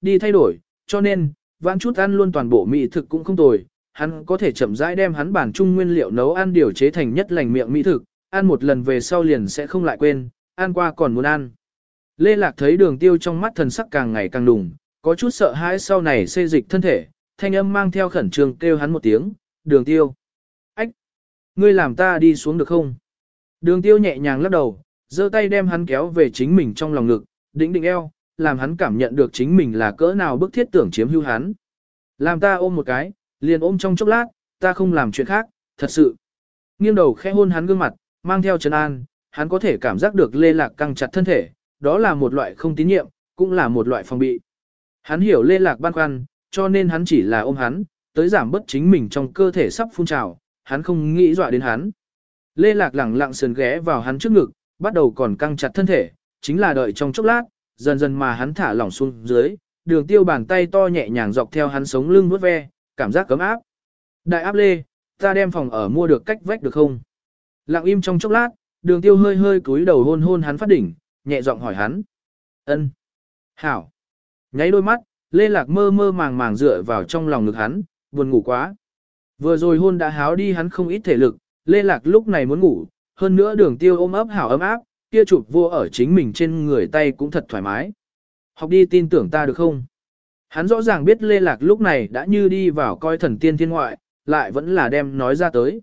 đi thay đổi, cho nên, vãn chút ăn luôn toàn bộ mỹ thực cũng không tồi, hắn có thể chậm rãi đem hắn bản chung nguyên liệu nấu ăn điều chế thành nhất lành miệng mỹ thực, ăn một lần về sau liền sẽ không lại quên, ăn qua còn muốn ăn. Lê Lạc thấy đường tiêu trong mắt thần sắc càng ngày càng đùng, có chút sợ hãi sau này xê dịch thân thể, thanh âm mang theo khẩn trương kêu hắn một tiếng, đường tiêu. Ách! Ngươi làm ta đi xuống được không? Đường tiêu nhẹ nhàng lắc đầu, giơ tay đem hắn kéo về chính mình trong lòng ngực, đĩnh đỉnh eo, làm hắn cảm nhận được chính mình là cỡ nào bức thiết tưởng chiếm hữu hắn. Làm ta ôm một cái, liền ôm trong chốc lát, ta không làm chuyện khác, thật sự. Nghiêng đầu khẽ hôn hắn gương mặt, mang theo trấn an, hắn có thể cảm giác được lê lạc căng chặt thân thể, đó là một loại không tín nhiệm, cũng là một loại phòng bị. Hắn hiểu lê lạc băn khoăn, cho nên hắn chỉ là ôm hắn, tới giảm bớt chính mình trong cơ thể sắp phun trào, hắn không nghĩ dọa đến hắn. Lê lạc lẳng lặng sườn ghé vào hắn trước ngực, bắt đầu còn căng chặt thân thể, chính là đợi trong chốc lát, dần dần mà hắn thả lỏng xuống dưới, đường tiêu bàn tay to nhẹ nhàng dọc theo hắn sống lưng vuốt ve, cảm giác cấm áp. Đại áp lê, ta đem phòng ở mua được cách vách được không? Lặng im trong chốc lát, đường tiêu hơi hơi cúi đầu hôn hôn hắn phát đỉnh, nhẹ giọng hỏi hắn. ân Hảo. Nháy đôi mắt, Lê Lạc mơ mơ màng màng dựa vào trong lòng ngực hắn, buồn ngủ quá. Vừa rồi hôn đã háo đi hắn không ít thể lực, Lê Lạc lúc này muốn ngủ, hơn nữa đường tiêu ôm ấp hảo ấm áp, kia chụp vô ở chính mình trên người tay cũng thật thoải mái. Học đi tin tưởng ta được không? Hắn rõ ràng biết Lê Lạc lúc này đã như đi vào coi thần tiên thiên ngoại, lại vẫn là đem nói ra tới.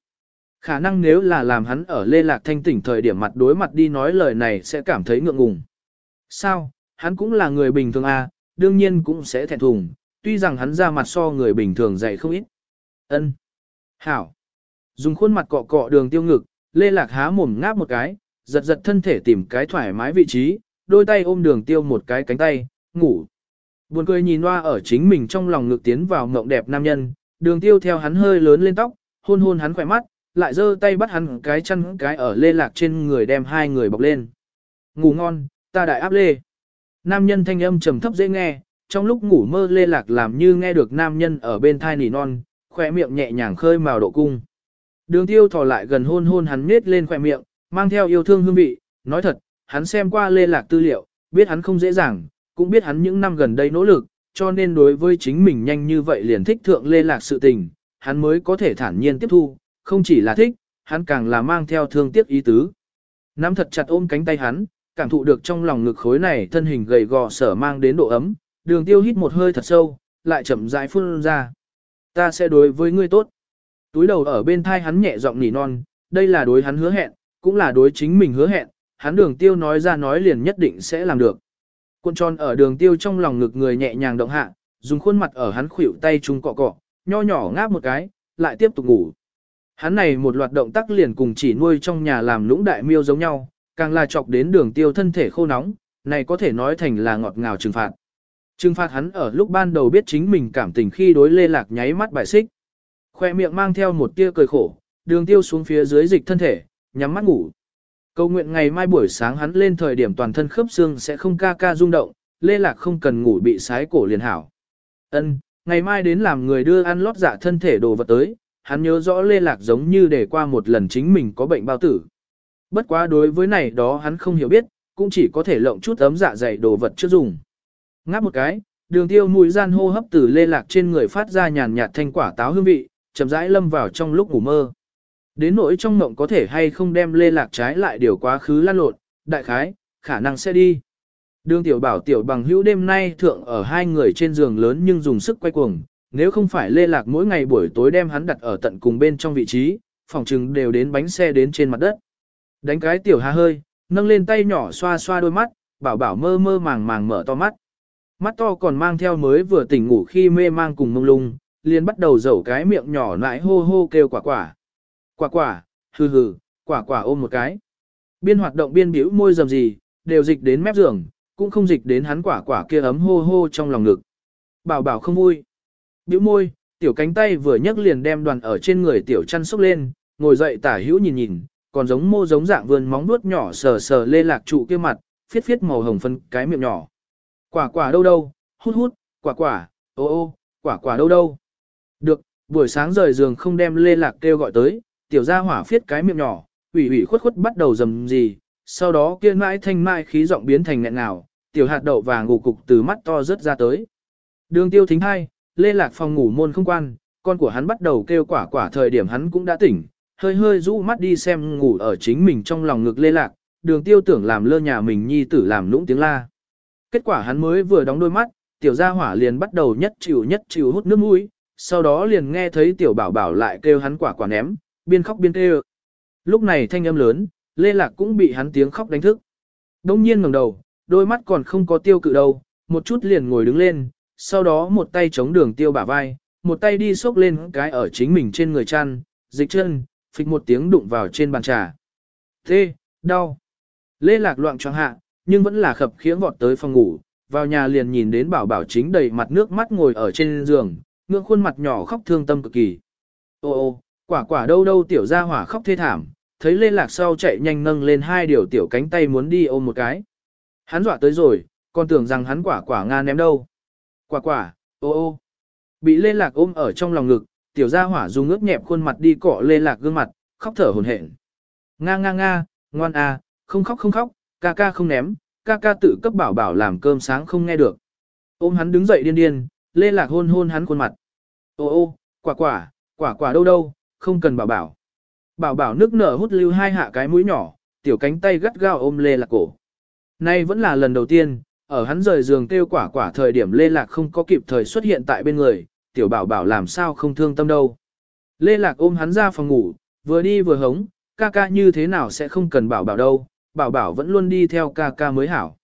Khả năng nếu là làm hắn ở Lê Lạc thanh tỉnh thời điểm mặt đối mặt đi nói lời này sẽ cảm thấy ngượng ngùng. Sao, hắn cũng là người bình thường à, đương nhiên cũng sẽ thẹn thùng, tuy rằng hắn ra mặt so người bình thường dày không ít. Ân, Hảo. Dùng khuôn mặt cọ cọ đường tiêu ngực, Lê Lạc há mồm ngáp một cái, giật giật thân thể tìm cái thoải mái vị trí, đôi tay ôm đường tiêu một cái cánh tay, ngủ. Buồn cười nhìn loa ở chính mình trong lòng ngực tiến vào mộng đẹp nam nhân, đường tiêu theo hắn hơi lớn lên tóc, hôn hôn hắn khỏe mắt, lại giơ tay bắt hắn cái chân cái ở lê lạc trên người đem hai người bọc lên. Ngủ ngon, ta đại áp lê. Nam nhân thanh âm trầm thấp dễ nghe, trong lúc ngủ mơ lê lạc làm như nghe được nam nhân ở bên thai nỉ non, khỏe miệng nhẹ nhàng khơi màu độ cung. Đường tiêu thò lại gần hôn hôn hắn nết lên khỏe miệng, mang theo yêu thương hương vị, nói thật, hắn xem qua lê lạc tư liệu, biết hắn không dễ dàng, cũng biết hắn những năm gần đây nỗ lực, cho nên đối với chính mình nhanh như vậy liền thích thượng lê lạc sự tình, hắn mới có thể thản nhiên tiếp thu, không chỉ là thích, hắn càng là mang theo thương tiếc ý tứ. Nắm thật chặt ôm cánh tay hắn, cảm thụ được trong lòng ngực khối này thân hình gầy gò sở mang đến độ ấm, đường tiêu hít một hơi thật sâu, lại chậm rãi phun ra. Ta sẽ đối với ngươi tốt. Túi đầu ở bên thai hắn nhẹ giọng nỉ non, đây là đối hắn hứa hẹn, cũng là đối chính mình hứa hẹn, hắn đường tiêu nói ra nói liền nhất định sẽ làm được. Cuộn tròn ở đường tiêu trong lòng ngực người nhẹ nhàng động hạ, dùng khuôn mặt ở hắn khuỷu tay chung cọ cọ, nho nhỏ ngáp một cái, lại tiếp tục ngủ. Hắn này một loạt động tác liền cùng chỉ nuôi trong nhà làm lũng đại miêu giống nhau, càng là chọc đến đường tiêu thân thể khô nóng, này có thể nói thành là ngọt ngào trừng phạt. Trừng phạt hắn ở lúc ban đầu biết chính mình cảm tình khi đối lê lạc nháy mắt bại xích. Khoe miệng mang theo một tia cười khổ, đường tiêu xuống phía dưới dịch thân thể, nhắm mắt ngủ. Cầu nguyện ngày mai buổi sáng hắn lên thời điểm toàn thân khớp xương sẽ không ca ca rung động, lê lạc không cần ngủ bị sái cổ liền hảo. Ân, ngày mai đến làm người đưa ăn lót dạ thân thể đồ vật tới, hắn nhớ rõ lê lạc giống như để qua một lần chính mình có bệnh bao tử. Bất quá đối với này đó hắn không hiểu biết, cũng chỉ có thể lộng chút ấm dạ dày đồ vật chưa dùng. Ngáp một cái, đường tiêu mùi gian hô hấp từ lê lạc trên người phát ra nhàn nhạt thanh quả táo hương vị, chậm rãi lâm vào trong lúc ngủ mơ. Đến nỗi trong mộng có thể hay không đem lê lạc trái lại điều quá khứ lan lộn, đại khái, khả năng sẽ đi. Đường tiểu bảo tiểu bằng hữu đêm nay thượng ở hai người trên giường lớn nhưng dùng sức quay cuồng, nếu không phải lê lạc mỗi ngày buổi tối đem hắn đặt ở tận cùng bên trong vị trí, phòng trừng đều đến bánh xe đến trên mặt đất. Đánh cái tiểu hà hơi, nâng lên tay nhỏ xoa xoa đôi mắt, bảo bảo mơ mơ màng màng mở to mắt. Mắt to còn mang theo mới vừa tỉnh ngủ khi mê mang cùng mông lung, liền bắt đầu dẩu cái miệng nhỏ nãi hô hô kêu quả quả. Quả quả, hừ hừ, quả quả ôm một cái. Biên hoạt động biên biểu môi dầm gì, đều dịch đến mép giường, cũng không dịch đến hắn quả quả kia ấm hô hô trong lòng ngực. Bảo bảo không vui. Biểu môi, tiểu cánh tay vừa nhấc liền đem đoàn ở trên người tiểu chăn sốc lên, ngồi dậy tả hữu nhìn nhìn, còn giống mô giống dạng vườn móng nuốt nhỏ sờ sờ lê lạc trụ kia mặt, phiết phiết màu hồng phân cái miệng nhỏ. Quả quả đâu đâu, hút hút, quả quả, ô ô, quả quả đâu đâu. Được, buổi sáng rời giường không đem lê lạc kêu gọi tới, tiểu gia hỏa phiết cái miệng nhỏ, ủy ủy khuất khuất bắt đầu rầm gì, sau đó kia mãi thanh mai khí giọng biến thành nghẹn nào, tiểu hạt đậu vàng ngủ cục từ mắt to rớt ra tới. Đường tiêu thính hai, lê lạc phòng ngủ môn không quan, con của hắn bắt đầu kêu quả quả thời điểm hắn cũng đã tỉnh, hơi hơi rũ mắt đi xem ngủ ở chính mình trong lòng ngực lê lạc, đường tiêu tưởng làm lơ nhà mình nhi tử làm nũng tiếng la. Kết quả hắn mới vừa đóng đôi mắt, tiểu gia hỏa liền bắt đầu nhất chịu nhất chịu hút nước mũi, sau đó liền nghe thấy tiểu bảo bảo lại kêu hắn quả quả ném, biên khóc biên kêu. Lúc này thanh âm lớn, lê lạc cũng bị hắn tiếng khóc đánh thức. Đông nhiên ngẩng đầu, đôi mắt còn không có tiêu cự đâu, một chút liền ngồi đứng lên, sau đó một tay chống đường tiêu bả vai, một tay đi xốc lên cái ở chính mình trên người chăn, dịch chân, phịch một tiếng đụng vào trên bàn trà. thê đau. Lê Lạc loạn choáng hạ, nhưng vẫn là khập khiễng vọt tới phòng ngủ, vào nhà liền nhìn đến bảo bảo chính đầy mặt nước mắt ngồi ở trên giường, ngưỡng khuôn mặt nhỏ khóc thương tâm cực kỳ. Ô ô, quả quả đâu đâu tiểu ra hỏa khóc thê thảm, thấy Lê Lạc sau chạy nhanh nâng lên hai điều tiểu cánh tay muốn đi ôm một cái. Hắn dọa tới rồi, còn tưởng rằng hắn quả quả nga ném đâu. Quả quả, ô ô. Bị Lê Lạc ôm ở trong lòng ngực, tiểu gia hỏa dùng ướt nhẹp khuôn mặt đi cọ Lê Lạc gương mặt, khóc thở hổn hển. Nga nga nga, ngoan à, không khóc không khóc, ca ca không ném, ca ca tự cấp bảo bảo làm cơm sáng không nghe được. Ôm hắn đứng dậy điên điên, Lê Lạc hôn hôn hắn khuôn mặt. Ô ô, quả quả, quả quả đâu đâu, không cần bảo bảo. Bảo bảo nước nở hút lưu hai hạ cái mũi nhỏ, tiểu cánh tay gắt gao ôm Lê Lạc cổ. Nay vẫn là lần đầu tiên, ở hắn rời giường kêu quả quả thời điểm Lê Lạc không có kịp thời xuất hiện tại bên người, tiểu bảo bảo làm sao không thương tâm đâu. Lê Lạc ôm hắn ra phòng ngủ, vừa đi vừa hống, ca ca như thế nào sẽ không cần bảo bảo đâu, bảo bảo vẫn luôn đi theo ca ca mới hảo.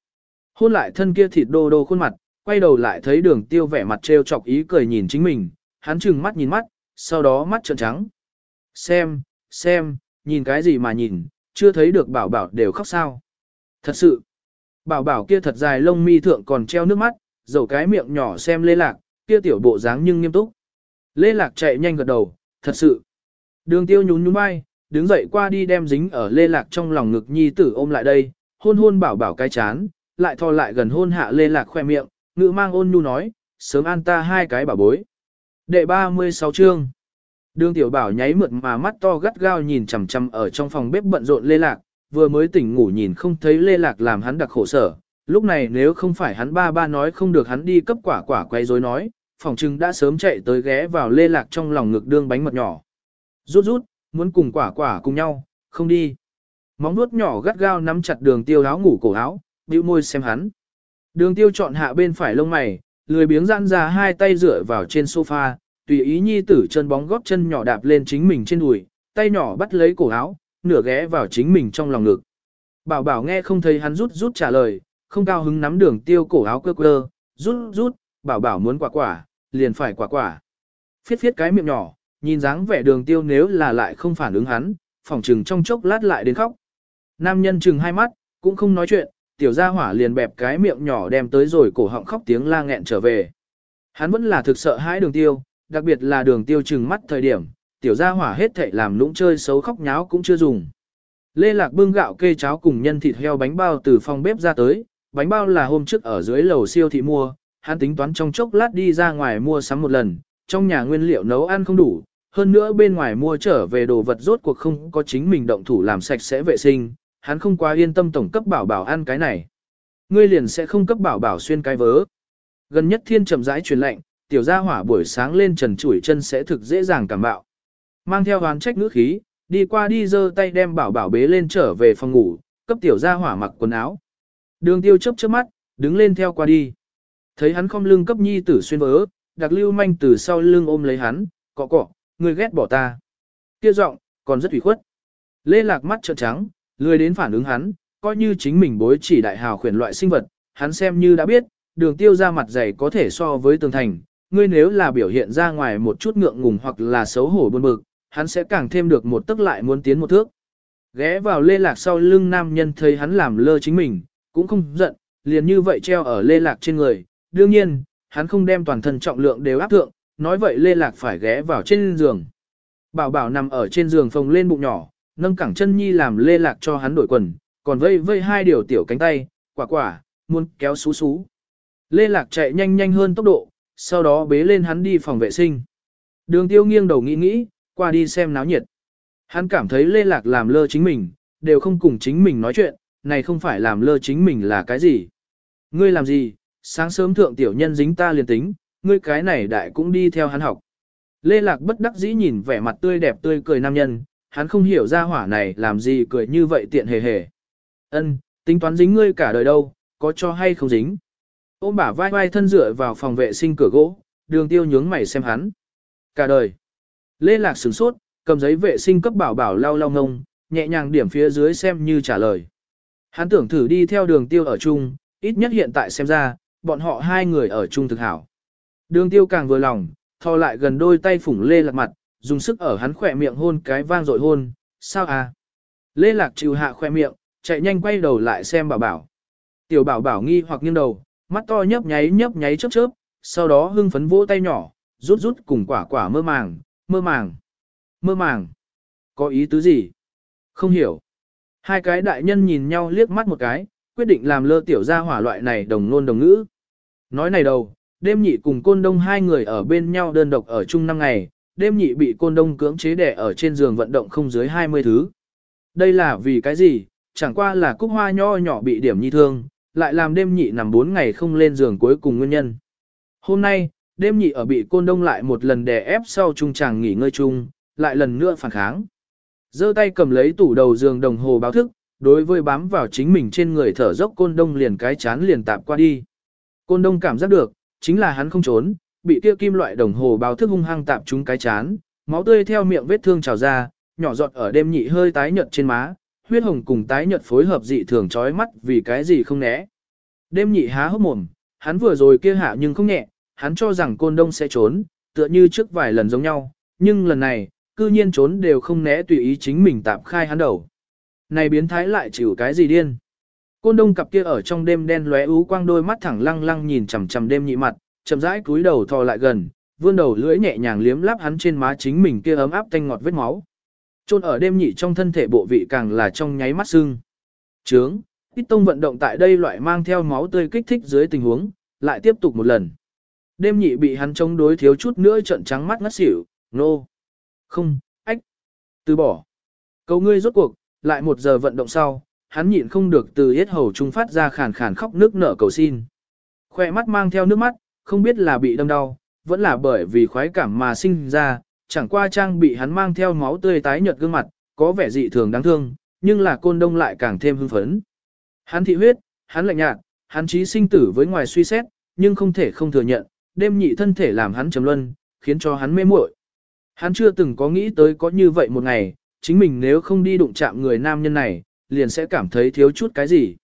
Hôn lại thân kia thịt đô đô khuôn mặt, quay đầu lại thấy đường tiêu vẻ mặt trêu chọc ý cười nhìn chính mình, hắn chừng mắt nhìn mắt, sau đó mắt trợn trắng. Xem, xem, nhìn cái gì mà nhìn, chưa thấy được bảo bảo đều khóc sao. Thật sự, bảo bảo kia thật dài lông mi thượng còn treo nước mắt, dầu cái miệng nhỏ xem lê lạc, kia tiểu bộ dáng nhưng nghiêm túc. Lê lạc chạy nhanh gật đầu, thật sự. Đường tiêu nhún nhún vai, đứng dậy qua đi đem dính ở lê lạc trong lòng ngực nhi tử ôm lại đây, hôn hôn bảo bảo cái chán, lại thò lại gần hôn hạ lê lạc khoe miệng, ngữ mang ôn nhu nói, sớm an ta hai cái bảo bối. Đệ 36 chương Đường tiểu bảo nháy mượt mà mắt to gắt gao nhìn chằm chằm ở trong phòng bếp bận rộn lê lạc, vừa mới tỉnh ngủ nhìn không thấy lê lạc làm hắn đặc khổ sở. Lúc này nếu không phải hắn ba ba nói không được hắn đi cấp quả quả quay rối nói, phòng trưng đã sớm chạy tới ghé vào lê lạc trong lòng ngực đương bánh mật nhỏ. Rút rút, muốn cùng quả quả cùng nhau, không đi. Móng nuốt nhỏ gắt gao nắm chặt đường tiêu áo ngủ cổ áo, bĩu môi xem hắn. Đường tiêu chọn hạ bên phải lông mày, lười biếng giãn ra hai tay dựa vào trên sofa, tùy ý nhi tử chân bóng góp chân nhỏ đạp lên chính mình trên đùi, tay nhỏ bắt lấy cổ áo, nửa ghé vào chính mình trong lòng ngực. Bảo bảo nghe không thấy hắn rút rút trả lời, không cao hứng nắm đường tiêu cổ áo cơ cơ, rút rút, bảo bảo muốn quả quả, liền phải quả quả. Phiết phiết cái miệng nhỏ, nhìn dáng vẻ đường tiêu nếu là lại không phản ứng hắn, phỏng trừng trong chốc lát lại đến khóc. Nam nhân trừng hai mắt, cũng không nói chuyện, tiểu gia hỏa liền bẹp cái miệng nhỏ đem tới rồi cổ họng khóc tiếng la nghẹn trở về. Hắn vẫn là thực sợ hãi đường tiêu, đặc biệt là đường tiêu chừng mắt thời điểm, tiểu gia hỏa hết thệ làm lũng chơi xấu khóc nháo cũng chưa dùng. Lê Lạc bưng gạo kê cháo cùng nhân thịt heo bánh bao từ phòng bếp ra tới, bánh bao là hôm trước ở dưới lầu siêu thị mua, hắn tính toán trong chốc lát đi ra ngoài mua sắm một lần, trong nhà nguyên liệu nấu ăn không đủ, hơn nữa bên ngoài mua trở về đồ vật rốt cuộc không có chính mình động thủ làm sạch sẽ vệ sinh, hắn không quá yên tâm tổng cấp bảo bảo ăn cái này. Ngươi liền sẽ không cấp bảo bảo xuyên cái vớ. Gần nhất thiên trầm rãi truyền lệnh, tiểu gia hỏa buổi sáng lên trần chuỗi chân sẽ thực dễ dàng cảm bạo. Mang theo hoán trách ngữ khí, đi qua đi giơ tay đem bảo bảo bế lên trở về phòng ngủ, cấp tiểu gia hỏa mặc quần áo. Đường tiêu chớp chớp mắt, đứng lên theo qua đi. Thấy hắn không lưng cấp nhi tử xuyên vỡ, đặc lưu manh từ sau lưng ôm lấy hắn, cọ cọ, người ghét bỏ ta. Kia giọng, còn rất ủy khuất. Lê lạc mắt trợn trắng, lười đến phản ứng hắn, coi như chính mình bối chỉ đại hào khuyển loại sinh vật, hắn xem như đã biết, đường tiêu ra mặt dày có thể so với tường thành, ngươi nếu là biểu hiện ra ngoài một chút ngượng ngùng hoặc là xấu hổ buồn bực, hắn sẽ càng thêm được một tức lại muốn tiến một thước. Ghé vào lê lạc sau lưng nam nhân thấy hắn làm lơ chính mình, cũng không giận, liền như vậy treo ở lê lạc trên người. Đương nhiên, hắn không đem toàn thân trọng lượng đều áp thượng, nói vậy lê lạc phải ghé vào trên giường. Bảo bảo nằm ở trên giường phồng lên bụng nhỏ, nâng cẳng chân nhi làm lê lạc cho hắn đổi quần, còn vây vây hai điều tiểu cánh tay, quả quả, muốn kéo xú xú. Lê lạc chạy nhanh nhanh hơn tốc độ, sau đó bế lên hắn đi phòng vệ sinh. Đường tiêu nghiêng đầu nghĩ nghĩ, qua đi xem náo nhiệt. Hắn cảm thấy lê lạc làm lơ chính mình, đều không cùng chính mình nói chuyện, này không phải làm lơ chính mình là cái gì. Ngươi làm gì, sáng sớm thượng tiểu nhân dính ta liền tính, ngươi cái này đại cũng đi theo hắn học. Lê Lạc bất đắc dĩ nhìn vẻ mặt tươi đẹp tươi cười nam nhân, hắn không hiểu ra hỏa này làm gì cười như vậy tiện hề hề. Ân, tính toán dính ngươi cả đời đâu, có cho hay không dính. Ôm bả vai vai thân dựa vào phòng vệ sinh cửa gỗ, đường tiêu nhướng mày xem hắn. Cả đời. Lê Lạc sửng sốt, cầm giấy vệ sinh cấp bảo bảo lau lau ngông, nhẹ nhàng điểm phía dưới xem như trả lời. Hắn tưởng thử đi theo đường tiêu ở chung, ít nhất hiện tại xem ra, bọn họ hai người ở chung thực hảo. Đường tiêu càng vừa lòng, thò lại gần đôi tay phủng Lê Lạc mặt, dùng sức ở hắn khỏe miệng hôn cái vang dội hôn, sao à? Lê Lạc chịu hạ khỏe miệng, chạy nhanh quay đầu lại xem bảo bảo. Tiểu bảo bảo nghi hoặc nghiêng đầu, mắt to nhấp nháy nhấp nháy chớp chớp, sau đó hưng phấn vỗ tay nhỏ, rút rút cùng quả quả mơ màng, mơ màng, mơ màng. Có ý tứ gì? Không hiểu. Hai cái đại nhân nhìn nhau liếc mắt một cái, quyết định làm lơ tiểu gia hỏa loại này đồng ngôn đồng ngữ. Nói này đầu, đêm nhị cùng côn đông hai người ở bên nhau đơn độc ở chung năm ngày, đêm nhị bị côn đông cưỡng chế đẻ ở trên giường vận động không dưới 20 thứ. Đây là vì cái gì? Chẳng qua là cúc hoa nho nhỏ bị điểm nhi thương, lại làm đêm nhị nằm 4 ngày không lên giường cuối cùng nguyên nhân. Hôm nay, đêm nhị ở bị côn đông lại một lần đè ép sau trung chàng nghỉ ngơi chung, lại lần nữa phản kháng. giơ tay cầm lấy tủ đầu giường đồng hồ báo thức, đối với bám vào chính mình trên người thở dốc côn đông liền cái chán liền tạp qua đi. Côn đông cảm giác được, chính là hắn không trốn, bị kia kim loại đồng hồ báo thức hung hăng tạp trúng cái chán, máu tươi theo miệng vết thương trào ra, nhỏ giọt ở đêm nhị hơi tái nhợt trên má, huyết hồng cùng tái nhợt phối hợp dị thường chói mắt vì cái gì không né. Đêm nhị há hốc mồm, hắn vừa rồi kia hạ nhưng không nhẹ, hắn cho rằng côn đông sẽ trốn, tựa như trước vài lần giống nhau, nhưng lần này, cư nhiên trốn đều không né tùy ý chính mình tạm khai hắn đầu. Này biến thái lại chịu cái gì điên. Côn đông cặp kia ở trong đêm đen lóe ú quang đôi mắt thẳng lăng lăng nhìn chằm chằm đêm nhị mặt, chậm rãi cúi đầu thò lại gần, vươn đầu lưỡi nhẹ nhàng liếm láp hắn trên má chính mình kia ấm áp tanh ngọt vết máu. Trôn ở đêm nhị trong thân thể bộ vị càng là trong nháy mắt sưng. Trướng, ít tông vận động tại đây loại mang theo máu tươi kích thích dưới tình huống, lại tiếp tục một lần. Đêm nhị bị hắn chống đối thiếu chút nữa trận trắng mắt ngất xỉu, nô. No. Không, ách. Từ bỏ. Cầu ngươi rốt cuộc, lại một giờ vận động sau, hắn nhịn không được từ hết hầu trung phát ra khàn khàn khóc nước nở cầu xin. Khoe mắt mang theo nước mắt, không biết là bị đâm đau, vẫn là bởi vì khoái cảm mà sinh ra, chẳng qua trang bị hắn mang theo máu tươi tái nhợt gương mặt, có vẻ dị thường đáng thương, nhưng là côn đông lại càng thêm hưng phấn. Hắn thị huyết, hắn lạnh nhạt, hắn trí sinh tử với ngoài suy xét, nhưng không thể không thừa nhận, đêm nhị thân thể làm hắn trầm luân, khiến cho hắn mê muội. Hắn chưa từng có nghĩ tới có như vậy một ngày, chính mình nếu không đi đụng chạm người nam nhân này, liền sẽ cảm thấy thiếu chút cái gì.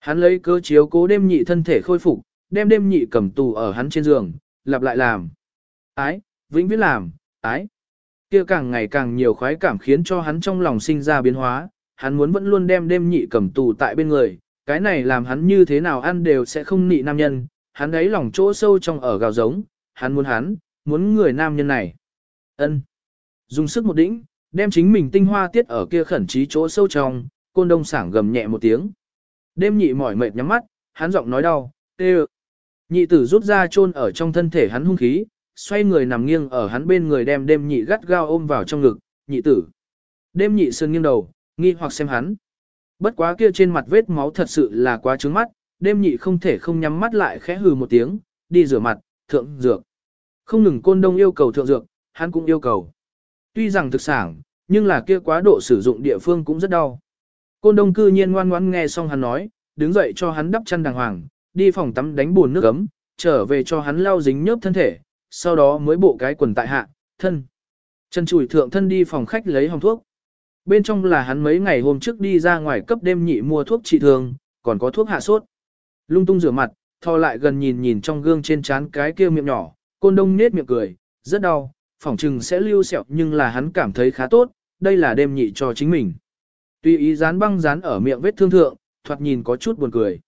Hắn lấy cơ chiếu cố đêm nhị thân thể khôi phục, đem đêm nhị cầm tù ở hắn trên giường, lặp lại làm. Ái, vĩnh viễn làm, ái. kia càng ngày càng nhiều khoái cảm khiến cho hắn trong lòng sinh ra biến hóa, hắn muốn vẫn luôn đem đêm nhị cầm tù tại bên người, cái này làm hắn như thế nào ăn đều sẽ không nị nam nhân, hắn ấy lòng chỗ sâu trong ở gào giống, hắn muốn hắn, muốn người nam nhân này. ân Dùng sức một đĩnh, đem chính mình tinh hoa tiết ở kia khẩn trí chỗ sâu trong, côn đông sảng gầm nhẹ một tiếng. Đêm nhị mỏi mệt nhắm mắt, hắn giọng nói đau, tê Nhị tử rút ra chôn ở trong thân thể hắn hung khí, xoay người nằm nghiêng ở hắn bên người đem đêm nhị gắt gao ôm vào trong ngực, nhị tử. Đêm nhị sơn nghiêng đầu, nghi hoặc xem hắn. Bất quá kia trên mặt vết máu thật sự là quá trướng mắt, đêm nhị không thể không nhắm mắt lại khẽ hừ một tiếng, đi rửa mặt, thượng dược. Không ngừng côn đông yêu cầu thượng dược, hắn cũng yêu cầu. Tuy rằng thực sản, nhưng là kia quá độ sử dụng địa phương cũng rất đau. Côn đông cư nhiên ngoan ngoãn nghe xong hắn nói, đứng dậy cho hắn đắp chăn đàng hoàng, đi phòng tắm đánh buồn nước ấm, trở về cho hắn lau dính nhớp thân thể, sau đó mới bộ cái quần tại hạ, thân. Chân chùi thượng thân đi phòng khách lấy hồng thuốc. Bên trong là hắn mấy ngày hôm trước đi ra ngoài cấp đêm nhị mua thuốc trị thường còn có thuốc hạ sốt. Lung tung rửa mặt, thò lại gần nhìn nhìn trong gương trên trán cái kia miệng nhỏ, côn đông nết miệng cười, rất đau, phỏng chừng sẽ lưu sẹo nhưng là hắn cảm thấy khá tốt, đây là đêm nhị cho chính mình. Tuy ý dán băng dán ở miệng vết thương thượng, thoạt nhìn có chút buồn cười.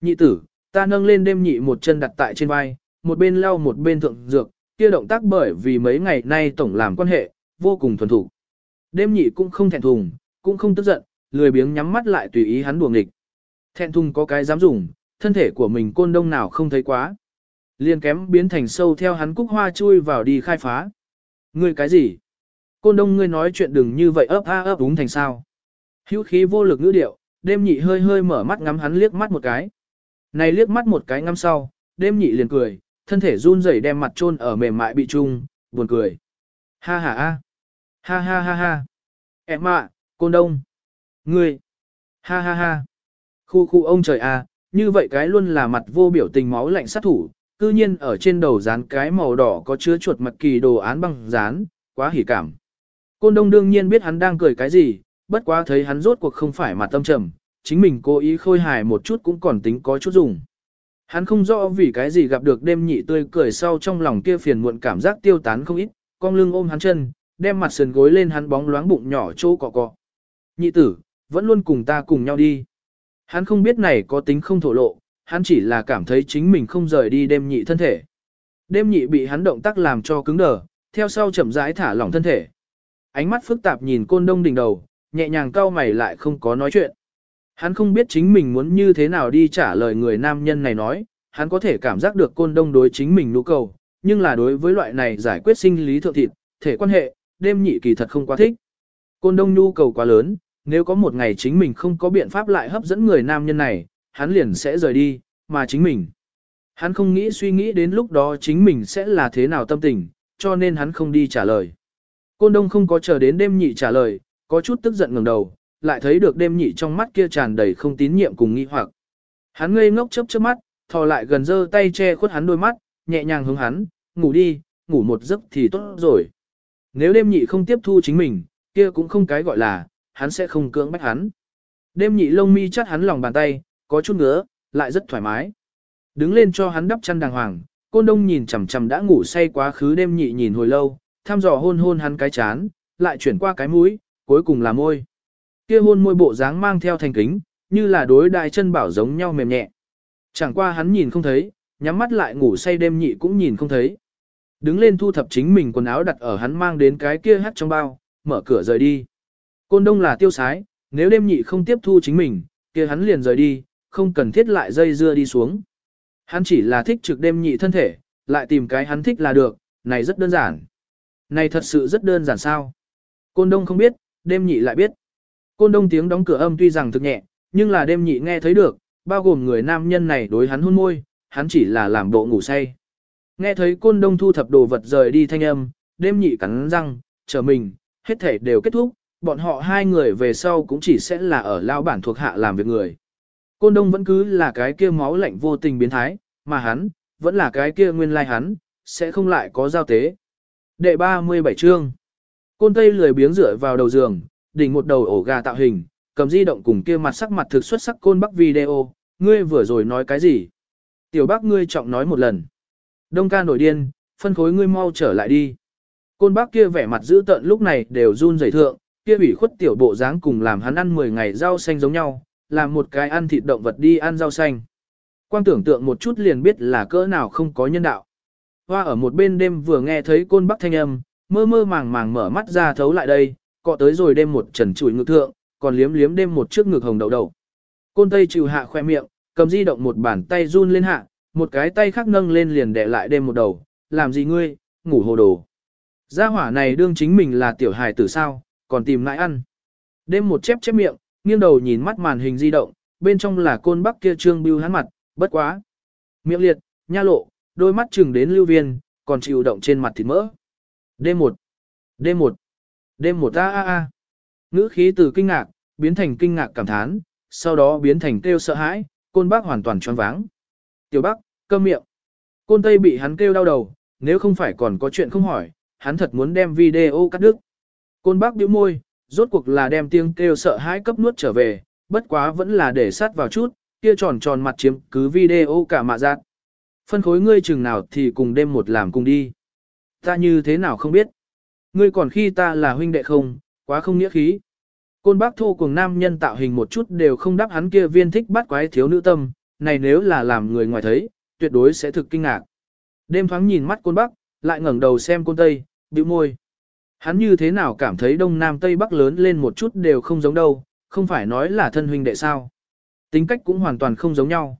Nhị tử, ta nâng lên đêm nhị một chân đặt tại trên vai, một bên lau một bên thượng dược, kia động tác bởi vì mấy ngày nay tổng làm quan hệ, vô cùng thuần thủ. Đêm nhị cũng không thẹn thùng, cũng không tức giận, lười biếng nhắm mắt lại tùy ý hắn đùa nghịch. Thẹn thùng có cái dám dùng, thân thể của mình côn đông nào không thấy quá. Liên kém biến thành sâu theo hắn cúc hoa chui vào đi khai phá. Ngươi cái gì? Côn đông ngươi nói chuyện đừng như vậy ấp a ấp đúng thành sao. Hữu khí vô lực ngữ điệu, đêm nhị hơi hơi mở mắt ngắm hắn liếc mắt một cái. Này liếc mắt một cái ngắm sau, đêm nhị liền cười, thân thể run rẩy đem mặt chôn ở mềm mại bị trung, buồn cười. Ha ha ha. Ha ha ha ha. Em ạ, côn đông. Ngươi. Ha ha ha. Khu khu ông trời à, như vậy cái luôn là mặt vô biểu tình máu lạnh sát thủ, cư nhiên ở trên đầu dán cái màu đỏ có chứa chuột mặt kỳ đồ án băng dán, quá hỉ cảm. Côn đông đương nhiên biết hắn đang cười cái gì, bất quá thấy hắn rốt cuộc không phải mặt tâm trầm, chính mình cố ý khôi hài một chút cũng còn tính có chút dùng. Hắn không rõ vì cái gì gặp được đêm nhị tươi cười sau trong lòng kia phiền muộn cảm giác tiêu tán không ít, con lưng ôm hắn chân, đem mặt sườn gối lên hắn bóng loáng bụng nhỏ chỗ cọ cọ. Nhị tử, vẫn luôn cùng ta cùng nhau đi. Hắn không biết này có tính không thổ lộ, hắn chỉ là cảm thấy chính mình không rời đi đêm nhị thân thể. Đêm nhị bị hắn động tác làm cho cứng đờ, theo sau chậm rãi thả lỏng thân thể. Ánh mắt phức tạp nhìn côn đông đỉnh đầu, nhẹ nhàng cau mày lại không có nói chuyện. Hắn không biết chính mình muốn như thế nào đi trả lời người nam nhân này nói, hắn có thể cảm giác được côn đông đối chính mình nhu cầu, nhưng là đối với loại này giải quyết sinh lý thượng thịt, thể quan hệ, đêm nhị kỳ thật không quá thích. Côn đông nhu cầu quá lớn, nếu có một ngày chính mình không có biện pháp lại hấp dẫn người nam nhân này, hắn liền sẽ rời đi, mà chính mình. Hắn không nghĩ suy nghĩ đến lúc đó chính mình sẽ là thế nào tâm tình, cho nên hắn không đi trả lời. Côn đông không có chờ đến đêm nhị trả lời, có chút tức giận ngẩng đầu, lại thấy được đêm nhị trong mắt kia tràn đầy không tín nhiệm cùng nghi hoặc. Hắn ngây ngốc chớp chớp mắt, thò lại gần giơ tay che khuất hắn đôi mắt, nhẹ nhàng hướng hắn, ngủ đi, ngủ một giấc thì tốt rồi. Nếu đêm nhị không tiếp thu chính mình, kia cũng không cái gọi là, hắn sẽ không cưỡng bách hắn. Đêm nhị lông mi chắt hắn lòng bàn tay, có chút ngứa, lại rất thoải mái. Đứng lên cho hắn đắp chăn đàng hoàng, côn đông nhìn chằm chằm đã ngủ say quá khứ đêm nhị nhìn hồi lâu, thăm dò hôn hôn hắn cái chán, lại chuyển qua cái mũi, cuối cùng là môi. Kia hôn môi bộ dáng mang theo thành kính, như là đối đại chân bảo giống nhau mềm nhẹ. Chẳng qua hắn nhìn không thấy, nhắm mắt lại ngủ say đêm nhị cũng nhìn không thấy. Đứng lên thu thập chính mình quần áo đặt ở hắn mang đến cái kia hắt trong bao, mở cửa rời đi. Côn đông là tiêu sái, nếu đêm nhị không tiếp thu chính mình, kia hắn liền rời đi, không cần thiết lại dây dưa đi xuống. Hắn chỉ là thích trực đêm nhị thân thể, lại tìm cái hắn thích là được, này rất đơn giản. Này thật sự rất đơn giản sao? Côn đông không biết, đêm nhị lại biết. Côn đông tiếng đóng cửa âm tuy rằng thực nhẹ, nhưng là đêm nhị nghe thấy được, bao gồm người nam nhân này đối hắn hôn môi, hắn chỉ là làm bộ ngủ say. Nghe thấy côn đông thu thập đồ vật rời đi thanh âm, đêm nhị cắn răng, chờ mình, hết thể đều kết thúc, bọn họ hai người về sau cũng chỉ sẽ là ở lao bản thuộc hạ làm việc người. Côn đông vẫn cứ là cái kia máu lạnh vô tình biến thái, mà hắn, vẫn là cái kia nguyên lai hắn, sẽ không lại có giao tế. Đệ 37 chương Côn Tây lười biếng rửa vào đầu giường, đỉnh một đầu ổ gà tạo hình, cầm di động cùng kia mặt sắc mặt thực xuất sắc côn bắc video, ngươi vừa rồi nói cái gì? Tiểu bác ngươi trọng nói một lần. Đông ca nổi điên, phân khối ngươi mau trở lại đi. Côn bác kia vẻ mặt dữ tợn lúc này đều run rẩy thượng, kia ủy khuất tiểu bộ dáng cùng làm hắn ăn 10 ngày rau xanh giống nhau, làm một cái ăn thịt động vật đi ăn rau xanh. Quang tưởng tượng một chút liền biết là cỡ nào không có nhân đạo. Hoa ở một bên đêm vừa nghe thấy côn bắc thanh âm, mơ mơ màng màng mở mắt ra thấu lại đây, cọ tới rồi đêm một trần chùi ngực thượng, còn liếm liếm đêm một trước ngực hồng đầu đầu. Côn tây chịu hạ khoe miệng, cầm di động một bàn tay run lên hạ, một cái tay khác nâng lên liền đè lại đêm một đầu, làm gì ngươi, ngủ hồ đồ. Gia hỏa này đương chính mình là tiểu hài tử sao, còn tìm lại ăn. Đêm một chép chép miệng, nghiêng đầu nhìn mắt màn hình di động, bên trong là côn bắc kia trương bưu hắn mặt, bất quá. Miệng liệt, nha lộ, đôi mắt chừng đến lưu viên, còn chịu động trên mặt thịt mỡ. Đêm một, đêm một, đêm một a a a. Ngữ khí từ kinh ngạc, biến thành kinh ngạc cảm thán, sau đó biến thành kêu sợ hãi, côn bác hoàn toàn choáng váng. Tiểu bác, cơ miệng. Côn tây bị hắn kêu đau đầu, nếu không phải còn có chuyện không hỏi, hắn thật muốn đem video cắt đứt. Côn bác bĩu môi, rốt cuộc là đem tiếng kêu sợ hãi cấp nuốt trở về, bất quá vẫn là để sát vào chút, kia tròn tròn mặt chiếm cứ video cả mạ giác. Phân khối ngươi chừng nào thì cùng đêm một làm cùng đi. Ta như thế nào không biết. Ngươi còn khi ta là huynh đệ không, quá không nghĩa khí. Côn bác thô cùng nam nhân tạo hình một chút đều không đáp hắn kia viên thích bắt quái thiếu nữ tâm, này nếu là làm người ngoài thấy, tuyệt đối sẽ thực kinh ngạc. Đêm thoáng nhìn mắt côn bắc, lại ngẩng đầu xem côn tây, bĩu môi. Hắn như thế nào cảm thấy đông nam tây bắc lớn lên một chút đều không giống đâu, không phải nói là thân huynh đệ sao. Tính cách cũng hoàn toàn không giống nhau.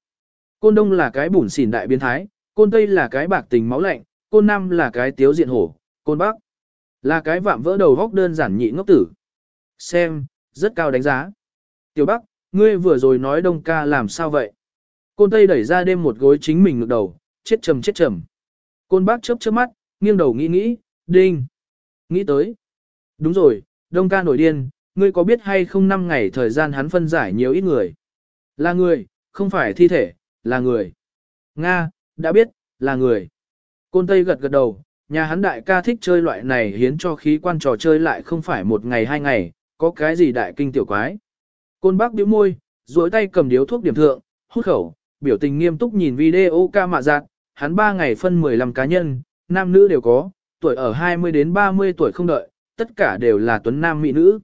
Côn đông là cái bủn xỉn đại biến thái, côn tây là cái bạc tình máu lạnh, côn nam là cái tiếu diện hổ, côn bắc là cái vạm vỡ đầu góc đơn giản nhị ngốc tử. Xem, rất cao đánh giá. Tiểu Bắc, ngươi vừa rồi nói Đông ca làm sao vậy? Côn Tây đẩy ra đêm một gối chính mình ngược đầu, chết trầm chết trầm. Côn bác chớp chớp mắt, nghiêng đầu nghĩ nghĩ, đinh. Nghĩ tới. Đúng rồi, đông ca nổi điên, ngươi có biết hay không năm ngày thời gian hắn phân giải nhiều ít người. Là người, không phải thi thể, là người. Nga, đã biết, là người. Côn Tây gật gật đầu, nhà hắn đại ca thích chơi loại này hiến cho khí quan trò chơi lại không phải một ngày hai ngày, có cái gì đại kinh tiểu quái. Côn bác bĩu môi, duỗi tay cầm điếu thuốc điểm thượng, hút khẩu, biểu tình nghiêm túc nhìn video ca mạ giạt, hắn 3 ngày phân 15 cá nhân, nam nữ đều có, tuổi ở 20 đến 30 tuổi không đợi, tất cả đều là tuấn nam mỹ nữ.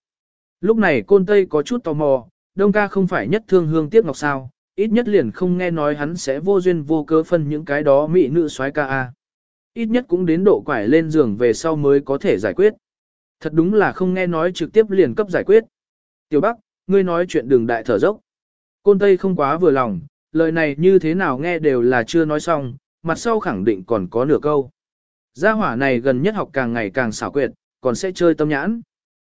Lúc này côn Tây có chút tò mò, đông ca không phải nhất thương hương tiếc ngọc sao, ít nhất liền không nghe nói hắn sẽ vô duyên vô cớ phân những cái đó mỹ nữ soái ca a. Ít nhất cũng đến độ quải lên giường về sau mới có thể giải quyết. Thật đúng là không nghe nói trực tiếp liền cấp giải quyết. Tiểu Bắc, ngươi nói chuyện đường đại thở dốc. Côn Tây không quá vừa lòng, lời này như thế nào nghe đều là chưa nói xong, mặt sau khẳng định còn có nửa câu. Gia hỏa này gần nhất học càng ngày càng xảo quyệt, còn sẽ chơi tâm nhãn.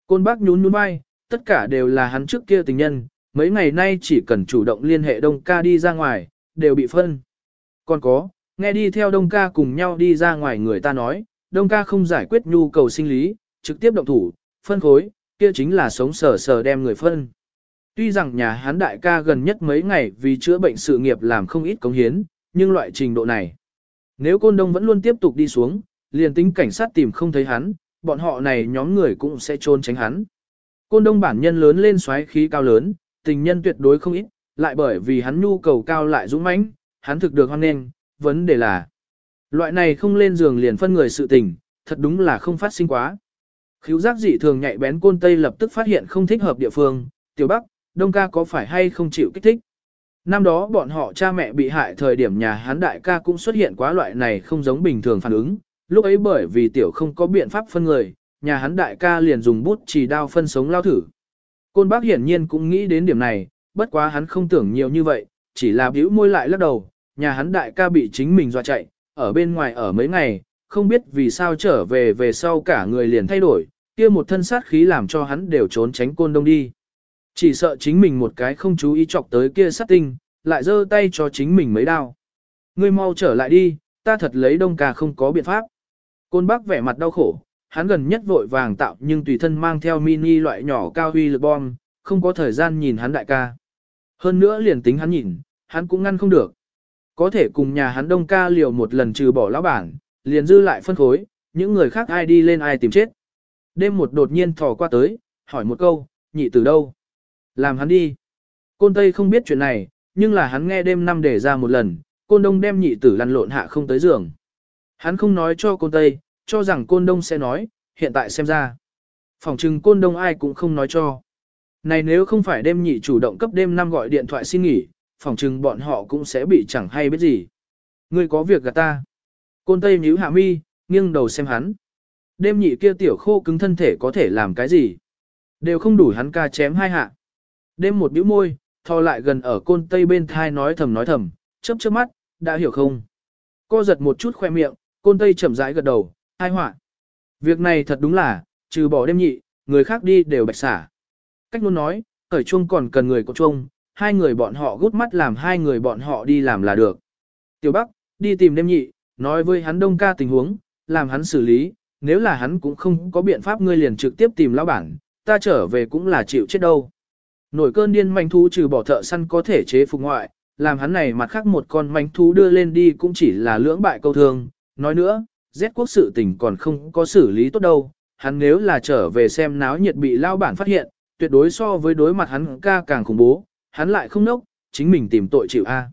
Côn Bắc nhún nhún vai, tất cả đều là hắn trước kia tình nhân, mấy ngày nay chỉ cần chủ động liên hệ đông ca đi ra ngoài, đều bị phân. Còn có, nghe đi theo đông ca cùng nhau đi ra ngoài người ta nói, đông ca không giải quyết nhu cầu sinh lý, trực tiếp động thủ, phân khối, kia chính là sống sờ sờ đem người phân. Tuy rằng nhà hán đại ca gần nhất mấy ngày vì chữa bệnh sự nghiệp làm không ít cống hiến, nhưng loại trình độ này. Nếu côn đông vẫn luôn tiếp tục đi xuống, liền tính cảnh sát tìm không thấy hắn, bọn họ này nhóm người cũng sẽ trôn tránh hắn. Côn đông bản nhân lớn lên xoáy khí cao lớn, tình nhân tuyệt đối không ít, lại bởi vì hắn nhu cầu cao lại dũng mãnh, hắn thực được hoan nghênh, vấn đề là loại này không lên giường liền phân người sự tình, thật đúng là không phát sinh quá. Khíu giác dị thường nhạy bén côn tây lập tức phát hiện không thích hợp địa phương, tiểu bắc, đông ca có phải hay không chịu kích thích. Năm đó bọn họ cha mẹ bị hại thời điểm nhà hắn đại ca cũng xuất hiện quá loại này không giống bình thường phản ứng, lúc ấy bởi vì tiểu không có biện pháp phân người, nhà hắn đại ca liền dùng bút chỉ đao phân sống lao thử. Côn bác hiển nhiên cũng nghĩ đến điểm này, bất quá hắn không tưởng nhiều như vậy, chỉ là bĩu môi lại lắc đầu, nhà hắn đại ca bị chính mình dọa chạy, ở bên ngoài ở mấy ngày, không biết vì sao trở về về sau cả người liền thay đổi, kia một thân sát khí làm cho hắn đều trốn tránh côn đông đi. Chỉ sợ chính mình một cái không chú ý chọc tới kia sát tinh, lại giơ tay cho chính mình mấy đao. Ngươi mau trở lại đi, ta thật lấy đông ca không có biện pháp. Côn bác vẻ mặt đau khổ, hắn gần nhất vội vàng tạo nhưng tùy thân mang theo mini loại nhỏ cao huy lực bom, không có thời gian nhìn hắn đại ca. Hơn nữa liền tính hắn nhìn, hắn cũng ngăn không được. Có thể cùng nhà hắn đông ca liều một lần trừ bỏ lão bản, liền dư lại phân khối, những người khác ai đi lên ai tìm chết. Đêm một đột nhiên thò qua tới, hỏi một câu, nhị từ đâu? Làm hắn đi. Côn Tây không biết chuyện này, nhưng là hắn nghe đêm năm để ra một lần, côn đông đem nhị tử lăn lộn hạ không tới giường. Hắn không nói cho côn Tây, cho rằng côn đông sẽ nói, hiện tại xem ra. Phòng trừng côn đông ai cũng không nói cho. Này nếu không phải đêm nhị chủ động cấp đêm năm gọi điện thoại xin nghỉ, phỏng chừng bọn họ cũng sẽ bị chẳng hay biết gì. Ngươi có việc gạt ta. Côn Tây nhíu hạ mi, nghiêng đầu xem hắn. Đêm nhị kia tiểu khô cứng thân thể có thể làm cái gì? Đều không đủ hắn ca chém hai hạ. Đêm một bĩu môi, thò lại gần ở côn Tây bên thai nói thầm nói thầm, chớp chớp mắt, đã hiểu không? Co giật một chút khoe miệng, côn Tây chậm rãi gật đầu, hai họa. Việc này thật đúng là, trừ bỏ đêm nhị, người khác đi đều bạch xả. Cách luôn nói, cởi chuông còn cần người có chuông, hai người bọn họ gút mắt làm hai người bọn họ đi làm là được. Tiểu Bắc, đi tìm đêm nhị, nói với hắn đông ca tình huống, làm hắn xử lý, nếu là hắn cũng không có biện pháp ngươi liền trực tiếp tìm lão bản, ta trở về cũng là chịu chết đâu. Nổi cơn điên manh thú trừ bỏ thợ săn có thể chế phục ngoại, làm hắn này mặt khác một con manh thú đưa lên đi cũng chỉ là lưỡng bại câu thương. Nói nữa, Z quốc sự tình còn không có xử lý tốt đâu, hắn nếu là trở về xem náo nhiệt bị lao bản phát hiện, tuyệt đối so với đối mặt hắn ca càng khủng bố, hắn lại không nốc, chính mình tìm tội chịu A.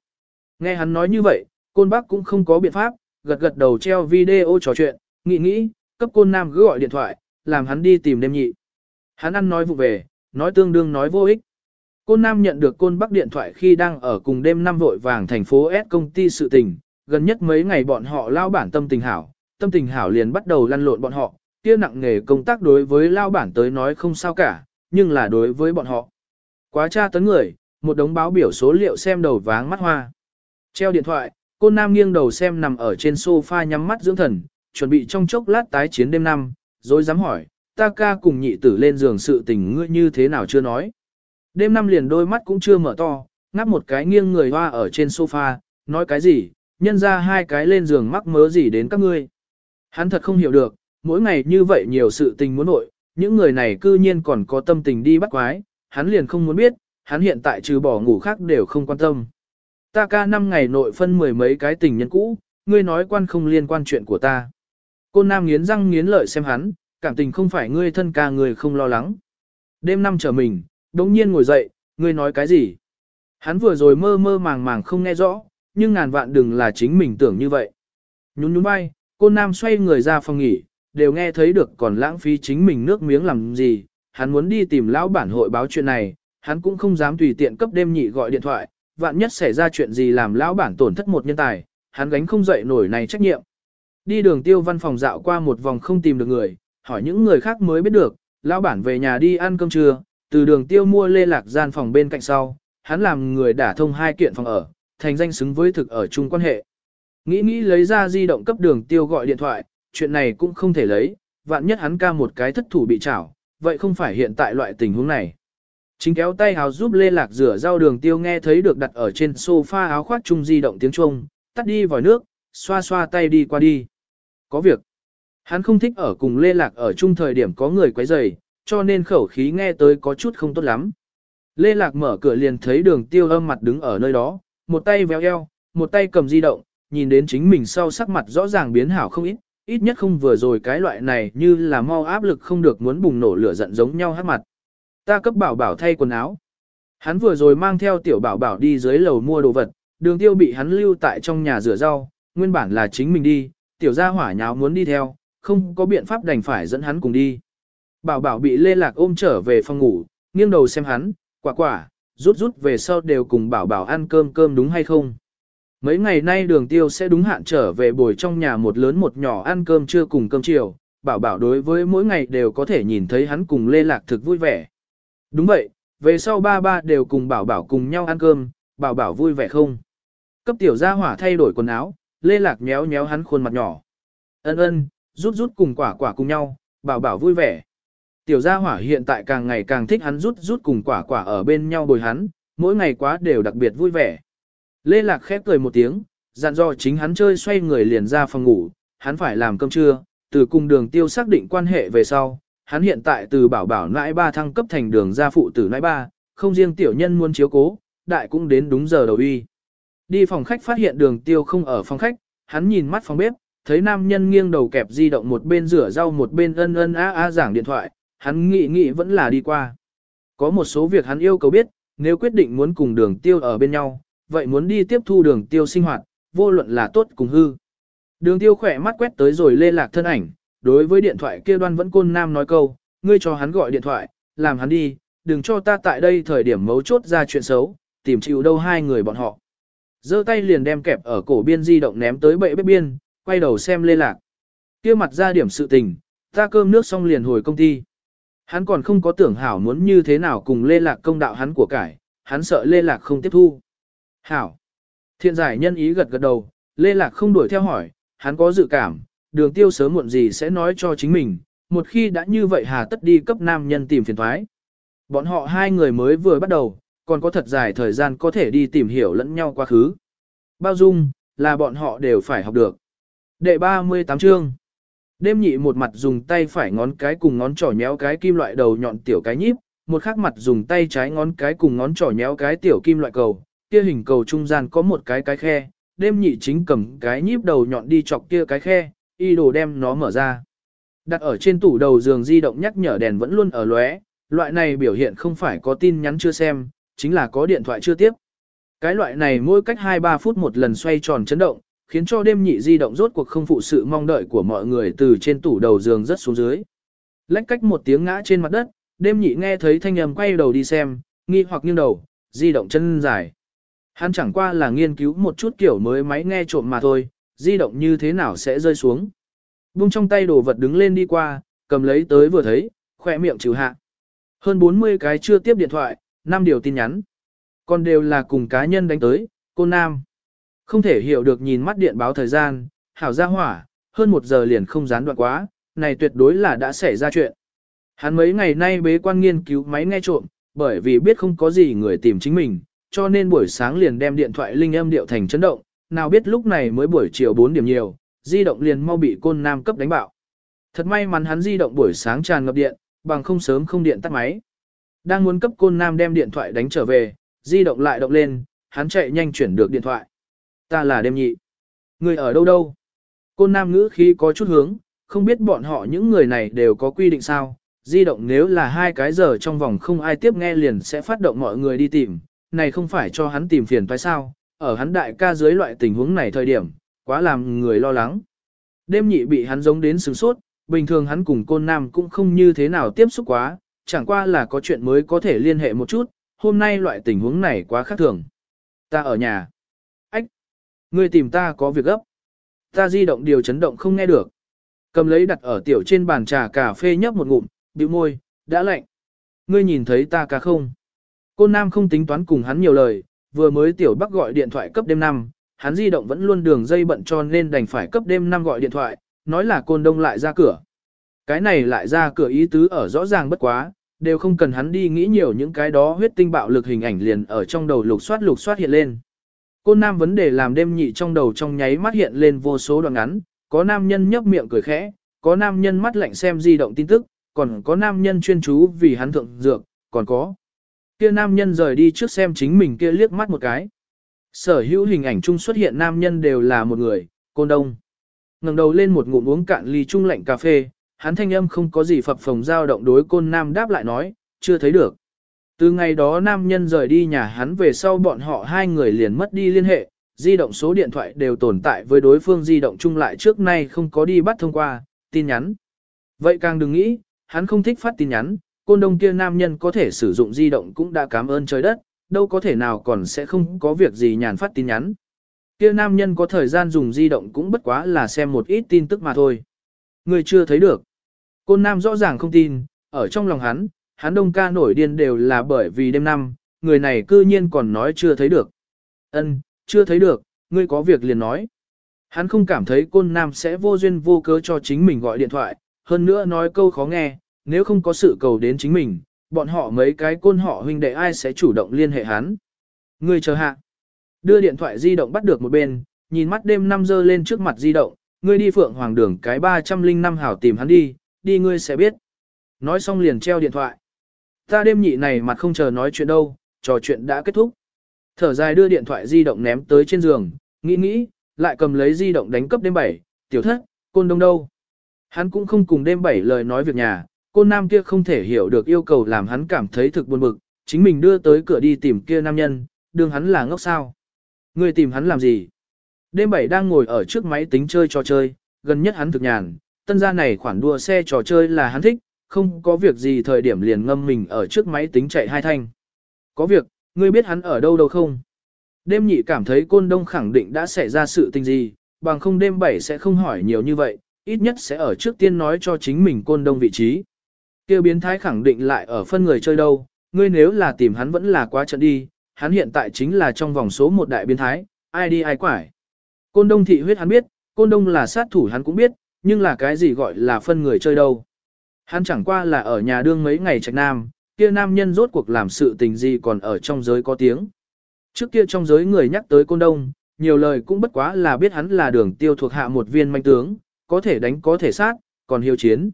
Nghe hắn nói như vậy, côn bác cũng không có biện pháp, gật gật đầu treo video trò chuyện, nghĩ nghĩ, cấp côn nam cứ gọi điện thoại, làm hắn đi tìm đêm nhị. Hắn ăn nói vụ về, nói tương đương nói vô ích. Côn nam nhận được côn bắc điện thoại khi đang ở cùng đêm năm vội vàng thành phố S công ty sự tình, gần nhất mấy ngày bọn họ lao bản tâm tình hảo, tâm tình hảo liền bắt đầu lăn lộn bọn họ, kia nặng nghề công tác đối với lao bản tới nói không sao cả, nhưng là đối với bọn họ. Quá tra tấn người, một đống báo biểu số liệu xem đầu váng mắt hoa. Treo điện thoại, cô nam nghiêng đầu xem nằm ở trên sofa nhắm mắt dưỡng thần, chuẩn bị trong chốc lát tái chiến đêm năm, rồi dám hỏi, ta ca cùng nhị tử lên giường sự tình ngươi như thế nào chưa nói. Đêm năm liền đôi mắt cũng chưa mở to, ngáp một cái nghiêng người hoa ở trên sofa, nói cái gì, nhân ra hai cái lên giường mắc mớ gì đến các ngươi. Hắn thật không hiểu được, mỗi ngày như vậy nhiều sự tình muốn nội, những người này cư nhiên còn có tâm tình đi bắt quái, hắn liền không muốn biết, hắn hiện tại trừ bỏ ngủ khác đều không quan tâm. Ta ca năm ngày nội phân mười mấy cái tình nhân cũ, ngươi nói quan không liên quan chuyện của ta. Côn Nam nghiến răng nghiến lợi xem hắn, cảm tình không phải ngươi thân ca người không lo lắng. Đêm năm trở mình, đống nhiên ngồi dậy, ngươi nói cái gì? Hắn vừa rồi mơ mơ màng màng không nghe rõ, nhưng ngàn vạn đừng là chính mình tưởng như vậy. Nhún nhún bay, Côn Nam xoay người ra phòng nghỉ, đều nghe thấy được còn lãng phí chính mình nước miếng làm gì, hắn muốn đi tìm lão bản hội báo chuyện này, hắn cũng không dám tùy tiện cấp đêm nhị gọi điện thoại, vạn nhất xảy ra chuyện gì làm lão bản tổn thất một nhân tài, hắn gánh không dậy nổi này trách nhiệm. Đi đường tiêu văn phòng dạo qua một vòng không tìm được người, hỏi những người khác mới biết được, lão bản về nhà đi ăn cơm trưa, từ đường tiêu mua lê lạc gian phòng bên cạnh sau, hắn làm người đả thông hai kiện phòng ở, thành danh xứng với thực ở chung quan hệ. Nghĩ nghĩ lấy ra di động cấp đường tiêu gọi điện thoại, chuyện này cũng không thể lấy, vạn nhất hắn ca một cái thất thủ bị trảo, vậy không phải hiện tại loại tình huống này. Chính kéo tay hào giúp Lê Lạc rửa rau đường tiêu nghe thấy được đặt ở trên sofa áo khoác chung di động tiếng Trung, tắt đi vòi nước, xoa xoa tay đi qua đi. Có việc. Hắn không thích ở cùng Lê Lạc ở chung thời điểm có người quấy rầy, cho nên khẩu khí nghe tới có chút không tốt lắm. Lê Lạc mở cửa liền thấy đường tiêu âm mặt đứng ở nơi đó, một tay véo eo, một tay cầm di động, nhìn đến chính mình sau sắc mặt rõ ràng biến hảo không ít, ít nhất không vừa rồi cái loại này như là mau áp lực không được muốn bùng nổ lửa giận giống nhau hát mặt. Ta cấp bảo bảo thay quần áo. Hắn vừa rồi mang theo tiểu bảo bảo đi dưới lầu mua đồ vật, đường tiêu bị hắn lưu tại trong nhà rửa rau, nguyên bản là chính mình đi, tiểu gia hỏa nháo muốn đi theo, không có biện pháp đành phải dẫn hắn cùng đi. Bảo bảo bị lê lạc ôm trở về phòng ngủ, nghiêng đầu xem hắn, quả quả, rút rút về sau đều cùng bảo bảo ăn cơm cơm đúng hay không. Mấy ngày nay đường tiêu sẽ đúng hạn trở về bồi trong nhà một lớn một nhỏ ăn cơm trưa cùng cơm chiều, bảo bảo đối với mỗi ngày đều có thể nhìn thấy hắn cùng lê lạc thực vui vẻ. Đúng vậy, về sau ba ba đều cùng bảo bảo cùng nhau ăn cơm, bảo bảo vui vẻ không? Cấp tiểu gia hỏa thay đổi quần áo, lê lạc méo méo hắn khuôn mặt nhỏ. Ân ân, rút rút cùng quả quả cùng nhau, bảo bảo vui vẻ. Tiểu gia hỏa hiện tại càng ngày càng thích hắn rút rút cùng quả quả ở bên nhau bồi hắn, mỗi ngày quá đều đặc biệt vui vẻ. Lê Lạc khép cười một tiếng, dặn dò chính hắn chơi xoay người liền ra phòng ngủ, hắn phải làm cơm trưa, từ cùng đường tiêu xác định quan hệ về sau, hắn hiện tại từ bảo bảo nãi ba thăng cấp thành đường gia phụ tử nãi ba, không riêng tiểu nhân muốn chiếu cố, đại cũng đến đúng giờ đầu y. Đi phòng khách phát hiện đường tiêu không ở phòng khách, hắn nhìn mắt phòng bếp, thấy nam nhân nghiêng đầu kẹp di động một bên rửa rau một bên ân ân a a giảng điện thoại, hắn nghĩ nghĩ vẫn là đi qua. Có một số việc hắn yêu cầu biết, nếu quyết định muốn cùng đường tiêu ở bên nhau, vậy muốn đi tiếp thu đường tiêu sinh hoạt, vô luận là tốt cùng hư. Đường tiêu khỏe mắt quét tới rồi lê lạc thân ảnh, đối với điện thoại kia đoan vẫn côn nam nói câu, ngươi cho hắn gọi điện thoại, làm hắn đi, đừng cho ta tại đây thời điểm mấu chốt ra chuyện xấu, tìm chịu đâu hai người bọn họ. giơ tay liền đem kẹp ở cổ biên di động ném tới bệ bếp biên, quay đầu xem lê lạc. kia mặt ra điểm sự tình, ta cơm nước xong liền hồi công ty. Hắn còn không có tưởng hảo muốn như thế nào cùng lê lạc công đạo hắn của cải, hắn sợ lê lạc không tiếp thu. Hảo. Thiện giải nhân ý gật gật đầu, lê lạc không đuổi theo hỏi, hắn có dự cảm, đường tiêu sớm muộn gì sẽ nói cho chính mình, một khi đã như vậy hà tất đi cấp nam nhân tìm phiền thoái. Bọn họ hai người mới vừa bắt đầu, còn có thật dài thời gian có thể đi tìm hiểu lẫn nhau quá khứ. Bao dung, là bọn họ đều phải học được. Đệ 38 chương Đêm nhị một mặt dùng tay phải ngón cái cùng ngón trỏ nhéo cái kim loại đầu nhọn tiểu cái nhíp, một khác mặt dùng tay trái ngón cái cùng ngón trỏ nhéo cái tiểu kim loại cầu, kia hình cầu trung gian có một cái cái khe, đêm nhị chính cầm cái nhíp đầu nhọn đi chọc kia cái khe, y đồ đem nó mở ra. Đặt ở trên tủ đầu giường di động nhắc nhở đèn vẫn luôn ở lóe, loại này biểu hiện không phải có tin nhắn chưa xem, chính là có điện thoại chưa tiếp. Cái loại này mỗi cách 2-3 phút một lần xoay tròn chấn động, khiến cho đêm nhị di động rốt cuộc không phụ sự mong đợi của mọi người từ trên tủ đầu giường rất xuống dưới. Lách cách một tiếng ngã trên mặt đất, đêm nhị nghe thấy thanh âm quay đầu đi xem, nghi hoặc nghiêng đầu, di động chân dài. Hắn chẳng qua là nghiên cứu một chút kiểu mới máy nghe trộm mà thôi, di động như thế nào sẽ rơi xuống. Bung trong tay đồ vật đứng lên đi qua, cầm lấy tới vừa thấy, khỏe miệng trừ hạ. Hơn 40 cái chưa tiếp điện thoại, 5 điều tin nhắn. Còn đều là cùng cá nhân đánh tới, cô Nam. Không thể hiểu được nhìn mắt điện báo thời gian, hảo ra hỏa, hơn một giờ liền không gián đoạn quá, này tuyệt đối là đã xảy ra chuyện. Hắn mấy ngày nay bế quan nghiên cứu máy nghe trộm, bởi vì biết không có gì người tìm chính mình, cho nên buổi sáng liền đem điện thoại linh âm điệu thành chấn động, nào biết lúc này mới buổi chiều 4 điểm nhiều, di động liền mau bị côn nam cấp đánh bạo. Thật may mắn hắn di động buổi sáng tràn ngập điện, bằng không sớm không điện tắt máy. Đang muốn cấp côn nam đem điện thoại đánh trở về, di động lại động lên, hắn chạy nhanh chuyển được điện thoại. Ta là đêm nhị. Người ở đâu đâu? Côn nam ngữ khí có chút hướng, không biết bọn họ những người này đều có quy định sao. Di động nếu là hai cái giờ trong vòng không ai tiếp nghe liền sẽ phát động mọi người đi tìm, này không phải cho hắn tìm phiền phải sao, ở hắn đại ca dưới loại tình huống này thời điểm, quá làm người lo lắng. Đêm nhị bị hắn giống đến sướng sốt, bình thường hắn cùng côn nam cũng không như thế nào tiếp xúc quá, chẳng qua là có chuyện mới có thể liên hệ một chút, hôm nay loại tình huống này quá khác thường. Ta ở nhà. Ách! Ngươi tìm ta có việc gấp. Ta di động điều chấn động không nghe được. Cầm lấy đặt ở tiểu trên bàn trà cà phê nhấp một ngụm, bĩu môi, đã lạnh. Ngươi nhìn thấy ta cả không? Côn Nam không tính toán cùng hắn nhiều lời, vừa mới tiểu bắc gọi điện thoại cấp đêm năm, hắn di động vẫn luôn đường dây bận cho nên đành phải cấp đêm năm gọi điện thoại, nói là côn đông lại ra cửa. Cái này lại ra cửa ý tứ ở rõ ràng bất quá, đều không cần hắn đi nghĩ nhiều những cái đó huyết tinh bạo lực hình ảnh liền ở trong đầu lục soát lục soát hiện lên. Côn nam vấn đề làm đêm nhị trong đầu trong nháy mắt hiện lên vô số đoạn ngắn, có nam nhân nhấp miệng cười khẽ, có nam nhân mắt lạnh xem di động tin tức, còn có nam nhân chuyên chú vì hắn thượng dược, còn có kia nam nhân rời đi trước xem chính mình kia liếc mắt một cái. Sở hữu hình ảnh chung xuất hiện nam nhân đều là một người, côn đông. ngẩng đầu lên một ngụm uống cạn ly chung lạnh cà phê, hắn thanh âm không có gì phập phồng dao động đối côn nam đáp lại nói, chưa thấy được. Từ ngày đó nam nhân rời đi nhà hắn về sau bọn họ hai người liền mất đi liên hệ, di động số điện thoại đều tồn tại với đối phương di động chung lại trước nay không có đi bắt thông qua, tin nhắn. Vậy càng đừng nghĩ, hắn không thích phát tin nhắn, côn đông kia nam nhân có thể sử dụng di động cũng đã cảm ơn trời đất, đâu có thể nào còn sẽ không có việc gì nhàn phát tin nhắn. Kia nam nhân có thời gian dùng di động cũng bất quá là xem một ít tin tức mà thôi. Người chưa thấy được. Côn nam rõ ràng không tin, ở trong lòng hắn, hắn đông ca nổi điên đều là bởi vì đêm năm, người này cư nhiên còn nói chưa thấy được. Ân, chưa thấy được, ngươi có việc liền nói. Hắn không cảm thấy côn nam sẽ vô duyên vô cớ cho chính mình gọi điện thoại, hơn nữa nói câu khó nghe, nếu không có sự cầu đến chính mình, bọn họ mấy cái côn họ huynh đệ ai sẽ chủ động liên hệ hắn. Ngươi chờ hạ. Đưa điện thoại di động bắt được một bên, nhìn mắt đêm năm giờ lên trước mặt di động, ngươi đi phượng hoàng đường cái 305 hảo tìm hắn đi, đi ngươi sẽ biết. Nói xong liền treo điện thoại. Ta đêm nhị này mặt không chờ nói chuyện đâu, trò chuyện đã kết thúc. Thở dài đưa điện thoại di động ném tới trên giường, nghĩ nghĩ, lại cầm lấy di động đánh cấp đêm 7, tiểu thất, côn đông đâu. Hắn cũng không cùng đêm 7 lời nói việc nhà, Cô nam kia không thể hiểu được yêu cầu làm hắn cảm thấy thực buồn bực, chính mình đưa tới cửa đi tìm kia nam nhân, đương hắn là ngốc sao. Người tìm hắn làm gì? Đêm bảy đang ngồi ở trước máy tính chơi trò chơi, gần nhất hắn thực nhàn, tân gia này khoản đua xe trò chơi là hắn thích, không có việc gì thời điểm liền ngâm mình ở trước máy tính chạy hai thanh. Có việc, ngươi biết hắn ở đâu đâu không? Đêm nhị cảm thấy côn đông khẳng định đã xảy ra sự tình gì, bằng không đêm bảy sẽ không hỏi nhiều như vậy, ít nhất sẽ ở trước tiên nói cho chính mình côn đông vị trí. Kêu biến thái khẳng định lại ở phân người chơi đâu, ngươi nếu là tìm hắn vẫn là quá trận đi, hắn hiện tại chính là trong vòng số một đại biến thái, ai đi ai quải. Côn đông thị huyết hắn biết, côn đông là sát thủ hắn cũng biết, nhưng là cái gì gọi là phân người chơi đâu. Hắn chẳng qua là ở nhà đương mấy ngày trạch nam, kia nam nhân rốt cuộc làm sự tình gì còn ở trong giới có tiếng. Trước kia trong giới người nhắc tới côn đông, nhiều lời cũng bất quá là biết hắn là đường tiêu thuộc hạ một viên manh tướng, có thể đánh có thể sát, còn hiếu chiến.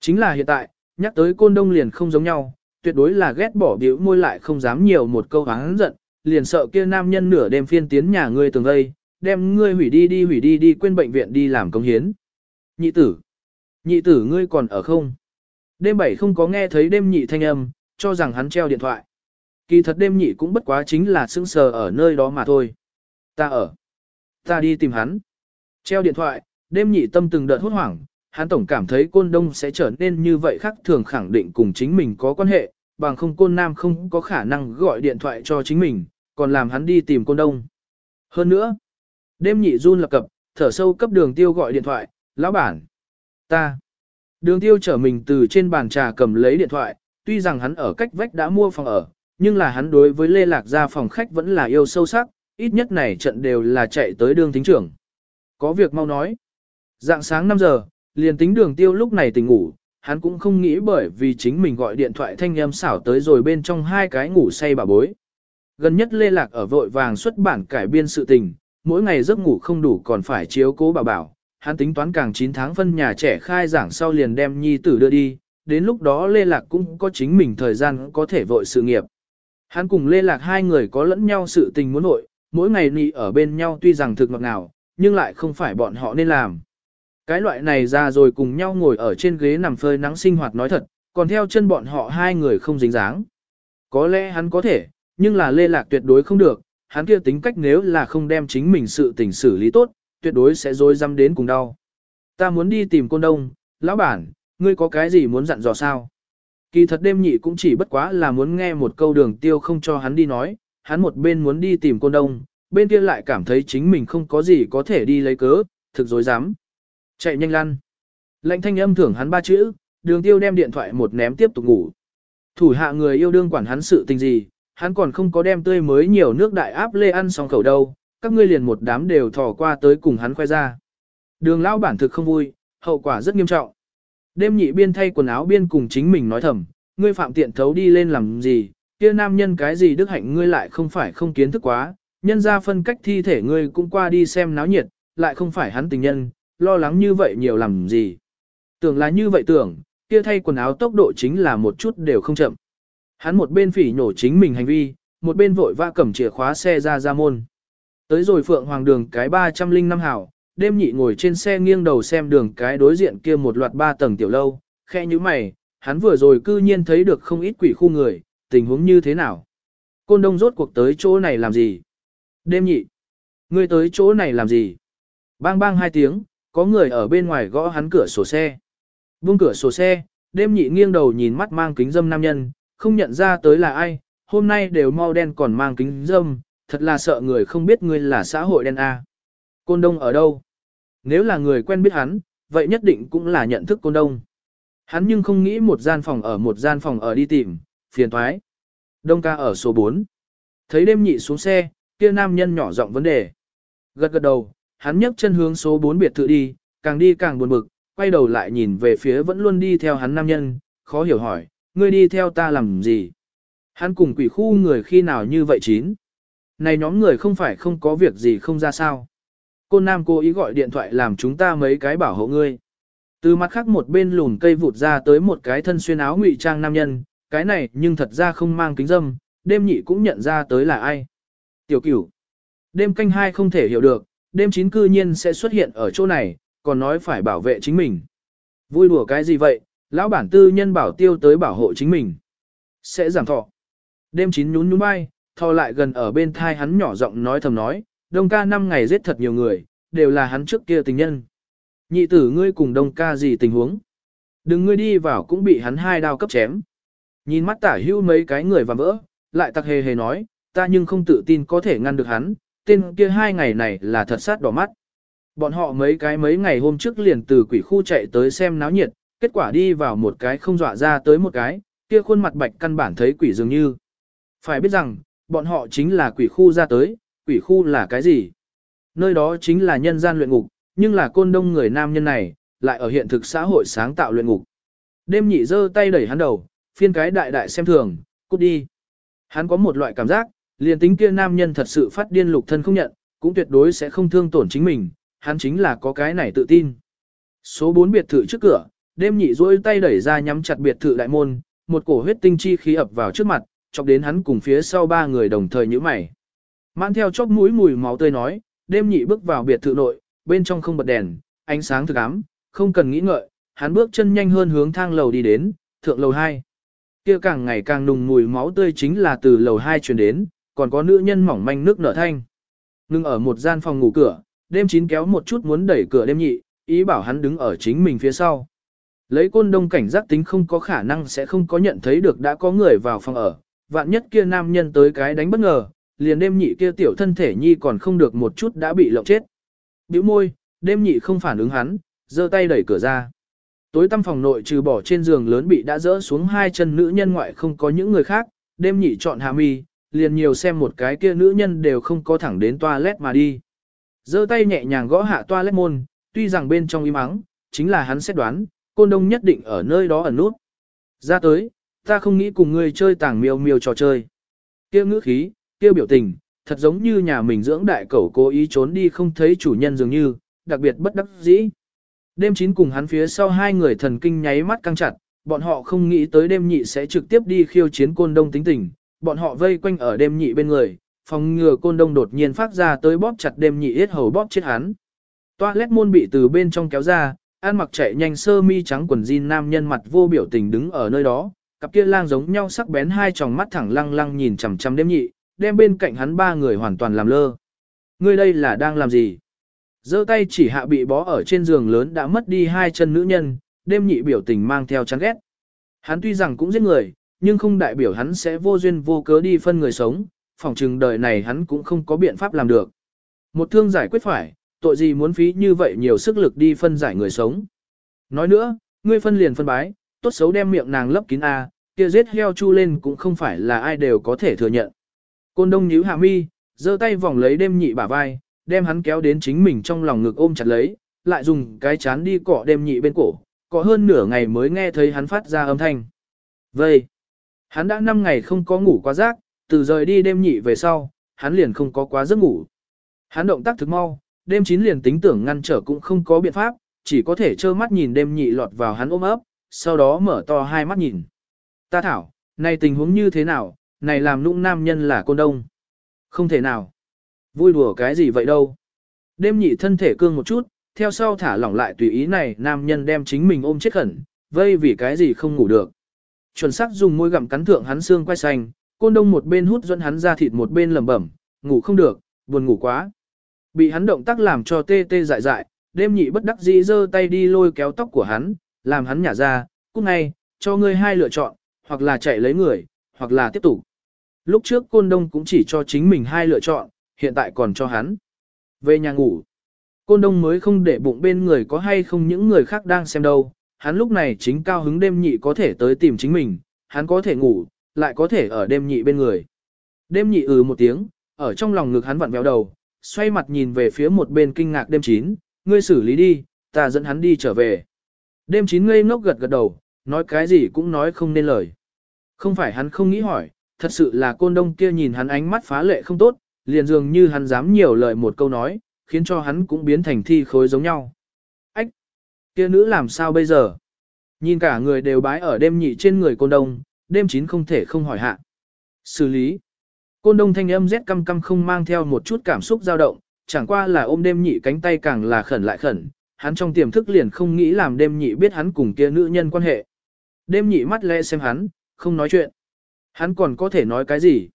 Chính là hiện tại, nhắc tới côn đông liền không giống nhau, tuyệt đối là ghét bỏ biểu môi lại không dám nhiều một câu hắn giận, liền sợ kia nam nhân nửa đêm phiên tiến nhà ngươi tường gây, đem ngươi hủy đi đi hủy đi đi quên bệnh viện đi làm công hiến. Nhị tử, nhị tử ngươi còn ở không? Đêm bảy không có nghe thấy đêm nhị thanh âm, cho rằng hắn treo điện thoại. Kỳ thật đêm nhị cũng bất quá chính là sững sờ ở nơi đó mà thôi. Ta ở. Ta đi tìm hắn. Treo điện thoại, đêm nhị tâm từng đợt hốt hoảng, hắn tổng cảm thấy côn đông sẽ trở nên như vậy khác thường khẳng định cùng chính mình có quan hệ, bằng không côn nam không có khả năng gọi điện thoại cho chính mình, còn làm hắn đi tìm côn đông. Hơn nữa, đêm nhị run lập cập, thở sâu cấp đường tiêu gọi điện thoại, lão bản. Ta. Đường tiêu trở mình từ trên bàn trà cầm lấy điện thoại, tuy rằng hắn ở cách vách đã mua phòng ở, nhưng là hắn đối với Lê Lạc gia phòng khách vẫn là yêu sâu sắc, ít nhất này trận đều là chạy tới đường thính trưởng. Có việc mau nói. Dạng sáng 5 giờ, liền tính đường tiêu lúc này tỉnh ngủ, hắn cũng không nghĩ bởi vì chính mình gọi điện thoại thanh âm xảo tới rồi bên trong hai cái ngủ say bà bối. Gần nhất Lê Lạc ở vội vàng xuất bản cải biên sự tình, mỗi ngày giấc ngủ không đủ còn phải chiếu cố bà bảo. Hắn tính toán càng 9 tháng phân nhà trẻ khai giảng sau liền đem nhi tử đưa đi, đến lúc đó Lê Lạc cũng có chính mình thời gian có thể vội sự nghiệp. Hắn cùng Lê Lạc hai người có lẫn nhau sự tình muốn nội, mỗi ngày nị ở bên nhau tuy rằng thực ngọt ngào, nhưng lại không phải bọn họ nên làm. Cái loại này ra rồi cùng nhau ngồi ở trên ghế nằm phơi nắng sinh hoạt nói thật, còn theo chân bọn họ hai người không dính dáng. Có lẽ hắn có thể, nhưng là Lê Lạc tuyệt đối không được, hắn kia tính cách nếu là không đem chính mình sự tình xử lý tốt, tuyệt đối sẽ dối dăm đến cùng đau. Ta muốn đi tìm côn đông, lão bản, ngươi có cái gì muốn dặn dò sao? Kỳ thật đêm nhị cũng chỉ bất quá là muốn nghe một câu đường tiêu không cho hắn đi nói, hắn một bên muốn đi tìm côn đông, bên kia lại cảm thấy chính mình không có gì có thể đi lấy cớ, thực dối dám. Chạy nhanh lăn. Lệnh thanh âm thưởng hắn ba chữ, đường tiêu đem điện thoại một ném tiếp tục ngủ. Thủ hạ người yêu đương quản hắn sự tình gì, hắn còn không có đem tươi mới nhiều nước đại áp lê ăn xong khẩu đâu, các ngươi liền một đám đều thò qua tới cùng hắn khoe ra. Đường lão bản thực không vui, hậu quả rất nghiêm trọng. Đêm nhị biên thay quần áo biên cùng chính mình nói thầm, ngươi phạm tiện thấu đi lên làm gì, kia nam nhân cái gì đức hạnh ngươi lại không phải không kiến thức quá, nhân ra phân cách thi thể ngươi cũng qua đi xem náo nhiệt, lại không phải hắn tình nhân, lo lắng như vậy nhiều làm gì. Tưởng là như vậy tưởng, kia thay quần áo tốc độ chính là một chút đều không chậm. Hắn một bên phỉ nhổ chính mình hành vi, một bên vội vã cầm chìa khóa xe ra ra môn. Tới rồi Phượng Hoàng đường cái 305 hảo, đêm nhị ngồi trên xe nghiêng đầu xem đường cái đối diện kia một loạt ba tầng tiểu lâu, khe như mày, hắn vừa rồi cư nhiên thấy được không ít quỷ khu người, tình huống như thế nào. Côn đông rốt cuộc tới chỗ này làm gì? Đêm nhị, ngươi tới chỗ này làm gì? Bang bang hai tiếng, có người ở bên ngoài gõ hắn cửa sổ xe. Vung cửa sổ xe, đêm nhị nghiêng đầu nhìn mắt mang kính dâm nam nhân, không nhận ra tới là ai, hôm nay đều mau đen còn mang kính dâm, thật là sợ người không biết ngươi là xã hội đen A. Côn Đông ở đâu? Nếu là người quen biết hắn, vậy nhất định cũng là nhận thức Côn Đông. Hắn nhưng không nghĩ một gian phòng ở một gian phòng ở đi tìm, phiền thoái. Đông ca ở số 4. Thấy đêm nhị xuống xe, kia nam nhân nhỏ giọng vấn đề. Gật gật đầu, hắn nhấc chân hướng số 4 biệt thự đi, càng đi càng buồn bực, quay đầu lại nhìn về phía vẫn luôn đi theo hắn nam nhân, khó hiểu hỏi, ngươi đi theo ta làm gì? Hắn cùng quỷ khu người khi nào như vậy chín? Này nhóm người không phải không có việc gì không ra sao? Cô Nam cô ý gọi điện thoại làm chúng ta mấy cái bảo hộ ngươi. Từ mặt khác một bên lùn cây vụt ra tới một cái thân xuyên áo ngụy trang nam nhân, cái này nhưng thật ra không mang kính dâm, đêm nhị cũng nhận ra tới là ai. Tiểu cửu. Đêm canh hai không thể hiểu được, đêm chín cư nhiên sẽ xuất hiện ở chỗ này, còn nói phải bảo vệ chính mình. Vui đùa cái gì vậy, lão bản tư nhân bảo tiêu tới bảo hộ chính mình. Sẽ giảm thọ. Đêm chín nhún nhún bay, thò lại gần ở bên thai hắn nhỏ giọng nói thầm nói, đông ca năm ngày giết thật nhiều người, đều là hắn trước kia tình nhân. Nhị tử ngươi cùng đông ca gì tình huống? Đừng ngươi đi vào cũng bị hắn hai đao cấp chém. Nhìn mắt tả hưu mấy cái người và vỡ, lại tặc hề hề nói, ta nhưng không tự tin có thể ngăn được hắn, tên kia hai ngày này là thật sát đỏ mắt. Bọn họ mấy cái mấy ngày hôm trước liền từ quỷ khu chạy tới xem náo nhiệt, kết quả đi vào một cái không dọa ra tới một cái, kia khuôn mặt bạch căn bản thấy quỷ dường như. Phải biết rằng, bọn họ chính là quỷ khu ra tới, quỷ khu là cái gì? Nơi đó chính là nhân gian luyện ngục, nhưng là côn đông người nam nhân này, lại ở hiện thực xã hội sáng tạo luyện ngục. Đêm nhị giơ tay đẩy hắn đầu, phiên cái đại đại xem thường, cút đi. Hắn có một loại cảm giác, liền tính kia nam nhân thật sự phát điên lục thân không nhận, cũng tuyệt đối sẽ không thương tổn chính mình, hắn chính là có cái này tự tin. Số 4 biệt thự trước cửa, đêm nhị duỗi tay đẩy ra nhắm chặt biệt thự đại môn, một cổ huyết tinh chi khí ập vào trước mặt, chọc đến hắn cùng phía sau ba người đồng thời nhíu mày. Mãn theo chốc mũi mùi máu tươi nói, đêm nhị bước vào biệt thự nội, bên trong không bật đèn, ánh sáng thực ám, không cần nghĩ ngợi, hắn bước chân nhanh hơn hướng thang lầu đi đến, thượng lầu 2. Kia càng ngày càng nùng mùi máu tươi chính là từ lầu 2 truyền đến, còn có nữ nhân mỏng manh nước nở thanh. Ngưng ở một gian phòng ngủ cửa, đêm chín kéo một chút muốn đẩy cửa đêm nhị, ý bảo hắn đứng ở chính mình phía sau. Lấy côn đông cảnh giác tính không có khả năng sẽ không có nhận thấy được đã có người vào phòng ở, vạn nhất kia nam nhân tới cái đánh bất ngờ, liền đêm nhị kia tiểu thân thể nhi còn không được một chút đã bị lộng chết. Biểu môi, đêm nhị không phản ứng hắn, giơ tay đẩy cửa ra. Tối tăm phòng nội trừ bỏ trên giường lớn bị đã rỡ xuống hai chân nữ nhân ngoại không có những người khác, đêm nhị chọn hạ mi, liền nhiều xem một cái kia nữ nhân đều không có thẳng đến toilet mà đi. giơ tay nhẹ nhàng gõ hạ toilet môn, tuy rằng bên trong im ắng, chính là hắn xét đoán, côn đông nhất định ở nơi đó ẩn nút. Ra tới, ta không nghĩ cùng ngươi chơi tàng miêu miêu trò chơi. Kia ngữ khí, kia biểu tình, thật giống như nhà mình dưỡng đại cẩu cố ý trốn đi không thấy chủ nhân dường như, đặc biệt bất đắc dĩ. Đêm chín cùng hắn phía sau hai người thần kinh nháy mắt căng chặt, bọn họ không nghĩ tới đêm nhị sẽ trực tiếp đi khiêu chiến côn đông tính tình, bọn họ vây quanh ở đêm nhị bên người, phòng ngừa côn đông đột nhiên phát ra tới bóp chặt đêm nhị yết hầu bóp chết hắn. Toilet môn bị từ bên trong kéo ra, An mặc chạy nhanh sơ mi trắng quần jean nam nhân mặt vô biểu tình đứng ở nơi đó, cặp kia lang giống nhau sắc bén hai tròng mắt thẳng lăng lăng nhìn chằm chằm đêm nhị, đem bên cạnh hắn ba người hoàn toàn làm lơ. Ngươi đây là đang làm gì? giơ tay chỉ hạ bị bó ở trên giường lớn đã mất đi hai chân nữ nhân, đêm nhị biểu tình mang theo chán ghét. Hắn tuy rằng cũng giết người, nhưng không đại biểu hắn sẽ vô duyên vô cớ đi phân người sống, phỏng chừng đời này hắn cũng không có biện pháp làm được. Một thương giải quyết phải, tội gì muốn phí như vậy nhiều sức lực đi phân giải người sống. Nói nữa, ngươi phân liền phân bái, tốt xấu đem miệng nàng lấp kín A, kia giết heo chu lên cũng không phải là ai đều có thể thừa nhận. Côn đông nhíu hạ mi, giơ tay vòng lấy đêm nhị bả vai, đem hắn kéo đến chính mình trong lòng ngực ôm chặt lấy, lại dùng cái chán đi cọ đêm nhị bên cổ, có hơn nửa ngày mới nghe thấy hắn phát ra âm thanh. Vậy, hắn đã 5 ngày không có ngủ quá giấc, từ rời đi đêm nhị về sau, hắn liền không có quá giấc ngủ. Hắn động tác thực mau, đêm chín liền tính tưởng ngăn trở cũng không có biện pháp, chỉ có thể trơ mắt nhìn đêm nhị lọt vào hắn ôm ấp, sau đó mở to hai mắt nhìn. Ta thảo, này tình huống như thế nào, này làm nũng nam nhân là côn đông. Không thể nào. Vui đùa cái gì vậy đâu. Đêm nhị thân thể cương một chút, theo sau thả lỏng lại tùy ý này nam nhân đem chính mình ôm chết khẩn, vây vì cái gì không ngủ được. Chuẩn xác dùng môi gặm cắn thượng hắn xương quay xanh, côn đông một bên hút dẫn hắn ra thịt một bên lẩm bẩm, ngủ không được, buồn ngủ quá. Bị hắn động tác làm cho tê tê dại dại, đêm nhị bất đắc dĩ giơ tay đi lôi kéo tóc của hắn, làm hắn nhả ra, cút ngay, cho ngươi hai lựa chọn, hoặc là chạy lấy người, hoặc là tiếp tục. Lúc trước côn đông cũng chỉ cho chính mình hai lựa chọn, hiện tại còn cho hắn. Về nhà ngủ. Côn đông mới không để bụng bên người có hay không những người khác đang xem đâu, hắn lúc này chính cao hứng đêm nhị có thể tới tìm chính mình, hắn có thể ngủ, lại có thể ở đêm nhị bên người. Đêm nhị ừ một tiếng, ở trong lòng ngực hắn vặn vẹo đầu, xoay mặt nhìn về phía một bên kinh ngạc đêm chín, ngươi xử lý đi, ta dẫn hắn đi trở về. Đêm chín ngây ngốc gật gật đầu, nói cái gì cũng nói không nên lời. Không phải hắn không nghĩ hỏi, thật sự là côn đông kia nhìn hắn ánh mắt phá lệ không tốt, liền dường như hắn dám nhiều lời một câu nói, khiến cho hắn cũng biến thành thi khối giống nhau. Kia nữ làm sao bây giờ? Nhìn cả người đều bái ở đêm nhị trên người côn đông, đêm chín không thể không hỏi hạ. Xử lý! Côn đông thanh âm rét căm căm không mang theo một chút cảm xúc dao động, chẳng qua là ôm đêm nhị cánh tay càng là khẩn lại khẩn, hắn trong tiềm thức liền không nghĩ làm đêm nhị biết hắn cùng kia nữ nhân quan hệ. Đêm nhị mắt lẽ xem hắn, không nói chuyện. Hắn còn có thể nói cái gì?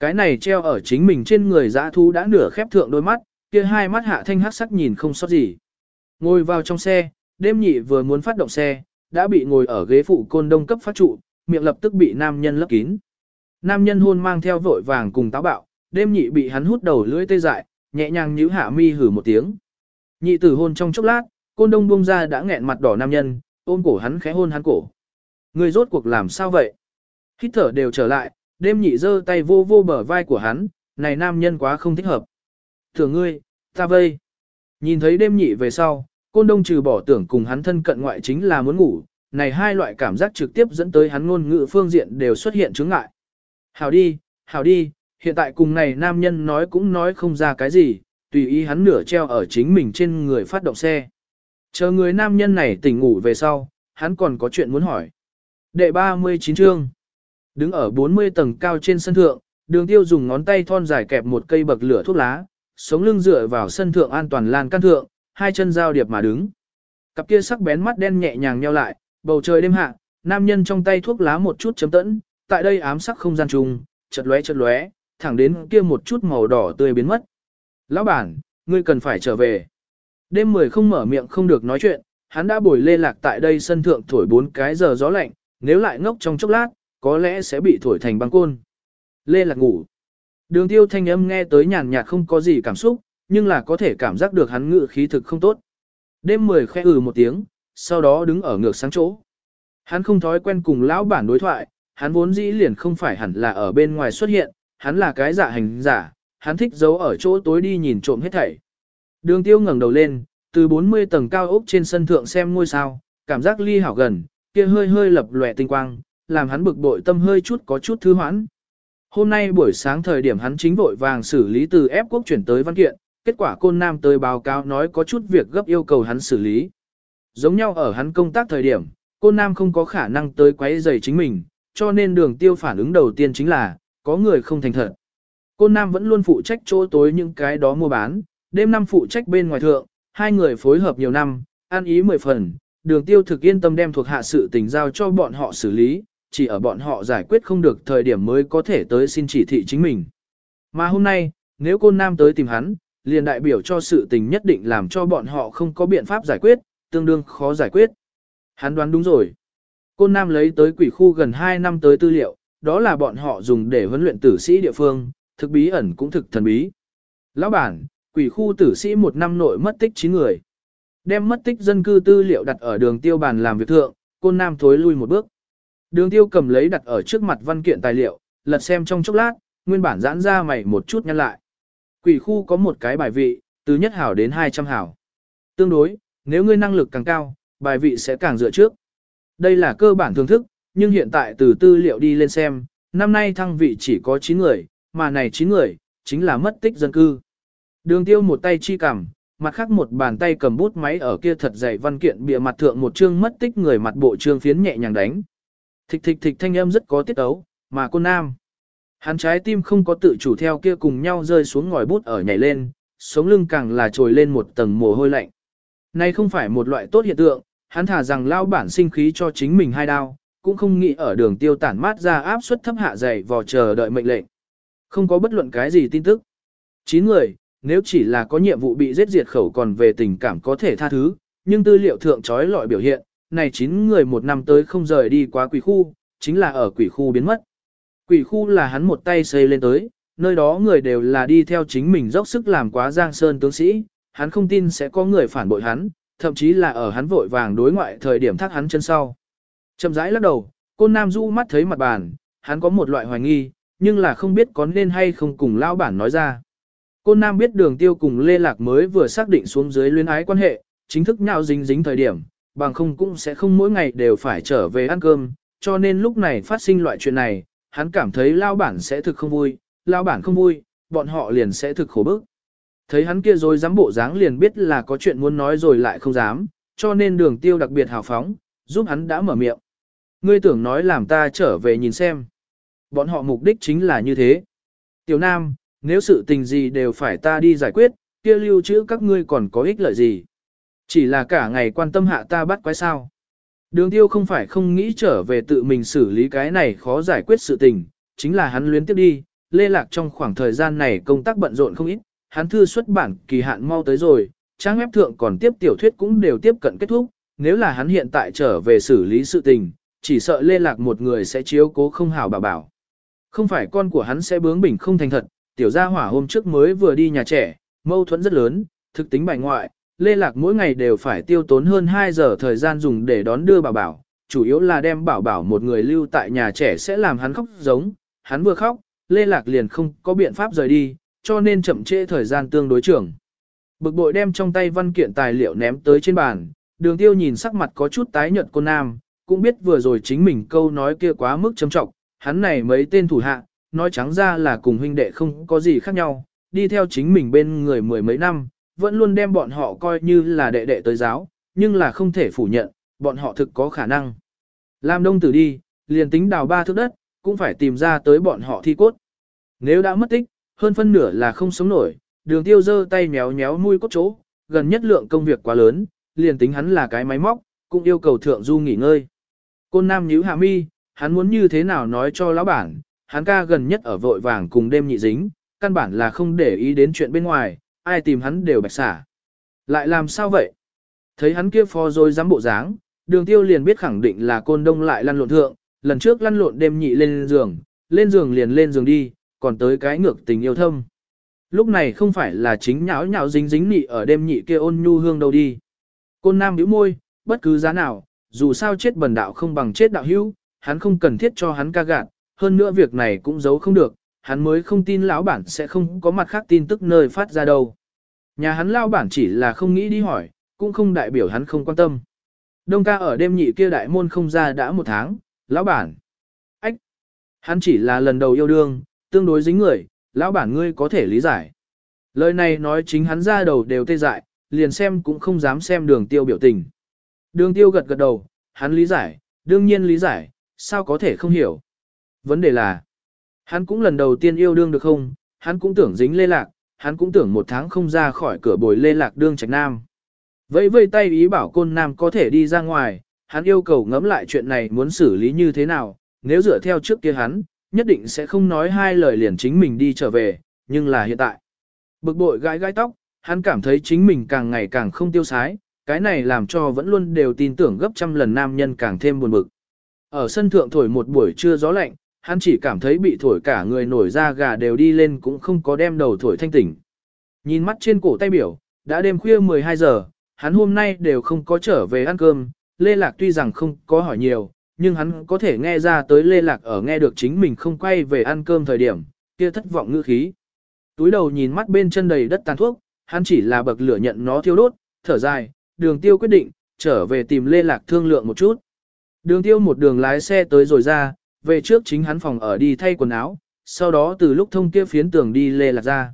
Cái này treo ở chính mình trên người dã thú đã nửa khép thượng đôi mắt, kia hai mắt hạ thanh hắc sắc nhìn không sót gì. Ngồi vào trong xe, đêm nhị vừa muốn phát động xe, đã bị ngồi ở ghế phụ côn đông cấp phát trụ, miệng lập tức bị nam nhân lấp kín. Nam nhân hôn mang theo vội vàng cùng táo bạo, đêm nhị bị hắn hút đầu lưỡi tê dại, nhẹ nhàng nhíu hạ mi hử một tiếng. Nhị tử hôn trong chốc lát, côn đông buông ra đã nghẹn mặt đỏ nam nhân, ôm cổ hắn khẽ hôn hắn cổ. Người rốt cuộc làm sao vậy? Hít thở đều trở lại, đêm nhị giơ tay vô vô bờ vai của hắn, này nam nhân quá không thích hợp. Thưa ngươi, ta vây. Nhìn thấy đêm nhị về sau, côn đông trừ bỏ tưởng cùng hắn thân cận ngoại chính là muốn ngủ, này hai loại cảm giác trực tiếp dẫn tới hắn ngôn ngữ phương diện đều xuất hiện chứng ngại. Hảo đi, hảo đi, hiện tại cùng này nam nhân nói cũng nói không ra cái gì, tùy ý hắn nửa treo ở chính mình trên người phát động xe. Chờ người nam nhân này tỉnh ngủ về sau, hắn còn có chuyện muốn hỏi. Đệ 39 chương Đứng ở 40 tầng cao trên sân thượng, đường tiêu dùng ngón tay thon dài kẹp một cây bậc lửa thuốc lá, sống lưng dựa vào sân thượng an toàn lan căn thượng, hai chân giao điệp mà đứng. Cặp kia sắc bén mắt đen nhẹ nhàng nheo lại, bầu trời đêm hạ, nam nhân trong tay thuốc lá một chút chấm tẫn, tại đây ám sắc không gian trùng, chật lóe chật lóe, thẳng đến kia một chút màu đỏ tươi biến mất. Lão bản, ngươi cần phải trở về. Đêm mười không mở miệng không được nói chuyện, hắn đã bồi lê lạc tại đây sân thượng thổi bốn cái giờ gió lạnh, nếu lại ngốc trong chốc lát, có lẽ sẽ bị thổi thành băng côn. Lê lạc ngủ. Đường tiêu thanh âm nghe tới nhàn nhạt không có gì cảm xúc, nhưng là có thể cảm giác được hắn ngự khí thực không tốt. Đêm mười khẽ ừ một tiếng, sau đó đứng ở ngược sáng chỗ. Hắn không thói quen cùng lão bản đối thoại, hắn vốn dĩ liền không phải hẳn là ở bên ngoài xuất hiện, hắn là cái giả hành giả, hắn thích giấu ở chỗ tối đi nhìn trộm hết thảy. Đường tiêu ngẩng đầu lên, từ 40 tầng cao ốc trên sân thượng xem ngôi sao, cảm giác ly hảo gần, kia hơi hơi lập lòe tinh quang, làm hắn bực bội tâm hơi chút có chút thư hoãn. Hôm nay buổi sáng thời điểm hắn chính vội vàng xử lý từ ép quốc chuyển tới văn kiện, kết quả côn nam tới báo cáo nói có chút việc gấp yêu cầu hắn xử lý. Giống nhau ở hắn công tác thời điểm, côn nam không có khả năng tới quấy rầy chính mình, cho nên đường tiêu phản ứng đầu tiên chính là, có người không thành thật. Côn nam vẫn luôn phụ trách chỗ tối những cái đó mua bán, đêm năm phụ trách bên ngoài thượng, hai người phối hợp nhiều năm, ăn ý mười phần, đường tiêu thực yên tâm đem thuộc hạ sự tình giao cho bọn họ xử lý, chỉ ở bọn họ giải quyết không được thời điểm mới có thể tới xin chỉ thị chính mình. Mà hôm nay, nếu côn nam tới tìm hắn, liền đại biểu cho sự tình nhất định làm cho bọn họ không có biện pháp giải quyết, tương đương khó giải quyết. Hắn đoán đúng rồi. Côn nam lấy tới quỷ khu gần 2 năm tới tư liệu, đó là bọn họ dùng để huấn luyện tử sĩ địa phương, thực bí ẩn cũng thực thần bí. Lão bản, quỷ khu tử sĩ một năm nội mất tích 9 người. Đem mất tích dân cư tư liệu đặt ở đường tiêu bàn làm việc thượng, côn nam thối lui một bước. Đường tiêu cầm lấy đặt ở trước mặt văn kiện tài liệu, lật xem trong chốc lát, nguyên bản giãn ra mày một chút nhăn lại. Quỷ khu có một cái bài vị, từ nhất hảo đến 200 hảo. Tương đối, nếu ngươi năng lực càng cao, bài vị sẽ càng dựa trước. Đây là cơ bản thưởng thức, nhưng hiện tại từ tư liệu đi lên xem, năm nay thăng vị chỉ có 9 người, mà này 9 người, chính là mất tích dân cư. Đường tiêu một tay chi cầm, mặt khác một bàn tay cầm bút máy ở kia thật dày văn kiện bìa mặt thượng một chương mất tích người mặt bộ trương phiến nhẹ nhàng đánh. Thịch thịch thịch thanh âm rất có tiết ấu, mà cô nam. Hắn trái tim không có tự chủ theo kia cùng nhau rơi xuống ngòi bút ở nhảy lên, sống lưng càng là trồi lên một tầng mồ hôi lạnh. Này không phải một loại tốt hiện tượng, hắn thả rằng lao bản sinh khí cho chính mình hai đao, cũng không nghĩ ở đường tiêu tản mát ra áp suất thấp hạ dày vò chờ đợi mệnh lệnh. Không có bất luận cái gì tin tức. Chín người, nếu chỉ là có nhiệm vụ bị giết diệt khẩu còn về tình cảm có thể tha thứ, nhưng tư liệu thượng trói lọi biểu hiện, này chín người một năm tới không rời đi quá quỷ khu, chính là ở quỷ khu biến mất. Quỷ khu là hắn một tay xây lên tới, nơi đó người đều là đi theo chính mình dốc sức làm quá giang sơn tướng sĩ, hắn không tin sẽ có người phản bội hắn, thậm chí là ở hắn vội vàng đối ngoại thời điểm thắt hắn chân sau. Chậm rãi lắc đầu, côn nam du mắt thấy mặt bàn, hắn có một loại hoài nghi, nhưng là không biết có nên hay không cùng lao bản nói ra. Côn nam biết đường tiêu cùng Lê Lạc mới vừa xác định xuống dưới luyến ái quan hệ, chính thức nhạo dính dính thời điểm, bằng không cũng sẽ không mỗi ngày đều phải trở về ăn cơm, cho nên lúc này phát sinh loại chuyện này, hắn cảm thấy lao bản sẽ thực không vui, lao bản không vui, bọn họ liền sẽ thực khổ bức. Thấy hắn kia rồi dám bộ dáng liền biết là có chuyện muốn nói rồi lại không dám, cho nên đường tiêu đặc biệt hào phóng, giúp hắn đã mở miệng. Ngươi tưởng nói làm ta trở về nhìn xem. Bọn họ mục đích chính là như thế. Tiểu Nam, nếu sự tình gì đều phải ta đi giải quyết, kia lưu trữ các ngươi còn có ích lợi gì. Chỉ là cả ngày quan tâm hạ ta bắt quái sao. Đường tiêu không phải không nghĩ trở về tự mình xử lý cái này khó giải quyết sự tình, chính là hắn luyến tiếp đi, lê lạc trong khoảng thời gian này công tác bận rộn không ít, hắn thư xuất bản kỳ hạn mau tới rồi, trang web thượng còn tiếp tiểu thuyết cũng đều tiếp cận kết thúc, nếu là hắn hiện tại trở về xử lý sự tình, chỉ sợ lê lạc một người sẽ chiếu cố không hảo bảo bảo. Không phải con của hắn sẽ bướng bỉnh không thành thật, tiểu gia hỏa hôm trước mới vừa đi nhà trẻ, mâu thuẫn rất lớn, thực tính bài ngoại, Lê Lạc mỗi ngày đều phải tiêu tốn hơn 2 giờ thời gian dùng để đón đưa bảo bảo, chủ yếu là đem bảo bảo một người lưu tại nhà trẻ sẽ làm hắn khóc giống, hắn vừa khóc, Lê Lạc liền không có biện pháp rời đi, cho nên chậm trễ thời gian tương đối trưởng. Bực bội đem trong tay văn kiện tài liệu ném tới trên bàn, đường tiêu nhìn sắc mặt có chút tái nhợt cô nam, cũng biết vừa rồi chính mình câu nói kia quá mức châm trọng, hắn này mấy tên thủ hạ, nói trắng ra là cùng huynh đệ không có gì khác nhau, đi theo chính mình bên người mười mấy năm, vẫn luôn đem bọn họ coi như là đệ đệ tới giáo, nhưng là không thể phủ nhận, bọn họ thực có khả năng. Làm đông tử đi, liền tính đào ba thước đất, cũng phải tìm ra tới bọn họ thi cốt. Nếu đã mất tích, hơn phân nửa là không sống nổi, đường tiêu giơ tay méo méo nuôi cốt chỗ, gần nhất lượng công việc quá lớn, liền tính hắn là cái máy móc, cũng yêu cầu thượng du nghỉ ngơi. Côn nam nhíu hạ mi, hắn muốn như thế nào nói cho lão bản, hắn ca gần nhất ở vội vàng cùng đêm nhị dính, căn bản là không để ý đến chuyện bên ngoài, ai tìm hắn đều bạch xả. Lại làm sao vậy? Thấy hắn kia phó rồi dám bộ dáng, đường tiêu liền biết khẳng định là côn đông lại lăn lộn thượng, lần trước lăn lộn đêm nhị lên giường, lên giường liền lên giường đi, còn tới cái ngược tình yêu thâm. Lúc này không phải là chính nháo nháo dính dính nị ở đêm nhị kia ôn nhu hương đâu đi. Côn nam nhíu môi, bất cứ giá nào, dù sao chết bần đạo không bằng chết đạo hữu, hắn không cần thiết cho hắn ca gạt, hơn nữa việc này cũng giấu không được, hắn mới không tin lão bản sẽ không có mặt khác tin tức nơi phát ra đâu. Nhà hắn lao bản chỉ là không nghĩ đi hỏi, cũng không đại biểu hắn không quan tâm. Đông ca ở đêm nhị kia đại môn không ra đã một tháng, lão bản. Ách! Hắn chỉ là lần đầu yêu đương, tương đối dính người, lão bản ngươi có thể lý giải. Lời này nói chính hắn ra đầu đều tê dại, liền xem cũng không dám xem đường tiêu biểu tình. Đường tiêu gật gật đầu, hắn lý giải, đương nhiên lý giải, sao có thể không hiểu. Vấn đề là, hắn cũng lần đầu tiên yêu đương được không, hắn cũng tưởng dính lê lạc, hắn cũng tưởng một tháng không ra khỏi cửa bồi lê lạc đương trạch nam. Vẫy vây tay ý bảo côn nam có thể đi ra ngoài, hắn yêu cầu ngẫm lại chuyện này muốn xử lý như thế nào, nếu dựa theo trước kia hắn, nhất định sẽ không nói hai lời liền chính mình đi trở về, nhưng là hiện tại. Bực bội gãi gãi tóc, hắn cảm thấy chính mình càng ngày càng không tiêu sái, cái này làm cho vẫn luôn đều tin tưởng gấp trăm lần nam nhân càng thêm buồn bực. Ở sân thượng thổi một buổi trưa gió lạnh, hắn chỉ cảm thấy bị thổi cả người nổi da gà đều đi lên cũng không có đem đầu thổi thanh tỉnh. Nhìn mắt trên cổ tay biểu, đã đêm khuya 12 giờ, hắn hôm nay đều không có trở về ăn cơm, Lê Lạc tuy rằng không có hỏi nhiều, nhưng hắn có thể nghe ra tới Lê Lạc ở nghe được chính mình không quay về ăn cơm thời điểm, kia thất vọng ngữ khí. Túi đầu nhìn mắt bên chân đầy đất tàn thuốc, hắn chỉ là bậc lửa nhận nó thiêu đốt, thở dài, đường tiêu quyết định, trở về tìm Lê Lạc thương lượng một chút. Đường tiêu một đường lái xe tới rồi ra, về trước chính hắn phòng ở đi thay quần áo, sau đó từ lúc thông kia phiến tường đi Lê Lạc ra.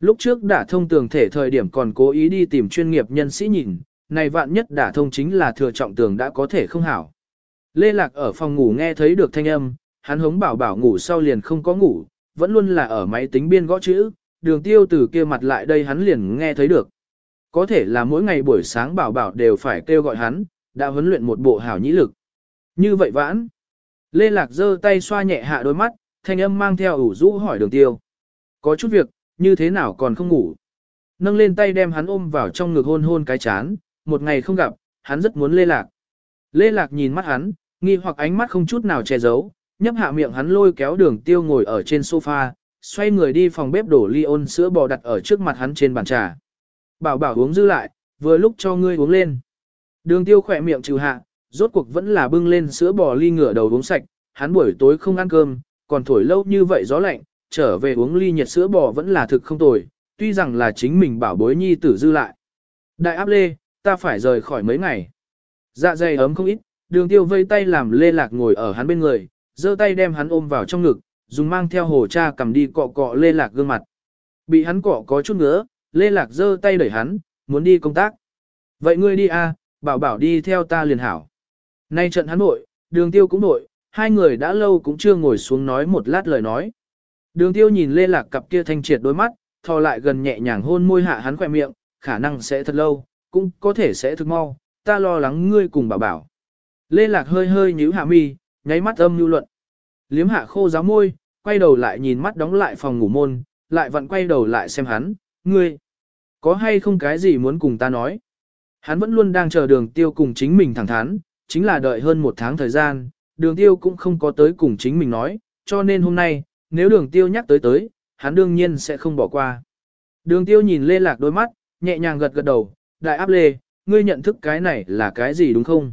Lúc trước đã thông tường thể thời điểm còn cố ý đi tìm chuyên nghiệp nhân sĩ nhìn, này vạn nhất đã thông chính là thừa trọng tường đã có thể không hảo. Lê Lạc ở phòng ngủ nghe thấy được thanh âm, hắn hống bảo bảo ngủ sau liền không có ngủ, vẫn luôn là ở máy tính biên gõ chữ, đường tiêu từ kia mặt lại đây hắn liền nghe thấy được. Có thể là mỗi ngày buổi sáng bảo bảo đều phải kêu gọi hắn, đã huấn luyện một bộ hảo nhĩ lực. Như vậy vãn. Lê Lạc giơ tay xoa nhẹ hạ đôi mắt, thanh âm mang theo ủ rũ hỏi đường tiêu. Có chút việc, như thế nào còn không ngủ. Nâng lên tay đem hắn ôm vào trong ngực hôn hôn cái chán, một ngày không gặp, hắn rất muốn Lê Lạc. Lê Lạc nhìn mắt hắn, nghi hoặc ánh mắt không chút nào che giấu, nhấp hạ miệng hắn lôi kéo đường tiêu ngồi ở trên sofa, xoay người đi phòng bếp đổ ly ôn sữa bò đặt ở trước mặt hắn trên bàn trà. Bảo bảo uống dư lại, vừa lúc cho ngươi uống lên. Đường tiêu khỏe miệng trừ hạ, rốt cuộc vẫn là bưng lên sữa bò ly ngửa đầu uống sạch, hắn buổi tối không ăn cơm, còn thổi lâu như vậy gió lạnh, trở về uống ly nhiệt sữa bò vẫn là thực không tồi, tuy rằng là chính mình bảo bối nhi tử dư lại. Đại áp lê, ta phải rời khỏi mấy ngày. Dạ dày ấm không ít, đường tiêu vây tay làm lê lạc ngồi ở hắn bên người, giơ tay đem hắn ôm vào trong ngực, dùng mang theo hồ cha cầm đi cọ cọ lê lạc gương mặt. Bị hắn cọ có chút nữa, lê lạc giơ tay đẩy hắn, muốn đi công tác. Vậy ngươi đi a, bảo bảo đi theo ta liền hảo. Nay trận hắn nội, đường tiêu cũng nội, hai người đã lâu cũng chưa ngồi xuống nói một lát lời nói. Đường tiêu nhìn lê lạc cặp kia thanh triệt đôi mắt, thò lại gần nhẹ nhàng hôn môi hạ hắn khỏe miệng, khả năng sẽ thật lâu, cũng có thể sẽ thực mau, ta lo lắng ngươi cùng bảo bảo. Lê lạc hơi hơi nhíu hạ mi, nháy mắt âm lưu luận. Liếm hạ khô giáo môi, quay đầu lại nhìn mắt đóng lại phòng ngủ môn, lại vặn quay đầu lại xem hắn, ngươi, có hay không cái gì muốn cùng ta nói. Hắn vẫn luôn đang chờ đường tiêu cùng chính mình thẳng thắn, chính là đợi hơn một tháng thời gian, đường tiêu cũng không có tới cùng chính mình nói, cho nên hôm nay, nếu đường tiêu nhắc tới tới, hắn đương nhiên sẽ không bỏ qua. Đường tiêu nhìn lê lạc đôi mắt, nhẹ nhàng gật gật đầu, đại áp lê, ngươi nhận thức cái này là cái gì đúng không?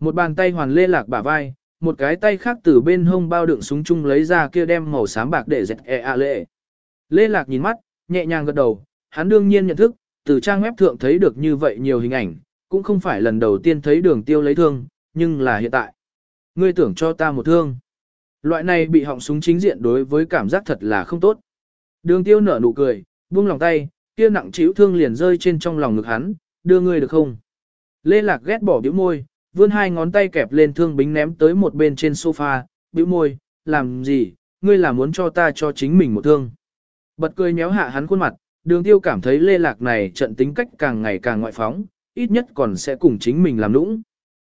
Một bàn tay hoàn lê lạc bả vai, một cái tay khác từ bên hông bao đựng súng chung lấy ra kia đem màu xám bạc để dẹt e a lệ. Lê lạc nhìn mắt, nhẹ nhàng gật đầu, hắn đương nhiên nhận thức, từ trang web thượng thấy được như vậy nhiều hình ảnh, cũng không phải lần đầu tiên thấy đường tiêu lấy thương, nhưng là hiện tại. Ngươi tưởng cho ta một thương. Loại này bị họng súng chính diện đối với cảm giác thật là không tốt. Đường tiêu nở nụ cười, buông lòng tay, kia nặng chịu thương liền rơi trên trong lòng ngực hắn, đưa ngươi được không? Lê Lạc ghét bỏ biểu môi, vươn hai ngón tay kẹp lên thương bính ném tới một bên trên sofa, biểu môi, làm gì, ngươi là muốn cho ta cho chính mình một thương. Bật cười nhéo hạ hắn khuôn mặt, đường tiêu cảm thấy Lê Lạc này trận tính cách càng ngày càng ngoại phóng, ít nhất còn sẽ cùng chính mình làm nũng.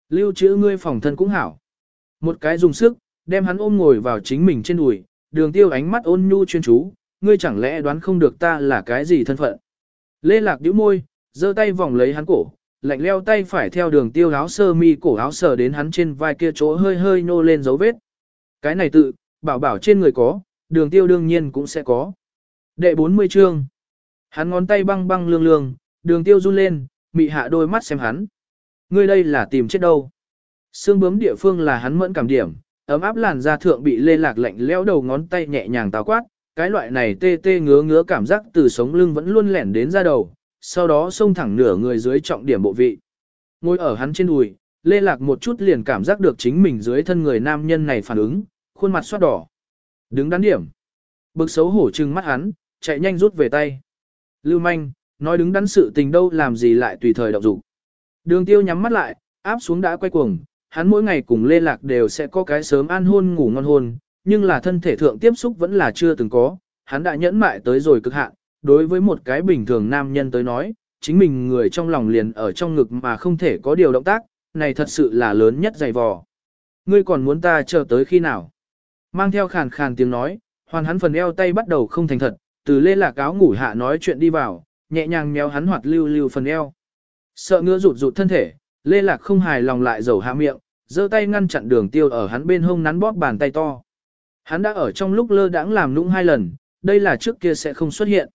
Lưu trữ ngươi phòng thân cũng hảo. Một cái dùng sức, đem hắn ôm ngồi vào chính mình trên đùi, đường tiêu ánh mắt ôn nhu chuyên chú, ngươi chẳng lẽ đoán không được ta là cái gì thân phận. Lê Lạc nhíu môi, giơ tay vòng lấy hắn cổ, lạnh leo tay phải theo đường tiêu áo sơ mi cổ áo sờ đến hắn trên vai kia chỗ hơi hơi nô lên dấu vết. Cái này tự, bảo bảo trên người có, đường tiêu đương nhiên cũng sẽ có. Đệ 40 chương. Hắn ngón tay băng băng lương lương, đường tiêu run lên, mị hạ đôi mắt xem hắn. Ngươi đây là tìm chết đâu. Xương bướm địa phương là hắn mẫn cảm điểm, ấm áp làn da thượng bị lê lạc lạnh lẽo đầu ngón tay nhẹ nhàng táo quát, cái loại này tê tê ngứa ngứa cảm giác từ sống lưng vẫn luôn lẻn đến ra đầu, sau đó xông thẳng nửa người dưới trọng điểm bộ vị. Ngồi ở hắn trên đùi, lê lạc một chút liền cảm giác được chính mình dưới thân người nam nhân này phản ứng, khuôn mặt xoát đỏ. Đứng đắn điểm. Bực xấu hổ trừng mắt hắn, chạy nhanh rút về tay. Lưu manh, nói đứng đắn sự tình đâu làm gì lại tùy thời động dụng. Đường tiêu nhắm mắt lại, áp xuống đã quay cuồng, hắn mỗi ngày cùng Lê Lạc đều sẽ có cái sớm ăn hôn ngủ ngon hôn, nhưng là thân thể thượng tiếp xúc vẫn là chưa từng có, hắn đã nhẫn mại tới rồi cực hạn, đối với một cái bình thường nam nhân tới nói, chính mình người trong lòng liền ở trong ngực mà không thể có điều động tác, này thật sự là lớn nhất dày vò. Ngươi còn muốn ta chờ tới khi nào? Mang theo khàn khàn tiếng nói, hoàn hắn phần eo tay bắt đầu không thành thật, từ lê lạc áo ngủ hạ nói chuyện đi vào, nhẹ nhàng méo hắn hoạt lưu lưu phần eo. Sợ ngứa rụt rụt thân thể, lê lạc không hài lòng lại dầu hạ miệng, giơ tay ngăn chặn đường tiêu ở hắn bên hông nắn bóp bàn tay to. Hắn đã ở trong lúc lơ đãng làm nũng hai lần, đây là trước kia sẽ không xuất hiện.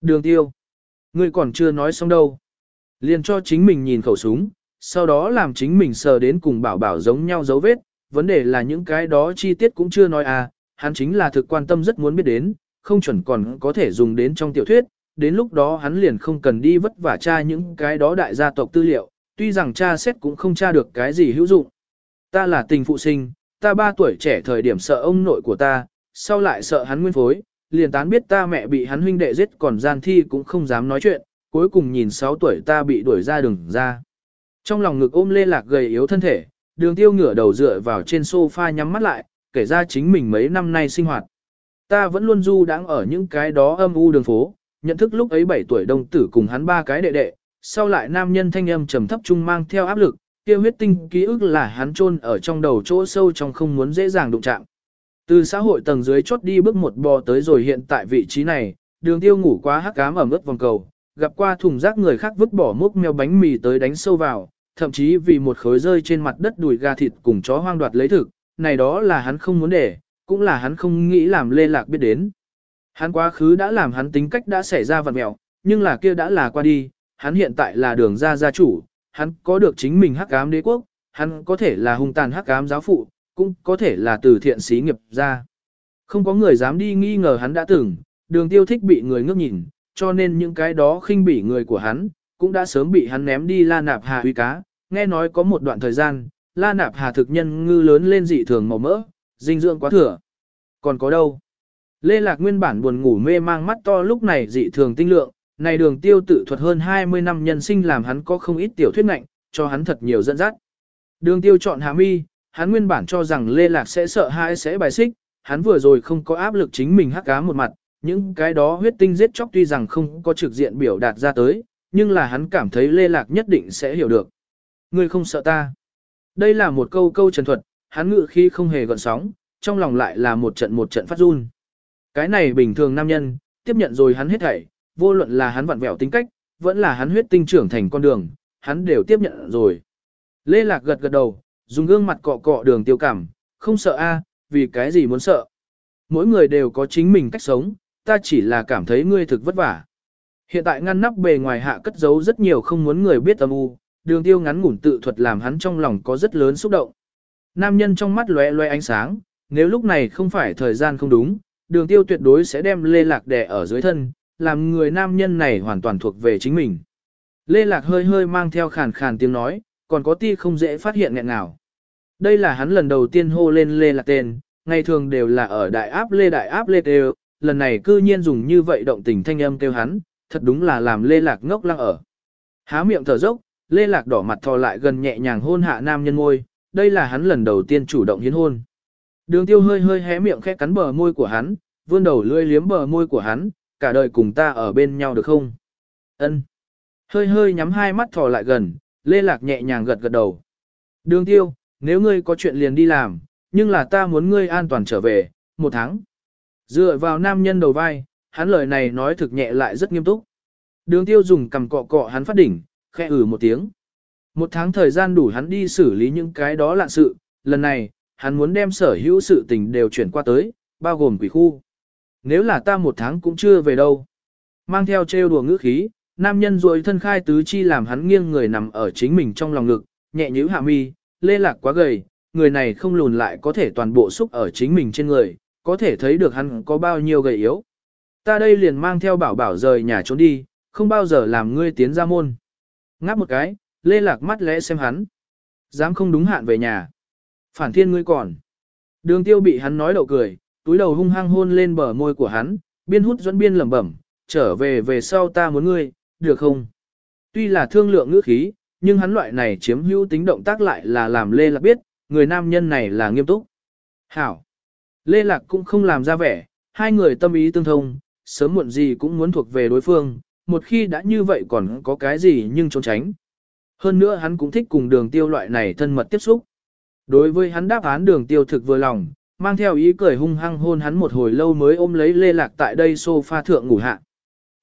Đường tiêu. Ngươi còn chưa nói xong đâu. Liền cho chính mình nhìn khẩu súng, sau đó làm chính mình sờ đến cùng bảo bảo giống nhau dấu vết, vấn đề là những cái đó chi tiết cũng chưa nói à, hắn chính là thực quan tâm rất muốn biết đến, không chuẩn còn có thể dùng đến trong tiểu thuyết, đến lúc đó hắn liền không cần đi vất vả tra những cái đó đại gia tộc tư liệu, tuy rằng cha xét cũng không tra được cái gì hữu dụng. Ta là tình phụ sinh, ta ba tuổi trẻ thời điểm sợ ông nội của ta, sau lại sợ hắn nguyên phối, liền tán biết ta mẹ bị hắn huynh đệ giết còn gian thi cũng không dám nói chuyện, cuối cùng nhìn 6 tuổi ta bị đuổi ra đường ra. Trong lòng ngực ôm lê lạc gầy yếu thân thể, đường tiêu ngửa đầu dựa vào trên sofa nhắm mắt lại, kể ra chính mình mấy năm nay sinh hoạt. Ta vẫn luôn du đang ở những cái đó âm u đường phố, nhận thức lúc ấy 7 tuổi đồng tử cùng hắn ba cái đệ đệ, sau lại nam nhân thanh âm trầm thấp trung mang theo áp lực, kia huyết tinh ký ức là hắn chôn ở trong đầu chỗ sâu trong không muốn dễ dàng đụng chạm. Từ xã hội tầng dưới chốt đi bước một bò tới rồi hiện tại vị trí này, đường tiêu ngủ quá hắc ám ẩm ướt vòng cầu, gặp qua thùng rác người khác vứt bỏ múc mèo bánh mì tới đánh sâu vào, thậm chí vì một khối rơi trên mặt đất đùi gà thịt cùng chó hoang đoạt lấy thực, này đó là hắn không muốn để, cũng là hắn không nghĩ làm lê lạc biết đến. Hắn quá khứ đã làm hắn tính cách đã xảy ra vật mẹo, nhưng là kia đã là qua đi, hắn hiện tại là đường gia gia chủ, hắn có được chính mình hắc ám đế quốc, hắn có thể là hung tàn hắc ám giáo phụ, cũng có thể là từ thiện sĩ nghiệp gia. Không có người dám đi nghi ngờ hắn đã từng, đường tiêu thích bị người ngước nhìn, cho nên những cái đó khinh bỉ người của hắn, cũng đã sớm bị hắn ném đi la nạp hà huy cá, nghe nói có một đoạn thời gian, la nạp hà thực nhân ngư lớn lên dị thường màu mỡ, dinh dưỡng quá thừa. Còn có đâu? Lê Lạc nguyên bản buồn ngủ mê mang mắt to lúc này dị thường tinh lượng, này đường tiêu tự thuật hơn 20 năm nhân sinh làm hắn có không ít tiểu thuyết ngạnh, cho hắn thật nhiều dẫn dắt. Đường tiêu chọn hạ mi, hắn nguyên bản cho rằng Lê Lạc sẽ sợ hãi sẽ bài xích, hắn vừa rồi không có áp lực chính mình hắc cá một mặt, những cái đó huyết tinh giết chóc tuy rằng không có trực diện biểu đạt ra tới, nhưng là hắn cảm thấy Lê Lạc nhất định sẽ hiểu được. Ngươi không sợ ta. Đây là một câu câu trần thuật, hắn ngự khi không hề gợn sóng, trong lòng lại là một trận một trận phát run. Cái này bình thường nam nhân, tiếp nhận rồi hắn hết thảy, vô luận là hắn vặn vẹo tính cách, vẫn là hắn huyết tinh trưởng thành con đường, hắn đều tiếp nhận rồi. Lê Lạc gật gật đầu, dùng gương mặt cọ cọ đường tiêu cảm, không sợ a, vì cái gì muốn sợ. Mỗi người đều có chính mình cách sống, ta chỉ là cảm thấy ngươi thực vất vả. Hiện tại ngăn nắp bề ngoài hạ cất giấu rất nhiều không muốn người biết âm u, đường tiêu ngắn ngủn tự thuật làm hắn trong lòng có rất lớn xúc động. Nam nhân trong mắt lóe lóe ánh sáng, nếu lúc này không phải thời gian không đúng, đường tiêu tuyệt đối sẽ đem lê lạc đè ở dưới thân, làm người nam nhân này hoàn toàn thuộc về chính mình. Lê lạc hơi hơi mang theo khàn khàn tiếng nói, còn có ti không dễ phát hiện nghẹn nào. Đây là hắn lần đầu tiên hô lên lê lạc tên, ngày thường đều là ở đại áp lê đại áp lê đều, lần này cư nhiên dùng như vậy động tình thanh âm kêu hắn, thật đúng là làm lê lạc ngốc lăng ở. Há miệng thở dốc, lê lạc đỏ mặt thò lại gần nhẹ nhàng hôn hạ nam nhân ngôi, đây là hắn lần đầu tiên chủ động hiến hôn. Đường tiêu hơi hơi hé miệng khẽ cắn bờ môi của hắn, vươn đầu lưỡi liếm bờ môi của hắn, cả đời cùng ta ở bên nhau được không? Ân. Hơi hơi nhắm hai mắt thò lại gần, lê lạc nhẹ nhàng gật gật đầu. Đường tiêu, nếu ngươi có chuyện liền đi làm, nhưng là ta muốn ngươi an toàn trở về, một tháng. Dựa vào nam nhân đầu vai, hắn lời này nói thực nhẹ lại rất nghiêm túc. Đường tiêu dùng cầm cọ cọ hắn phát đỉnh, khẽ ử một tiếng. Một tháng thời gian đủ hắn đi xử lý những cái đó lạ sự, lần này, hắn muốn đem sở hữu sự tình đều chuyển qua tới, bao gồm quỷ khu. Nếu là ta một tháng cũng chưa về đâu. Mang theo trêu đùa ngữ khí, nam nhân ruồi thân khai tứ chi làm hắn nghiêng người nằm ở chính mình trong lòng ngực, nhẹ nhữ hạ mi, lê lạc quá gầy, người này không lùn lại có thể toàn bộ xúc ở chính mình trên người, có thể thấy được hắn có bao nhiêu gầy yếu. Ta đây liền mang theo bảo bảo rời nhà trốn đi, không bao giờ làm ngươi tiến ra môn. Ngáp một cái, lê lạc mắt lẽ xem hắn. Dám không đúng hạn về nhà. Phản thiên ngươi còn. Đường tiêu bị hắn nói đậu cười, túi đầu hung hăng hôn lên bờ môi của hắn, biên hút dẫn biên lẩm bẩm, trở về về sau ta muốn ngươi, được không? Tuy là thương lượng ngữ khí, nhưng hắn loại này chiếm hữu tính động tác lại là làm Lê Lạc biết, người nam nhân này là nghiêm túc. Hảo! Lê Lạc cũng không làm ra vẻ, hai người tâm ý tương thông, sớm muộn gì cũng muốn thuộc về đối phương, một khi đã như vậy còn có cái gì nhưng trốn tránh. Hơn nữa hắn cũng thích cùng đường tiêu loại này thân mật tiếp xúc. Đối với hắn đáp án đường tiêu thực vừa lòng, mang theo ý cười hung hăng hôn hắn một hồi lâu mới ôm lấy lê lạc tại đây sofa thượng ngủ hạ.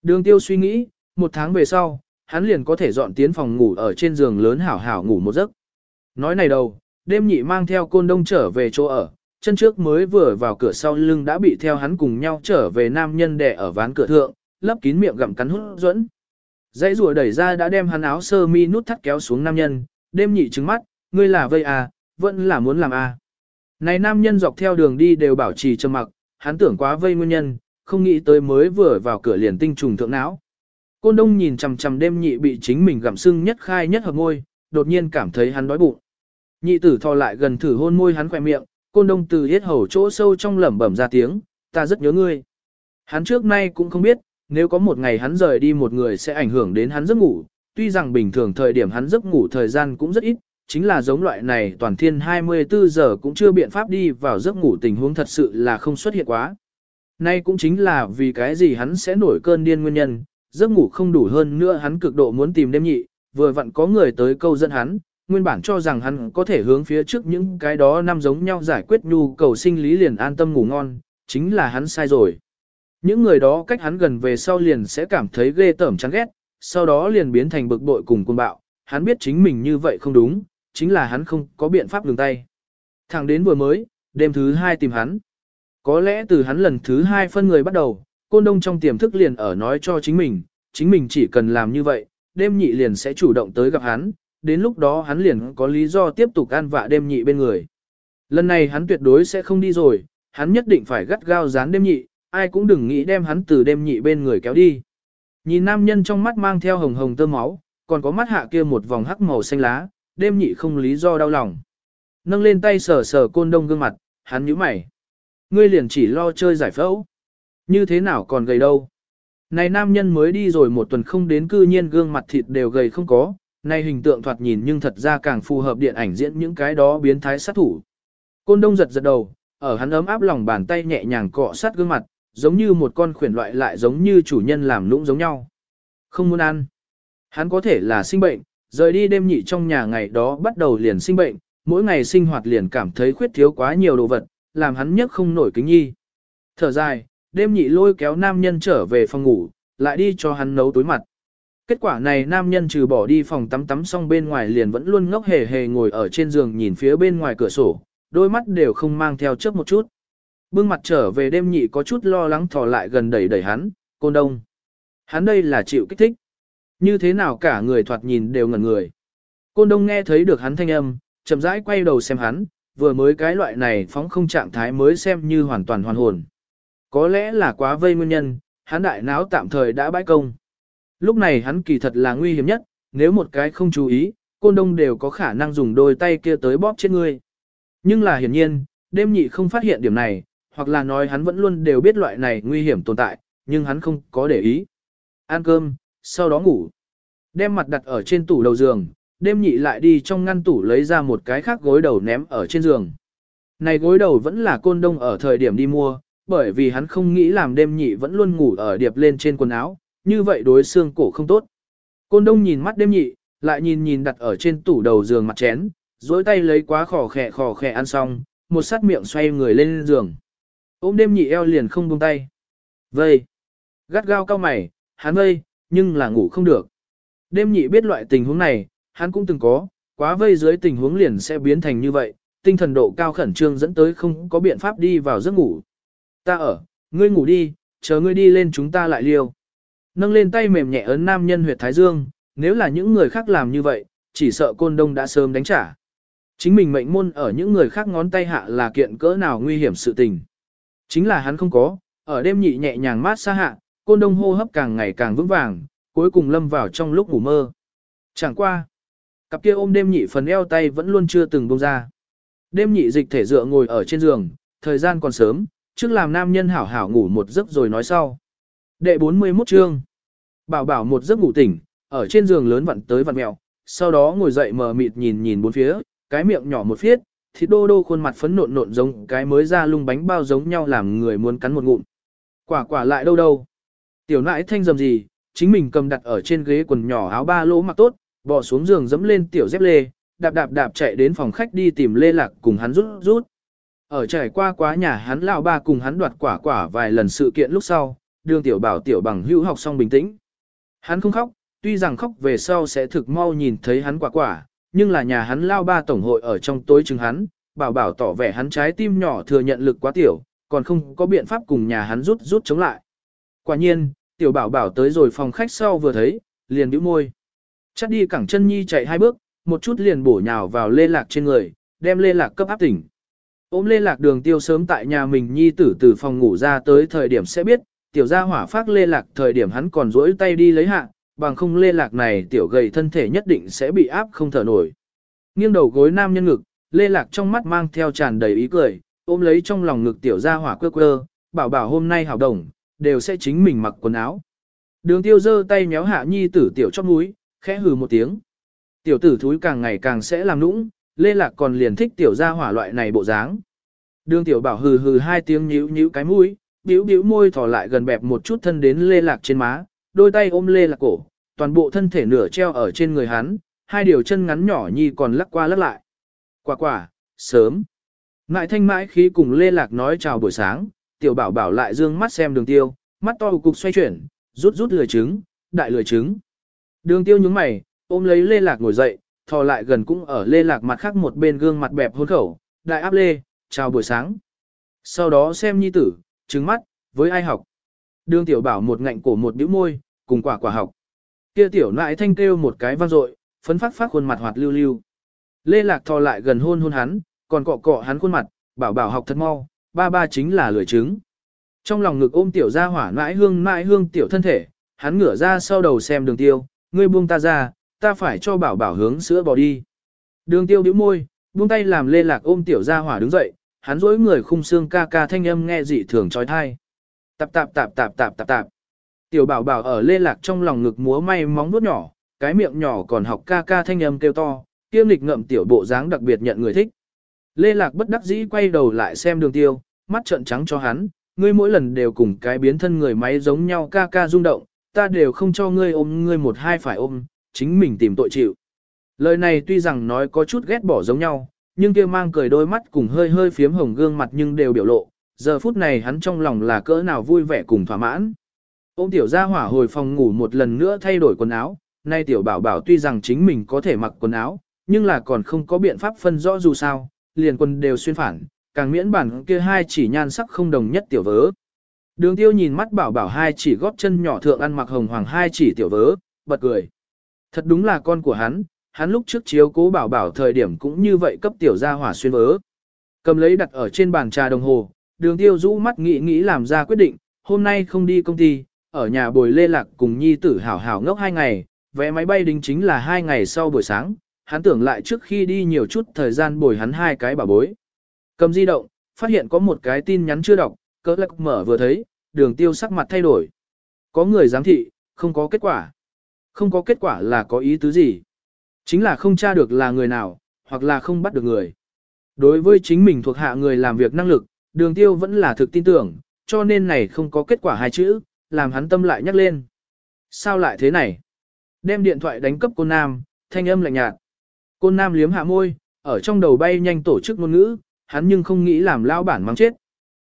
Đường tiêu suy nghĩ, một tháng về sau, hắn liền có thể dọn tiến phòng ngủ ở trên giường lớn hảo hảo ngủ một giấc. Nói này đầu, đêm nhị mang theo côn đông trở về chỗ ở, chân trước mới vừa vào cửa sau lưng đã bị theo hắn cùng nhau trở về nam nhân đè ở ván cửa thượng, lấp kín miệng gặm cắn hút dẫn. Dãy rùa đẩy ra đã đem hắn áo sơ mi nút thắt kéo xuống nam nhân, đêm nhị trứng mắt, ngươi là vây à, vẫn là muốn làm à. Này nam nhân dọc theo đường đi đều bảo trì trầm mặc, hắn tưởng quá vây nguyên nhân, không nghĩ tới mới vừa vào cửa liền tinh trùng thượng não. Côn đông nhìn chằm chằm đêm nhị bị chính mình gặm sưng nhất khai nhất hợp môi, đột nhiên cảm thấy hắn đói bụng. Nhị tử thò lại gần thử hôn môi hắn khỏe miệng, côn đông từ hết hầu chỗ sâu trong lẩm bẩm ra tiếng, ta rất nhớ ngươi. Hắn trước nay cũng không biết, nếu có một ngày hắn rời đi một người sẽ ảnh hưởng đến hắn giấc ngủ, tuy rằng bình thường thời điểm hắn giấc ngủ thời gian cũng rất ít, chính là giống loại này toàn thiên 24 giờ cũng chưa biện pháp đi vào giấc ngủ tình huống thật sự là không xuất hiện quá. Nay cũng chính là vì cái gì hắn sẽ nổi cơn điên nguyên nhân, giấc ngủ không đủ hơn nữa hắn cực độ muốn tìm đêm nhị, vừa vặn có người tới câu dẫn hắn, nguyên bản cho rằng hắn có thể hướng phía trước những cái đó năm giống nhau giải quyết nhu cầu sinh lý liền an tâm ngủ ngon, chính là hắn sai rồi. Những người đó cách hắn gần về sau liền sẽ cảm thấy ghê tởm chán ghét, sau đó liền biến thành bực bội cùng côn bạo, hắn biết chính mình như vậy không đúng, chính là hắn không có biện pháp đường tay. Thẳng đến vừa mới, đêm thứ hai tìm hắn. Có lẽ từ hắn lần thứ hai phân người bắt đầu, côn đông trong tiềm thức liền ở nói cho chính mình, chính mình chỉ cần làm như vậy, đêm nhị liền sẽ chủ động tới gặp hắn, đến lúc đó hắn liền có lý do tiếp tục an vạ đêm nhị bên người. Lần này hắn tuyệt đối sẽ không đi rồi, hắn nhất định phải gắt gao dán đêm nhị, ai cũng đừng nghĩ đem hắn từ đêm nhị bên người kéo đi. Nhìn nam nhân trong mắt mang theo hồng hồng tơ máu, còn có mắt hạ kia một vòng hắc màu xanh lá, đêm nhị không lý do đau lòng. Nâng lên tay sờ sờ côn đông gương mặt, hắn nhíu mày. Ngươi liền chỉ lo chơi giải phẫu. Như thế nào còn gầy đâu. Này nam nhân mới đi rồi một tuần không đến cư nhiên gương mặt thịt đều gầy không có, này hình tượng thoạt nhìn nhưng thật ra càng phù hợp điện ảnh diễn những cái đó biến thái sát thủ. Côn đông giật giật đầu, ở hắn ấm áp lòng bàn tay nhẹ nhàng cọ sát gương mặt, giống như một con khuyển loại lại giống như chủ nhân làm lũng giống nhau. Không muốn ăn. Hắn có thể là sinh bệnh, rời đi đêm nhị trong nhà ngày đó bắt đầu liền sinh bệnh, mỗi ngày sinh hoạt liền cảm thấy khuyết thiếu quá nhiều đồ vật, làm hắn nhất không nổi kính nhi. Thở dài, đêm nhị lôi kéo nam nhân trở về phòng ngủ, lại đi cho hắn nấu tối mặt. Kết quả này nam nhân trừ bỏ đi phòng tắm tắm xong bên ngoài liền vẫn luôn ngốc hề hề ngồi ở trên giường nhìn phía bên ngoài cửa sổ, đôi mắt đều không mang theo chớp một chút. Bưng mặt trở về đêm nhị có chút lo lắng thò lại gần đẩy đẩy hắn, côn đông. Hắn đây là chịu kích thích. Như thế nào cả người thoạt nhìn đều ngẩn người. Côn đông nghe thấy được hắn thanh âm, chậm rãi quay đầu xem hắn, vừa mới cái loại này phóng không trạng thái mới xem như hoàn toàn hoàn hồn. Có lẽ là quá vây nguyên nhân, hắn đại náo tạm thời đã bãi công. Lúc này hắn kỳ thật là nguy hiểm nhất, nếu một cái không chú ý, côn đông đều có khả năng dùng đôi tay kia tới bóp chết ngươi. Nhưng là hiển nhiên, đêm nhị không phát hiện điểm này, hoặc là nói hắn vẫn luôn đều biết loại này nguy hiểm tồn tại, nhưng hắn không có để ý. Ăn cơm, sau đó ngủ. Đem mặt đặt ở trên tủ đầu giường, đêm nhị lại đi trong ngăn tủ lấy ra một cái khác gối đầu ném ở trên giường. Này gối đầu vẫn là côn đông ở thời điểm đi mua, bởi vì hắn không nghĩ làm đêm nhị vẫn luôn ngủ ở điệp lên trên quần áo, như vậy đối xương cổ không tốt. Côn đông nhìn mắt đêm nhị, lại nhìn nhìn đặt ở trên tủ đầu giường mặt chén, dối tay lấy quá khỏ khẻ khỏ khẻ ăn xong, một sát miệng xoay người lên giường. Ôm đêm nhị eo liền không buông tay. Vây. Gắt gao cao mày, hắn vây, nhưng là ngủ không được. Đêm nhị biết loại tình huống này, hắn cũng từng có, quá vây dưới tình huống liền sẽ biến thành như vậy, tinh thần độ cao khẩn trương dẫn tới không có biện pháp đi vào giấc ngủ. Ta ở, ngươi ngủ đi, chờ ngươi đi lên chúng ta lại liêu. Nâng lên tay mềm nhẹ ấn nam nhân huyệt thái dương, nếu là những người khác làm như vậy, chỉ sợ côn đông đã sớm đánh trả. Chính mình mệnh môn ở những người khác ngón tay hạ là kiện cỡ nào nguy hiểm sự tình. Chính là hắn không có, ở đêm nhị nhẹ nhàng mát xa hạ, côn đông hô hấp càng ngày càng vững vàng, cuối cùng lâm vào trong lúc ngủ mơ. Chẳng qua. Cặp kia ôm đêm nhị phần eo tay vẫn luôn chưa từng buông ra. Đêm nhị dịch thể dựa ngồi ở trên giường, thời gian còn sớm, trước làm nam nhân hảo hảo ngủ một giấc rồi nói sau. Đệ 41 chương. Bảo bảo một giấc ngủ tỉnh, ở trên giường lớn vặn tới vặn mẹo, sau đó ngồi dậy mờ mịt nhìn nhìn bốn phía, cái miệng nhỏ một phiết, thịt đô đô khuôn mặt phấn nộn nộn giống cái mới ra lung bánh bao giống nhau làm người muốn cắn một ngụm. Quả quả lại đâu đâu. Tiểu nãi thanh dầm gì, chính mình cầm đặt ở trên ghế quần nhỏ áo ba lỗ mặc tốt, bò xuống giường dẫm lên tiểu dép lê, đạp đạp đạp chạy đến phòng khách đi tìm lê lạc cùng hắn rút rút. Ở trải qua quá nhà hắn lão ba cùng hắn đoạt quả quả vài lần sự kiện lúc sau, đường tiểu bảo tiểu bằng hữu học xong bình tĩnh. Hắn không khóc, tuy rằng khóc về sau sẽ thực mau nhìn thấy hắn quả quả, nhưng là nhà hắn lao ba tổng hội ở trong tối chừng hắn, bảo bảo tỏ vẻ hắn trái tim nhỏ thừa nhận lực quá tiểu, còn không có biện pháp cùng nhà hắn rút rút chống lại. Quả nhiên, tiểu bảo bảo tới rồi phòng khách sau vừa thấy, liền bĩu môi. Chắc đi cẳng chân nhi chạy hai bước, một chút liền bổ nhào vào lê lạc trên người, đem lê lạc cấp áp tỉnh. Ôm lê lạc đường tiêu sớm tại nhà mình nhi tử từ phòng ngủ ra tới thời điểm sẽ biết, tiểu gia hỏa phát lê lạc thời điểm hắn còn rỗi tay đi lấy hạ, bằng không lê lạc này tiểu gầy thân thể nhất định sẽ bị áp không thở nổi. Nghiêng đầu gối nam nhân ngực, lê lạc trong mắt mang theo tràn đầy ý cười, ôm lấy trong lòng ngực tiểu gia hỏa quơ quơ, bảo bảo hôm nay hảo đồng, đều sẽ chính mình mặc quần áo. Đường tiêu giơ tay méo hạ nhi tử tiểu chót mũi, khẽ hừ một tiếng. Tiểu tử thúi càng ngày càng sẽ làm nũng, lê lạc còn liền thích tiểu gia hỏa loại này bộ dáng. Đường tiểu bảo hừ hừ hai tiếng nhíu nhíu cái mũi, biểu biểu môi thò lại gần bẹp một chút thân đến lê lạc trên má, đôi tay ôm lê lạc cổ, toàn bộ thân thể nửa treo ở trên người hắn, hai điều chân ngắn nhỏ nhi còn lắc qua lắc lại. Quả quả, sớm. Ngại thanh mãi khí cùng lê lạc nói chào buổi sáng, tiểu bảo bảo lại dương mắt xem đường tiêu, mắt to cục xoay chuyển, rút rút lười trứng, đại lười trứng. Đường tiêu nhướng mày, ôm lấy lê lạc ngồi dậy, thò lại gần cũng ở lê lạc mặt khác một bên gương mặt bẹp hôn khẩu, đại áp lê, chào buổi sáng. Sau đó xem nhi tử, trứng mắt, với ai học. Đường tiểu bảo một ngạnh cổ một bĩu môi, cùng quả quả học. Kia tiểu nại thanh kêu một cái vang dội, phấn phát phát khuôn mặt hoạt lưu lưu. Lê lạc thò lại gần hôn hôn hắn, còn cọ cọ hắn khuôn mặt, bảo bảo học thật mau, ba ba chính là lười trứng. Trong lòng ngực ôm tiểu ra hỏa mãi hương mãi hương tiểu thân thể, hắn ngửa ra sau đầu xem đường tiêu, ngươi buông ta ra, ta phải cho bảo bảo hướng sữa bỏ đi. Đường tiêu bĩu môi, buông tay làm lê lạc ôm tiểu ra hỏa đứng dậy, hắn dối người khung xương ca ca thanh âm nghe dị thường trói thai. Tạp tạp tạp tạp tạp tạp tạp. Tiểu bảo bảo ở lê lạc trong lòng ngực múa may móng nuốt nhỏ, cái miệng nhỏ còn học ca ca thanh âm kêu to, kiêm lịch ngậm tiểu bộ dáng đặc biệt nhận người thích. Lê lạc bất đắc dĩ quay đầu lại xem đường tiêu, mắt trợn trắng cho hắn, ngươi mỗi lần đều cùng cái biến thân người máy giống nhau ca ca rung động, ta đều không cho ngươi ôm ngươi một hai phải ôm, chính mình tìm tội chịu. Lời này tuy rằng nói có chút ghét bỏ giống nhau, nhưng kia mang cười đôi mắt cùng hơi hơi phiếm hồng gương mặt nhưng đều biểu lộ, giờ phút này hắn trong lòng là cỡ nào vui vẻ cùng thỏa mãn. Ôm tiểu gia hỏa hồi phòng ngủ một lần nữa thay đổi quần áo, nay tiểu bảo bảo tuy rằng chính mình có thể mặc quần áo, nhưng là còn không có biện pháp phân rõ dù sao, liền quần đều xuyên phản, càng miễn bản kia hai chỉ nhan sắc không đồng nhất tiểu vớ. Đường tiêu nhìn mắt bảo bảo hai chỉ góp chân nhỏ thượng ăn mặc hồng hoàng hai chỉ tiểu vớ, bật cười. Thật đúng là con của hắn, hắn lúc trước chiếu cố bảo bảo thời điểm cũng như vậy cấp tiểu gia hỏa xuyên vớ. Cầm lấy đặt ở trên bàn trà đồng hồ, đường tiêu rũ mắt nghĩ nghĩ làm ra quyết định, hôm nay không đi công ty, ở nhà bồi lê lạc cùng nhi tử hảo hảo ngốc hai ngày, vé máy bay đính chính là hai ngày sau buổi sáng, hắn tưởng lại trước khi đi nhiều chút thời gian bồi hắn hai cái bảo bối. Cầm di động, phát hiện có một cái tin nhắn chưa đọc, cỡ lạc mở vừa thấy, đường tiêu sắc mặt thay đổi. Có người giám thị, không có kết quả. Không có kết quả là có ý tứ gì? Chính là không tra được là người nào, hoặc là không bắt được người. Đối với chính mình thuộc hạ người làm việc năng lực, đường tiêu vẫn là thực tin tưởng, cho nên này không có kết quả hai chữ, làm hắn tâm lại nhắc lên. Sao lại thế này? Đem điện thoại đánh cấp cô Nam, thanh âm lạnh nhạt. Côn Nam liếm hạ môi, ở trong đầu bay nhanh tổ chức ngôn ngữ, hắn nhưng không nghĩ làm lao bản mắng chết.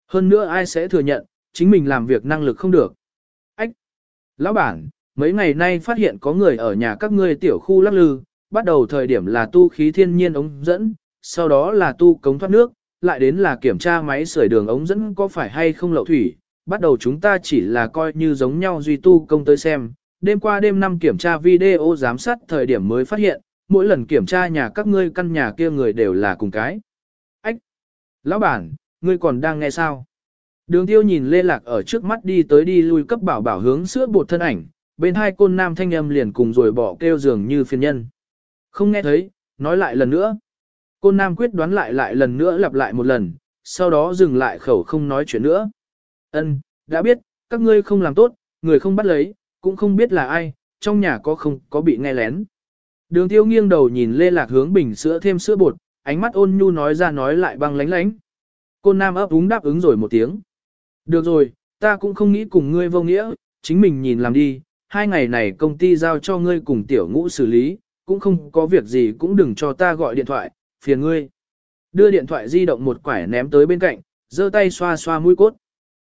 Hơn nữa ai sẽ thừa nhận, chính mình làm việc năng lực không được. Ách! Lão bản, mấy ngày nay phát hiện có người ở nhà các ngươi tiểu khu lắc lư, bắt đầu thời điểm là tu khí thiên nhiên ống dẫn, sau đó là tu cống thoát nước, lại đến là kiểm tra máy sưởi đường ống dẫn có phải hay không lậu thủy, bắt đầu chúng ta chỉ là coi như giống nhau duy tu công tới xem, đêm qua đêm năm kiểm tra video giám sát thời điểm mới phát hiện, mỗi lần kiểm tra nhà các ngươi căn nhà kia người đều là cùng cái. Ách! Lão bản, ngươi còn đang nghe sao? Đường tiêu nhìn Lê Lạc ở trước mắt đi tới đi lui cấp bảo bảo hướng sữa bột thân ảnh, bên hai côn nam thanh âm liền cùng rồi bỏ kêu dường như phiền nhân. Không nghe thấy, nói lại lần nữa. Côn nam quyết đoán lại lại lần nữa lặp lại một lần, sau đó dừng lại khẩu không nói chuyện nữa. Ân, đã biết, các ngươi không làm tốt, người không bắt lấy, cũng không biết là ai, trong nhà có không có bị nghe lén. Đường tiêu nghiêng đầu nhìn Lê Lạc hướng bình sữa thêm sữa bột, ánh mắt ôn nhu nói ra nói lại băng lánh lánh. Côn Nam ấp úng đáp ứng rồi một tiếng. Được rồi, ta cũng không nghĩ cùng ngươi vô nghĩa, chính mình nhìn làm đi, hai ngày này công ty giao cho ngươi cùng tiểu ngũ xử lý, cũng không có việc gì cũng đừng cho ta gọi điện thoại, phiền ngươi. Đưa điện thoại di động một quải ném tới bên cạnh, giơ tay xoa xoa mũi cốt.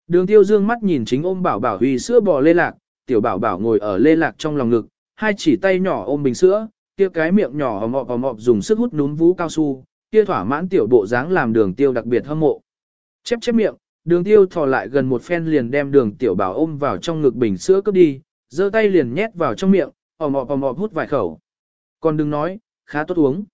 Đường tiêu dương mắt nhìn chính ôm bảo bảo huy sữa bò lê lạc, tiểu bảo bảo ngồi ở lê lạc trong lòng ngực, hai chỉ tay nhỏ ôm bình sữa, kia cái miệng nhỏ mọp hòm mọp dùng sức hút núm vú cao su, kia thỏa mãn tiểu bộ dáng làm đường tiêu đặc biệt hâm mộ. Chép chép miệng, đường tiêu thò lại gần một phen liền đem đường tiểu bảo ôm vào trong ngực bình sữa cướp đi, giơ tay liền nhét vào trong miệng, hòm mọp hòm mọp hút vài khẩu. Còn đừng nói, khá tốt uống.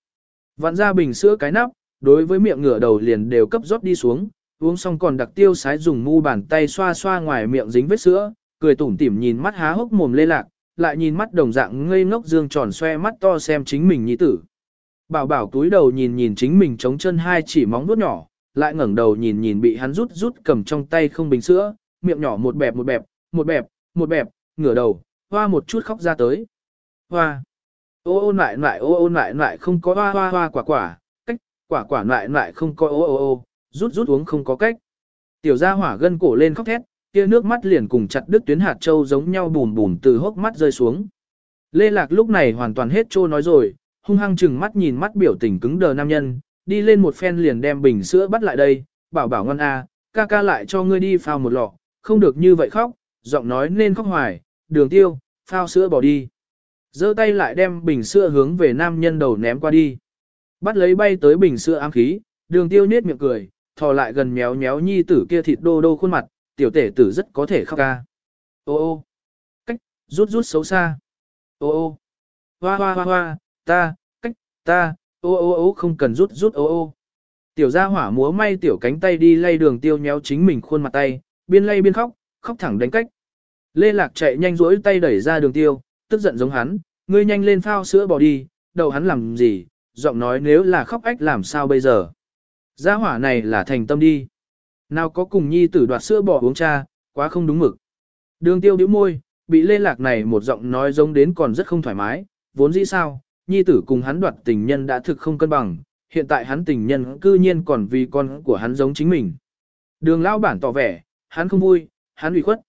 Vặn ra bình sữa cái nắp, đối với miệng ngửa đầu liền đều cấp rót đi xuống, uống xong còn đặc tiêu sái dùng mu bàn tay xoa xoa ngoài miệng dính vết sữa, cười tủm tỉm nhìn mắt há hốc mồm lê lạc, lại nhìn mắt đồng dạng ngây ngốc dương tròn xoe mắt to xem chính mình nhi tử. Bảo bảo túi đầu nhìn nhìn chính mình chống chân hai chỉ móng vuốt nhỏ, lại ngẩng đầu nhìn nhìn bị hắn rút rút cầm trong tay không bình sữa, miệng nhỏ một bẹp một bẹp, một bẹp, một bẹp, ngửa đầu, hoa một chút khóc ra tới. Hoa. Ô ô lại lại ô ô lại lại không có hoa hoa hoa quả quả, cách, quả quả lại lại không có ô ô ô, rút rút uống không có cách. Tiểu gia hỏa gân cổ lên khóc thét, kia nước mắt liền cùng chặt đứt tuyến hạt châu giống nhau bùn bùn từ hốc mắt rơi xuống. Lê Lạc lúc này hoàn toàn hết trô nói rồi, hung hăng chừng mắt nhìn mắt biểu tình cứng đờ nam nhân, đi lên một phen liền đem bình sữa bắt lại đây, bảo bảo ngon a, ca ca lại cho ngươi đi phao một lọ, không được như vậy khóc, giọng nói nên khóc hoài, đường tiêu, phao sữa bỏ đi. giơ tay lại đem bình sữa hướng về nam nhân đầu ném qua đi. Bắt lấy bay tới bình sữa ám khí, đường tiêu nết miệng cười, thò lại gần méo méo nhi tử kia thịt đô đô khuôn mặt, tiểu tể tử rất có thể khóc ca. Ô ô, cách, rút rút xấu xa. Ô ô, hoa hoa hoa hoa, ta, cách, ta, ô ô ô không cần rút rút ô ô. Tiểu gia hỏa múa may tiểu cánh tay đi lay đường tiêu nhéo chính mình khuôn mặt tay, biên lay biên khóc, khóc thẳng đánh cách. Lê Lạc chạy nhanh rỗi tay đẩy ra đường tiêu, tức giận giống hắn, ngươi nhanh lên phao sữa bỏ đi, đầu hắn làm gì, giọng nói nếu là khóc ách làm sao bây giờ. Gia hỏa này là thành tâm đi. Nào có cùng nhi tử đoạt sữa bỏ uống cha, quá không đúng mực. Đường tiêu điếu môi, bị lê lạc này một giọng nói giống đến còn rất không thoải mái, vốn dĩ sao, nhi tử cùng hắn đoạt tình nhân đã thực không cân bằng, hiện tại hắn tình nhân cư nhiên còn vì con của hắn giống chính mình. Đường lao bản tỏ vẻ, hắn không vui, hắn ủy khuất.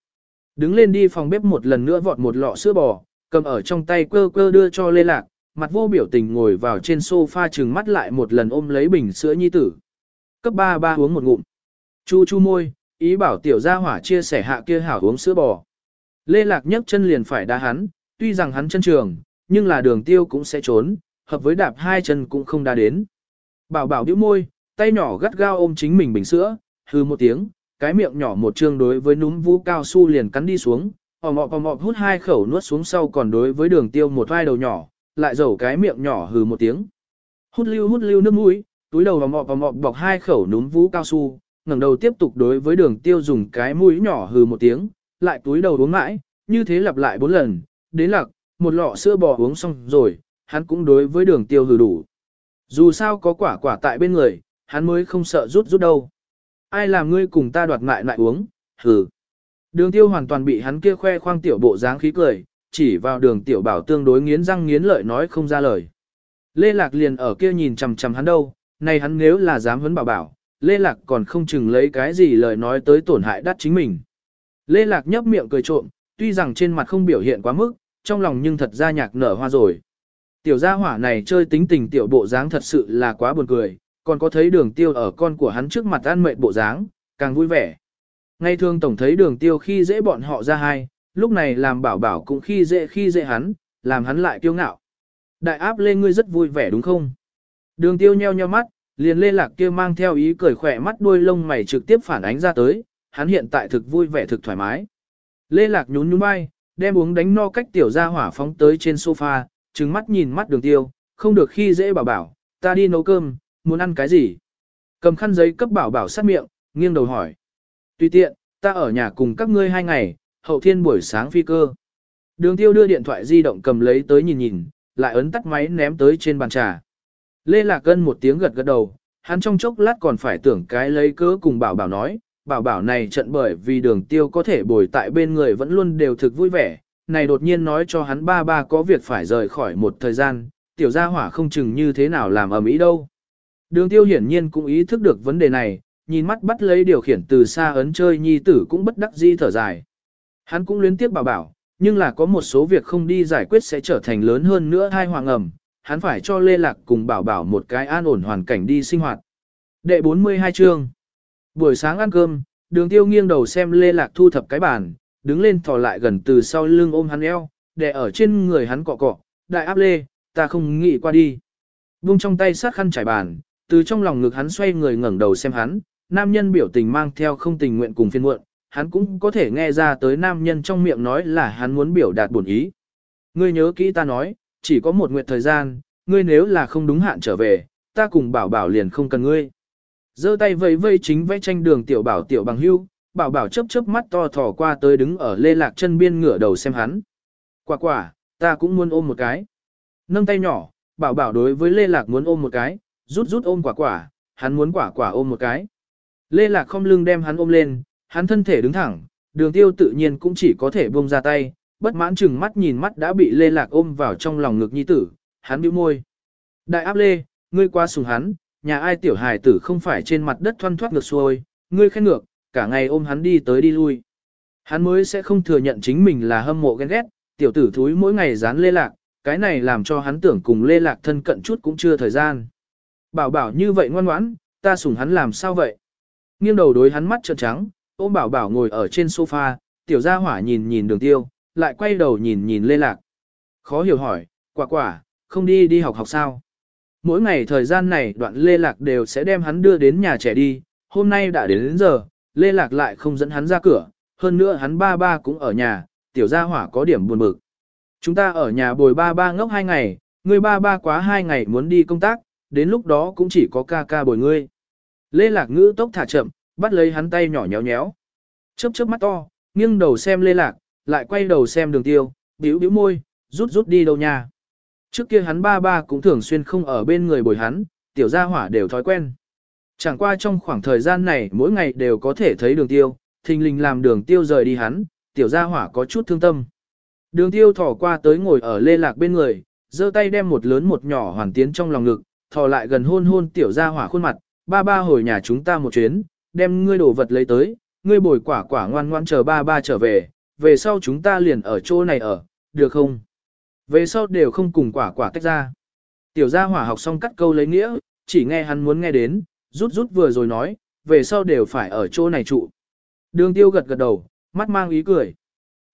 Đứng lên đi phòng bếp một lần nữa vọt một lọ sữa bò, cầm ở trong tay quơ quơ đưa cho lê lạc, mặt vô biểu tình ngồi vào trên sofa trừng mắt lại một lần ôm lấy bình sữa nhi tử. Cấp 3 ba uống một ngụm. Chu chu môi, ý bảo tiểu gia hỏa chia sẻ hạ kia hảo uống sữa bò. Lê Lạc nhấc chân liền phải đá hắn, tuy rằng hắn chân trường, nhưng là đường tiêu cũng sẽ trốn, hợp với đạp hai chân cũng không đá đến. Bảo bảo điếu môi, tay nhỏ gắt gao ôm chính mình bình sữa, hư một tiếng, cái miệng nhỏ một trương đối với núm vũ cao su liền cắn đi xuống, ò mọ ò mọ hút hai khẩu nuốt xuống sau còn đối với đường tiêu một vai đầu nhỏ, lại dầu cái miệng nhỏ hừ một tiếng. Hút lưu hút lưu nước mũi, túi đầu vào mọ vào mọ bọc hai khẩu núm vũ cao su, ngẩng đầu tiếp tục đối với đường tiêu dùng cái mũi nhỏ hừ một tiếng, lại túi đầu uống mãi, như thế lặp lại bốn lần, đến lạc, một lọ sữa bò uống xong rồi, hắn cũng đối với đường tiêu hừ đủ. Dù sao có quả quả tại bên người, hắn mới không sợ rút rút đâu. Ai làm ngươi cùng ta đoạt ngại lại uống, hừ. Đường tiêu hoàn toàn bị hắn kia khoe khoang tiểu bộ dáng khí cười, chỉ vào đường tiểu bảo tương đối nghiến răng nghiến lợi nói không ra lời. Lê Lạc liền ở kia nhìn chằm chằm hắn đâu, này hắn nếu là dám huấn bảo bảo, Lê Lạc còn không chừng lấy cái gì lời nói tới tổn hại đắt chính mình. Lê Lạc nhấp miệng cười trộm, tuy rằng trên mặt không biểu hiện quá mức, trong lòng nhưng thật ra nhạc nở hoa rồi. Tiểu gia hỏa này chơi tính tình tiểu bộ dáng thật sự là quá buồn cười, còn có thấy đường tiêu ở con của hắn trước mặt ăn mệt bộ dáng, càng vui vẻ. Ngay thường tổng thấy đường tiêu khi dễ bọn họ ra hai, lúc này làm bảo bảo cũng khi dễ khi dễ hắn, làm hắn lại kiêu ngạo. Đại áp Lê ngươi rất vui vẻ đúng không? Đường tiêu nheo nheo mắt, liền lê lạc kia mang theo ý cười khỏe mắt đuôi lông mày trực tiếp phản ánh ra tới, hắn hiện tại thực vui vẻ thực thoải mái. Lê lạc nhún nhún vai, đem uống đánh no cách tiểu ra hỏa phóng tới trên sofa, trừng mắt nhìn mắt đường tiêu, không được khi dễ bảo bảo, ta đi nấu cơm, muốn ăn cái gì? Cầm khăn giấy cấp bảo bảo sát miệng, nghiêng đầu hỏi. Tùy tiện, ta ở nhà cùng các ngươi hai ngày, hậu thiên buổi sáng phi cơ. Đường tiêu đưa điện thoại di động cầm lấy tới nhìn nhìn, lại ấn tắt máy ném tới trên bàn trà. Lê Lạc Cân một tiếng gật gật đầu, hắn trong chốc lát còn phải tưởng cái lấy cớ cùng bảo bảo nói, bảo bảo này trận bởi vì đường tiêu có thể bồi tại bên người vẫn luôn đều thực vui vẻ, này đột nhiên nói cho hắn ba ba có việc phải rời khỏi một thời gian, tiểu gia hỏa không chừng như thế nào làm ở mỹ đâu. Đường tiêu hiển nhiên cũng ý thức được vấn đề này, nhìn mắt bắt lấy điều khiển từ xa ấn chơi nhi tử cũng bất đắc dĩ thở dài. Hắn cũng luyến tiếc bảo bảo, nhưng là có một số việc không đi giải quyết sẽ trở thành lớn hơn nữa hai hoàng ẩm, hắn phải cho Lê Lạc cùng bảo bảo một cái an ổn hoàn cảnh đi sinh hoạt. Đệ 42 chương Buổi sáng ăn cơm, đường tiêu nghiêng đầu xem Lê Lạc thu thập cái bàn, đứng lên thò lại gần từ sau lưng ôm hắn eo, để ở trên người hắn cọ cọ, đại áp Lê, ta không nghĩ qua đi. Vung trong tay sát khăn trải bàn, từ trong lòng ngực hắn xoay người ngẩng đầu xem hắn, nam nhân biểu tình mang theo không tình nguyện cùng phiên muộn, hắn cũng có thể nghe ra tới nam nhân trong miệng nói là hắn muốn biểu đạt buồn ý. Ngươi nhớ kỹ ta nói, chỉ có một nguyện thời gian, ngươi nếu là không đúng hạn trở về, ta cùng bảo bảo liền không cần ngươi. giơ tay vẫy vây chính vẽ tranh đường tiểu bảo tiểu bằng hưu, bảo bảo chớp chớp mắt to thò qua tới đứng ở lê lạc chân biên ngửa đầu xem hắn. Quả quả, ta cũng muốn ôm một cái. Nâng tay nhỏ, bảo bảo đối với lê lạc muốn ôm một cái, rút rút ôm quả quả, hắn muốn quả quả ôm một cái. Lê lạc không lưng đem hắn ôm lên, hắn thân thể đứng thẳng, đường tiêu tự nhiên cũng chỉ có thể buông ra tay, bất mãn chừng mắt nhìn mắt đã bị lê lạc ôm vào trong lòng ngực nhi tử, hắn bĩu môi. Đại áp lê, ngươi qua sùng hắn, nhà ai tiểu hài tử không phải trên mặt đất thoăn thoát ngược xuôi, ngươi khen ngược, cả ngày ôm hắn đi tới đi lui. Hắn mới sẽ không thừa nhận chính mình là hâm mộ ghen ghét, tiểu tử thúi mỗi ngày dán lê lạc, cái này làm cho hắn tưởng cùng lê lạc thân cận chút cũng chưa thời gian. Bảo bảo như vậy ngoan ngoãn, ta sùng hắn làm sao vậy? Nghiêng đầu đối hắn mắt trợn trắng, ôm bảo bảo ngồi ở trên sofa, tiểu gia hỏa nhìn nhìn đường tiêu, lại quay đầu nhìn nhìn lê lạc. Khó hiểu hỏi, quả quả, không đi đi học học sao? Mỗi ngày thời gian này đoạn lê lạc đều sẽ đem hắn đưa đến nhà trẻ đi, hôm nay đã đến, đến giờ, lê lạc lại không dẫn hắn ra cửa, hơn nữa hắn ba ba cũng ở nhà, tiểu gia hỏa có điểm buồn bực. Chúng ta ở nhà bồi ba ba ngốc hai ngày, người ba ba quá hai ngày muốn đi công tác, đến lúc đó cũng chỉ có ca ca bồi ngươi. Lê Lạc ngữ tốc thả chậm, bắt lấy hắn tay nhỏ nhéo nhéo. Chớp chớp mắt to, nghiêng đầu xem Lê Lạc, lại quay đầu xem đường tiêu, bĩu bĩu môi, rút rút đi đâu nha. Trước kia hắn ba ba cũng thường xuyên không ở bên người bồi hắn, tiểu gia hỏa đều thói quen. Chẳng qua trong khoảng thời gian này mỗi ngày đều có thể thấy đường tiêu, thình lình làm đường tiêu rời đi hắn, tiểu gia hỏa có chút thương tâm. Đường tiêu thỏ qua tới ngồi ở lê lạc bên người, giơ tay đem một lớn một nhỏ hoàn tiến trong lòng ngực, thò lại gần hôn hôn tiểu gia hỏa khuôn mặt, ba ba hồi nhà chúng ta một chuyến, đem ngươi đồ vật lấy tới, ngươi bồi quả quả ngoan ngoan chờ ba ba trở về, về sau chúng ta liền ở chỗ này ở, được không? Về sau đều không cùng quả quả tách ra. Tiểu gia hỏa học xong cắt câu lấy nghĩa, chỉ nghe hắn muốn nghe đến, rút rút vừa rồi nói, về sau đều phải ở chỗ này trụ. Đường tiêu gật gật đầu, mắt mang ý cười.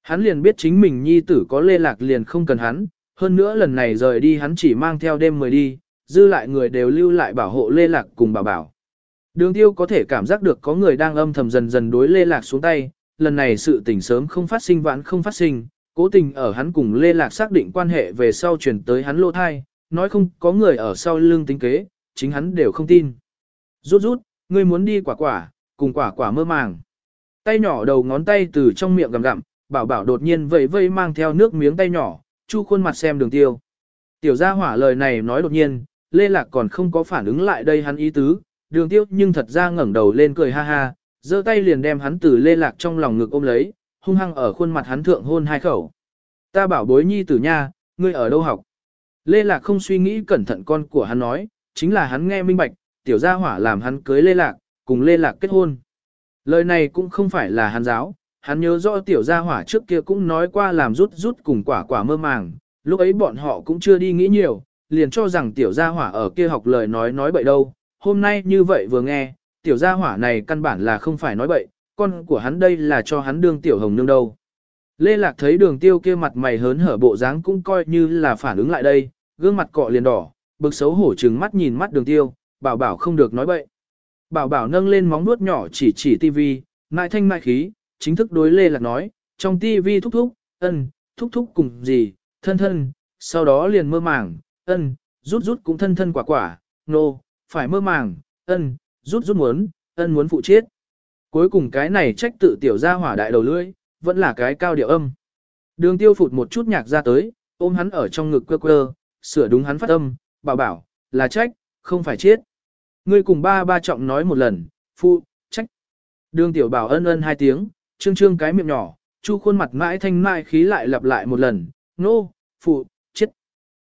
Hắn liền biết chính mình nhi tử có lê lạc liền không cần hắn, hơn nữa lần này rời đi hắn chỉ mang theo đêm mười đi, dư lại người đều lưu lại bảo hộ lê lạc cùng bảo bảo. Đường tiêu có thể cảm giác được có người đang âm thầm dần dần đối lê lạc xuống tay, lần này sự tình sớm không phát sinh vãn không phát sinh, cố tình ở hắn cùng lê lạc xác định quan hệ về sau chuyển tới hắn lô thai, nói không có người ở sau lưng tính kế, chính hắn đều không tin. Rút rút, ngươi muốn đi quả quả, cùng quả quả mơ màng. Tay nhỏ đầu ngón tay từ trong miệng gặm gặm, bảo bảo đột nhiên vẫy vây mang theo nước miếng tay nhỏ, chu khuôn mặt xem đường tiêu. Tiểu gia hỏa lời này nói đột nhiên, Lê Lạc còn không có phản ứng lại đây hắn ý tứ, đường tiêu nhưng thật ra ngẩng đầu lên cười ha ha, giơ tay liền đem hắn từ Lê Lạc trong lòng ngực ôm lấy, hung hăng ở khuôn mặt hắn thượng hôn hai khẩu. Ta bảo bối nhi tử nha, ngươi ở đâu học? Lê Lạc không suy nghĩ cẩn thận con của hắn nói, chính là hắn nghe minh bạch, tiểu gia hỏa làm hắn cưới Lê Lạc, cùng Lê Lạc kết hôn. Lời này cũng không phải là hắn giáo, hắn nhớ rõ tiểu gia hỏa trước kia cũng nói qua làm rút rút cùng quả quả mơ màng, lúc ấy bọn họ cũng chưa đi nghĩ nhiều, liền cho rằng tiểu gia hỏa ở kia học lời nói nói bậy đâu, hôm nay như vậy vừa nghe, tiểu gia hỏa này căn bản là không phải nói bậy, con của hắn đây là cho hắn đương tiểu hồng nương đâu. Lê Lạc thấy đường tiêu kia mặt mày hớn hở bộ dáng cũng coi như là phản ứng lại đây, gương mặt cọ liền đỏ, bực xấu hổ trừng mắt nhìn mắt đường tiêu, bảo bảo không được nói bậy. Bảo bảo nâng lên móng nuốt nhỏ chỉ chỉ tivi, mại thanh mại khí, chính thức đối Lê Lạc nói, trong tivi thúc thúc, ân, thúc thúc cùng gì, thân thân, sau đó liền mơ màng, ân, rút rút cũng thân thân quả quả, nô, no, phải mơ màng, ân, rút rút muốn, ân muốn phụ chết. Cuối cùng cái này trách tự tiểu ra hỏa đại đầu lưỡi, vẫn là cái cao điệu âm. Đường tiêu phụt một chút nhạc ra tới, ôm hắn ở trong ngực quơ quơ, sửa đúng hắn phát âm, bảo bảo, là trách, không phải chết. Ngươi cùng ba ba trọng nói một lần, phụ, trách. Đường tiểu bảo ân ân hai tiếng, trương trương cái miệng nhỏ, chu khuôn mặt mãi thanh mãi khí lại lặp lại một lần, nô, no, phụ, chết.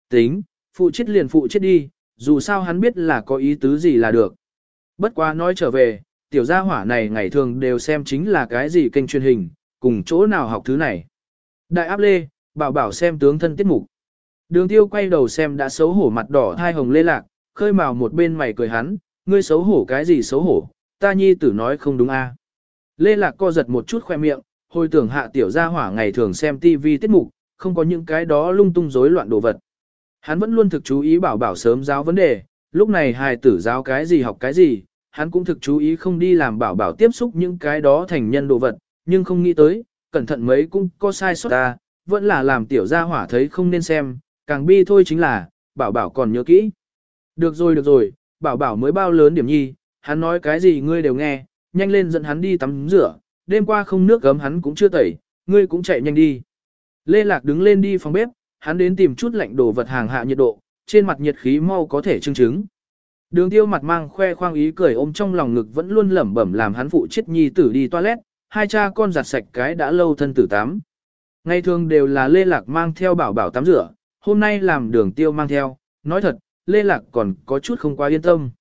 Tính, phụ chết liền phụ chết đi, dù sao hắn biết là có ý tứ gì là được. Bất quá nói trở về, tiểu gia hỏa này ngày thường đều xem chính là cái gì kênh truyền hình, cùng chỗ nào học thứ này. Đại áp lê, bảo bảo xem tướng thân tiết mục. Đường tiêu quay đầu xem đã xấu hổ mặt đỏ hai hồng lê lạc, khơi mào một bên mày cười hắn, ngươi xấu hổ cái gì xấu hổ, ta nhi tử nói không đúng a. Lê lạc co giật một chút khoe miệng, hồi tưởng hạ tiểu gia hỏa ngày thường xem tivi tiết mục, không có những cái đó lung tung rối loạn đồ vật. Hắn vẫn luôn thực chú ý bảo bảo sớm giáo vấn đề, lúc này hài tử giáo cái gì học cái gì, hắn cũng thực chú ý không đi làm bảo bảo tiếp xúc những cái đó thành nhân đồ vật, nhưng không nghĩ tới, cẩn thận mấy cũng có sai sót ta, vẫn là làm tiểu gia hỏa thấy không nên xem, càng bi thôi chính là, bảo bảo còn nhớ kỹ. Được rồi được rồi, bảo bảo mới bao lớn điểm nhi, hắn nói cái gì ngươi đều nghe, nhanh lên dẫn hắn đi tắm rửa, đêm qua không nước gấm hắn cũng chưa tẩy, ngươi cũng chạy nhanh đi. Lê Lạc đứng lên đi phòng bếp, hắn đến tìm chút lạnh đồ vật hàng hạ nhiệt độ, trên mặt nhiệt khí mau có thể chứng chứng. Đường tiêu mặt mang khoe khoang ý cười ôm trong lòng ngực vẫn luôn lẩm bẩm làm hắn phụ chết nhi tử đi toilet, hai cha con giặt sạch cái đã lâu thân tử tắm. Ngày thường đều là Lê Lạc mang theo bảo bảo tắm rửa, hôm nay làm đường tiêu mang theo, nói thật, Lê Lạc còn có chút không quá yên tâm.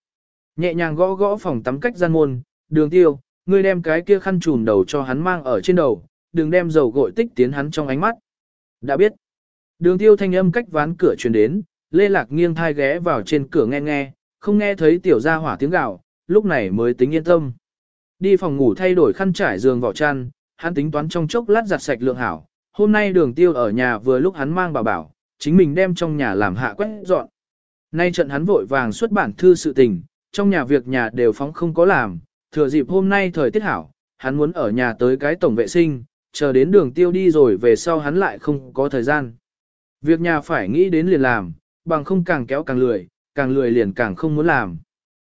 Nhẹ nhàng gõ gõ phòng tắm cách gian môn, đường tiêu, ngươi đem cái kia khăn trùm đầu cho hắn mang ở trên đầu, đừng đem dầu gội tích tiến hắn trong ánh mắt. Đã biết. Đường tiêu thanh âm cách ván cửa truyền đến, Lê Lạc nghiêng thai ghé vào trên cửa nghe nghe, không nghe thấy tiểu gia hỏa tiếng gạo, lúc này mới tính yên tâm. Đi phòng ngủ thay đổi khăn trải giường vỏ chăn, hắn tính toán trong chốc lát giặt sạch lượng hảo. Hôm nay đường tiêu ở nhà vừa lúc hắn mang bà bảo, chính mình đem trong nhà làm hạ quét dọn. Nay trận hắn vội vàng xuất bản thư sự tình, trong nhà việc nhà đều phóng không có làm, thừa dịp hôm nay thời tiết hảo, hắn muốn ở nhà tới cái tổng vệ sinh, chờ đến đường tiêu đi rồi về sau hắn lại không có thời gian. Việc nhà phải nghĩ đến liền làm, bằng không càng kéo càng lười, càng lười liền càng không muốn làm.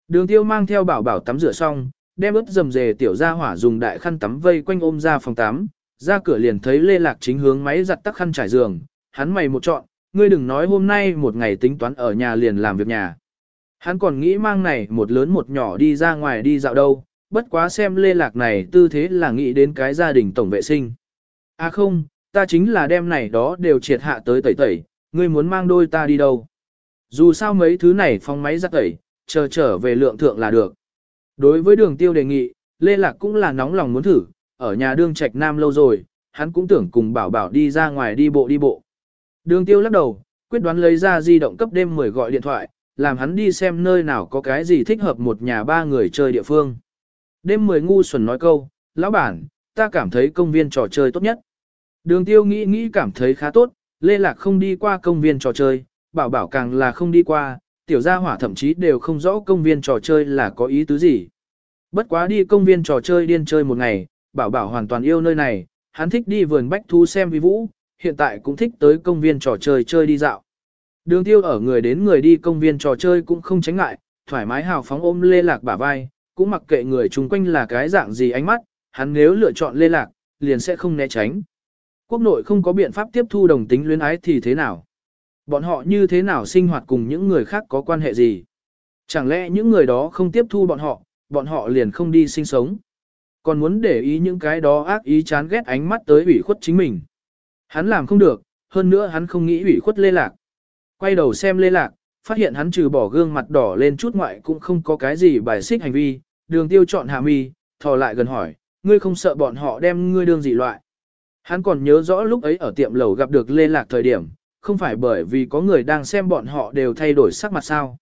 Đường tiêu mang theo bảo bảo tắm rửa xong, đem ướt dầm dề tiểu ra hỏa dùng đại khăn tắm vây quanh ôm ra phòng tắm, ra cửa liền thấy Lê Lạc chính hướng máy giặt tắc khăn trải giường, hắn mày một chọn, ngươi đừng nói hôm nay một ngày tính toán ở nhà liền làm việc nhà. Hắn còn nghĩ mang này một lớn một nhỏ đi ra ngoài đi dạo đâu, bất quá xem Lê Lạc này tư thế là nghĩ đến cái gia đình tổng vệ sinh. À không, ta chính là đem này đó đều triệt hạ tới tẩy tẩy, ngươi muốn mang đôi ta đi đâu. Dù sao mấy thứ này phong máy giặt tẩy, chờ trở về lượng thượng là được. Đối với đường tiêu đề nghị, Lê Lạc cũng là nóng lòng muốn thử, ở nhà đương trạch nam lâu rồi, hắn cũng tưởng cùng bảo bảo đi ra ngoài đi bộ đi bộ. Đường tiêu lắc đầu, quyết đoán lấy ra di động cấp đêm 10 gọi điện thoại, làm hắn đi xem nơi nào có cái gì thích hợp một nhà ba người chơi địa phương. Đêm 10 ngu xuẩn nói câu, lão bản, ta cảm thấy công viên trò chơi tốt nhất. Đường tiêu nghĩ nghĩ cảm thấy khá tốt, Lê Lạc không đi qua công viên trò chơi, bảo bảo càng là không đi qua, tiểu gia hỏa thậm chí đều không rõ công viên trò chơi là có ý tứ gì. Bất quá đi công viên trò chơi điên chơi một ngày, bảo bảo hoàn toàn yêu nơi này, hắn thích đi vườn bách thu xem vi vũ, hiện tại cũng thích tới công viên trò chơi chơi đi dạo. Đường tiêu ở người đến người đi công viên trò chơi cũng không tránh ngại, thoải mái hào phóng ôm lê lạc bả vai, cũng mặc kệ người chung quanh là cái dạng gì ánh mắt, hắn nếu lựa chọn lê lạc, liền sẽ không né tránh. Quốc nội không có biện pháp tiếp thu đồng tính luyến ái thì thế nào? Bọn họ như thế nào sinh hoạt cùng những người khác có quan hệ gì? Chẳng lẽ những người đó không tiếp thu bọn họ, bọn họ liền không đi sinh sống? Còn muốn để ý những cái đó ác ý chán ghét ánh mắt tới ủy khuất chính mình. Hắn làm không được, hơn nữa hắn không nghĩ ủy khuất lê lạc. Quay đầu xem lê lạc, phát hiện hắn trừ bỏ gương mặt đỏ lên chút ngoại cũng không có cái gì bài xích hành vi, đường tiêu chọn hạ mi, thò lại gần hỏi, ngươi không sợ bọn họ đem ngươi đương gì loại. Hắn còn nhớ rõ lúc ấy ở tiệm lầu gặp được lê lạc thời điểm, không phải bởi vì có người đang xem bọn họ đều thay đổi sắc mặt sao.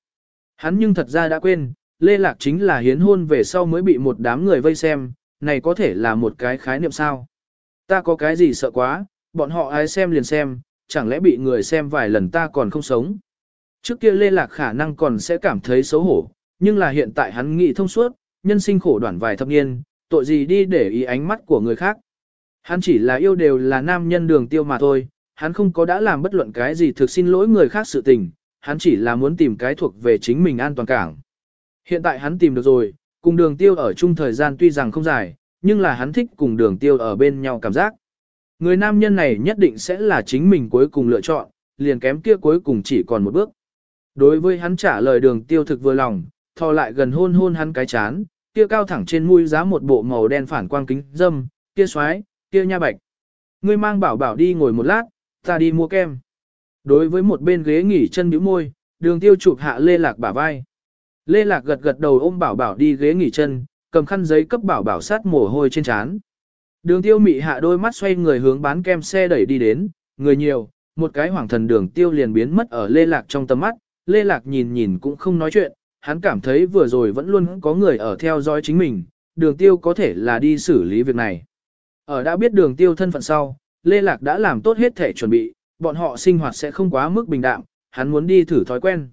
Hắn nhưng thật ra đã quên, lê lạc chính là hiến hôn về sau mới bị một đám người vây xem, này có thể là một cái khái niệm sao. Ta có cái gì sợ quá, bọn họ ai xem liền xem, chẳng lẽ bị người xem vài lần ta còn không sống. Trước kia Lê Lạc khả năng còn sẽ cảm thấy xấu hổ, nhưng là hiện tại hắn nghĩ thông suốt, nhân sinh khổ đoạn vài thập niên, tội gì đi để ý ánh mắt của người khác. Hắn chỉ là yêu đều là nam nhân đường tiêu mà thôi, hắn không có đã làm bất luận cái gì thực xin lỗi người khác sự tình, hắn chỉ là muốn tìm cái thuộc về chính mình an toàn cảng. Hiện tại hắn tìm được rồi, cùng đường tiêu ở chung thời gian tuy rằng không dài, nhưng là hắn thích cùng đường tiêu ở bên nhau cảm giác. Người nam nhân này nhất định sẽ là chính mình cuối cùng lựa chọn, liền kém kia cuối cùng chỉ còn một bước. Đối với hắn trả lời đường tiêu thực vừa lòng, thò lại gần hôn hôn hắn cái chán, kia cao thẳng trên mũi giá một bộ màu đen phản quang kính dâm, kia xoái, kia nha bạch. Ngươi mang bảo bảo đi ngồi một lát, ta đi mua kem. Đối với một bên ghế nghỉ chân bĩu môi, đường tiêu chụp hạ lê lạc bả vai. Lê lạc gật gật đầu ôm bảo bảo đi ghế nghỉ chân, cầm khăn giấy cấp bảo bảo sát mồ hôi trên trán. Đường tiêu mị hạ đôi mắt xoay người hướng bán kem xe đẩy đi đến, người nhiều, một cái hoàng thần đường tiêu liền biến mất ở lê lạc trong tầm mắt, lê lạc nhìn nhìn cũng không nói chuyện, hắn cảm thấy vừa rồi vẫn luôn có người ở theo dõi chính mình, đường tiêu có thể là đi xử lý việc này. Ở đã biết đường tiêu thân phận sau, lê lạc đã làm tốt hết thể chuẩn bị, bọn họ sinh hoạt sẽ không quá mức bình đạm, hắn muốn đi thử thói quen.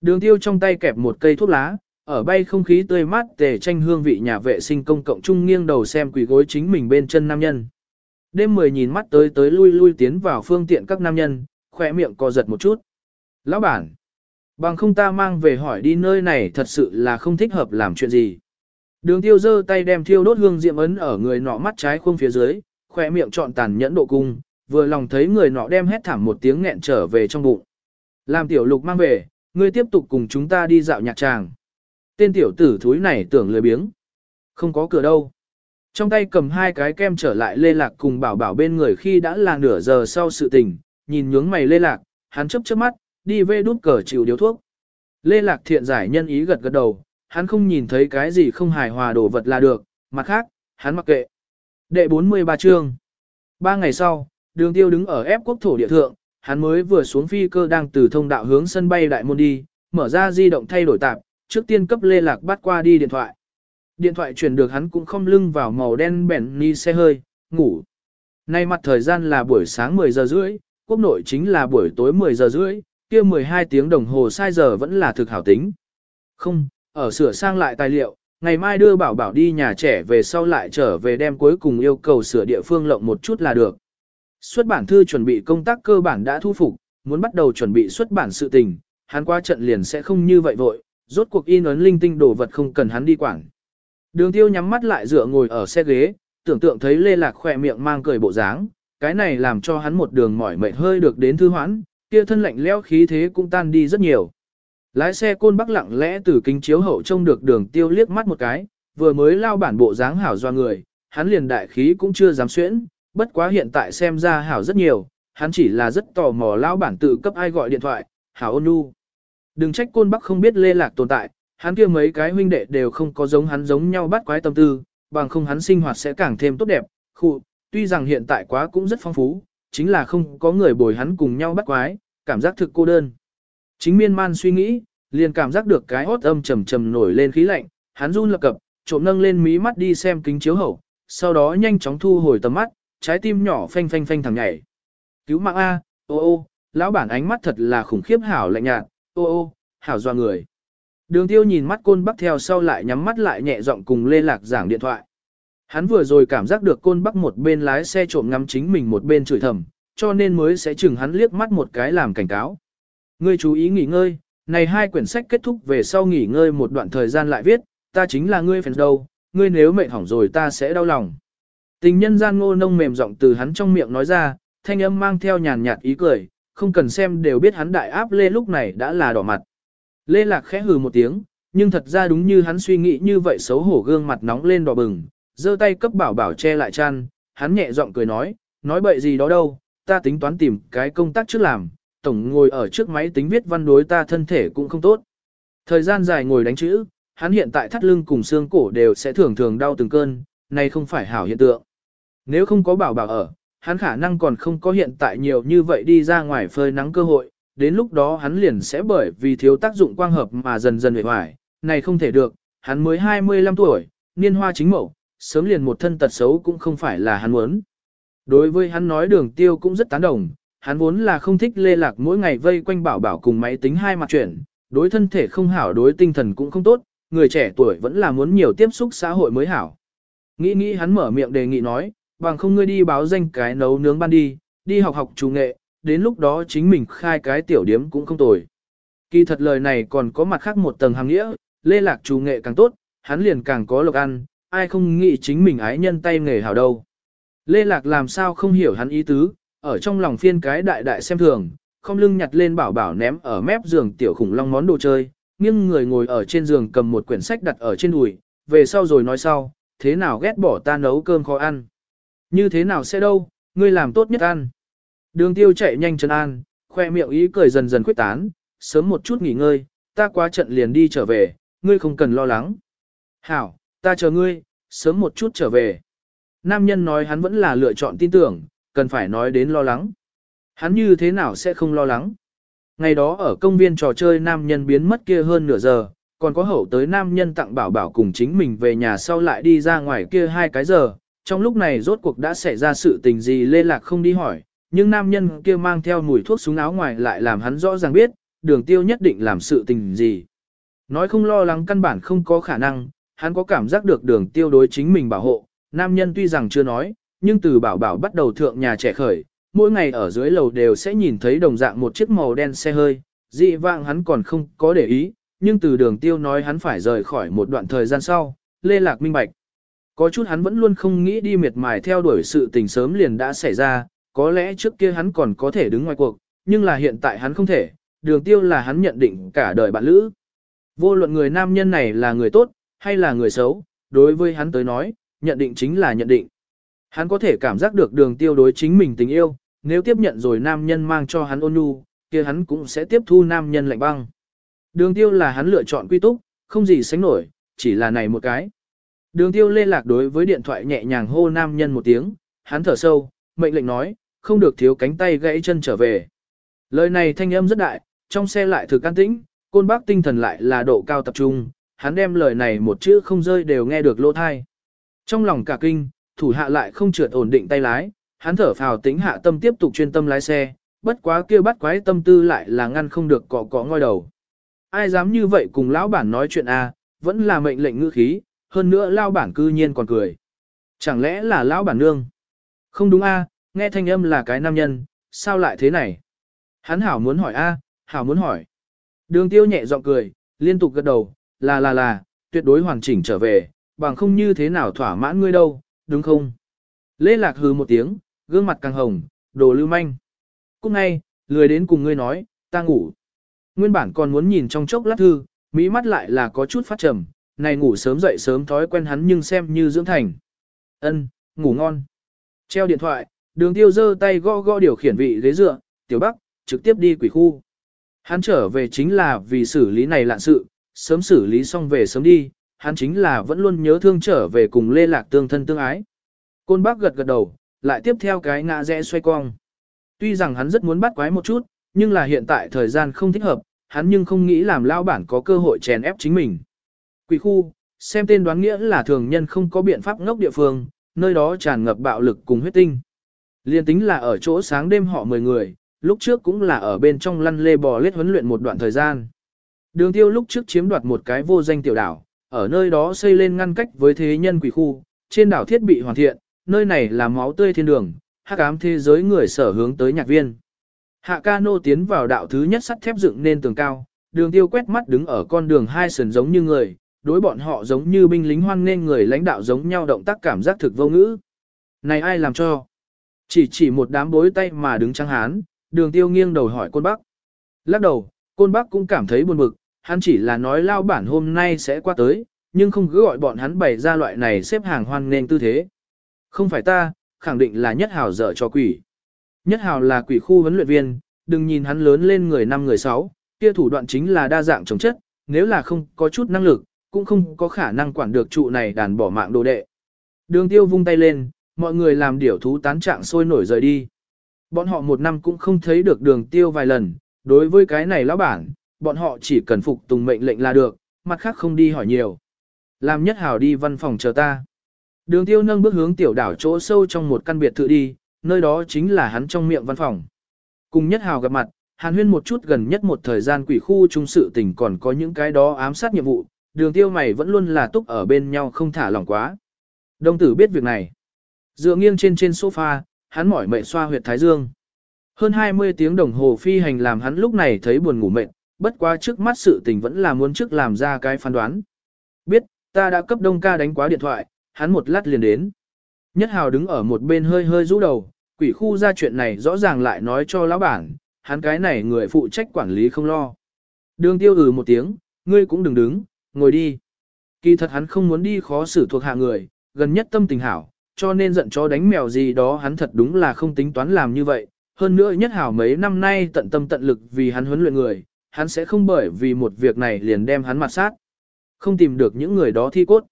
Đường tiêu trong tay kẹp một cây thuốc lá, ở bay không khí tươi mát tề tranh hương vị nhà vệ sinh công cộng trung nghiêng đầu xem quỷ gối chính mình bên chân nam nhân. Đêm mười nhìn mắt tới tới lui lui tiến vào phương tiện các nam nhân, khỏe miệng co giật một chút. Lão bản, bằng không ta mang về hỏi đi nơi này thật sự là không thích hợp làm chuyện gì. Đường tiêu giơ tay đem thiêu đốt hương diệm ấn ở người nọ mắt trái khuôn phía dưới, khỏe miệng trọn tàn nhẫn độ cung, vừa lòng thấy người nọ đem hét thảm một tiếng nghẹn trở về trong bụng. Làm tiểu lục mang về, ngươi tiếp tục cùng chúng ta đi dạo nhạc tràng. Tên tiểu tử thúi này tưởng lười biếng. Không có cửa đâu. Trong tay cầm hai cái kem trở lại lê lạc cùng bảo bảo bên người khi đã là nửa giờ sau sự tình, nhìn nhướng mày lê lạc, hắn chấp chớp mắt, đi về đút cờ chịu điếu thuốc. Lê lạc thiện giải nhân ý gật gật đầu, hắn không nhìn thấy cái gì không hài hòa đổ vật là được, mặt khác, hắn mặc kệ. Đệ 43 chương. Ba ngày sau, đường tiêu đứng ở ép quốc thổ địa thượng, hắn mới vừa xuống phi cơ đang từ thông đạo hướng sân bay đại môn đi, mở ra di động thay đổi tạp, trước tiên cấp lê lạc bắt qua đi điện thoại. Điện thoại truyền được hắn cũng không lưng vào màu đen bẻn ni xe hơi, ngủ. Nay mặt thời gian là buổi sáng 10 giờ rưỡi, quốc nội chính là buổi tối 10 giờ rưỡi, kia 12 tiếng đồng hồ sai giờ vẫn là thực hảo tính. Không, ở sửa sang lại tài liệu, ngày mai đưa bảo bảo đi nhà trẻ về sau lại trở về đem cuối cùng yêu cầu sửa địa phương lộng một chút là được. Xuất bản thư chuẩn bị công tác cơ bản đã thu phục, muốn bắt đầu chuẩn bị xuất bản sự tình, hắn qua trận liền sẽ không như vậy vội, rốt cuộc in ấn linh tinh đồ vật không cần hắn đi quản. Đường tiêu nhắm mắt lại dựa ngồi ở xe ghế, tưởng tượng thấy lê lạc khỏe miệng mang cười bộ dáng, cái này làm cho hắn một đường mỏi mệt hơi được đến thư hoãn, kia thân lạnh lẽo khí thế cũng tan đi rất nhiều. Lái xe côn bắc lặng lẽ từ kính chiếu hậu trông được đường tiêu liếc mắt một cái, vừa mới lao bản bộ dáng hảo doa người, hắn liền đại khí cũng chưa dám xuyễn, bất quá hiện tại xem ra hảo rất nhiều, hắn chỉ là rất tò mò lao bản tự cấp ai gọi điện thoại, hảo ôn nu. Đừng trách côn bắc không biết lê lạc tồn tại, hắn kia mấy cái huynh đệ đều không có giống hắn giống nhau bắt quái tâm tư, bằng không hắn sinh hoạt sẽ càng thêm tốt đẹp, khụ, tuy rằng hiện tại quá cũng rất phong phú, chính là không có người bồi hắn cùng nhau bắt quái, cảm giác thực cô đơn. Chính miên man suy nghĩ, liền cảm giác được cái hốt âm trầm trầm nổi lên khí lạnh, hắn run lập cập, trộm nâng lên mí mắt đi xem kính chiếu hậu, sau đó nhanh chóng thu hồi tầm mắt, trái tim nhỏ phanh phanh phanh thẳng nhảy. Cứu mạng A, ô ô, lão bản ánh mắt thật là khủng khiếp hảo lạnh nhạt, ô ô, hảo doa người. Đường tiêu nhìn mắt côn bắc theo sau lại nhắm mắt lại nhẹ giọng cùng lê lạc giảng điện thoại. Hắn vừa rồi cảm giác được côn bắc một bên lái xe trộm ngắm chính mình một bên chửi thầm, cho nên mới sẽ chừng hắn liếc mắt một cái làm cảnh cáo. Ngươi chú ý nghỉ ngơi, này hai quyển sách kết thúc về sau nghỉ ngơi một đoạn thời gian lại viết, ta chính là ngươi phần đâu, ngươi nếu mệt hỏng rồi ta sẽ đau lòng. Tình nhân gian ngô nông mềm giọng từ hắn trong miệng nói ra, thanh âm mang theo nhàn nhạt ý cười, không cần xem đều biết hắn đại áp lê lúc này đã là đỏ mặt. Lê Lạc khẽ hừ một tiếng, nhưng thật ra đúng như hắn suy nghĩ như vậy xấu hổ gương mặt nóng lên đỏ bừng, giơ tay cấp bảo bảo che lại chăn, hắn nhẹ giọng cười nói, nói bậy gì đó đâu, ta tính toán tìm cái công tác trước làm, tổng ngồi ở trước máy tính viết văn đối ta thân thể cũng không tốt. Thời gian dài ngồi đánh chữ, hắn hiện tại thắt lưng cùng xương cổ đều sẽ thường thường đau từng cơn, này không phải hảo hiện tượng. Nếu không có bảo bảo ở, hắn khả năng còn không có hiện tại nhiều như vậy đi ra ngoài phơi nắng cơ hội, đến lúc đó hắn liền sẽ bởi vì thiếu tác dụng quang hợp mà dần dần hủy hoài, này không thể được, hắn mới 25 tuổi, niên hoa chính mẫu, sớm liền một thân tật xấu cũng không phải là hắn muốn. Đối với hắn nói đường tiêu cũng rất tán đồng, hắn vốn là không thích lê lạc mỗi ngày vây quanh bảo bảo cùng máy tính hai mặt chuyển, đối thân thể không hảo đối tinh thần cũng không tốt, người trẻ tuổi vẫn là muốn nhiều tiếp xúc xã hội mới hảo. Nghĩ nghĩ hắn mở miệng đề nghị nói, bằng không ngươi đi báo danh cái nấu nướng ban đi, đi học học chủ nghệ, đến lúc đó chính mình khai cái tiểu điếm cũng không tồi. Kỳ thật lời này còn có mặt khác một tầng hàng nghĩa, lê lạc chủ nghệ càng tốt, hắn liền càng có lộc ăn, ai không nghĩ chính mình ái nhân tay nghề hảo đâu. Lê lạc làm sao không hiểu hắn ý tứ, ở trong lòng phiên cái đại đại xem thường, không lưng nhặt lên bảo bảo ném ở mép giường tiểu khủng long món đồ chơi, nghiêng người ngồi ở trên giường cầm một quyển sách đặt ở trên đùi, về sau rồi nói sau, thế nào ghét bỏ ta nấu cơm khó ăn. Như thế nào sẽ đâu, ngươi làm tốt nhất ăn. Đường tiêu chạy nhanh chân an, khoe miệng ý cười dần dần khuyết tán, sớm một chút nghỉ ngơi, ta quá trận liền đi trở về, ngươi không cần lo lắng. Hảo, ta chờ ngươi, sớm một chút trở về. Nam nhân nói hắn vẫn là lựa chọn tin tưởng, cần phải nói đến lo lắng. Hắn như thế nào sẽ không lo lắng. Ngày đó ở công viên trò chơi nam nhân biến mất kia hơn nửa giờ, còn có hậu tới nam nhân tặng bảo bảo cùng chính mình về nhà sau lại đi ra ngoài kia hai cái giờ. Trong lúc này rốt cuộc đã xảy ra sự tình gì lê lạc không đi hỏi, nhưng nam nhân kia mang theo mùi thuốc súng áo ngoài lại làm hắn rõ ràng biết, đường tiêu nhất định làm sự tình gì. Nói không lo lắng căn bản không có khả năng, hắn có cảm giác được đường tiêu đối chính mình bảo hộ, nam nhân tuy rằng chưa nói, nhưng từ bảo bảo bắt đầu thượng nhà trẻ khởi, mỗi ngày ở dưới lầu đều sẽ nhìn thấy đồng dạng một chiếc màu đen xe hơi, dị vạng hắn còn không có để ý, nhưng từ đường tiêu nói hắn phải rời khỏi một đoạn thời gian sau, lê lạc minh bạch. Có chút hắn vẫn luôn không nghĩ đi miệt mài theo đuổi sự tình sớm liền đã xảy ra, có lẽ trước kia hắn còn có thể đứng ngoài cuộc, nhưng là hiện tại hắn không thể, đường tiêu là hắn nhận định cả đời bạn lữ. Vô luận người nam nhân này là người tốt, hay là người xấu, đối với hắn tới nói, nhận định chính là nhận định. Hắn có thể cảm giác được đường tiêu đối chính mình tình yêu, nếu tiếp nhận rồi nam nhân mang cho hắn ôn nhu, kia hắn cũng sẽ tiếp thu nam nhân lạnh băng. Đường tiêu là hắn lựa chọn quy túc, không gì sánh nổi, chỉ là này một cái. Đường tiêu lê lạc đối với điện thoại nhẹ nhàng hô nam nhân một tiếng, hắn thở sâu, mệnh lệnh nói, không được thiếu cánh tay gãy chân trở về. Lời này thanh âm rất đại, trong xe lại thực an tĩnh, côn bác tinh thần lại là độ cao tập trung, hắn đem lời này một chữ không rơi đều nghe được lỗ thai. Trong lòng cả kinh, thủ hạ lại không trượt ổn định tay lái, hắn thở phào tính hạ tâm tiếp tục chuyên tâm lái xe, bất quá kia bắt quái tâm tư lại là ngăn không được cọ cọ ngoi đầu. Ai dám như vậy cùng lão bản nói chuyện a, à, vẫn là mệnh lệnh ngữ khí, hơn nữa lão bản cư nhiên còn cười. Chẳng lẽ là lão bản nương? Không đúng a, nghe thanh âm là cái nam nhân, sao lại thế này? Hắn hảo muốn hỏi a, hảo muốn hỏi. Đường tiêu nhẹ giọng cười, liên tục gật đầu, là là là, tuyệt đối hoàn chỉnh trở về, bằng không như thế nào thỏa mãn ngươi đâu, đúng không? Lê Lạc hừ một tiếng, gương mặt càng hồng, đồ lưu manh. Cũng ngay, lười đến cùng ngươi nói, ta ngủ. Nguyên bản còn muốn nhìn trong chốc lát thư, mỹ mắt lại là có chút phát trầm, này ngủ sớm dậy sớm thói quen hắn nhưng xem như dưỡng thành. Ân, ngủ ngon. Treo điện thoại, đường tiêu giơ tay gõ gõ điều khiển vị ghế dựa, tiểu bắc, trực tiếp đi quỷ khu. Hắn trở về chính là vì xử lý này lạn sự, sớm xử lý xong về sớm đi, hắn chính là vẫn luôn nhớ thương trở về cùng lê lạc tương thân tương ái. Côn bác gật gật đầu, lại tiếp theo cái ngã rẽ xoay cong. Tuy rằng hắn rất muốn bắt quái một chút, nhưng là hiện tại thời gian không thích hợp, hắn nhưng không nghĩ làm lao bản có cơ hội chèn ép chính mình. Quỷ khu, xem tên đoán nghĩa là thường nhân không có biện pháp ngốc địa phương, nơi đó tràn ngập bạo lực cùng huyết tinh. Liên tính là ở chỗ sáng đêm họ 10 người, lúc trước cũng là ở bên trong lăn lê bò lết huấn luyện một đoạn thời gian. Đường tiêu lúc trước chiếm đoạt một cái vô danh tiểu đảo, ở nơi đó xây lên ngăn cách với thế nhân quỷ khu, trên đảo thiết bị hoàn thiện, nơi này là máu tươi thiên đường, hắc ám thế giới người sở hướng tới nhạc viên. Hạ ca nô tiến vào đạo thứ nhất sắt thép dựng nên tường cao, đường tiêu quét mắt đứng ở con đường hai sườn giống như người, đối bọn họ giống như binh lính hoan nên người lãnh đạo giống nhau động tác cảm giác thực vô ngữ. Này ai làm cho? Chỉ chỉ một đám bối tay mà đứng trắng hán, đường tiêu nghiêng đầu hỏi côn bắc. Lắc đầu, côn bắc cũng cảm thấy buồn bực, hắn chỉ là nói lao bản hôm nay sẽ qua tới, nhưng không cứ gọi bọn hắn bày ra loại này xếp hàng hoan nên tư thế. Không phải ta, khẳng định là nhất hào dở cho quỷ. Nhất hào là quỷ khu huấn luyện viên, đừng nhìn hắn lớn lên người năm người sáu, kia thủ đoạn chính là đa dạng chống chất, nếu là không có chút năng lực, cũng không có khả năng quản được trụ này đàn bỏ mạng đồ đệ. Đường tiêu vung tay lên, mọi người làm điểu thú tán trạng sôi nổi rời đi. Bọn họ một năm cũng không thấy được đường tiêu vài lần, đối với cái này lão bản, bọn họ chỉ cần phục tùng mệnh lệnh là được, mặt khác không đi hỏi nhiều. Làm nhất hào đi văn phòng chờ ta. Đường tiêu nâng bước hướng tiểu đảo chỗ sâu trong một căn biệt thự đi, nơi đó chính là hắn trong miệng văn phòng. Cùng nhất hào gặp mặt, hàn huyên một chút gần nhất một thời gian quỷ khu trung sự tình còn có những cái đó ám sát nhiệm vụ, đường tiêu mày vẫn luôn là túc ở bên nhau không thả lỏng quá. Đông tử biết việc này. Dựa nghiêng trên trên sofa, hắn mỏi mệt xoa huyệt thái dương. Hơn 20 tiếng đồng hồ phi hành làm hắn lúc này thấy buồn ngủ mệt, bất quá trước mắt sự tình vẫn là muốn trước làm ra cái phán đoán. Biết, ta đã cấp đông ca đánh quá điện thoại, hắn một lát liền đến. Nhất hào đứng ở một bên hơi hơi rũ đầu, quỷ khu ra chuyện này rõ ràng lại nói cho lão bản, hắn cái này người phụ trách quản lý không lo. Đường tiêu ừ một tiếng, ngươi cũng đừng đứng, ngồi đi. Kỳ thật hắn không muốn đi khó xử thuộc hạ người, gần nhất tâm tình hảo, cho nên giận chó đánh mèo gì đó hắn thật đúng là không tính toán làm như vậy. Hơn nữa nhất hảo mấy năm nay tận tâm tận lực vì hắn huấn luyện người, hắn sẽ không bởi vì một việc này liền đem hắn mặt sát. Không tìm được những người đó thi cốt.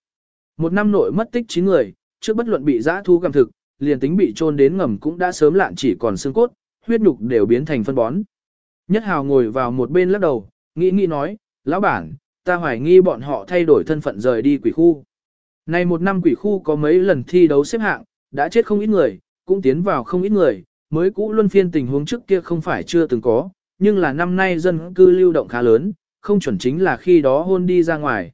Một năm nội mất tích 9 người, trước bất luận bị giã thu gặm thực, liền tính bị trôn đến ngầm cũng đã sớm lạn chỉ còn xương cốt, huyết nhục đều biến thành phân bón. Nhất hào ngồi vào một bên lắc đầu, nghĩ nghĩ nói, lão bản, ta hoài nghi bọn họ thay đổi thân phận rời đi quỷ khu. Này một năm quỷ khu có mấy lần thi đấu xếp hạng, đã chết không ít người, cũng tiến vào không ít người, mới cũ luân phiên tình huống trước kia không phải chưa từng có, nhưng là năm nay dân cư lưu động khá lớn, không chuẩn chính là khi đó hôn đi ra ngoài.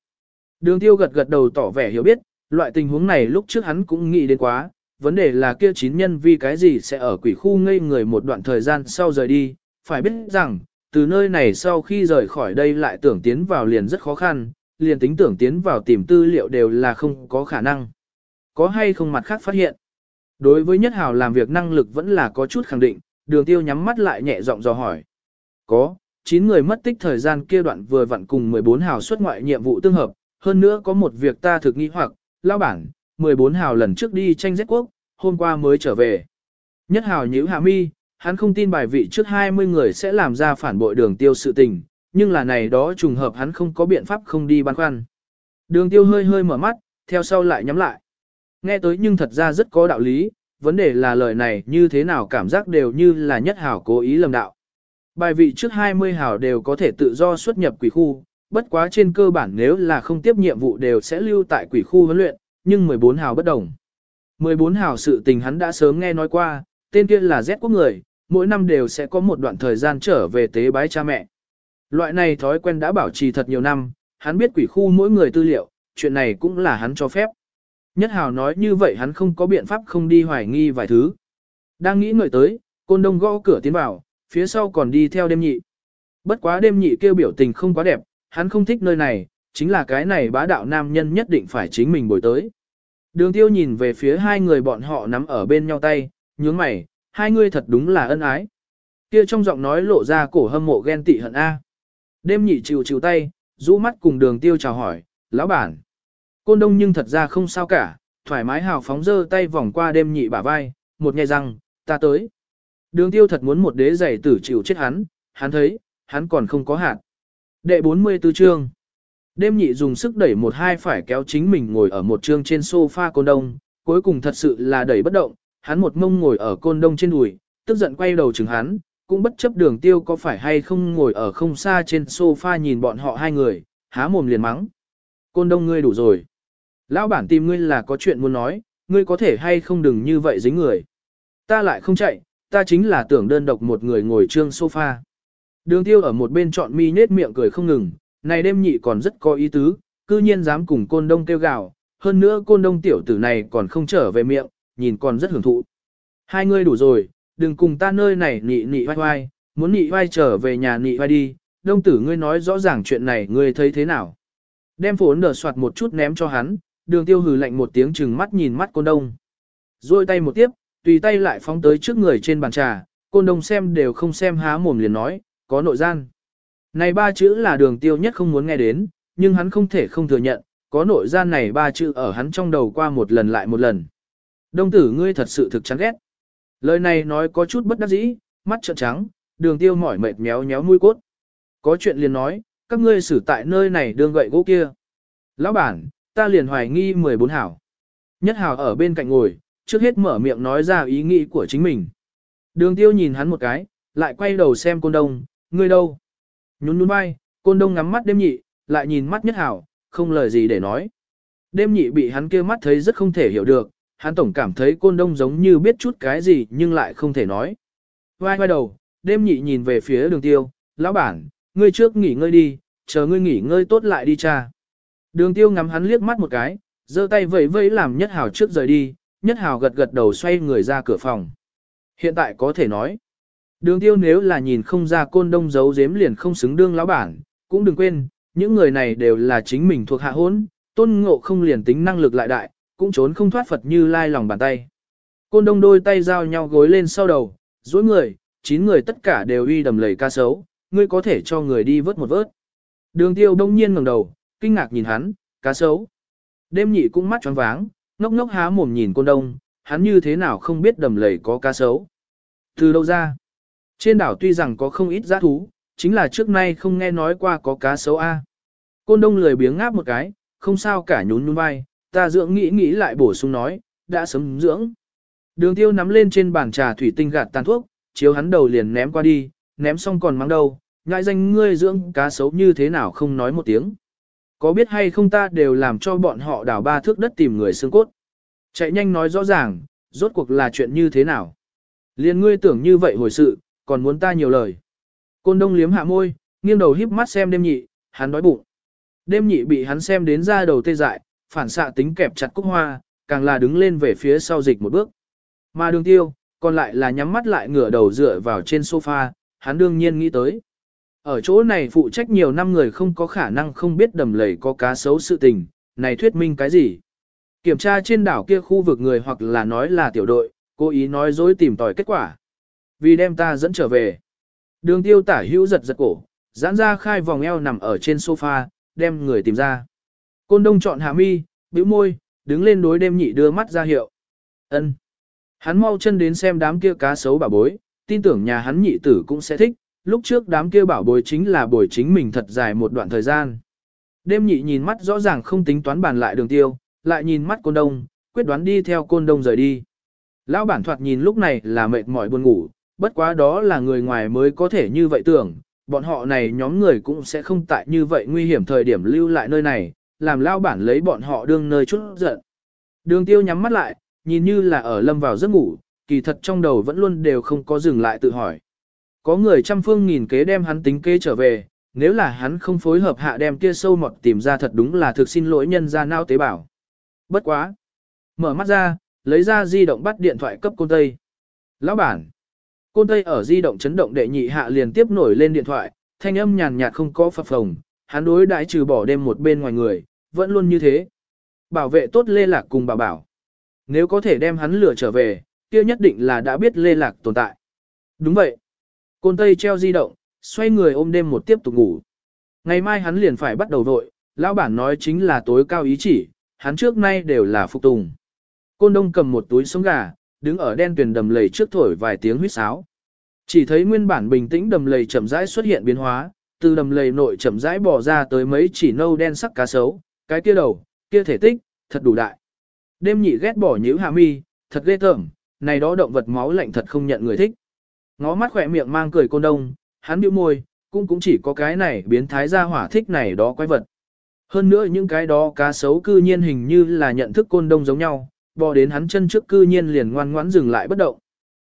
Đường tiêu gật gật đầu tỏ vẻ hiểu biết, loại tình huống này lúc trước hắn cũng nghĩ đến quá, vấn đề là kia chín nhân vì cái gì sẽ ở quỷ khu ngây người một đoạn thời gian sau rời đi, phải biết rằng, từ nơi này sau khi rời khỏi đây lại tưởng tiến vào liền rất khó khăn, liền tính tưởng tiến vào tìm tư liệu đều là không có khả năng. Có hay không mặt khác phát hiện? Đối với nhất hào làm việc năng lực vẫn là có chút khẳng định, đường tiêu nhắm mắt lại nhẹ giọng dò hỏi. Có, 9 người mất tích thời gian kia đoạn vừa vặn cùng 14 hào xuất ngoại nhiệm vụ tương hợp, hơn nữa có một việc ta thực nghi hoặc, lao bản, 14 hào lần trước đi tranh giết quốc, hôm qua mới trở về. Nhất hào nhíu hạ mi, hắn không tin bài vị trước 20 người sẽ làm ra phản bội đường tiêu sự tình, nhưng là này đó trùng hợp hắn không có biện pháp không đi băn khoăn. Đường tiêu hơi hơi mở mắt, theo sau lại nhắm lại. Nghe tới nhưng thật ra rất có đạo lý, vấn đề là lời này như thế nào cảm giác đều như là nhất hảo cố ý lầm đạo. Bài vị trước 20 hảo đều có thể tự do xuất nhập quỷ khu, bất quá trên cơ bản nếu là không tiếp nhiệm vụ đều sẽ lưu tại quỷ khu huấn luyện, nhưng 14 hào bất đồng. 14 hào sự tình hắn đã sớm nghe nói qua, tên kia là Z quốc người, mỗi năm đều sẽ có một đoạn thời gian trở về tế bái cha mẹ. Loại này thói quen đã bảo trì thật nhiều năm, hắn biết quỷ khu mỗi người tư liệu, chuyện này cũng là hắn cho phép. Nhất hào nói như vậy hắn không có biện pháp không đi hoài nghi vài thứ. Đang nghĩ ngợi tới, côn đông gõ cửa tiến vào, phía sau còn đi theo đêm nhị. Bất quá đêm nhị kêu biểu tình không quá đẹp, hắn không thích nơi này, chính là cái này bá đạo nam nhân nhất định phải chính mình bồi tới. Đường tiêu nhìn về phía hai người bọn họ nắm ở bên nhau tay, nhướng mày, hai người thật đúng là ân ái. Kia trong giọng nói lộ ra cổ hâm mộ ghen tị hận A. Đêm nhị chịu chịu tay, rũ mắt cùng đường tiêu chào hỏi, lão bản. Côn đông nhưng thật ra không sao cả, thoải mái hào phóng dơ tay vòng qua đêm nhị bả vai, một nghe răng, ta tới. Đường tiêu thật muốn một đế giày tử chịu chết hắn, hắn thấy, hắn còn không có hạn Đệ 44 chương. Đêm nhị dùng sức đẩy một hai phải kéo chính mình ngồi ở một chương trên sofa côn đông, cuối cùng thật sự là đẩy bất động, hắn một mông ngồi ở côn đông trên đùi, tức giận quay đầu chừng hắn, cũng bất chấp đường tiêu có phải hay không ngồi ở không xa trên sofa nhìn bọn họ hai người, há mồm liền mắng. Côn đông ngươi đủ rồi. Lão bản tìm ngươi là có chuyện muốn nói, ngươi có thể hay không đừng như vậy dính người. Ta lại không chạy, ta chính là tưởng đơn độc một người ngồi trương sofa. Đường tiêu ở một bên chọn mi nết miệng cười không ngừng, này đêm nhị còn rất có ý tứ, cư nhiên dám cùng côn đông kêu gào, hơn nữa côn đông tiểu tử này còn không trở về miệng, nhìn còn rất hưởng thụ. Hai ngươi đủ rồi, đừng cùng ta nơi này nị nị vai vai, muốn nị vai trở về nhà nị vai đi, đông tử ngươi nói rõ ràng chuyện này ngươi thấy thế nào. Đem phốn nở soạt một chút ném cho hắn, đường tiêu hừ lạnh một tiếng chừng mắt nhìn mắt côn đông. Rồi tay một tiếp, tùy tay lại phóng tới trước người trên bàn trà, côn đông xem đều không xem há mồm liền nói, có nội gian. Này ba chữ là đường tiêu nhất không muốn nghe đến, nhưng hắn không thể không thừa nhận, có nội gian này ba chữ ở hắn trong đầu qua một lần lại một lần. Đông tử ngươi thật sự thực chán ghét. Lời này nói có chút bất đắc dĩ, mắt trợn trắng, đường tiêu mỏi mệt méo méo mũi cốt. Có chuyện liền nói, các ngươi xử tại nơi này đường gậy gỗ kia. Lão bản, ta liền hoài nghi 14 hảo. Nhất hảo ở bên cạnh ngồi, trước hết mở miệng nói ra ý nghĩ của chính mình. Đường tiêu nhìn hắn một cái, lại quay đầu xem côn đông, ngươi đâu? Nhún nhún vai, côn đông ngắm mắt đêm nhị, lại nhìn mắt nhất hảo, không lời gì để nói. Đêm nhị bị hắn kia mắt thấy rất không thể hiểu được, hắn tổng cảm thấy côn đông giống như biết chút cái gì nhưng lại không thể nói. Vai vai đầu, đêm nhị nhìn về phía đường tiêu, lão bản, ngươi trước nghỉ ngơi đi, chờ ngươi nghỉ ngơi tốt lại đi cha. Đường tiêu ngắm hắn liếc mắt một cái, giơ tay vẫy vẫy làm nhất hảo trước rời đi, nhất hào gật gật đầu xoay người ra cửa phòng. Hiện tại có thể nói, đường tiêu nếu là nhìn không ra côn đông giấu giếm liền không xứng đương lão bản, cũng đừng quên, những người này đều là chính mình thuộc hạ hốn, tôn ngộ không liền tính năng lực lại đại, cũng trốn không thoát Phật như lai lòng bàn tay. Côn đông đôi tay giao nhau gối lên sau đầu, dối người, chín người tất cả đều uy đầm lầy ca sấu, ngươi có thể cho người đi vớt một vớt. Đường tiêu đông nhiên ngẩng đầu, kinh ngạc nhìn hắn, cá sấu. Đêm nhị cũng mắt tròn váng, ngốc ngốc há mồm nhìn côn đông, hắn như thế nào không biết đầm lầy có cá sấu. Từ đâu ra? Trên đảo tuy rằng có không ít giá thú, chính là trước nay không nghe nói qua có cá sấu A. Côn đông lười biếng ngáp một cái, không sao cả nhún nhún vai, ta dưỡng nghĩ nghĩ lại bổ sung nói, đã sớm dưỡng. Đường tiêu nắm lên trên bàn trà thủy tinh gạt tàn thuốc, chiếu hắn đầu liền ném qua đi, ném xong còn mang đầu, ngại danh ngươi dưỡng cá sấu như thế nào không nói một tiếng. Có biết hay không ta đều làm cho bọn họ đào ba thước đất tìm người xương cốt. Chạy nhanh nói rõ ràng, rốt cuộc là chuyện như thế nào. Liên ngươi tưởng như vậy hồi sự, còn muốn ta nhiều lời. Côn đông liếm hạ môi, nghiêng đầu híp mắt xem đêm nhị, hắn đói bụng. Đêm nhị bị hắn xem đến ra đầu tê dại, phản xạ tính kẹp chặt cúc hoa, càng là đứng lên về phía sau dịch một bước. Mà đường tiêu, còn lại là nhắm mắt lại ngửa đầu dựa vào trên sofa, hắn đương nhiên nghĩ tới. Ở chỗ này phụ trách nhiều năm người không có khả năng không biết đầm lầy có cá xấu sự tình, này thuyết minh cái gì? Kiểm tra trên đảo kia khu vực người hoặc là nói là tiểu đội, cố ý nói dối tìm tòi kết quả. Vì đem ta dẫn trở về. Đường tiêu tả hữu giật giật cổ, giãn ra khai vòng eo nằm ở trên sofa, đem người tìm ra. Côn đông chọn hạ mi, bĩu môi, đứng lên đối đêm nhị đưa mắt ra hiệu. ân Hắn mau chân đến xem đám kia cá sấu bà bối, tin tưởng nhà hắn nhị tử cũng sẽ thích, lúc trước đám kia bảo bối chính là bồi chính mình thật dài một đoạn thời gian. Đêm nhị nhìn mắt rõ ràng không tính toán bàn lại đường tiêu, lại nhìn mắt côn đông, quyết đoán đi theo côn đông rời đi. Lão bản thoạt nhìn lúc này là mệt mỏi buồn ngủ, bất quá đó là người ngoài mới có thể như vậy tưởng, bọn họ này nhóm người cũng sẽ không tại như vậy nguy hiểm thời điểm lưu lại nơi này, làm lão bản lấy bọn họ đương nơi chút giận. Đường tiêu nhắm mắt lại, nhìn như là ở lâm vào giấc ngủ, kỳ thật trong đầu vẫn luôn đều không có dừng lại tự hỏi. Có người trăm phương nghìn kế đem hắn tính kế trở về, nếu là hắn không phối hợp hạ đem kia sâu mọt tìm ra thật đúng là thực xin lỗi nhân ra nao tế bào. Bất quá. Mở mắt ra, lấy ra di động bắt điện thoại cấp côn Tây. Lão bản. Côn Tây ở di động chấn động đệ nhị hạ liền tiếp nổi lên điện thoại, thanh âm nhàn nhạt không có phập phồng, hắn đối đãi trừ bỏ đêm một bên ngoài người, vẫn luôn như thế. Bảo vệ tốt Lê Lạc cùng bà bảo. Nếu có thể đem hắn lừa trở về, kia nhất định là đã biết Lê Lạc tồn tại. Đúng vậy. Côn Tây treo di động, xoay người ôm đêm một tiếp tục ngủ. Ngày mai hắn liền phải bắt đầu vội, lão bản nói chính là tối cao ý chỉ, hắn trước nay đều là phục tùng. Côn Đông cầm một túi sống gà, đứng ở đen tuyền đầm lầy trước thổi vài tiếng huýt sáo. Chỉ thấy nguyên bản bình tĩnh đầm lầy chậm rãi xuất hiện biến hóa, từ đầm lầy nội chậm rãi bò ra tới mấy chỉ nâu đen sắc cá sấu, cái kia đầu, kia thể tích, thật đủ đại. Đêm nhị ghét bỏ nhíu hạ mi, thật ghê tởm, này đó động vật máu lạnh thật không nhận người thích. Ngó mắt khỏe miệng mang cười côn đông, hắn bĩu môi, cũng cũng chỉ có cái này biến thái ra hỏa thích này đó quái vật. Hơn nữa những cái đó cá sấu cư nhiên hình như là nhận thức côn đông giống nhau, bò đến hắn chân trước cư nhiên liền ngoan ngoãn dừng lại bất động.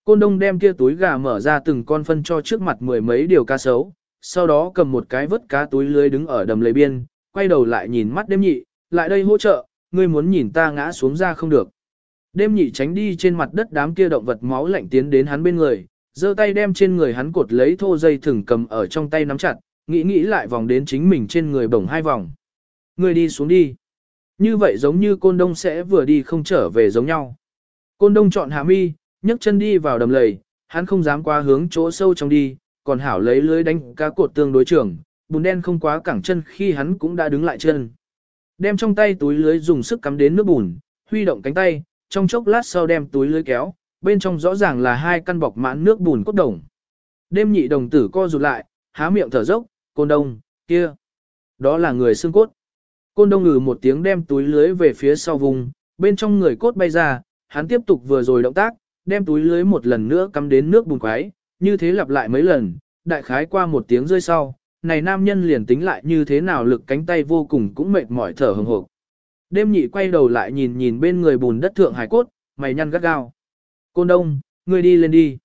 Côn đông đem kia túi gà mở ra từng con phân cho trước mặt mười mấy điều cá sấu, sau đó cầm một cái vớt cá túi lưới đứng ở đầm lầy biên, quay đầu lại nhìn mắt đêm nhị, lại đây hỗ trợ, ngươi muốn nhìn ta ngã xuống ra không được. Đêm nhị tránh đi trên mặt đất đám kia động vật máu lạnh tiến đến hắn bên người, giơ tay đem trên người hắn cột lấy thô dây thừng cầm ở trong tay nắm chặt, nghĩ nghĩ lại vòng đến chính mình trên người bổng hai vòng. người đi xuống đi. Như vậy giống như côn đông sẽ vừa đi không trở về giống nhau. Côn đông chọn hạ mi, nhấc chân đi vào đầm lầy, hắn không dám qua hướng chỗ sâu trong đi, còn hảo lấy lưới đánh cá cột tương đối trưởng, bùn đen không quá cẳng chân khi hắn cũng đã đứng lại chân. Đem trong tay túi lưới dùng sức cắm đến nước bùn, huy động cánh tay, trong chốc lát sau đem túi lưới kéo, bên trong rõ ràng là hai căn bọc mãn nước bùn cốt đồng. Đêm nhị đồng tử co rụt lại, há miệng thở dốc, côn đông, kia. Đó là người xương cốt. Côn đông ngừ một tiếng đem túi lưới về phía sau vùng, bên trong người cốt bay ra, hắn tiếp tục vừa rồi động tác, đem túi lưới một lần nữa cắm đến nước bùn quái, như thế lặp lại mấy lần, đại khái qua một tiếng rơi sau, này nam nhân liền tính lại như thế nào lực cánh tay vô cùng cũng mệt mỏi thở hừng hộp. Đêm nhị quay đầu lại nhìn nhìn bên người bùn đất thượng hải cốt, mày nhăn gắt gao. Côn đông, ngươi đi lên đi.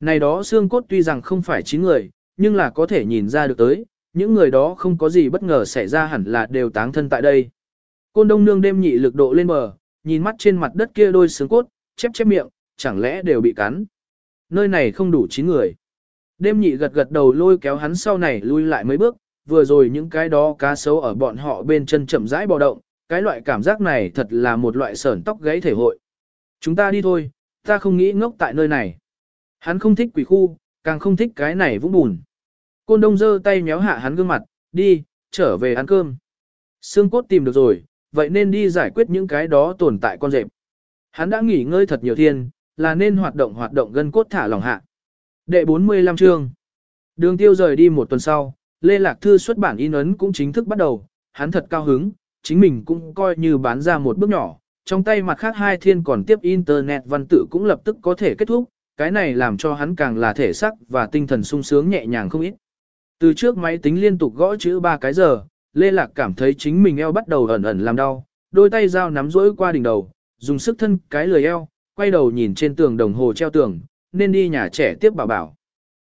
Này đó xương cốt tuy rằng không phải chín người, nhưng là có thể nhìn ra được tới, những người đó không có gì bất ngờ xảy ra hẳn là đều táng thân tại đây. Côn đông nương đêm nhị lực độ lên bờ, nhìn mắt trên mặt đất kia đôi xương cốt, chép chép miệng, chẳng lẽ đều bị cắn. Nơi này không đủ chín người. Đêm nhị gật gật đầu lôi kéo hắn sau này lui lại mấy bước, vừa rồi những cái đó cá sấu ở bọn họ bên chân chậm rãi bò động, cái loại cảm giác này thật là một loại sởn tóc gáy thể hội. Chúng ta đi thôi, ta không nghĩ ngốc tại nơi này. Hắn không thích quỷ khu, càng không thích cái này vũng bùn. Côn đông giơ tay méo hạ hắn gương mặt, đi, trở về ăn cơm. Xương cốt tìm được rồi, vậy nên đi giải quyết những cái đó tồn tại con rệp. Hắn đã nghỉ ngơi thật nhiều thiên, là nên hoạt động hoạt động gân cốt thả lòng hạ. Đệ 45 chương. Đường tiêu rời đi một tuần sau, Lê Lạc Thư xuất bản in ấn cũng chính thức bắt đầu, hắn thật cao hứng, chính mình cũng coi như bán ra một bước nhỏ, trong tay mặt khác hai thiên còn tiếp internet văn tự cũng lập tức có thể kết thúc, cái này làm cho hắn càng là thể sắc và tinh thần sung sướng nhẹ nhàng không ít. Từ trước máy tính liên tục gõ chữ ba cái giờ, Lê Lạc cảm thấy chính mình eo bắt đầu ẩn ẩn làm đau, đôi tay dao nắm rỗi qua đỉnh đầu, dùng sức thân cái lười eo, quay đầu nhìn trên tường đồng hồ treo tường, nên đi nhà trẻ tiếp bảo bảo.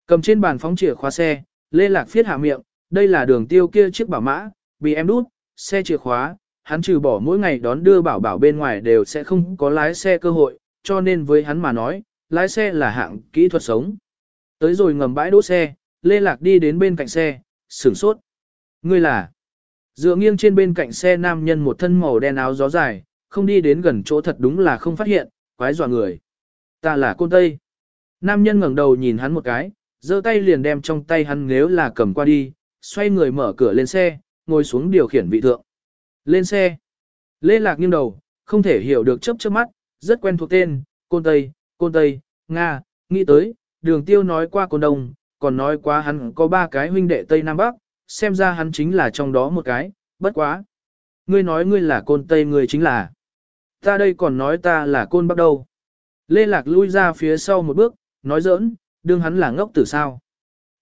Cầm trên bàn phóng chìa khóa xe, Lê Lạc phiết hạ miệng, đây là đường tiêu kia chiếc bảo mã, bị em đút, xe chìa khóa, hắn trừ bỏ mỗi ngày đón đưa bảo bảo bên ngoài đều sẽ không có lái xe cơ hội, cho nên với hắn mà nói, lái xe là hạng kỹ thuật sống. Tới rồi ngầm bãi đỗ xe, Lê Lạc đi đến bên cạnh xe, sửng sốt. Ngươi là... Dựa nghiêng trên bên cạnh xe nam nhân một thân màu đen áo gió dài, không đi đến gần chỗ thật đúng là không phát hiện, quái dọa người. Ta là côn Tây. Nam nhân ngẩng đầu nhìn hắn một cái, giơ tay liền đem trong tay hắn nếu là cầm qua đi, xoay người mở cửa lên xe, ngồi xuống điều khiển vị thượng. Lên xe. Lê Lạc nghiêng đầu, không thể hiểu được chớp chớp mắt, rất quen thuộc tên, Côn Tây, Côn Tây, Nga, nghĩ tới, đường tiêu nói qua Côn Đông, còn nói qua hắn có ba cái huynh đệ Tây Nam Bắc, xem ra hắn chính là trong đó một cái, bất quá. Ngươi nói ngươi là Côn Tây ngươi chính là. Ta đây còn nói ta là Côn Bắc đâu. Lê Lạc lui ra phía sau một bước, nói giỡn, đương hắn là ngốc tử sao.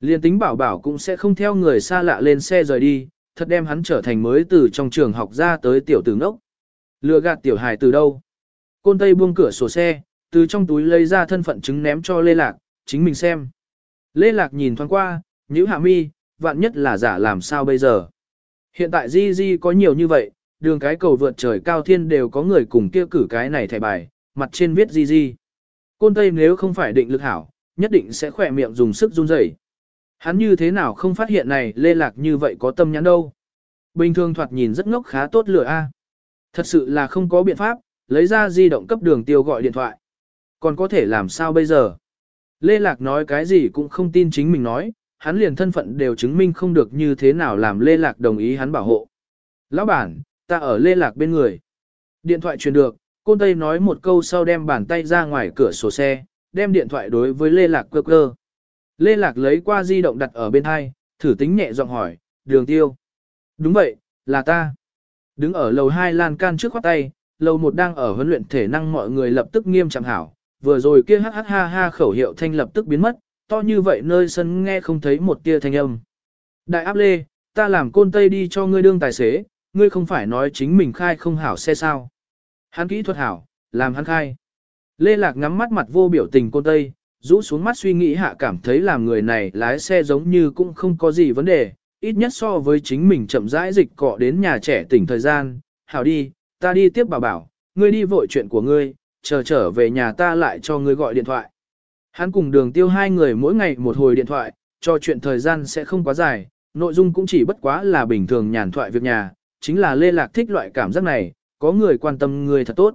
Liên tính bảo bảo cũng sẽ không theo người xa lạ lên xe rời đi, thật đem hắn trở thành mới từ trong trường học ra tới tiểu tử ngốc. Lừa gạt tiểu hài từ đâu? Côn Tây buông cửa sổ xe, từ trong túi lấy ra thân phận chứng ném cho Lê Lạc, chính mình xem. Lê Lạc nhìn thoáng qua, nhữ hạ mi, vạn nhất là giả làm sao bây giờ. Hiện tại Di Di có nhiều như vậy, đường cái cầu vượt trời cao thiên đều có người cùng kia cử cái này thẻ bài, mặt trên viết Di Di. Côn Tây nếu không phải định lực hảo, nhất định sẽ khỏe miệng dùng sức run rẩy. Hắn như thế nào không phát hiện này lê lạc như vậy có tâm nhãn đâu. Bình thường thoạt nhìn rất ngốc khá tốt lửa a. À? Thật sự là không có biện pháp, lấy ra di động cấp đường tiêu gọi điện thoại. Còn có thể làm sao bây giờ? Lê Lạc nói cái gì cũng không tin chính mình nói, hắn liền thân phận đều chứng minh không được như thế nào làm Lê Lạc đồng ý hắn bảo hộ. Lão bản, ta ở Lê Lạc bên người. Điện thoại truyền được, Côn Tây nói một câu sau đem bàn tay ra ngoài cửa sổ xe, đem điện thoại đối với Lê Lạc cơ cơ. Lê Lạc lấy qua di động đặt ở bên hai, thử tính nhẹ giọng hỏi, đường tiêu. Đúng vậy, là ta. Đứng ở lầu 2 lan can trước khoác tay, lầu 1 đang ở huấn luyện thể năng mọi người lập tức nghiêm chẳng hảo, vừa rồi kia hát hát ha ha khẩu hiệu thanh lập tức biến mất, to như vậy nơi sân nghe không thấy một tia thanh âm. Đại áp lê, ta làm côn tây đi cho ngươi đương tài xế, ngươi không phải nói chính mình khai không hảo xe sao. Hắn kỹ thuật hảo, làm hắn khai. Lê Lạc ngắm mắt mặt vô biểu tình côn tây, rũ xuống mắt suy nghĩ hạ cảm thấy làm người này lái xe giống như cũng không có gì vấn đề, ít nhất so với chính mình chậm rãi dịch cọ đến nhà trẻ tỉnh thời gian, hảo đi, ta đi tiếp bảo bảo, ngươi đi vội chuyện của ngươi, chờ trở về nhà ta lại cho ngươi gọi điện thoại. Hắn cùng đường tiêu hai người mỗi ngày một hồi điện thoại, cho chuyện thời gian sẽ không quá dài, nội dung cũng chỉ bất quá là bình thường nhàn thoại việc nhà, chính là lê lạc thích loại cảm giác này, có người quan tâm người thật tốt.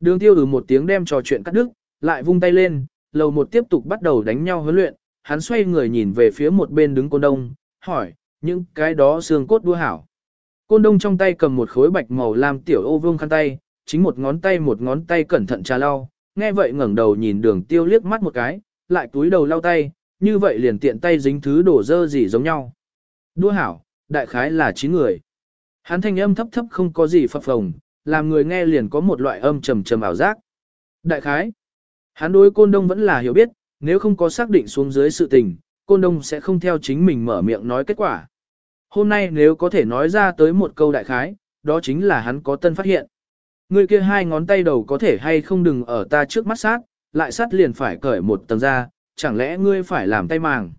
Đường tiêu ừ một tiếng đem trò chuyện cắt đứt, lại vung tay lên, lầu một tiếp tục bắt đầu đánh nhau huấn luyện, hắn xoay người nhìn về phía một bên đứng côn đông, hỏi, những cái đó xương cốt đua hảo. Côn đông trong tay cầm một khối bạch màu làm tiểu ô vương khăn tay, chính một ngón tay một ngón tay cẩn thận trà lau, nghe vậy ngẩng đầu nhìn đường tiêu liếc mắt một cái, lại túi đầu lau tay, như vậy liền tiện tay dính thứ đổ dơ gì giống nhau. Đua hảo, đại khái là 9 người. Hắn thanh âm thấp thấp không có gì phập phồng, làm người nghe liền có một loại âm trầm trầm ảo giác. Đại khái, hắn đối côn đông vẫn là hiểu biết, nếu không có xác định xuống dưới sự tình, côn đông sẽ không theo chính mình mở miệng nói kết quả. Hôm nay nếu có thể nói ra tới một câu đại khái, đó chính là hắn có tân phát hiện. Người kia hai ngón tay đầu có thể hay không đừng ở ta trước mắt sát, lại sát liền phải cởi một tầng ra, chẳng lẽ ngươi phải làm tay màng.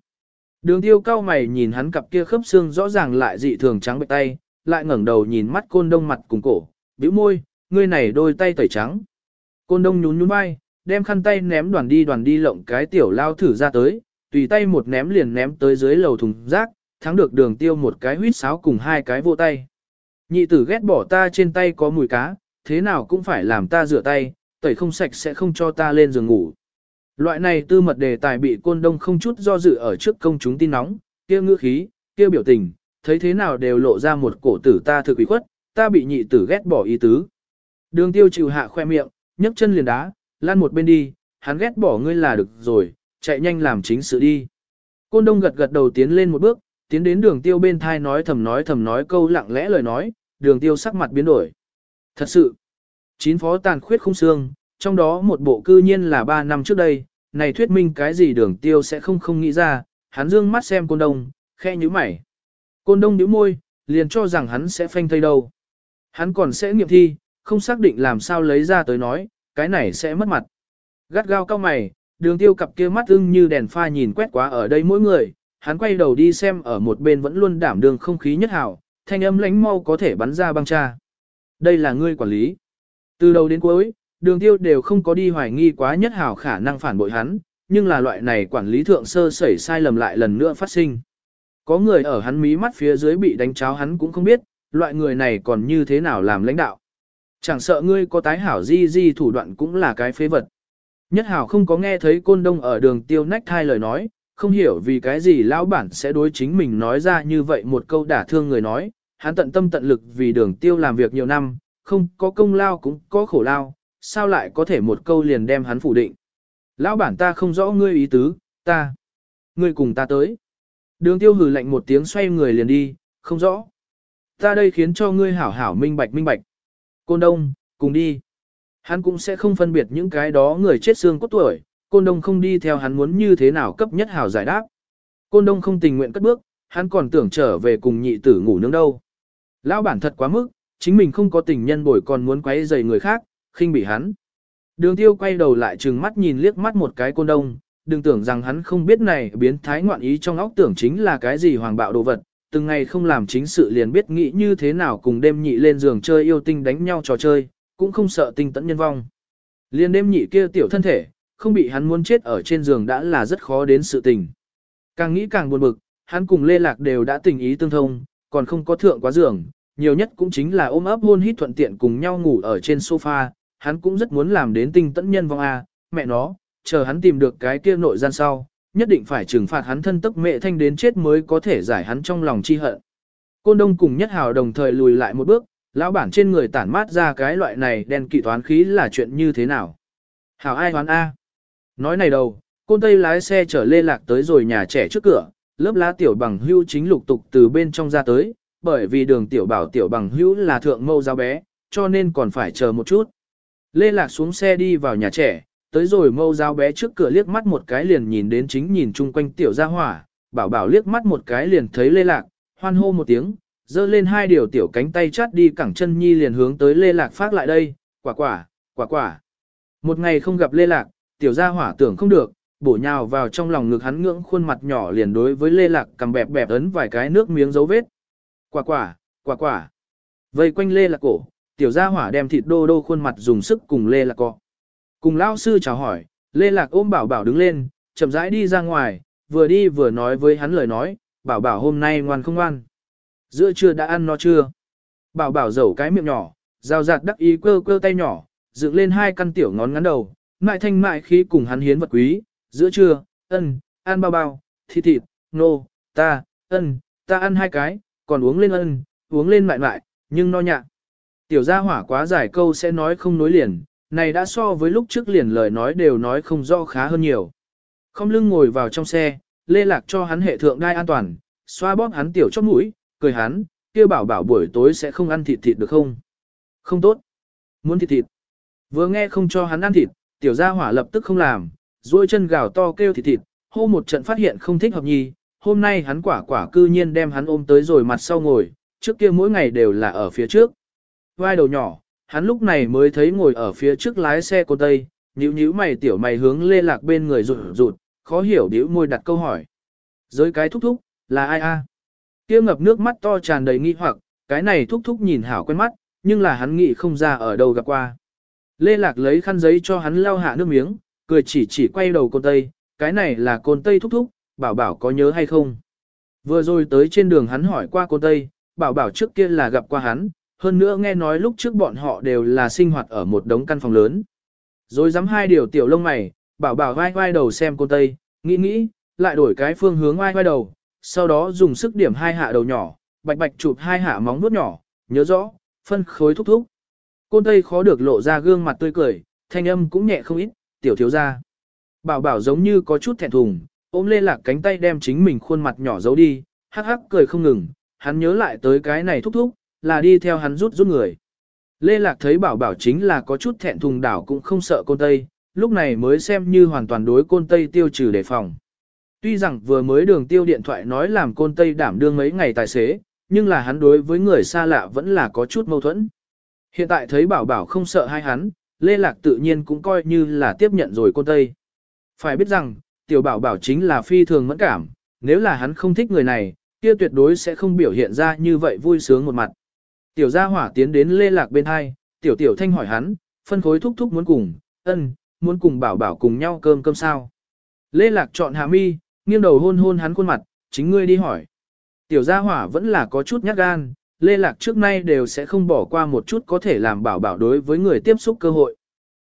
Đường tiêu cao mày nhìn hắn cặp kia khớp xương rõ ràng lại dị thường trắng bệnh tay, lại ngẩng đầu nhìn mắt côn đông mặt cùng cổ, bĩu môi, ngươi này đôi tay tẩy trắng. Côn đông nhún nhún vai, đem khăn tay ném đoàn đi đoàn đi lộng cái tiểu lao thử ra tới, tùy tay một ném liền ném tới dưới lầu thùng rác, thắng được đường tiêu một cái huýt sáo cùng hai cái vô tay. Nhị tử ghét bỏ ta trên tay có mùi cá, thế nào cũng phải làm ta rửa tay, tẩy không sạch sẽ không cho ta lên giường ngủ. Loại này tư mật đề tài bị côn đông không chút do dự ở trước công chúng tin nóng, kia ngữ khí, kia biểu tình, thấy thế nào đều lộ ra một cổ tử ta thực ủy khuất, ta bị nhị tử ghét bỏ ý tứ. Đường tiêu chịu hạ khoe miệng, nhấc chân liền đá, lan một bên đi, hắn ghét bỏ ngươi là được rồi, chạy nhanh làm chính sự đi. Côn đông gật gật đầu tiến lên một bước, tiến đến đường tiêu bên thai nói thầm nói thầm nói câu lặng lẽ lời nói, đường tiêu sắc mặt biến đổi. Thật sự, chín phó tàn khuyết không xương, trong đó một bộ cư nhiên là ba năm trước đây, này thuyết minh cái gì đường tiêu sẽ không không nghĩ ra, hắn dương mắt xem côn đông, khe như mày. Côn đông nhíu môi, liền cho rằng hắn sẽ phanh thây đâu. Hắn còn sẽ nghiệm thi, không xác định làm sao lấy ra tới nói, cái này sẽ mất mặt. Gắt gao cao mày, đường tiêu cặp kia mắt ưng như đèn pha nhìn quét quá ở đây mỗi người, hắn quay đầu đi xem ở một bên vẫn luôn đảm đường không khí nhất hảo, thanh âm lánh mau có thể bắn ra băng cha. Đây là ngươi quản lý. Từ đầu đến cuối, đường tiêu đều không có đi hoài nghi quá nhất hảo khả năng phản bội hắn, nhưng là loại này quản lý thượng sơ sẩy sai lầm lại lần nữa phát sinh. Có người ở hắn mí mắt phía dưới bị đánh cháo hắn cũng không biết, loại người này còn như thế nào làm lãnh đạo. Chẳng sợ ngươi có tái hảo di di thủ đoạn cũng là cái phế vật. Nhất hảo không có nghe thấy côn đông ở đường tiêu nách thai lời nói, không hiểu vì cái gì lão bản sẽ đối chính mình nói ra như vậy một câu đả thương người nói, hắn tận tâm tận lực vì đường tiêu làm việc nhiều năm, không có công lao cũng có khổ lao, sao lại có thể một câu liền đem hắn phủ định. Lão bản ta không rõ ngươi ý tứ, ta, ngươi cùng ta tới. Đường tiêu hừ lạnh một tiếng xoay người liền đi, không rõ. Ta đây khiến cho ngươi hảo hảo minh bạch minh bạch. Côn đông, cùng đi. Hắn cũng sẽ không phân biệt những cái đó người chết xương cốt tuổi, côn đông không đi theo hắn muốn như thế nào cấp nhất hảo giải đáp. Côn đông không tình nguyện cất bước, hắn còn tưởng trở về cùng nhị tử ngủ nướng đâu. Lão bản thật quá mức, chính mình không có tình nhân bồi còn muốn quấy rầy người khác, khinh bị hắn. Đường tiêu quay đầu lại trừng mắt nhìn liếc mắt một cái côn đông, đừng tưởng rằng hắn không biết này biến thái ngoạn ý trong óc tưởng chính là cái gì hoàng bạo đồ vật, từng ngày không làm chính sự liền biết nghĩ như thế nào cùng đêm nhị lên giường chơi yêu tinh đánh nhau trò chơi, cũng không sợ tinh tẫn nhân vong. Liên đêm nhị kia tiểu thân thể, không bị hắn muốn chết ở trên giường đã là rất khó đến sự tình. Càng nghĩ càng buồn bực, hắn cùng Lê Lạc đều đã tình ý tương thông, còn không có thượng quá giường, nhiều nhất cũng chính là ôm ấp hôn hít thuận tiện cùng nhau ngủ ở trên sofa, hắn cũng rất muốn làm đến tinh tẫn nhân vong a, mẹ nó, chờ hắn tìm được cái kia nội gian sau, nhất định phải trừng phạt hắn thân tức mẹ thanh đến chết mới có thể giải hắn trong lòng chi hận. Côn Đông cùng Nhất Hào đồng thời lùi lại một bước, lão bản trên người tản mát ra cái loại này đen kỵ toán khí là chuyện như thế nào. Hào ai toán A. Nói này đâu, côn Tây lái xe chở lê lạc tới rồi nhà trẻ trước cửa, lớp lá tiểu bằng hưu chính lục tục từ bên trong ra tới, bởi vì đường tiểu bảo tiểu bằng hưu là thượng mâu giáo bé, cho nên còn phải chờ một chút. Lê lạc xuống xe đi vào nhà trẻ, tới rồi mâu giáo bé trước cửa liếc mắt một cái liền nhìn đến chính nhìn chung quanh tiểu gia hỏa, bảo bảo liếc mắt một cái liền thấy lê lạc, hoan hô một tiếng, giơ lên hai điều tiểu cánh tay chát đi cẳng chân nhi liền hướng tới lê lạc phát lại đây, quả quả, quả quả. Một ngày không gặp lê lạc, tiểu gia hỏa tưởng không được, bổ nhào vào trong lòng ngực hắn ngưỡng khuôn mặt nhỏ liền đối với lê lạc cầm bẹp bẹp ấn vài cái nước miếng dấu vết. Quả quả, quả quả. Vây quanh lê lạc cổ, tiểu gia hỏa đem thịt đô đô khuôn mặt dùng sức cùng lê lạc cọ. Cùng lão sư chào hỏi, Lê Lạc ôm bảo bảo đứng lên, chậm rãi đi ra ngoài, vừa đi vừa nói với hắn lời nói, bảo bảo hôm nay ngoan không ngoan. Giữa trưa đã ăn no chưa? Bảo bảo dầu cái miệng nhỏ, rào rạt đắc ý quơ quơ tay nhỏ, dựng lên hai căn tiểu ngón ngắn đầu, mại thanh mại khí cùng hắn hiến vật quý, giữa trưa, ân, ăn bao bao, thịt thịt, nô, ta, ân, ta ăn hai cái, còn uống lên ân, uống lên mại mại, nhưng no nhạ. Tiểu gia hỏa quá dài câu sẽ nói không nối liền, này đã so với lúc trước liền lời nói đều nói không rõ khá hơn nhiều. Không lưng ngồi vào trong xe, lê lạc cho hắn hệ thượng đai an toàn, xoa bóp hắn tiểu chót mũi, cười hắn, kia bảo bảo buổi tối sẽ không ăn thịt thịt được không? Không tốt. Muốn thịt thịt. Vừa nghe không cho hắn ăn thịt, tiểu gia hỏa lập tức không làm, duỗi chân gào to kêu thịt thịt, hô một trận phát hiện không thích hợp nhi, hôm nay hắn quả quả cư nhiên đem hắn ôm tới rồi mặt sau ngồi, trước kia mỗi ngày đều là ở phía trước. Vai đầu nhỏ, hắn lúc này mới thấy ngồi ở phía trước lái xe cô Tây, nhíu nhíu mày tiểu mày hướng lê lạc bên người rụt rụt, khó hiểu điếu môi đặt câu hỏi. Giới cái thúc thúc, là ai a? Kia ngập nước mắt to tràn đầy nghi hoặc, cái này thúc thúc nhìn hảo quen mắt, nhưng là hắn nghĩ không ra ở đâu gặp qua. Lê Lạc lấy khăn giấy cho hắn lau hạ nước miếng, cười chỉ chỉ quay đầu côn Tây, cái này là côn Tây thúc thúc, bảo bảo có nhớ hay không. Vừa rồi tới trên đường hắn hỏi qua côn Tây, bảo bảo trước kia là gặp qua hắn, hơn nữa nghe nói lúc trước bọn họ đều là sinh hoạt ở một đống căn phòng lớn. Rồi dám hai điều tiểu lông mày, bảo bảo vai vai đầu xem cô Tây, nghĩ nghĩ, lại đổi cái phương hướng vai vai đầu, sau đó dùng sức điểm hai hạ đầu nhỏ, bạch bạch chụp hai hạ móng vuốt nhỏ, nhớ rõ, phân khối thúc thúc. Côn Tây khó được lộ ra gương mặt tươi cười, thanh âm cũng nhẹ không ít, tiểu thiếu ra. Bảo bảo giống như có chút thẹn thùng, ôm lê lạc cánh tay đem chính mình khuôn mặt nhỏ giấu đi, hắc hắc cười không ngừng, hắn nhớ lại tới cái này thúc thúc, là đi theo hắn rút rút người. Lê Lạc thấy bảo bảo chính là có chút thẹn thùng đảo cũng không sợ côn Tây, lúc này mới xem như hoàn toàn đối côn Tây tiêu trừ đề phòng. Tuy rằng vừa mới đường tiêu điện thoại nói làm côn Tây đảm đương mấy ngày tài xế, nhưng là hắn đối với người xa lạ vẫn là có chút mâu thuẫn. Hiện tại thấy bảo bảo không sợ hai hắn, Lê Lạc tự nhiên cũng coi như là tiếp nhận rồi côn Tây. Phải biết rằng, tiểu bảo bảo chính là phi thường mẫn cảm, nếu là hắn không thích người này, kia tuyệt đối sẽ không biểu hiện ra như vậy vui sướng một mặt. Tiểu gia hỏa tiến đến Lê Lạc bên hai, tiểu tiểu thanh hỏi hắn, phân khối thúc thúc muốn cùng, ân, muốn cùng bảo bảo cùng nhau cơm cơm sao. Lê Lạc chọn hạ mi, nghiêng đầu hôn hôn hắn khuôn mặt, chính ngươi đi hỏi. Tiểu gia hỏa vẫn là có chút nhát gan, Lê Lạc trước nay đều sẽ không bỏ qua một chút có thể làm bảo bảo đối với người tiếp xúc cơ hội.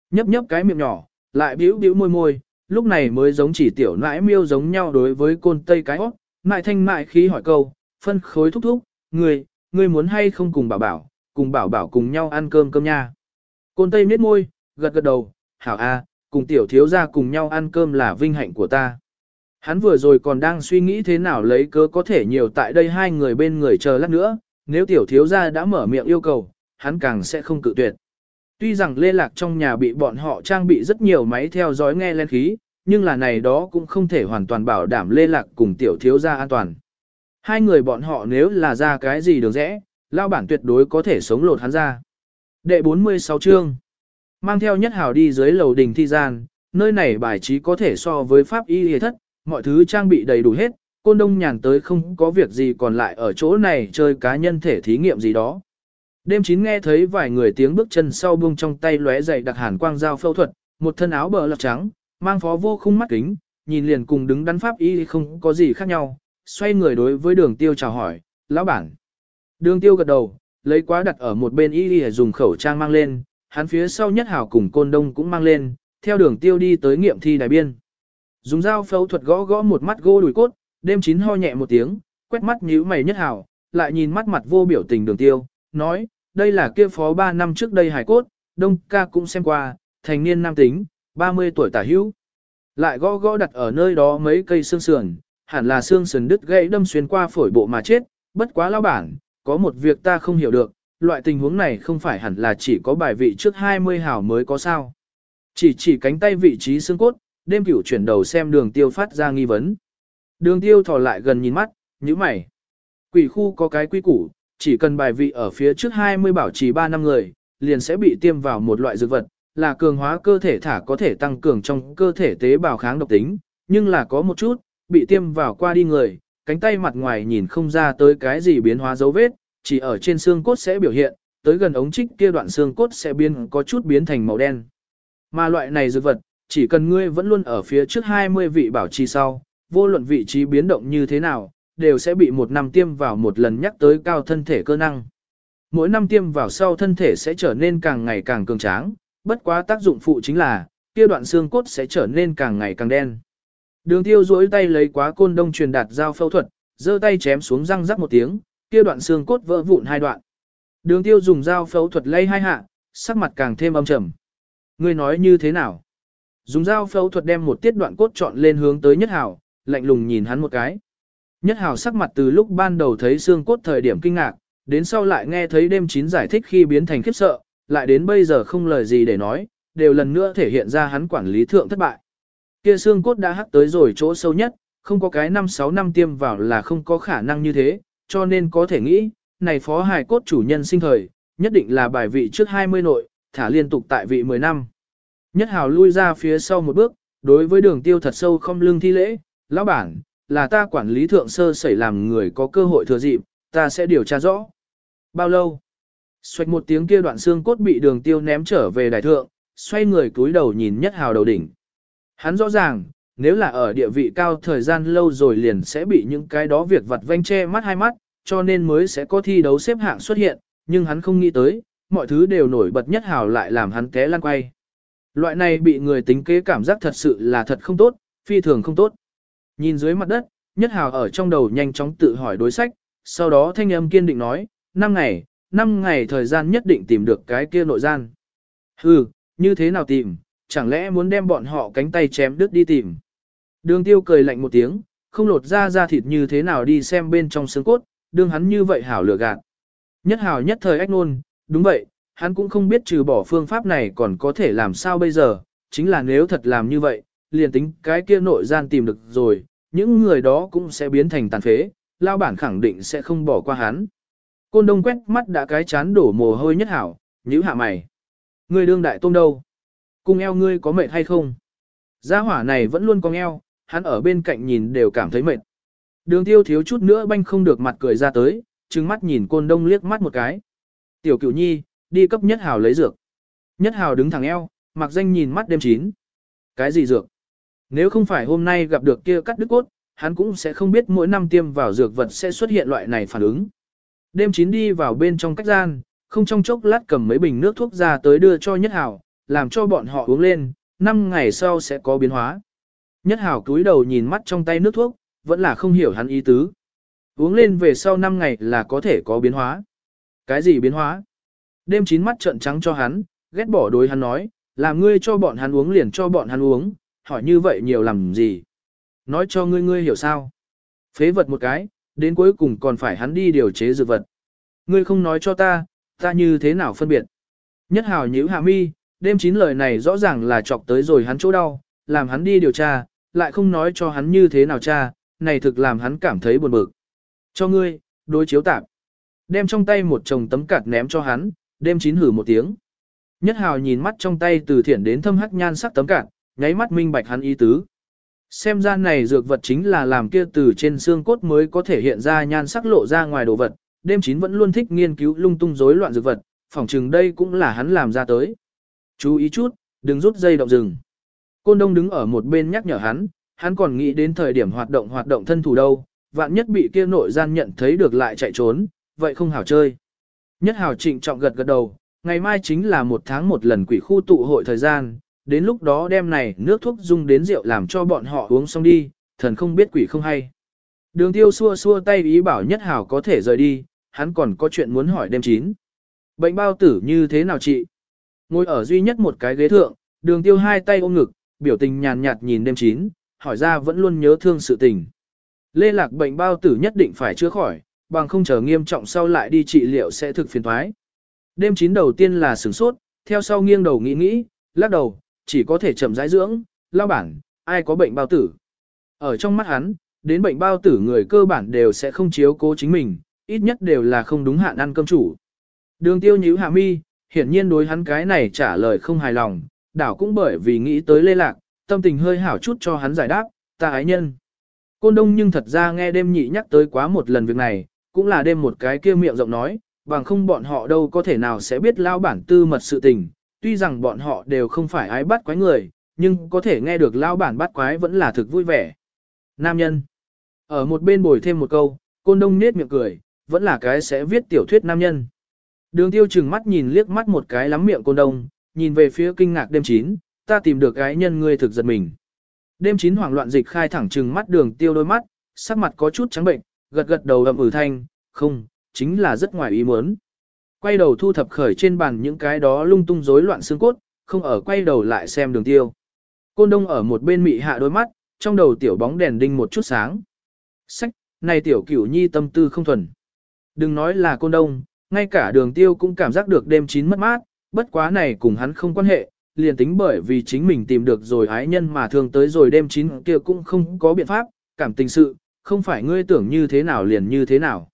Nhấp nhấp cái miệng nhỏ, lại bĩu bĩu môi môi, lúc này mới giống chỉ tiểu nãi miêu giống nhau đối với côn tây cái hót, mại thanh mại khí hỏi câu, phân khối thúc thúc, người ngươi muốn hay không cùng bảo bảo, cùng bảo bảo cùng nhau ăn cơm cơm nha. Côn tây miết môi, gật gật đầu, hảo a, cùng tiểu thiếu gia cùng nhau ăn cơm là vinh hạnh của ta. Hắn vừa rồi còn đang suy nghĩ thế nào lấy cớ có thể nhiều tại đây hai người bên người chờ lát nữa, nếu tiểu thiếu gia đã mở miệng yêu cầu, hắn càng sẽ không cự tuyệt. Tuy rằng lê lạc trong nhà bị bọn họ trang bị rất nhiều máy theo dõi nghe lên khí, nhưng là này đó cũng không thể hoàn toàn bảo đảm lê lạc cùng tiểu thiếu gia an toàn. Hai người bọn họ nếu là ra cái gì đường rẽ, lao bản tuyệt đối có thể sống lột hắn ra. Đệ 46 chương Mang theo nhất hào đi dưới lầu đình thi gian, nơi này bài trí có thể so với pháp y hề thất, mọi thứ trang bị đầy đủ hết, côn đông nhàn tới không có việc gì còn lại ở chỗ này chơi cá nhân thể thí nghiệm gì đó. Đêm chín nghe thấy vài người tiếng bước chân sau buông trong tay lóe dày đặc hàn quang dao phẫu thuật, một thân áo bờ lọc trắng, mang phó vô khung mắt kính, nhìn liền cùng đứng đắn pháp y không có gì khác nhau, xoay người đối với đường tiêu chào hỏi, lão bản. Đường tiêu gật đầu, lấy quá đặt ở một bên y dùng khẩu trang mang lên, hắn phía sau nhất hảo cùng côn đông cũng mang lên, theo đường tiêu đi tới nghiệm thi đài biên. Dùng dao phẫu thuật gõ gõ một mắt gô đùi cốt, đêm chín ho nhẹ một tiếng, quét mắt nhíu mày nhất hảo, lại nhìn mắt mặt vô biểu tình đường tiêu, nói, đây là kia phó 3 năm trước đây hải cốt, đông ca cũng xem qua, thành niên nam tính, 30 tuổi tả hữu. Lại gõ gõ đặt ở nơi đó mấy cây xương sườn, hẳn là xương sườn đứt gãy đâm xuyên qua phổi bộ mà chết, bất quá lão bản, có một việc ta không hiểu được, loại tình huống này không phải hẳn là chỉ có bài vị trước 20 hảo mới có sao. Chỉ chỉ cánh tay vị trí xương cốt, đêm cửu chuyển đầu xem đường tiêu phát ra nghi vấn. Đường tiêu thò lại gần nhìn mắt, như mày. Quỷ khu có cái quy củ, chỉ cần bài vị ở phía trước 20 bảo trì 3 năm người, liền sẽ bị tiêm vào một loại dược vật, là cường hóa cơ thể thả có thể tăng cường trong cơ thể tế bào kháng độc tính, nhưng là có một chút, bị tiêm vào qua đi người, cánh tay mặt ngoài nhìn không ra tới cái gì biến hóa dấu vết, chỉ ở trên xương cốt sẽ biểu hiện, tới gần ống trích kia đoạn xương cốt sẽ biến có chút biến thành màu đen. Mà loại này dược vật, chỉ cần ngươi vẫn luôn ở phía trước 20 vị bảo trì sau, vô luận vị trí biến động như thế nào, đều sẽ bị một năm tiêm vào một lần nhắc tới cao thân thể cơ năng. Mỗi năm tiêm vào sau thân thể sẽ trở nên càng ngày càng cường tráng, bất quá tác dụng phụ chính là, kia đoạn xương cốt sẽ trở nên càng ngày càng đen. Đường tiêu duỗi tay lấy quá côn đông truyền đạt dao phẫu thuật, giơ tay chém xuống răng rắc một tiếng, kia đoạn xương cốt vỡ vụn hai đoạn. Đường tiêu dùng dao phẫu thuật lay hai hạ, sắc mặt càng thêm âm trầm. Ngươi nói như thế nào? Dùng dao phẫu thuật đem một tiết đoạn cốt chọn lên hướng tới nhất hảo, lạnh lùng nhìn hắn một cái. Nhất hảo sắc mặt từ lúc ban đầu thấy xương cốt thời điểm kinh ngạc, đến sau lại nghe thấy đêm chín giải thích khi biến thành khiếp sợ, lại đến bây giờ không lời gì để nói, đều lần nữa thể hiện ra hắn quản lý thượng thất bại. Kia xương cốt đã hắc tới rồi chỗ sâu nhất, không có cái 5-6 năm tiêm vào là không có khả năng như thế, cho nên có thể nghĩ, này phó hài cốt chủ nhân sinh thời, nhất định là bài vị trước 20 nội, thả liên tục tại vị 10 năm. Nhất hào lui ra phía sau một bước, đối với đường tiêu thật sâu không lưng thi lễ, lão bản, là ta quản lý thượng sơ sẩy làm người có cơ hội thừa dịp, ta sẽ điều tra rõ. Bao lâu? Xoạch một tiếng kia đoạn xương cốt bị đường tiêu ném trở về đại thượng, xoay người cúi đầu nhìn nhất hào đầu đỉnh. Hắn rõ ràng, nếu là ở địa vị cao thời gian lâu rồi liền sẽ bị những cái đó việc vặt vanh che mắt hai mắt, cho nên mới sẽ có thi đấu xếp hạng xuất hiện, nhưng hắn không nghĩ tới, mọi thứ đều nổi bật nhất hào lại làm hắn té lăn quay. Loại này bị người tính kế cảm giác thật sự là thật không tốt, phi thường không tốt. Nhìn dưới mặt đất, nhất hào ở trong đầu nhanh chóng tự hỏi đối sách, sau đó thanh âm kiên định nói, 5 ngày, 5 ngày thời gian nhất định tìm được cái kia nội gian. Hừ, như thế nào tìm, chẳng lẽ muốn đem bọn họ cánh tay chém đứt đi tìm. Đường tiêu cười lạnh một tiếng, không lột ra ra thịt như thế nào đi xem bên trong xương cốt, đương hắn như vậy hảo lựa gạt. Nhất hảo nhất thời ách nôn, đúng vậy, hắn cũng không biết trừ bỏ phương pháp này còn có thể làm sao bây giờ, chính là nếu thật làm như vậy, liền tính cái kia nội gian tìm được rồi, những người đó cũng sẽ biến thành tàn phế, lao bản khẳng định sẽ không bỏ qua hắn. Côn đông quét mắt đã cái chán đổ mồ hôi nhất hảo, nhíu hạ mày. Người đương đại tôm đâu? Cung eo ngươi có mệt hay không? Gia hỏa này vẫn luôn cong eo, hắn ở bên cạnh nhìn đều cảm thấy mệt. Đường tiêu thiếu chút nữa banh không được mặt cười ra tới, trừng mắt nhìn côn đông liếc mắt một cái. Tiểu cửu nhi, đi cấp nhất hào lấy dược. Nhất hào đứng thẳng eo, mặc danh nhìn mắt đêm chín. Cái gì dược? Nếu không phải hôm nay gặp được kia cắt đứt cốt, hắn cũng sẽ không biết mỗi năm tiêm vào dược vật sẽ xuất hiện loại này phản ứng. Đêm chín đi vào bên trong cách gian, không trong chốc lát cầm mấy bình nước thuốc ra tới đưa cho Nhất hào làm cho bọn họ uống lên, 5 ngày sau sẽ có biến hóa. Nhất Hảo cúi đầu nhìn mắt trong tay nước thuốc, vẫn là không hiểu hắn ý tứ. Uống lên về sau 5 ngày là có thể có biến hóa. Cái gì biến hóa? Đêm chín mắt trợn trắng cho hắn, ghét bỏ đối hắn nói, làm ngươi cho bọn hắn uống liền cho bọn hắn uống, hỏi như vậy nhiều làm gì? Nói cho ngươi ngươi hiểu sao? Phế vật một cái, đến cuối cùng còn phải hắn đi điều chế dược vật. Ngươi không nói cho ta, ta như thế nào phân biệt? Nhất hào nhíu hạ mi, đêm chín lời này rõ ràng là chọc tới rồi hắn chỗ đau, làm hắn đi điều tra, lại không nói cho hắn như thế nào cha, này thực làm hắn cảm thấy buồn bực. Cho ngươi, đối chiếu tạp. Đem trong tay một chồng tấm cạt ném cho hắn, đêm chín hử một tiếng. Nhất hào nhìn mắt trong tay từ thiển đến thâm hắc nhan sắc tấm cạt, nháy mắt minh bạch hắn ý tứ. Xem ra này dược vật chính là làm kia từ trên xương cốt mới có thể hiện ra nhan sắc lộ ra ngoài đồ vật, đêm chín vẫn luôn thích nghiên cứu lung tung rối loạn dược vật, phỏng chừng đây cũng là hắn làm ra tới. Chú ý chút, đừng rút dây động rừng. Côn Đông đứng ở một bên nhắc nhở hắn, hắn còn nghĩ đến thời điểm hoạt động hoạt động thân thủ đâu, vạn nhất bị kia nội gian nhận thấy được lại chạy trốn, vậy không hảo chơi. Nhất hảo trịnh trọng gật gật đầu, ngày mai chính là một tháng một lần quỷ khu tụ hội thời gian, đến lúc đó đem này nước thuốc dung đến rượu làm cho bọn họ uống xong đi, thần không biết quỷ không hay. Đường tiêu xua xua tay ý bảo nhất hảo có thể rời đi, hắn còn có chuyện muốn hỏi đêm chín. Bệnh bao tử như thế nào chị? Ngồi ở duy nhất một cái ghế thượng, đường tiêu hai tay ôm ngực, biểu tình nhàn nhạt nhìn đêm chín, hỏi ra vẫn luôn nhớ thương sự tình. Lê lạc bệnh bao tử nhất định phải chữa khỏi, bằng không chờ nghiêm trọng sau lại đi trị liệu sẽ thực phiền thoái. Đêm chín đầu tiên là sửng sốt, theo sau nghiêng đầu nghĩ nghĩ, lắc đầu, chỉ có thể chậm rãi dưỡng, lao bản, ai có bệnh bao tử. Ở trong mắt hắn, đến bệnh bao tử người cơ bản đều sẽ không chiếu cố chính mình, ít nhất đều là không đúng hạn ăn cơm chủ. Đường tiêu nhíu hạ mi, hiển nhiên đối hắn cái này trả lời không hài lòng, đảo cũng bởi vì nghĩ tới lê lạc, tâm tình hơi hảo chút cho hắn giải đáp, ta ái nhân. Côn đông nhưng thật ra nghe đêm nhị nhắc tới quá một lần việc này, cũng là đêm một cái kia miệng rộng nói, bằng không bọn họ đâu có thể nào sẽ biết lao bản tư mật sự tình, tuy rằng bọn họ đều không phải ái bắt quái người, nhưng có thể nghe được lao bản bắt quái vẫn là thực vui vẻ. Nam nhân. Ở một bên bồi thêm một câu, côn đông nết miệng cười, vẫn là cái sẽ viết tiểu thuyết nam nhân. Đường tiêu chừng mắt nhìn liếc mắt một cái lắm miệng côn đông, nhìn về phía kinh ngạc đêm chín, ta tìm được cái nhân ngươi thực giật mình. Đêm chín hoảng loạn dịch khai thẳng trừng mắt đường tiêu đôi mắt, sắc mặt có chút trắng bệnh, gật gật đầu ậm ừ thanh, không, chính là rất ngoài ý muốn. Quay đầu thu thập khởi trên bàn những cái đó lung tung rối loạn xương cốt, không ở quay đầu lại xem đường tiêu. Côn đông ở một bên mị hạ đôi mắt, trong đầu tiểu bóng đèn đinh một chút sáng. Sách, này tiểu cửu nhi tâm tư không thuần. Đừng nói là côn đông, ngay cả đường tiêu cũng cảm giác được đêm chín mất mát, bất quá này cùng hắn không quan hệ, liền tính bởi vì chính mình tìm được rồi ái nhân mà thường tới rồi đêm chín kia cũng không có biện pháp, cảm tình sự, không phải ngươi tưởng như thế nào liền như thế nào.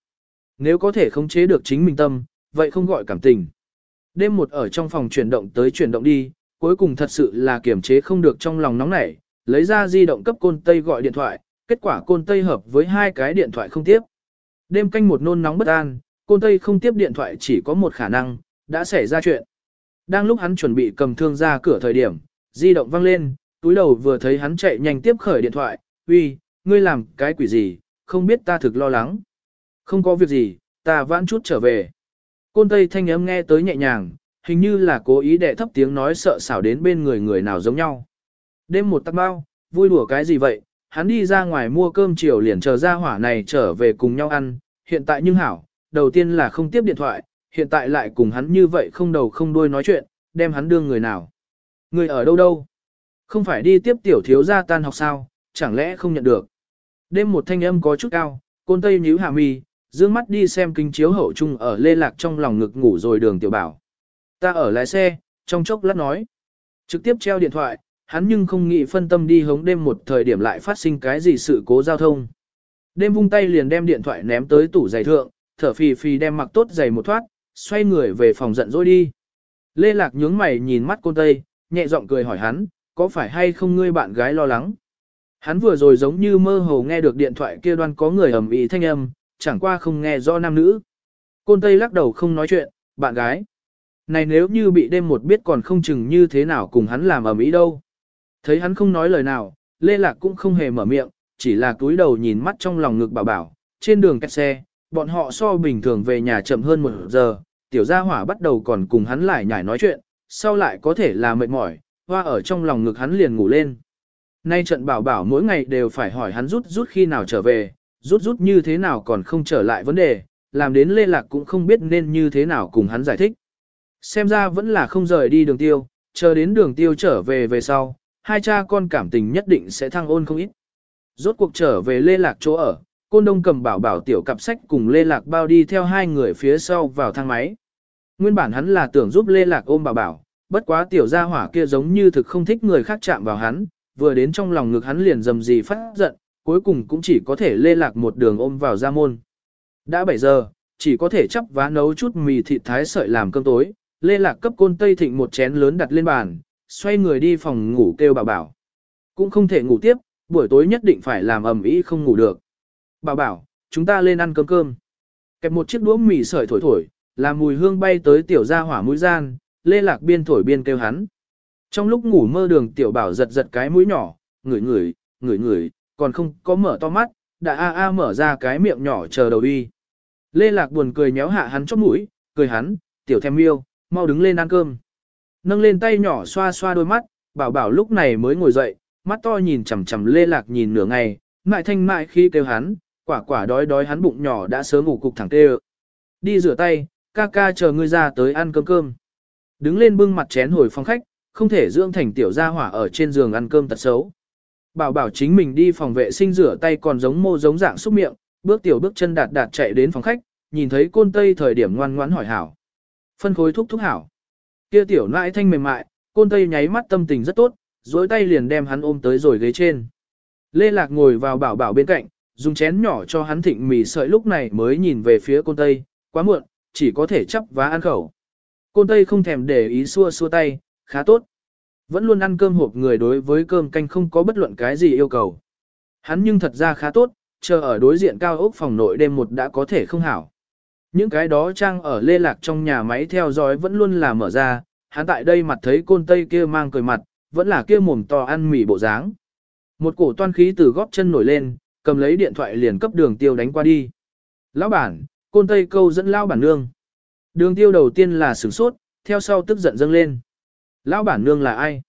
Nếu có thể khống chế được chính mình tâm, vậy không gọi cảm tình. Đêm một ở trong phòng chuyển động tới chuyển động đi, cuối cùng thật sự là kiểm chế không được trong lòng nóng nảy, lấy ra di động cấp côn tây gọi điện thoại, kết quả côn tây hợp với hai cái điện thoại không tiếp. Đêm canh một nôn nóng bất an, côn tây không tiếp điện thoại chỉ có một khả năng, đã xảy ra chuyện. Đang lúc hắn chuẩn bị cầm thương ra cửa thời điểm, di động vang lên, túi đầu vừa thấy hắn chạy nhanh tiếp khởi điện thoại, uy, ngươi làm cái quỷ gì, không biết ta thực lo lắng. Không có việc gì, ta vãn chút trở về. Côn tây thanh âm nghe tới nhẹ nhàng, hình như là cố ý để thấp tiếng nói sợ xảo đến bên người người nào giống nhau. Đêm một tắc bao, vui đùa cái gì vậy, hắn đi ra ngoài mua cơm chiều liền chờ ra hỏa này trở về cùng nhau ăn, hiện tại nhưng hảo, đầu tiên là không tiếp điện thoại, hiện tại lại cùng hắn như vậy không đầu không đuôi nói chuyện, đem hắn đương người nào. Người ở đâu đâu? Không phải đi tiếp tiểu thiếu gia tan học sao, chẳng lẽ không nhận được. Đêm một thanh âm có chút cao, côn tây nhíu hạ mi, dương mắt đi xem kinh chiếu hậu trung ở lê lạc trong lòng ngực ngủ rồi đường tiểu bảo. Ta ở lái xe, trong chốc lát nói. Trực tiếp treo điện thoại, hắn nhưng không nghĩ phân tâm đi hống đêm một thời điểm lại phát sinh cái gì sự cố giao thông. Đêm vung tay liền đem điện thoại ném tới tủ giày thượng, thở phì phì đem mặc tốt giày một thoát, xoay người về phòng giận dỗi đi. Lê Lạc nhướng mày nhìn mắt côn tây, nhẹ giọng cười hỏi hắn, có phải hay không ngươi bạn gái lo lắng? Hắn vừa rồi giống như mơ hồ nghe được điện thoại kia đoan có người ầm ĩ thanh âm, chẳng qua không nghe rõ nam nữ. Côn Tây lắc đầu không nói chuyện, bạn gái. Này nếu như bị đêm một biết còn không chừng như thế nào cùng hắn làm ầm ĩ đâu. Thấy hắn không nói lời nào, Lê Lạc cũng không hề mở miệng, chỉ là túi đầu nhìn mắt trong lòng ngực bảo bảo, trên đường kẹt xe, bọn họ so bình thường về nhà chậm hơn một giờ, tiểu gia hỏa bắt đầu còn cùng hắn lại nhảy nói chuyện, sau lại có thể là mệt mỏi, hoa ở trong lòng ngực hắn liền ngủ lên. Nay trận bảo bảo mỗi ngày đều phải hỏi hắn rút rút khi nào trở về, rút rút như thế nào còn không trở lại vấn đề, làm đến Lê Lạc cũng không biết nên như thế nào cùng hắn giải thích. Xem ra vẫn là không rời đi đường tiêu, chờ đến đường tiêu trở về về sau, hai cha con cảm tình nhất định sẽ thăng ôn không ít. Rốt cuộc trở về Lê Lạc chỗ ở, Côn Đông cầm bảo bảo tiểu cặp sách cùng Lê Lạc bao đi theo hai người phía sau vào thang máy. Nguyên bản hắn là tưởng giúp Lê Lạc ôm bảo bảo, bất quá tiểu gia hỏa kia giống như thực không thích người khác chạm vào hắn, vừa đến trong lòng ngực hắn liền dầm gì phát giận, cuối cùng cũng chỉ có thể Lê Lạc một đường ôm vào ra môn. Đã 7 giờ, chỉ có thể chắp vá nấu chút mì thịt thái sợi làm cơm tối, Lê Lạc cấp côn tây thịnh một chén lớn đặt lên bàn, xoay người đi phòng ngủ kêu bảo bảo. Cũng không thể ngủ tiếp, buổi tối nhất định phải làm ẩm ý không ngủ được. Bảo bảo, chúng ta lên ăn cơm cơm. Kẹp một chiếc đũa mì sợi thổi thổi, làm mùi hương bay tới tiểu gia hỏa mũi gian, lê lạc biên thổi biên kêu hắn. Trong lúc ngủ mơ đường tiểu bảo giật giật cái mũi nhỏ, ngửi ngửi, ngửi ngửi, còn không có mở to mắt, đã a a mở ra cái miệng nhỏ chờ đầu y. Lê lạc buồn cười nhéo hạ hắn chóp mũi, cười hắn, tiểu thèm yêu, mau đứng lên ăn cơm. Nâng lên tay nhỏ xoa xoa đôi mắt, bảo bảo lúc này mới ngồi dậy, mắt to nhìn chằm chằm lê lạc nhìn nửa ngày, mại thanh mại khi kêu hắn, quả quả đói đói hắn bụng nhỏ đã sớm ngủ cục thẳng tê Đi rửa tay, ca ca chờ ngươi ra tới ăn cơm cơm. Đứng lên bưng mặt chén hồi phòng khách, không thể dưỡng thành tiểu gia hỏa ở trên giường ăn cơm tật xấu. Bảo bảo chính mình đi phòng vệ sinh rửa tay còn giống mô giống dạng xúc miệng, bước tiểu bước chân đạt đạt chạy đến phòng khách, nhìn thấy côn tây thời điểm ngoan ngoãn hỏi hảo. Phân khối thúc thúc hảo. Kia tiểu nãi thanh mềm mại, côn tây nháy mắt tâm tình rất tốt, dối tay liền đem hắn ôm tới rồi ghế trên. Lê Lạc ngồi vào bảo bảo bên cạnh, dùng chén nhỏ cho hắn thịnh mì sợi lúc này mới nhìn về phía côn tây, quá muộn, chỉ có thể chấp và ăn khẩu. Côn tây không thèm để ý xua xua tay, khá tốt. Vẫn luôn ăn cơm hộp người đối với cơm canh không có bất luận cái gì yêu cầu. Hắn nhưng thật ra khá tốt, chờ ở đối diện cao ốc phòng nội đêm một đã có thể không hảo. Những cái đó trang ở lê lạc trong nhà máy theo dõi vẫn luôn là mở ra, hắn tại đây mặt thấy côn tây kia mang cười mặt, vẫn là kia mồm to ăn mì bộ dáng. Một cổ toan khí từ góp chân nổi lên, cầm lấy điện thoại liền cấp đường tiêu đánh qua đi. Lão bản, côn tây câu dẫn lão bản nương. Đường tiêu đầu tiên là sửng sốt, theo sau tức giận dâng lên. Lão bản nương là ai?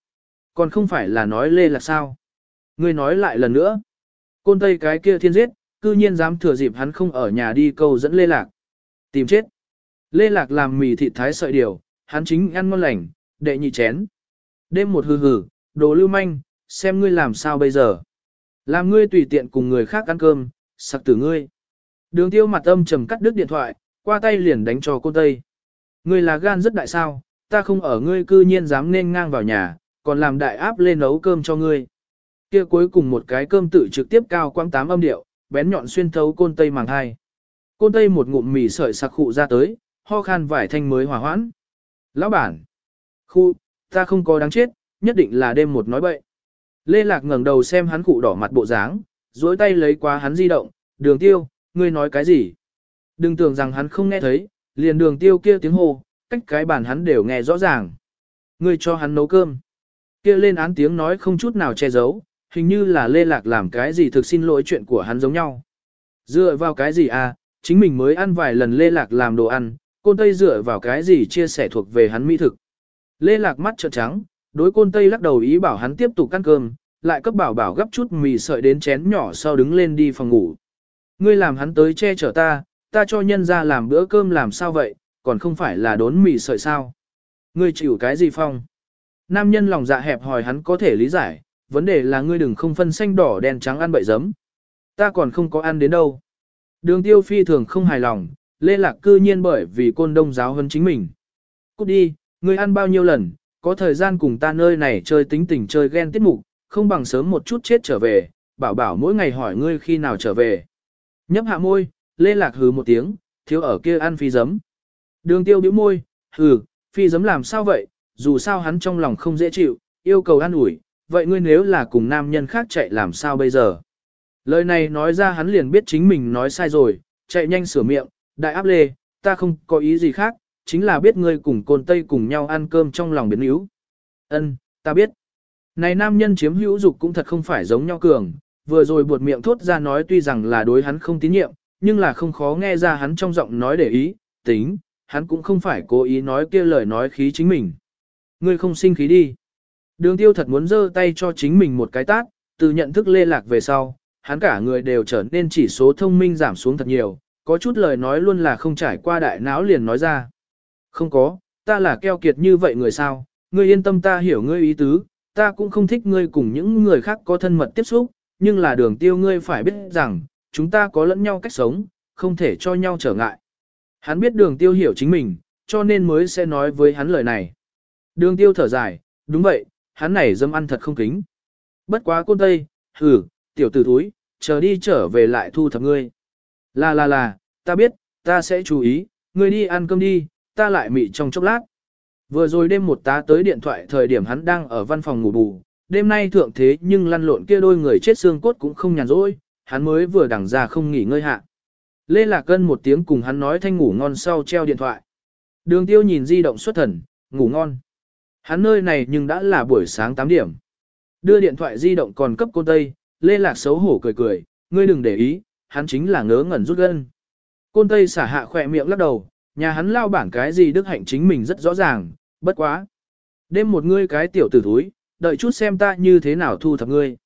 Còn không phải là nói lê là sao? Ngươi nói lại lần nữa. Côn tây cái kia thiên giết, cư nhiên dám thừa dịp hắn không ở nhà đi câu dẫn lê lạc. Tìm chết. Lê lạc làm mì thịt thái sợi điều, hắn chính ăn ngon lành, đệ nhị chén. Đêm một hừ hừ, đồ lưu manh, xem ngươi làm sao bây giờ. Làm ngươi tùy tiện cùng người khác ăn cơm, sặc tử ngươi. Đường tiêu mặt âm trầm cắt đứt điện thoại, qua tay liền đánh cho cô Tây. Ngươi là gan rất đại sao, ta không ở ngươi cư nhiên dám nên ngang vào nhà, còn làm đại áp lên nấu cơm cho ngươi. Kia cuối cùng một cái cơm tự trực tiếp cao quang tám âm điệu, bén nhọn xuyên thấu côn tây màng hai. Côn tây một ngụm mì sợi sặc khụ ra tới, ho khan vải thanh mới hòa hoãn. Lão bản, khu, ta không có đáng chết, nhất định là đêm một nói bậy. Lê Lạc ngẩng đầu xem hắn cụ đỏ mặt bộ dáng, duỗi tay lấy qua hắn di động, đường tiêu, ngươi nói cái gì? Đừng tưởng rằng hắn không nghe thấy, liền đường tiêu kia tiếng hô, cách cái bàn hắn đều nghe rõ ràng. Ngươi cho hắn nấu cơm. Kia lên án tiếng nói không chút nào che giấu, hình như là Lê Lạc làm cái gì thực xin lỗi chuyện của hắn giống nhau. Dựa vào cái gì à, chính mình mới ăn vài lần Lê Lạc làm đồ ăn, côn tây dựa vào cái gì chia sẻ thuộc về hắn mỹ thực. Lê Lạc mắt trợn trắng, đối côn tây lắc đầu ý bảo hắn tiếp tục ăn cơm, lại cấp bảo bảo gấp chút mì sợi đến chén nhỏ sau đứng lên đi phòng ngủ. Ngươi làm hắn tới che chở ta, ta cho nhân ra làm bữa cơm làm sao vậy, còn không phải là đốn mì sợi sao. Ngươi chịu cái gì phong? Nam nhân lòng dạ hẹp hỏi hắn có thể lý giải, vấn đề là ngươi đừng không phân xanh đỏ đen trắng ăn bậy giấm. Ta còn không có ăn đến đâu. Đường tiêu phi thường không hài lòng, lê lạc cư nhiên bởi vì côn đông giáo hơn chính mình. Cút đi, ngươi ăn bao nhiêu lần, có thời gian cùng ta nơi này chơi tính tình chơi ghen tiết mục, không bằng sớm một chút chết trở về, bảo bảo mỗi ngày hỏi ngươi khi nào trở về. Nhấp hạ môi, lê lạc hừ một tiếng, thiếu ở kia ăn phi giấm. Đường tiêu bĩu môi, hừ, phi giấm làm sao vậy, dù sao hắn trong lòng không dễ chịu, yêu cầu ăn ủi, vậy ngươi nếu là cùng nam nhân khác chạy làm sao bây giờ? Lời này nói ra hắn liền biết chính mình nói sai rồi, chạy nhanh sửa miệng, đại áp lê, ta không có ý gì khác, chính là biết ngươi cùng côn tây cùng nhau ăn cơm trong lòng biến yếu. Ân, ta biết. Này nam nhân chiếm hữu dục cũng thật không phải giống nhau cường, vừa rồi buột miệng thốt ra nói tuy rằng là đối hắn không tín nhiệm, nhưng là không khó nghe ra hắn trong giọng nói để ý, tính, hắn cũng không phải cố ý nói kia lời nói khí chính mình. Ngươi không sinh khí đi. Đường tiêu thật muốn giơ tay cho chính mình một cái tát, từ nhận thức lê lạc về sau, hắn cả người đều trở nên chỉ số thông minh giảm xuống thật nhiều, có chút lời nói luôn là không trải qua đại não liền nói ra. Không có, ta là keo kiệt như vậy người sao, ngươi yên tâm ta hiểu ngươi ý tứ, ta cũng không thích ngươi cùng những người khác có thân mật tiếp xúc, nhưng là đường tiêu ngươi phải biết rằng, chúng ta có lẫn nhau cách sống, không thể cho nhau trở ngại. Hắn biết đường tiêu hiểu chính mình, cho nên mới sẽ nói với hắn lời này. Đường tiêu thở dài, đúng vậy, hắn này dâm ăn thật không kính. Bất quá côn tây, hử, tiểu tử thúi, chờ đi trở về lại thu thập ngươi. Là là là, ta biết, ta sẽ chú ý, ngươi đi ăn cơm đi, ta lại mị trong chốc lát. Vừa rồi đêm một tá tới điện thoại thời điểm hắn đang ở văn phòng ngủ bù, đêm nay thượng thế nhưng lăn lộn kia đôi người chết xương cốt cũng không nhàn rỗi, hắn mới vừa đằng ra không nghỉ ngơi hạ. Lê Lạc Cân một tiếng cùng hắn nói thanh ngủ ngon sau treo điện thoại. Đường tiêu nhìn di động xuất thần, ngủ ngon. Hắn nơi này nhưng đã là buổi sáng 8 điểm. Đưa điện thoại di động còn cấp cô Tây, Lê Lạc xấu hổ cười cười, ngươi đừng để ý, hắn chính là ngớ ngẩn rút gân. Côn Tây xả hạ khỏe miệng lắc đầu, nhà hắn lao bản cái gì đức hạnh chính mình rất rõ ràng, bất quá. Đêm một ngươi cái tiểu tử thúi, đợi chút xem ta như thế nào thu thập ngươi.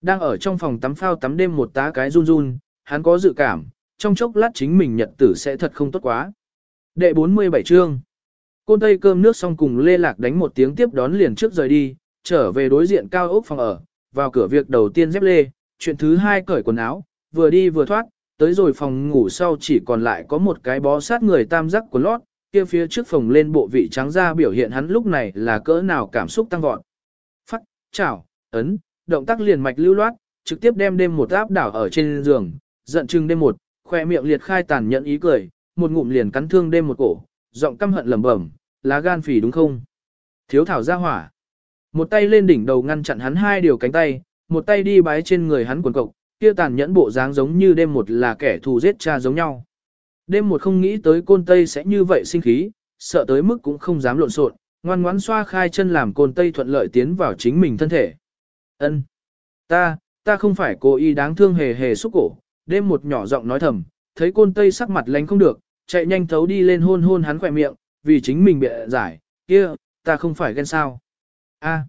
Đang ở trong phòng tắm phao tắm đêm một tá cái run run, hắn có dự cảm, trong chốc lát chính mình nhật tử sẽ thật không tốt quá. Đệ 47 chương Côn Tây cơm nước xong cùng Lê Lạc đánh một tiếng tiếp đón liền trước rời đi, trở về đối diện cao ốc phòng ở, vào cửa việc đầu tiên dép lê, chuyện thứ hai cởi quần áo, vừa đi vừa thoát, tới rồi phòng ngủ sau chỉ còn lại có một cái bó sát người tam giác của lót, kia phía trước phòng lên bộ vị trắng ra biểu hiện hắn lúc này là cỡ nào cảm xúc tăng vọt. Phát, chảo, ấn, động tác liền mạch lưu loát, trực tiếp đem đêm một áp đảo ở trên giường, giận chừng đêm một, khoe miệng liệt khai tàn nhẫn ý cười, một ngụm liền cắn thương đêm một cổ, giọng căm hận lẩm bẩm, lá gan phỉ đúng không? Thiếu thảo ra hỏa. Một tay lên đỉnh đầu ngăn chặn hắn hai điều cánh tay, một tay đi bái trên người hắn quần cộc, kia tàn nhẫn bộ dáng giống như đêm một là kẻ thù giết cha giống nhau. Đêm một không nghĩ tới côn tây sẽ như vậy sinh khí, sợ tới mức cũng không dám lộn xộn, ngoan ngoãn xoa khai chân làm côn tây thuận lợi tiến vào chính mình thân thể. Ân, Ta, ta không phải cố ý đáng thương hề hề xúc cổ, đêm một nhỏ giọng nói thầm, thấy côn tây sắc mặt lánh không được, chạy nhanh thấu đi lên hôn hôn hắn khỏe miệng, vì chính mình bị giải, kia, ta không phải ghen sao. a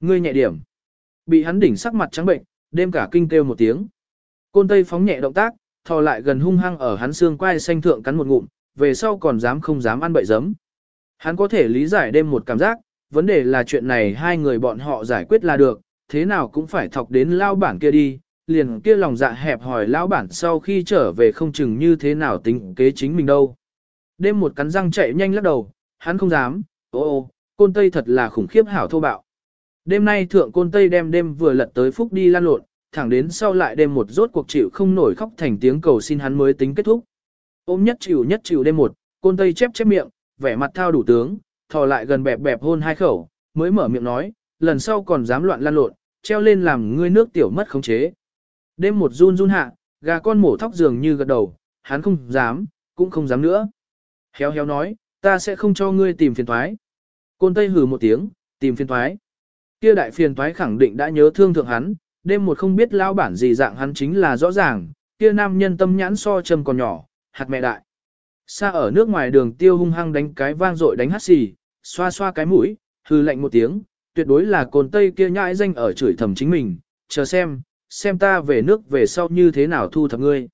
ngươi nhẹ điểm. Bị hắn đỉnh sắc mặt trắng bệnh, đêm cả kinh kêu một tiếng. Côn tây phóng nhẹ động tác, thò lại gần hung hăng ở hắn xương quai xanh thượng cắn một ngụm, về sau còn dám không dám ăn bậy giấm. Hắn có thể lý giải đêm một cảm giác, vấn đề là chuyện này hai người bọn họ giải quyết là được, thế nào cũng phải thọc đến lao bản kia đi, liền kia lòng dạ hẹp hỏi lão bản sau khi trở về không chừng như thế nào tính kế chính mình đâu. Đêm một cắn răng chạy nhanh lắc đầu, hắn không dám, ô ô, côn tây thật là khủng khiếp hảo thô bạo. Đêm nay thượng côn tây đem đêm vừa lật tới phúc đi lan lộn, thẳng đến sau lại đêm một rốt cuộc chịu không nổi khóc thành tiếng cầu xin hắn mới tính kết thúc. Ôm nhất chịu nhất chịu đêm một, côn tây chép chép miệng, vẻ mặt thao đủ tướng, thò lại gần bẹp bẹp hôn hai khẩu, mới mở miệng nói, lần sau còn dám loạn lan lộn, treo lên làm ngươi nước tiểu mất khống chế. Đêm một run run hạ, gà con mổ thóc dường như gật đầu, hắn không dám, cũng không dám nữa. Héo héo nói, ta sẽ không cho ngươi tìm phiền thoái. Côn Tây hừ một tiếng, tìm phiền thoái. Kia đại phiền thoái khẳng định đã nhớ thương thượng hắn, đêm một không biết lao bản gì dạng hắn chính là rõ ràng, kia nam nhân tâm nhãn so châm còn nhỏ, hạt mẹ đại. Xa ở nước ngoài đường tiêu hung hăng đánh cái vang dội đánh hát xì, xoa xoa cái mũi, hư lạnh một tiếng, tuyệt đối là cồn tây kia nhãi danh ở chửi thầm chính mình, chờ xem, xem ta về nước về sau như thế nào thu thập ngươi.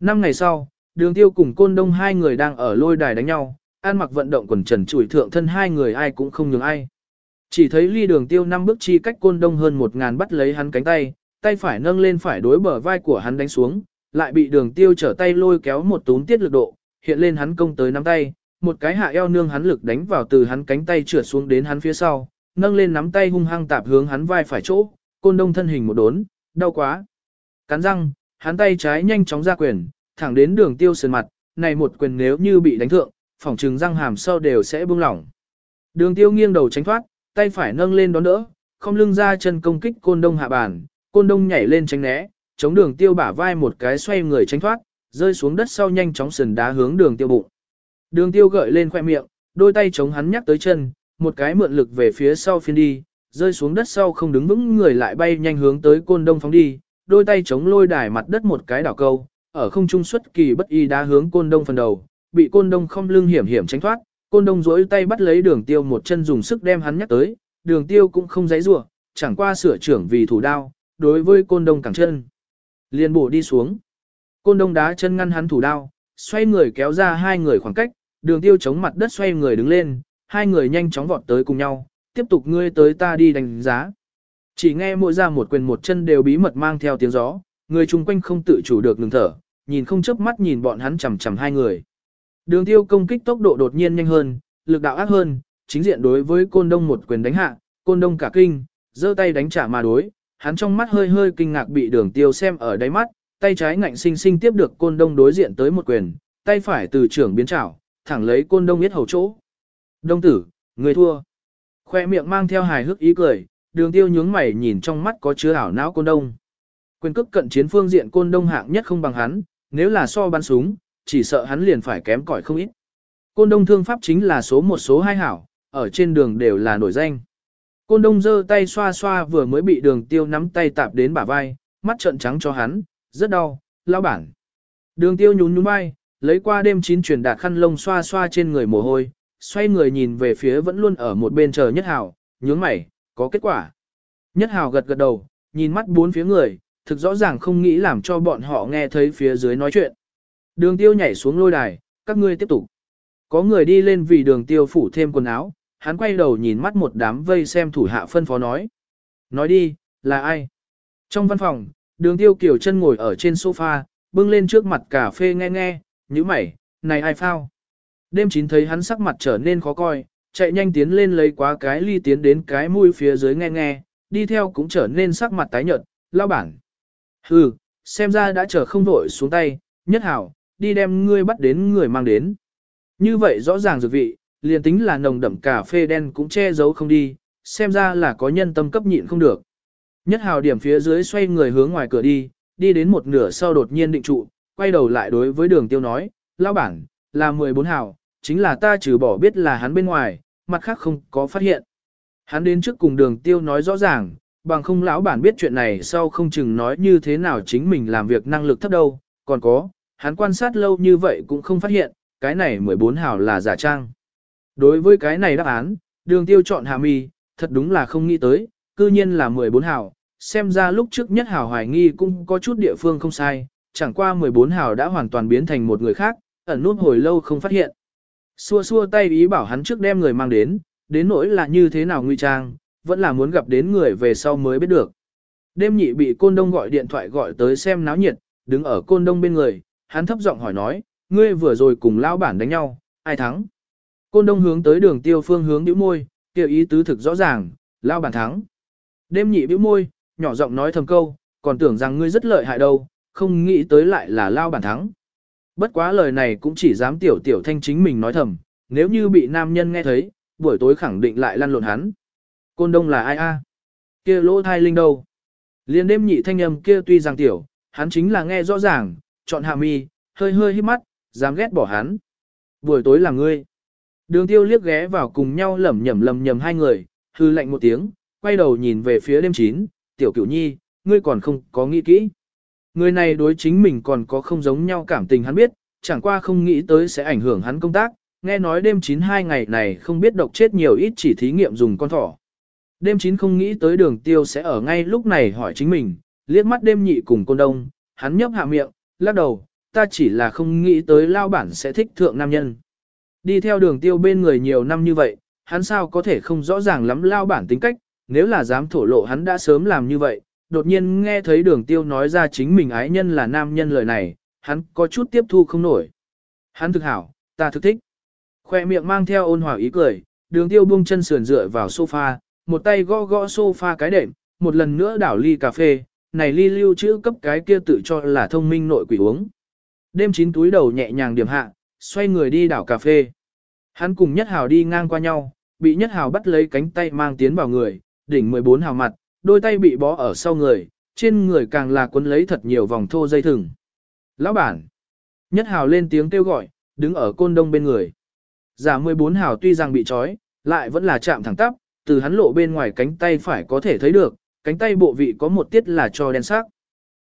Năm ngày sau, đường tiêu cùng côn đông hai người đang ở lôi đài đánh nhau, an mặc vận động quần trần chủi thượng thân hai người ai cũng không nhường ai. Chỉ thấy ly đường tiêu năm bước chi cách côn đông hơn một ngàn bắt lấy hắn cánh tay, tay phải nâng lên phải đối bờ vai của hắn đánh xuống, lại bị đường tiêu trở tay lôi kéo một tún tiết lực độ, hiện lên hắn công tới nắm tay, một cái hạ eo nương hắn lực đánh vào từ hắn cánh tay trượt xuống đến hắn phía sau, nâng lên nắm tay hung hăng tạp hướng hắn vai phải chỗ, côn đông thân hình một đốn, đau quá. Cắn răng, hắn tay trái nhanh chóng ra quyền, thẳng đến đường tiêu sườn mặt, này một quyền nếu như bị đánh thượng, phỏng trừng răng hàm sau đều sẽ buông lỏng. Đường tiêu nghiêng đầu tránh thoát, tay phải nâng lên đón đỡ, không lưng ra chân công kích côn đông hạ bàn, côn đông nhảy lên tránh né, chống đường tiêu bả vai một cái xoay người tránh thoát, rơi xuống đất sau nhanh chóng sườn đá hướng đường tiêu bụng. Đường tiêu gợi lên khoe miệng, đôi tay chống hắn nhắc tới chân, một cái mượn lực về phía sau phiên đi, rơi xuống đất sau không đứng vững người lại bay nhanh hướng tới côn đông phóng đi, đôi tay chống lôi đài mặt đất một cái đảo câu, ở không trung xuất kỳ bất y đá hướng côn đông phần đầu, bị côn đông không lưng hiểm hiểm tránh thoát, côn đông duỗi tay bắt lấy đường tiêu một chân dùng sức đem hắn nhắc tới, đường tiêu cũng không giấy rủa chẳng qua sửa trưởng vì thủ đao, đối với côn đông cẳng chân. Liền bổ đi xuống. Côn đông đá chân ngăn hắn thủ đao, xoay người kéo ra hai người khoảng cách, đường tiêu chống mặt đất xoay người đứng lên, hai người nhanh chóng vọt tới cùng nhau, tiếp tục ngươi tới ta đi đánh giá. Chỉ nghe mỗi ra một quyền một chân đều bí mật mang theo tiếng gió, người chung quanh không tự chủ được ngừng thở, nhìn không chớp mắt nhìn bọn hắn chầm chầm hai người. Đường tiêu công kích tốc độ đột nhiên nhanh hơn, lực đạo ác hơn, chính diện đối với côn đông một quyền đánh hạ, côn đông cả kinh, giơ tay đánh trả mà đối, hắn trong mắt hơi hơi kinh ngạc bị đường tiêu xem ở đáy mắt, tay trái ngạnh sinh sinh tiếp được côn đông đối diện tới một quyền, tay phải từ trưởng biến chảo, thẳng lấy côn đông biết hầu chỗ. Đông tử, người thua. Khoe miệng mang theo hài hước ý cười, đường tiêu nhướng mày nhìn trong mắt có chứa ảo não côn đông. Quyền cước cận chiến phương diện côn đông hạng nhất không bằng hắn, nếu là so bắn súng, chỉ sợ hắn liền phải kém cỏi không ít. Côn đông thương pháp chính là số một số hai hảo, ở trên đường đều là nổi danh. Côn đông giơ tay xoa xoa vừa mới bị đường tiêu nắm tay tạp đến bả vai, mắt trợn trắng cho hắn, rất đau, lao bản. Đường tiêu nhún nhún vai, lấy qua đêm chín truyền đạt khăn lông xoa xoa trên người mồ hôi, xoay người nhìn về phía vẫn luôn ở một bên chờ nhất hào, nhướng mày, có kết quả. Nhất hào gật gật đầu, nhìn mắt bốn phía người, thực rõ ràng không nghĩ làm cho bọn họ nghe thấy phía dưới nói chuyện. Đường tiêu nhảy xuống lôi đài, các ngươi tiếp tục. Có người đi lên vì đường tiêu phủ thêm quần áo, hắn quay đầu nhìn mắt một đám vây xem thủ hạ phân phó nói. Nói đi, là ai? Trong văn phòng, đường tiêu kiểu chân ngồi ở trên sofa, bưng lên trước mặt cà phê nghe nghe, như mày, này ai phao? Đêm chín thấy hắn sắc mặt trở nên khó coi, chạy nhanh tiến lên lấy quá cái ly tiến đến cái mũi phía dưới nghe nghe, đi theo cũng trở nên sắc mặt tái nhợt, lao bản. Hừ, xem ra đã chờ không vội xuống tay, nhất hảo, đi đem ngươi bắt đến người mang đến. Như vậy rõ ràng dược vị, liền tính là nồng đậm cà phê đen cũng che giấu không đi, xem ra là có nhân tâm cấp nhịn không được. Nhất hào điểm phía dưới xoay người hướng ngoài cửa đi, đi đến một nửa sau đột nhiên định trụ, quay đầu lại đối với đường tiêu nói, lão bản, là 14 hào, chính là ta trừ bỏ biết là hắn bên ngoài, mặt khác không có phát hiện. Hắn đến trước cùng đường tiêu nói rõ ràng, bằng không lão bản biết chuyện này sau không chừng nói như thế nào chính mình làm việc năng lực thấp đâu, còn có, hắn quan sát lâu như vậy cũng không phát hiện, cái này 14 hào là giả trang. Đối với cái này đáp án, đường tiêu chọn hà mi, thật đúng là không nghĩ tới, cư nhiên là 14 hào, xem ra lúc trước nhất hào hoài nghi cũng có chút địa phương không sai, chẳng qua 14 hào đã hoàn toàn biến thành một người khác, ẩn nút hồi lâu không phát hiện. Xua xua tay ý bảo hắn trước đem người mang đến, đến nỗi là như thế nào nguy trang, vẫn là muốn gặp đến người về sau mới biết được. Đêm nhị bị côn đông gọi điện thoại gọi tới xem náo nhiệt, đứng ở côn đông bên người, hắn thấp giọng hỏi nói, ngươi vừa rồi cùng lão bản đánh nhau, ai thắng? Côn đông hướng tới đường tiêu phương hướng nhíu môi, kêu ý tứ thực rõ ràng, lão bản thắng. Đêm nhị bĩu môi, nhỏ giọng nói thầm câu, còn tưởng rằng ngươi rất lợi hại đâu, không nghĩ tới lại là lão bản thắng. Bất quá lời này cũng chỉ dám tiểu tiểu thanh chính mình nói thầm, nếu như bị nam nhân nghe thấy, buổi tối khẳng định lại lăn lộn hắn. Côn đông là ai a? Kia lỗ thai linh đâu? Liên đêm nhị thanh âm kia tuy rằng tiểu, hắn chính là nghe rõ ràng, chọn hạ mi, hơi hơi hít mắt, dám ghét bỏ hắn. Buổi tối là ngươi. Đường tiêu liếc ghé vào cùng nhau lẩm nhẩm lầm nhầm hai người, hư lạnh một tiếng, quay đầu nhìn về phía đêm chín, tiểu cửu nhi, ngươi còn không có nghĩ kỹ. Người này đối chính mình còn có không giống nhau cảm tình hắn biết, chẳng qua không nghĩ tới sẽ ảnh hưởng hắn công tác, nghe nói đêm chín hai ngày này không biết độc chết nhiều ít chỉ thí nghiệm dùng con thỏ. Đêm chín không nghĩ tới đường tiêu sẽ ở ngay lúc này hỏi chính mình, liếc mắt đêm nhị cùng côn đông, hắn nhấp hạ miệng, lắc đầu, ta chỉ là không nghĩ tới lao bản sẽ thích thượng nam nhân. Đi theo đường tiêu bên người nhiều năm như vậy, hắn sao có thể không rõ ràng lắm lao bản tính cách, nếu là dám thổ lộ hắn đã sớm làm như vậy, đột nhiên nghe thấy đường tiêu nói ra chính mình ái nhân là nam nhân lời này, hắn có chút tiếp thu không nổi. Hắn thực hảo, ta thực thích. Khoe miệng mang theo ôn hòa ý cười, đường tiêu buông chân sườn dựa vào sofa, một tay gõ gõ sofa cái đệm, một lần nữa đảo ly cà phê, này ly lưu trữ cấp cái kia tự cho là thông minh nội quỷ uống. Đêm chín túi đầu nhẹ nhàng điểm hạ, xoay người đi đảo cà phê. Hắn cùng Nhất Hào đi ngang qua nhau, bị Nhất Hào bắt lấy cánh tay mang tiến vào người, đỉnh 14 hào mặt, đôi tay bị bó ở sau người, trên người càng là cuốn lấy thật nhiều vòng thô dây thừng. Lão bản! Nhất Hào lên tiếng kêu gọi, đứng ở côn đông bên người. Giả 14 hào tuy rằng bị trói, lại vẫn là chạm thẳng tắp, từ hắn lộ bên ngoài cánh tay phải có thể thấy được, cánh tay bộ vị có một tiết là cho đen sắc.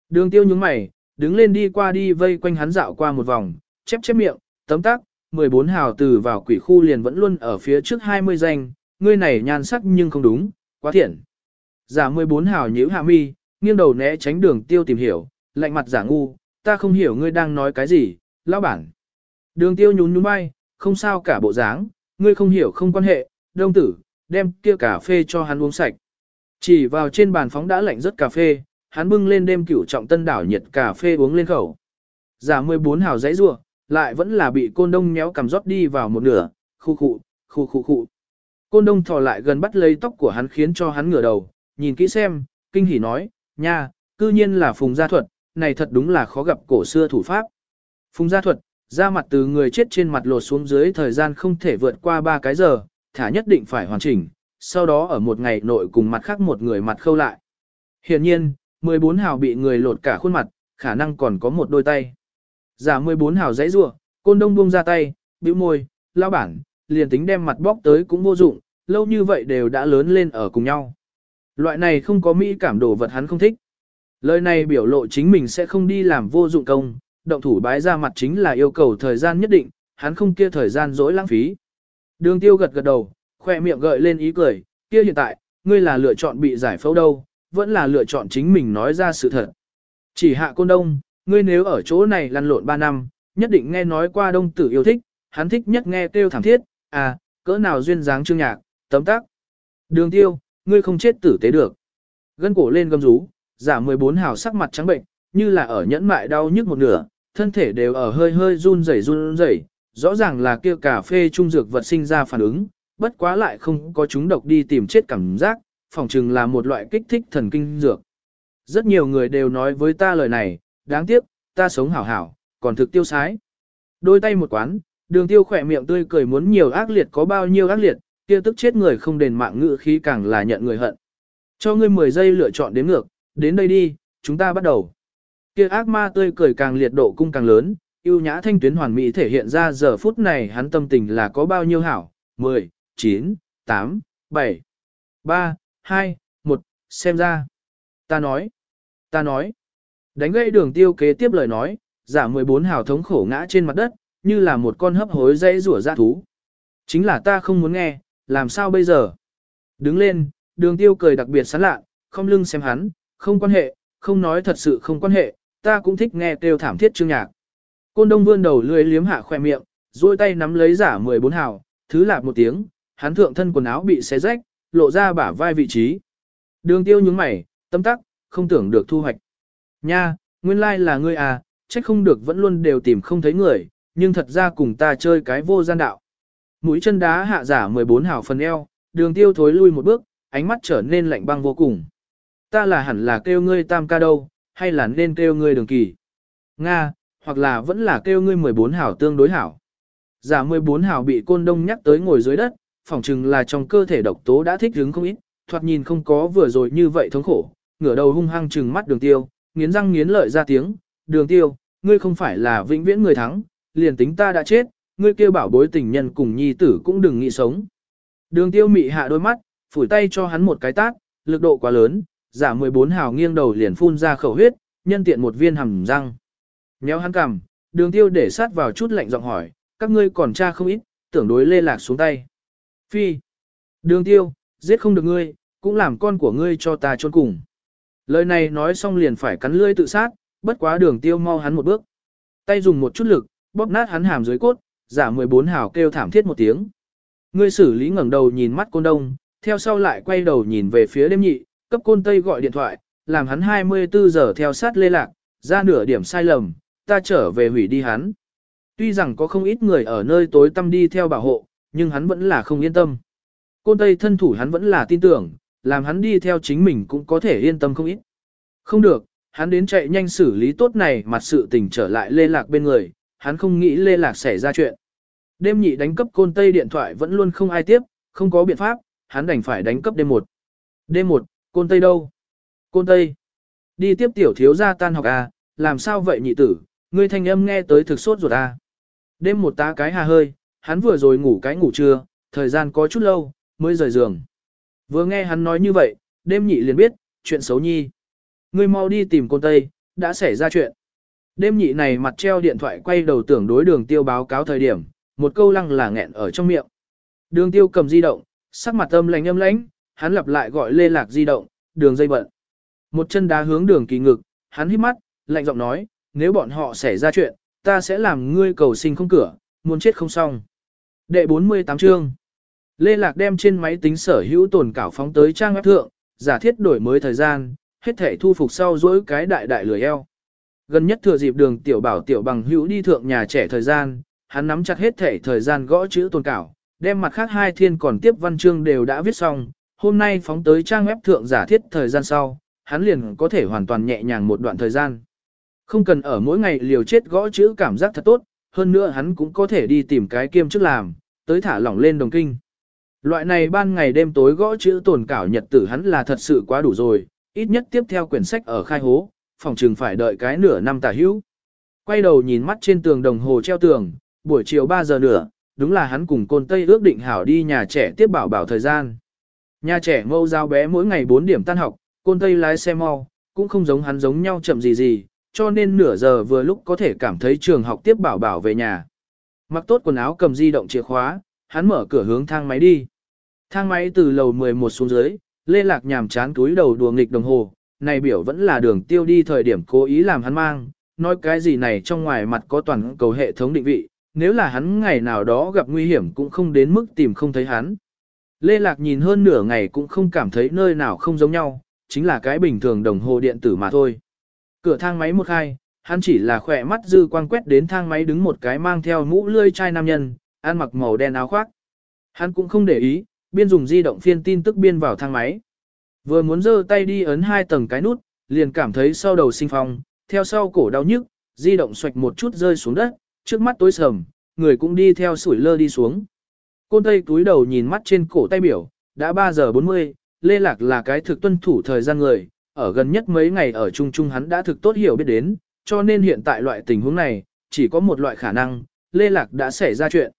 Đường tiêu nhướng mày, đứng lên đi qua đi vây quanh hắn dạo qua một vòng, chép chép miệng, tấm tắc, 14 hào từ vào quỷ khu liền vẫn luôn ở phía trước 20 danh, ngươi này nhan sắc nhưng không đúng, quá thiện. Giả 14 hào nhíu hạ mi, nghiêng đầu né tránh đường tiêu tìm hiểu, lạnh mặt giả ngu, ta không hiểu ngươi đang nói cái gì, lão bản. Đường tiêu nhún nhún bay, không sao cả bộ dáng, ngươi không hiểu không quan hệ, đông tử, đem kia cà phê cho hắn uống sạch. Chỉ vào trên bàn phóng đã lạnh rất cà phê, hắn bưng lên đêm cửu trọng tân đảo nhiệt cà phê uống lên khẩu. Giả 14 hào giấy rua, lại vẫn là bị côn đông nhéo cầm rót đi vào một nửa, khu khu, khu khu khu. Côn đông thò lại gần bắt lấy tóc của hắn khiến cho hắn ngửa đầu, nhìn kỹ xem, kinh hỉ nói, nha, cư nhiên là phùng gia thuật, này thật đúng là khó gặp cổ xưa thủ pháp. Phùng gia thuật, da mặt từ người chết trên mặt lột xuống dưới thời gian không thể vượt qua 3 cái giờ, thả nhất định phải hoàn chỉnh, sau đó ở một ngày nội cùng mặt khác một người mặt khâu lại. Hiện nhiên, 14 hào bị người lột cả khuôn mặt, khả năng còn có một đôi tay. Giả 14 hào giấy rua, côn đông buông ra tay, bĩu môi, lao bản, liền tính đem mặt bóc tới cũng vô dụng, lâu như vậy đều đã lớn lên ở cùng nhau. Loại này không có mỹ cảm đồ vật hắn không thích. Lời này biểu lộ chính mình sẽ không đi làm vô dụng công, động thủ bái ra mặt chính là yêu cầu thời gian nhất định, hắn không kia thời gian dỗi lãng phí. Đường tiêu gật gật đầu, khoe miệng gợi lên ý cười, kia hiện tại, ngươi là lựa chọn bị giải phẫu đâu, vẫn là lựa chọn chính mình nói ra sự thật. Chỉ hạ côn đông, ngươi nếu ở chỗ này lăn lộn 3 năm, nhất định nghe nói qua đông tử yêu thích, hắn thích nhất nghe tiêu thảm thiết, à, cỡ nào duyên dáng chương nhạc, tấm tắc. Đường tiêu, ngươi không chết tử tế được. Gân cổ lên gầm rú, giả 14 hào sắc mặt trắng bệnh, như là ở nhẫn mại đau nhức một nửa, thân thể đều ở hơi hơi run rẩy run rẩy, rõ ràng là kia cà phê trung dược vật sinh ra phản ứng, bất quá lại không có chúng độc đi tìm chết cảm giác, phỏng chừng là một loại kích thích thần kinh dược. Rất nhiều người đều nói với ta lời này, đáng tiếc, ta sống hảo hảo, còn thực tiêu sái. Đôi tay một quán, đường tiêu khỏe miệng tươi cười muốn nhiều ác liệt có bao nhiêu ác liệt, kia tức chết người không đền mạng ngự khí càng là nhận người hận. Cho ngươi 10 giây lựa chọn đến ngược, đến đây đi, chúng ta bắt đầu. Kia ác ma tươi cười càng liệt độ cung càng lớn, yêu nhã thanh tuyến hoàn mỹ thể hiện ra giờ phút này hắn tâm tình là có bao nhiêu hảo. 10, 9, 8, 7, 3, 2, 1, xem ra. Ta nói, ta nói. Đánh gây đường tiêu kế tiếp lời nói, giả 14 hào thống khổ ngã trên mặt đất, như là một con hấp hối dây rủa ra thú. Chính là ta không muốn nghe, làm sao bây giờ? Đứng lên, đường tiêu cười đặc biệt sán lạ, không lưng xem hắn, không quan hệ, không nói thật sự không quan hệ, ta cũng thích nghe kêu thảm thiết chương nhạc. Côn đông vươn đầu lưỡi liếm hạ khoe miệng, duỗi tay nắm lấy giả 14 hào, thứ lạp một tiếng, hắn thượng thân quần áo bị xé rách, lộ ra bả vai vị trí. Đường tiêu nhướng mày, tâm tắc, không tưởng được thu hoạch. Nha, nguyên lai like là ngươi à, trách không được vẫn luôn đều tìm không thấy người, nhưng thật ra cùng ta chơi cái vô gian đạo. Mũi chân đá hạ giả 14 hảo phần eo, đường tiêu thối lui một bước, ánh mắt trở nên lạnh băng vô cùng. Ta là hẳn là kêu ngươi tam ca đâu, hay là nên kêu ngươi đường kỳ. Nga, hoặc là vẫn là kêu ngươi 14 hảo tương đối hảo. Giả 14 hảo bị côn đông nhắc tới ngồi dưới đất, phỏng chừng là trong cơ thể độc tố đã thích ứng không ít, thoạt nhìn không có vừa rồi như vậy thống khổ, ngửa đầu hung hăng trừng mắt đường tiêu, nghiến răng nghiến lợi ra tiếng, đường tiêu, ngươi không phải là vĩnh viễn người thắng, liền tính ta đã chết, ngươi kêu bảo bối tình nhân cùng nhi tử cũng đừng nghĩ sống. Đường tiêu mị hạ đôi mắt, phủi tay cho hắn một cái tát, lực độ quá lớn, giả 14 hào nghiêng đầu liền phun ra khẩu huyết, nhân tiện một viên hầm răng. Nhéo hắn cằm, đường tiêu để sát vào chút lạnh giọng hỏi, các ngươi còn tra không ít, tưởng đối lê lạc xuống tay. Phi. Đường tiêu, giết không được ngươi, cũng làm con của ngươi cho ta trôn cùng. Lời này nói xong liền phải cắn lưỡi tự sát, bất quá đường tiêu mau hắn một bước. Tay dùng một chút lực, bóp nát hắn hàm dưới cốt, giả 14 hào kêu thảm thiết một tiếng. Ngươi xử lý ngẩng đầu nhìn mắt côn đông, theo sau lại quay đầu nhìn về phía đêm nhị, cấp côn tây gọi điện thoại, làm hắn 24 giờ theo sát lê lạc, ra nửa điểm sai lầm, ta trở về hủy đi hắn. Tuy rằng có không ít người ở nơi tối tăm đi theo bảo hộ, nhưng hắn vẫn là không yên tâm. Côn tây thân thủ hắn vẫn là tin tưởng, làm hắn đi theo chính mình cũng có thể yên tâm không ít. Không được, hắn đến chạy nhanh xử lý tốt này mặt sự tình trở lại lê lạc bên người, hắn không nghĩ lê lạc xảy ra chuyện. Đêm nhị đánh cấp côn tây điện thoại vẫn luôn không ai tiếp, không có biện pháp, hắn đành phải đánh cấp đêm một. Đêm một, côn tây đâu? Côn tây. Đi tiếp tiểu thiếu gia tan học à, làm sao vậy nhị tử, ngươi thanh âm nghe tới thực sốt ruột à. Đêm một tá cái hà hơi, hắn vừa rồi ngủ cái ngủ trưa, thời gian có chút lâu, mới rời giường. Vừa nghe hắn nói như vậy, đêm nhị liền biết, chuyện xấu nhi. Ngươi mau đi tìm côn tây, đã xảy ra chuyện. Đêm nhị này mặt treo điện thoại quay đầu tưởng đối đường tiêu báo cáo thời điểm, một câu lăng là nghẹn ở trong miệng. Đường tiêu cầm di động, sắc mặt âm lạnh âm lãnh, hắn lặp lại gọi lê lạc di động, đường dây bận. Một chân đá hướng đường kỳ ngực, hắn hít mắt, lạnh giọng nói, nếu bọn họ xảy ra chuyện, ta sẽ làm ngươi cầu sinh không cửa, muốn chết không xong. Đệ 48 chương Lê Lạc đem trên máy tính sở hữu tồn cảo phóng tới trang web thượng, giả thiết đổi mới thời gian, hết thể thu phục sau dỗi cái đại đại lười eo. Gần nhất thừa dịp đường tiểu bảo tiểu bằng hữu đi thượng nhà trẻ thời gian, hắn nắm chặt hết thể thời gian gõ chữ tồn cảo, đem mặt khác hai thiên còn tiếp văn chương đều đã viết xong, hôm nay phóng tới trang web thượng giả thiết thời gian sau, hắn liền có thể hoàn toàn nhẹ nhàng một đoạn thời gian. Không cần ở mỗi ngày liều chết gõ chữ cảm giác thật tốt, hơn nữa hắn cũng có thể đi tìm cái kiêm chức làm, tới thả lỏng lên đồng kinh. Loại này ban ngày đêm tối gõ chữ tồn cảo nhật tử hắn là thật sự quá đủ rồi, ít nhất tiếp theo quyển sách ở khai hố, phòng trường phải đợi cái nửa năm tả hữu. Quay đầu nhìn mắt trên tường đồng hồ treo tường, buổi chiều 3 giờ nữa, đúng là hắn cùng côn Tây ước định hảo đi nhà trẻ tiếp bảo bảo thời gian. Nhà trẻ mâu giao bé mỗi ngày 4 điểm tan học, côn Tây lái xe mau, cũng không giống hắn giống nhau chậm gì gì, cho nên nửa giờ vừa lúc có thể cảm thấy trường học tiếp bảo bảo về nhà. Mặc tốt quần áo cầm di động chìa khóa, hắn mở cửa hướng thang máy đi. Thang máy từ lầu 11 xuống dưới, Lê Lạc nhàm chán túi đầu đùa nghịch đồng hồ, này biểu vẫn là đường tiêu đi thời điểm cố ý làm hắn mang, nói cái gì này trong ngoài mặt có toàn cầu hệ thống định vị, nếu là hắn ngày nào đó gặp nguy hiểm cũng không đến mức tìm không thấy hắn. Lê Lạc nhìn hơn nửa ngày cũng không cảm thấy nơi nào không giống nhau, chính là cái bình thường đồng hồ điện tử mà thôi. Cửa thang máy một hai, hắn chỉ là khỏe mắt dư quang quét đến thang máy đứng một cái mang theo mũ lươi chai nam nhân, ăn mặc màu đen áo khoác. Hắn cũng không để ý, biên dùng di động phiên tin tức biên vào thang máy. Vừa muốn giơ tay đi ấn hai tầng cái nút, liền cảm thấy sau đầu sinh phong, theo sau cổ đau nhức, di động xoạch một chút rơi xuống đất, trước mắt tối sầm, người cũng đi theo sủi lơ đi xuống. Côn Tây túi đầu nhìn mắt trên cổ tay biểu, đã 3 giờ 40, Lê Lạc là cái thực tuân thủ thời gian người, ở gần nhất mấy ngày ở chung chung hắn đã thực tốt hiểu biết đến, cho nên hiện tại loại tình huống này, chỉ có một loại khả năng, Lê Lạc đã xảy ra chuyện.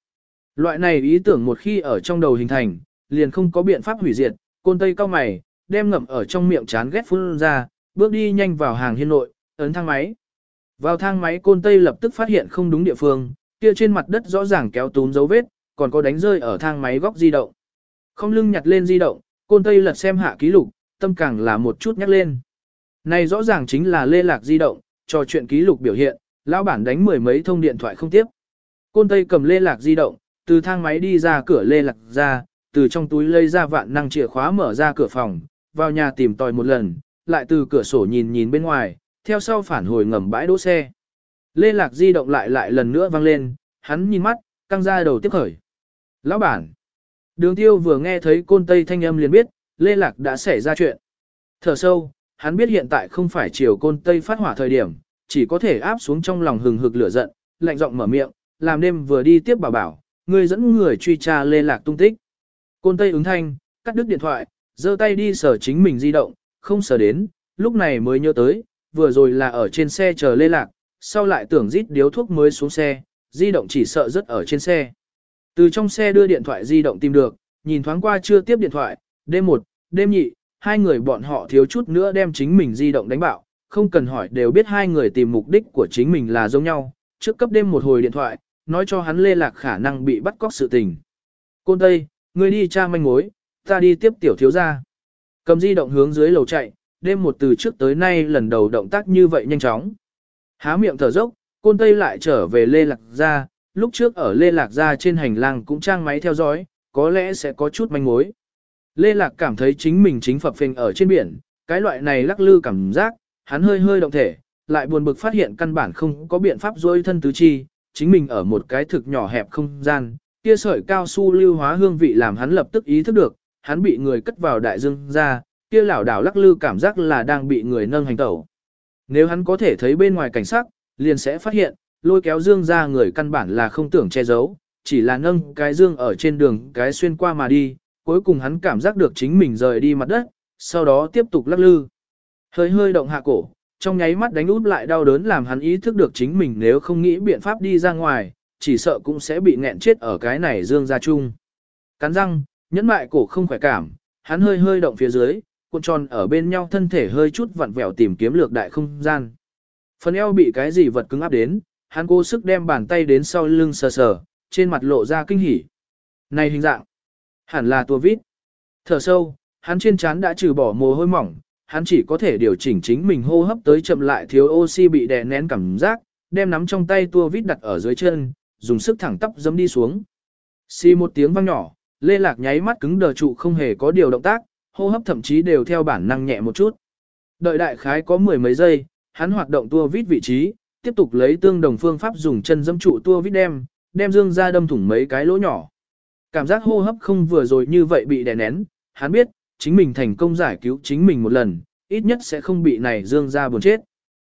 Loại này ý tưởng một khi ở trong đầu hình thành, liền không có biện pháp hủy diệt, côn tây cao mày, đem ngậm ở trong miệng chán ghét phun ra, bước đi nhanh vào hàng hiên nội, ấn thang máy. Vào thang máy côn tây lập tức phát hiện không đúng địa phương, kia trên mặt đất rõ ràng kéo túm dấu vết, còn có đánh rơi ở thang máy góc di động. Không lưng nhặt lên di động, côn tây lật xem hạ ký lục, tâm càng là một chút nhắc lên. Này rõ ràng chính là lê lạc di động, trò chuyện ký lục biểu hiện, lão bản đánh mười mấy thông điện thoại không tiếp. Côn tây cầm lê lạc di động, từ thang máy đi ra cửa lê lạc ra, từ trong túi lấy ra vạn năng chìa khóa mở ra cửa phòng, vào nhà tìm tòi một lần, lại từ cửa sổ nhìn nhìn bên ngoài, theo sau phản hồi ngầm bãi đỗ xe. Lê Lạc di động lại lại lần nữa vang lên, hắn nhìn mắt, căng ra đầu tiếp khởi. Lão bản. Đường tiêu vừa nghe thấy côn tây thanh âm liền biết, Lê Lạc đã xảy ra chuyện. Thở sâu, hắn biết hiện tại không phải chiều côn tây phát hỏa thời điểm, chỉ có thể áp xuống trong lòng hừng hực lửa giận, lạnh giọng mở miệng, làm đêm vừa đi tiếp bảo bảo, người dẫn người truy tra Lê Lạc tung tích. Côn Tây ứng thanh, cắt đứt điện thoại, giơ tay đi sở chính mình di động, không sở đến, lúc này mới nhớ tới, vừa rồi là ở trên xe chờ lê lạc, sau lại tưởng rít điếu thuốc mới xuống xe, di động chỉ sợ rất ở trên xe. Từ trong xe đưa điện thoại di động tìm được, nhìn thoáng qua chưa tiếp điện thoại, đêm một, đêm nhị, hai người bọn họ thiếu chút nữa đem chính mình di động đánh bạo, không cần hỏi đều biết hai người tìm mục đích của chính mình là giống nhau, trước cấp đêm một hồi điện thoại, nói cho hắn lê lạc khả năng bị bắt cóc sự tình. Côn Tây, Ngươi đi tra manh mối, ta đi tiếp tiểu thiếu gia. Cầm di động hướng dưới lầu chạy, đêm một từ trước tới nay lần đầu động tác như vậy nhanh chóng. Há miệng thở dốc, côn tây lại trở về Lê Lạc Gia, lúc trước ở Lê Lạc Gia trên hành lang cũng trang máy theo dõi, có lẽ sẽ có chút manh mối. Lê Lạc cảm thấy chính mình chính phập phình ở trên biển, cái loại này lắc lư cảm giác, hắn hơi hơi động thể, lại buồn bực phát hiện căn bản không có biện pháp dối thân tứ chi, chính mình ở một cái thực nhỏ hẹp không gian, kia sợi cao su lưu hóa hương vị làm hắn lập tức ý thức được, hắn bị người cất vào đại dương ra, kia lảo đảo lắc lư cảm giác là đang bị người nâng hành tẩu. Nếu hắn có thể thấy bên ngoài cảnh sắc, liền sẽ phát hiện, lôi kéo dương ra người căn bản là không tưởng che giấu, chỉ là nâng cái dương ở trên đường cái xuyên qua mà đi, cuối cùng hắn cảm giác được chính mình rời đi mặt đất, sau đó tiếp tục lắc lư. Hơi hơi động hạ cổ, trong nháy mắt đánh út lại đau đớn làm hắn ý thức được chính mình nếu không nghĩ biện pháp đi ra ngoài, chỉ sợ cũng sẽ bị nghẹn chết ở cái này dương ra chung. Cắn răng, nhẫn mại cổ không khỏe cảm, hắn hơi hơi động phía dưới, cuộn tròn ở bên nhau thân thể hơi chút vặn vẹo tìm kiếm lược đại không gian. Phần eo bị cái gì vật cứng áp đến, hắn cố sức đem bàn tay đến sau lưng sờ sờ, trên mặt lộ ra kinh hỉ. Này hình dạng, hẳn là tua vít. Thở sâu, hắn trên trán đã trừ bỏ mồ hôi mỏng, hắn chỉ có thể điều chỉnh chính mình hô hấp tới chậm lại thiếu oxy bị đè nén cảm giác, đem nắm trong tay tua vít đặt ở dưới chân, dùng sức thẳng tắp dấm đi xuống. Xì một tiếng vang nhỏ, Lê Lạc nháy mắt cứng đờ trụ không hề có điều động tác, hô hấp thậm chí đều theo bản năng nhẹ một chút. Đợi đại khái có mười mấy giây, hắn hoạt động tua vít vị trí, tiếp tục lấy tương đồng phương pháp dùng chân dâm trụ tua vít đem, đem dương ra đâm thủng mấy cái lỗ nhỏ. Cảm giác hô hấp không vừa rồi như vậy bị đè nén, hắn biết, chính mình thành công giải cứu chính mình một lần, ít nhất sẽ không bị này dương ra buồn chết.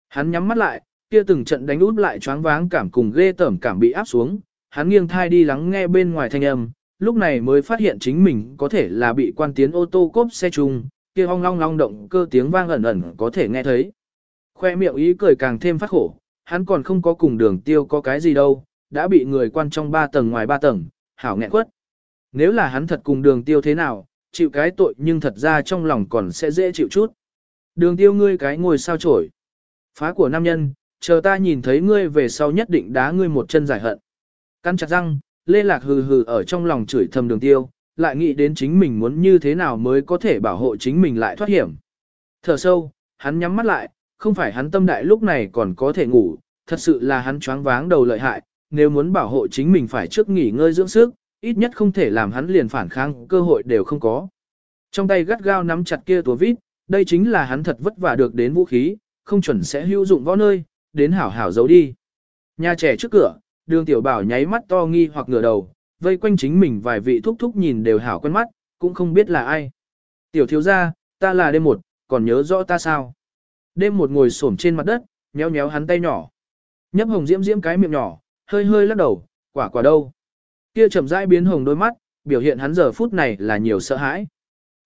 Hắn nhắm mắt lại, kia từng trận đánh út lại choáng váng cảm cùng ghê tởm cảm bị áp xuống, hắn nghiêng thai đi lắng nghe bên ngoài thanh âm, lúc này mới phát hiện chính mình có thể là bị quan tiến ô tô cốp xe chung, kia ong long long động cơ tiếng vang ẩn ẩn có thể nghe thấy. Khoe miệng ý cười càng thêm phát khổ, hắn còn không có cùng đường tiêu có cái gì đâu, đã bị người quan trong ba tầng ngoài ba tầng, hảo nghẹn quất. Nếu là hắn thật cùng đường tiêu thế nào, chịu cái tội nhưng thật ra trong lòng còn sẽ dễ chịu chút. Đường tiêu ngươi cái ngồi sao chổi Phá của nam nhân, chờ ta nhìn thấy ngươi về sau nhất định đá ngươi một chân giải hận. Căn chặt răng, Lê Lạc hừ hừ ở trong lòng chửi thầm đường tiêu, lại nghĩ đến chính mình muốn như thế nào mới có thể bảo hộ chính mình lại thoát hiểm. Thở sâu, hắn nhắm mắt lại, không phải hắn tâm đại lúc này còn có thể ngủ, thật sự là hắn choáng váng đầu lợi hại, nếu muốn bảo hộ chính mình phải trước nghỉ ngơi dưỡng sức, ít nhất không thể làm hắn liền phản kháng, cơ hội đều không có. Trong tay gắt gao nắm chặt kia tua vít, đây chính là hắn thật vất vả được đến vũ khí, không chuẩn sẽ hữu dụng võ nơi, đến hảo hảo giấu đi. Nhà trẻ trước cửa, đường tiểu bảo nháy mắt to nghi hoặc ngửa đầu, vây quanh chính mình vài vị thúc thúc nhìn đều hảo quen mắt, cũng không biết là ai. Tiểu thiếu gia, ta là đêm một, còn nhớ rõ ta sao? Đêm một ngồi xổm trên mặt đất, nhéo nhéo hắn tay nhỏ. Nhấp hồng diễm diễm cái miệng nhỏ, hơi hơi lắc đầu, quả quả đâu? Kia chậm rãi biến hồng đôi mắt, biểu hiện hắn giờ phút này là nhiều sợ hãi.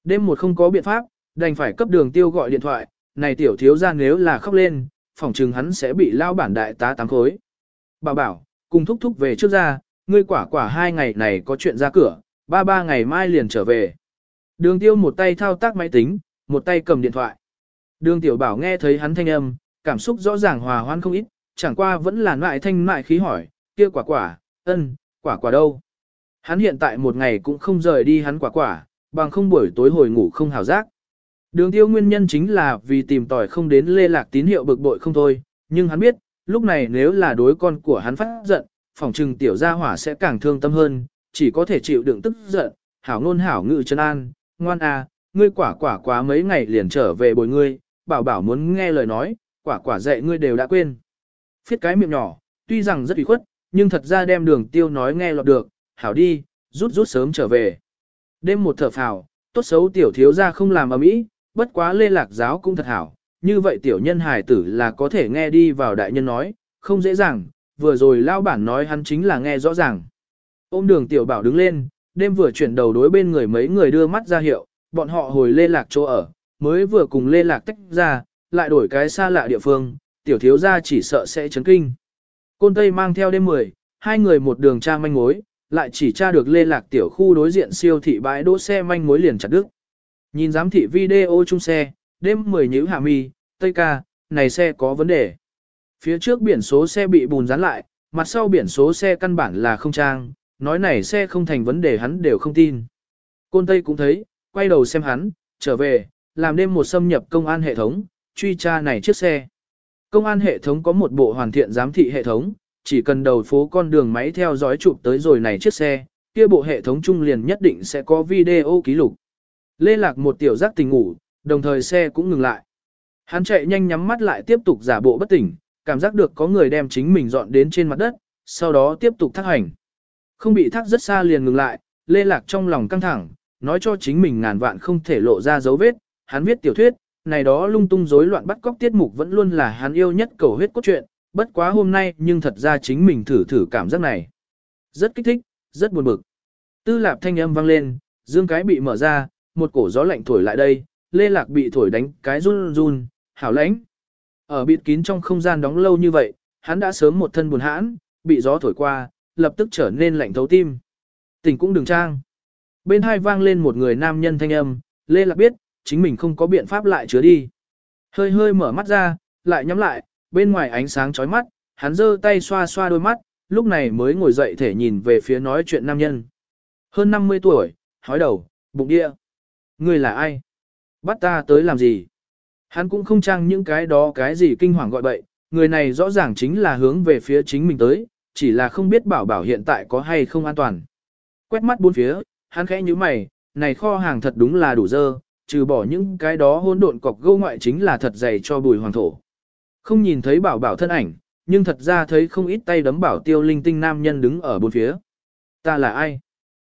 Đêm một không có biện pháp, đành phải cấp đường tiêu gọi điện thoại, này tiểu thiếu gia nếu là khóc lên, phỏng chừng hắn sẽ bị lao bản đại tá tám khối. bà bảo, cùng thúc thúc về trước ra, ngươi quả quả hai ngày này có chuyện ra cửa, ba ba ngày mai liền trở về. Đường tiêu một tay thao tác máy tính, một tay cầm điện thoại. Đường tiểu bảo nghe thấy hắn thanh âm, cảm xúc rõ ràng hòa hoan không ít, chẳng qua vẫn là loại thanh mại khí hỏi, kia quả quả, ân, quả quả đâu. Hắn hiện tại một ngày cũng không rời đi hắn quả quả, bằng không buổi tối hồi ngủ không hào giác. Đường tiêu nguyên nhân chính là vì tìm tòi không đến lê lạc tín hiệu bực bội không thôi, nhưng hắn biết, lúc này nếu là đối con của hắn phát giận, phòng trừng tiểu gia hỏa sẽ càng thương tâm hơn, chỉ có thể chịu đựng tức giận, hảo ngôn hảo ngự chân an, ngoan à, ngươi quả quả quá mấy ngày liền trở về bồi ngươi, bảo bảo muốn nghe lời nói, quả quả dạy ngươi đều đã quên. Phiết cái miệng nhỏ, tuy rằng rất ủy khuất, nhưng thật ra đem đường tiêu nói nghe lọt được, hảo đi, rút rút sớm trở về. Đêm một thở phào, tốt xấu tiểu thiếu gia không làm ở mỹ, bất quá lê lạc giáo cũng thật hảo, như vậy tiểu nhân hài tử là có thể nghe đi vào đại nhân nói, không dễ dàng, vừa rồi lao bản nói hắn chính là nghe rõ ràng. Ôm đường tiểu bảo đứng lên, đêm vừa chuyển đầu đối bên người mấy người đưa mắt ra hiệu, bọn họ hồi lê lạc chỗ ở, mới vừa cùng lê lạc tách ra, lại đổi cái xa lạ địa phương, tiểu thiếu gia chỉ sợ sẽ chấn kinh. Côn Tây mang theo đêm 10, hai người một đường tra manh mối, lại chỉ tra được lê lạc tiểu khu đối diện siêu thị bãi đỗ xe manh mối liền chặt đứt. Nhìn giám thị video chung xe, đêm 10 nhíu hạ mi, Tây ca, này xe có vấn đề. Phía trước biển số xe bị bùn dán lại, mặt sau biển số xe căn bản là không trang, nói này xe không thành vấn đề hắn đều không tin. Côn Tây cũng thấy, quay đầu xem hắn, trở về, làm đêm một xâm nhập công an hệ thống, truy tra này chiếc xe. Công an hệ thống có một bộ hoàn thiện giám thị hệ thống, chỉ cần đầu phố con đường máy theo dõi chụp tới rồi này chiếc xe, kia bộ hệ thống trung liền nhất định sẽ có video ký lục. Lê Lạc một tiểu giác tình ngủ, đồng thời xe cũng ngừng lại. Hắn chạy nhanh nhắm mắt lại tiếp tục giả bộ bất tỉnh, cảm giác được có người đem chính mình dọn đến trên mặt đất, sau đó tiếp tục thác hành. Không bị thác rất xa liền ngừng lại, Lê Lạc trong lòng căng thẳng, nói cho chính mình ngàn vạn không thể lộ ra dấu vết, hắn viết tiểu thuyết, này đó lung tung rối loạn bắt cóc tiết mục vẫn luôn là hắn yêu nhất cầu huyết cốt truyện, bất quá hôm nay nhưng thật ra chính mình thử thử cảm giác này. Rất kích thích, rất buồn bực. Tư lạp thanh âm vang lên, dương cái bị mở ra, một cổ gió lạnh thổi lại đây, lê lạc bị thổi đánh cái run run, hảo lãnh. Ở bịt kín trong không gian đóng lâu như vậy, hắn đã sớm một thân buồn hãn, bị gió thổi qua, lập tức trở nên lạnh thấu tim. Tỉnh cũng đừng trang. Bên hai vang lên một người nam nhân thanh âm, Lê Lạc biết, chính mình không có biện pháp lại chứa đi. Hơi hơi mở mắt ra, lại nhắm lại, bên ngoài ánh sáng chói mắt, hắn giơ tay xoa xoa đôi mắt, lúc này mới ngồi dậy thể nhìn về phía nói chuyện nam nhân. Hơn 50 tuổi, hói đầu, bụng địa. Người là ai? Bắt ta tới làm gì? Hắn cũng không trang những cái đó cái gì kinh hoàng gọi bậy, người này rõ ràng chính là hướng về phía chính mình tới, chỉ là không biết bảo bảo hiện tại có hay không an toàn. Quét mắt bốn phía, hắn khẽ như mày, này kho hàng thật đúng là đủ dơ, trừ bỏ những cái đó hỗn độn cọc gâu ngoại chính là thật dày cho bùi hoàng thổ. Không nhìn thấy bảo bảo thân ảnh, nhưng thật ra thấy không ít tay đấm bảo tiêu linh tinh nam nhân đứng ở bốn phía. Ta là ai?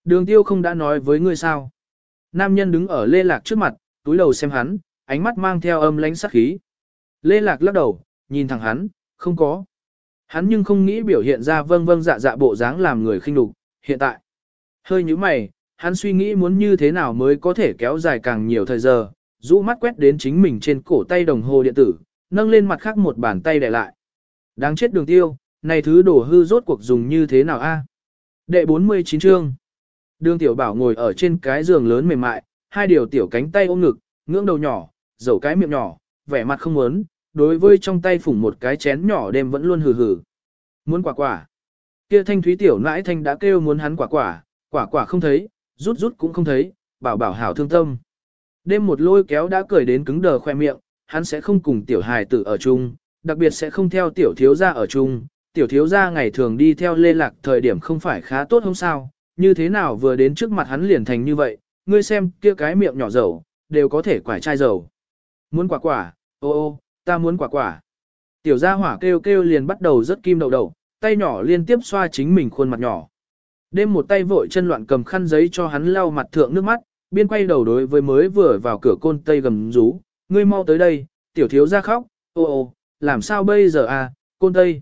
Đường tiêu không đã nói với ngươi sao? Nam nhân đứng ở lê lạc trước mặt, túi đầu xem hắn, ánh mắt mang theo âm lãnh sắc khí. Lê lạc lắc đầu, nhìn thẳng hắn, không có. Hắn nhưng không nghĩ biểu hiện ra vâng vâng dạ dạ bộ dáng làm người khinh đục, hiện tại. Hơi như mày, hắn suy nghĩ muốn như thế nào mới có thể kéo dài càng nhiều thời giờ, rũ mắt quét đến chính mình trên cổ tay đồng hồ điện tử, nâng lên mặt khác một bàn tay để lại. Đáng chết đường tiêu, này thứ đổ hư rốt cuộc dùng như thế nào a? Đệ 49 chương. Đường tiểu bảo ngồi ở trên cái giường lớn mềm mại, hai điều tiểu cánh tay ôm ngực, ngưỡng đầu nhỏ, dầu cái miệng nhỏ, vẻ mặt không muốn, đối với trong tay phủng một cái chén nhỏ đêm vẫn luôn hừ hừ. Muốn quả quả. Kia thanh thúy tiểu nãi thanh đã kêu muốn hắn quả quả, quả quả không thấy, rút rút cũng không thấy, bảo bảo hảo thương tâm. Đêm một lôi kéo đã cười đến cứng đờ khoe miệng, hắn sẽ không cùng tiểu hài tử ở chung, đặc biệt sẽ không theo tiểu thiếu gia ở chung. Tiểu thiếu gia ngày thường đi theo lê lạc thời điểm không phải khá tốt không sao, như thế nào vừa đến trước mặt hắn liền thành như vậy, ngươi xem kia cái miệng nhỏ dầu, đều có thể quải chai dầu. Muốn quả quả, ô ô, ta muốn quả quả. Tiểu gia hỏa kêu kêu liền bắt đầu rất kim đầu đầu, tay nhỏ liên tiếp xoa chính mình khuôn mặt nhỏ. Đêm một tay vội chân loạn cầm khăn giấy cho hắn lau mặt thượng nước mắt, biên quay đầu đối với mới vừa vào cửa côn tây gầm rú, ngươi mau tới đây, tiểu thiếu ra khóc, ô ô, làm sao bây giờ à, côn tây.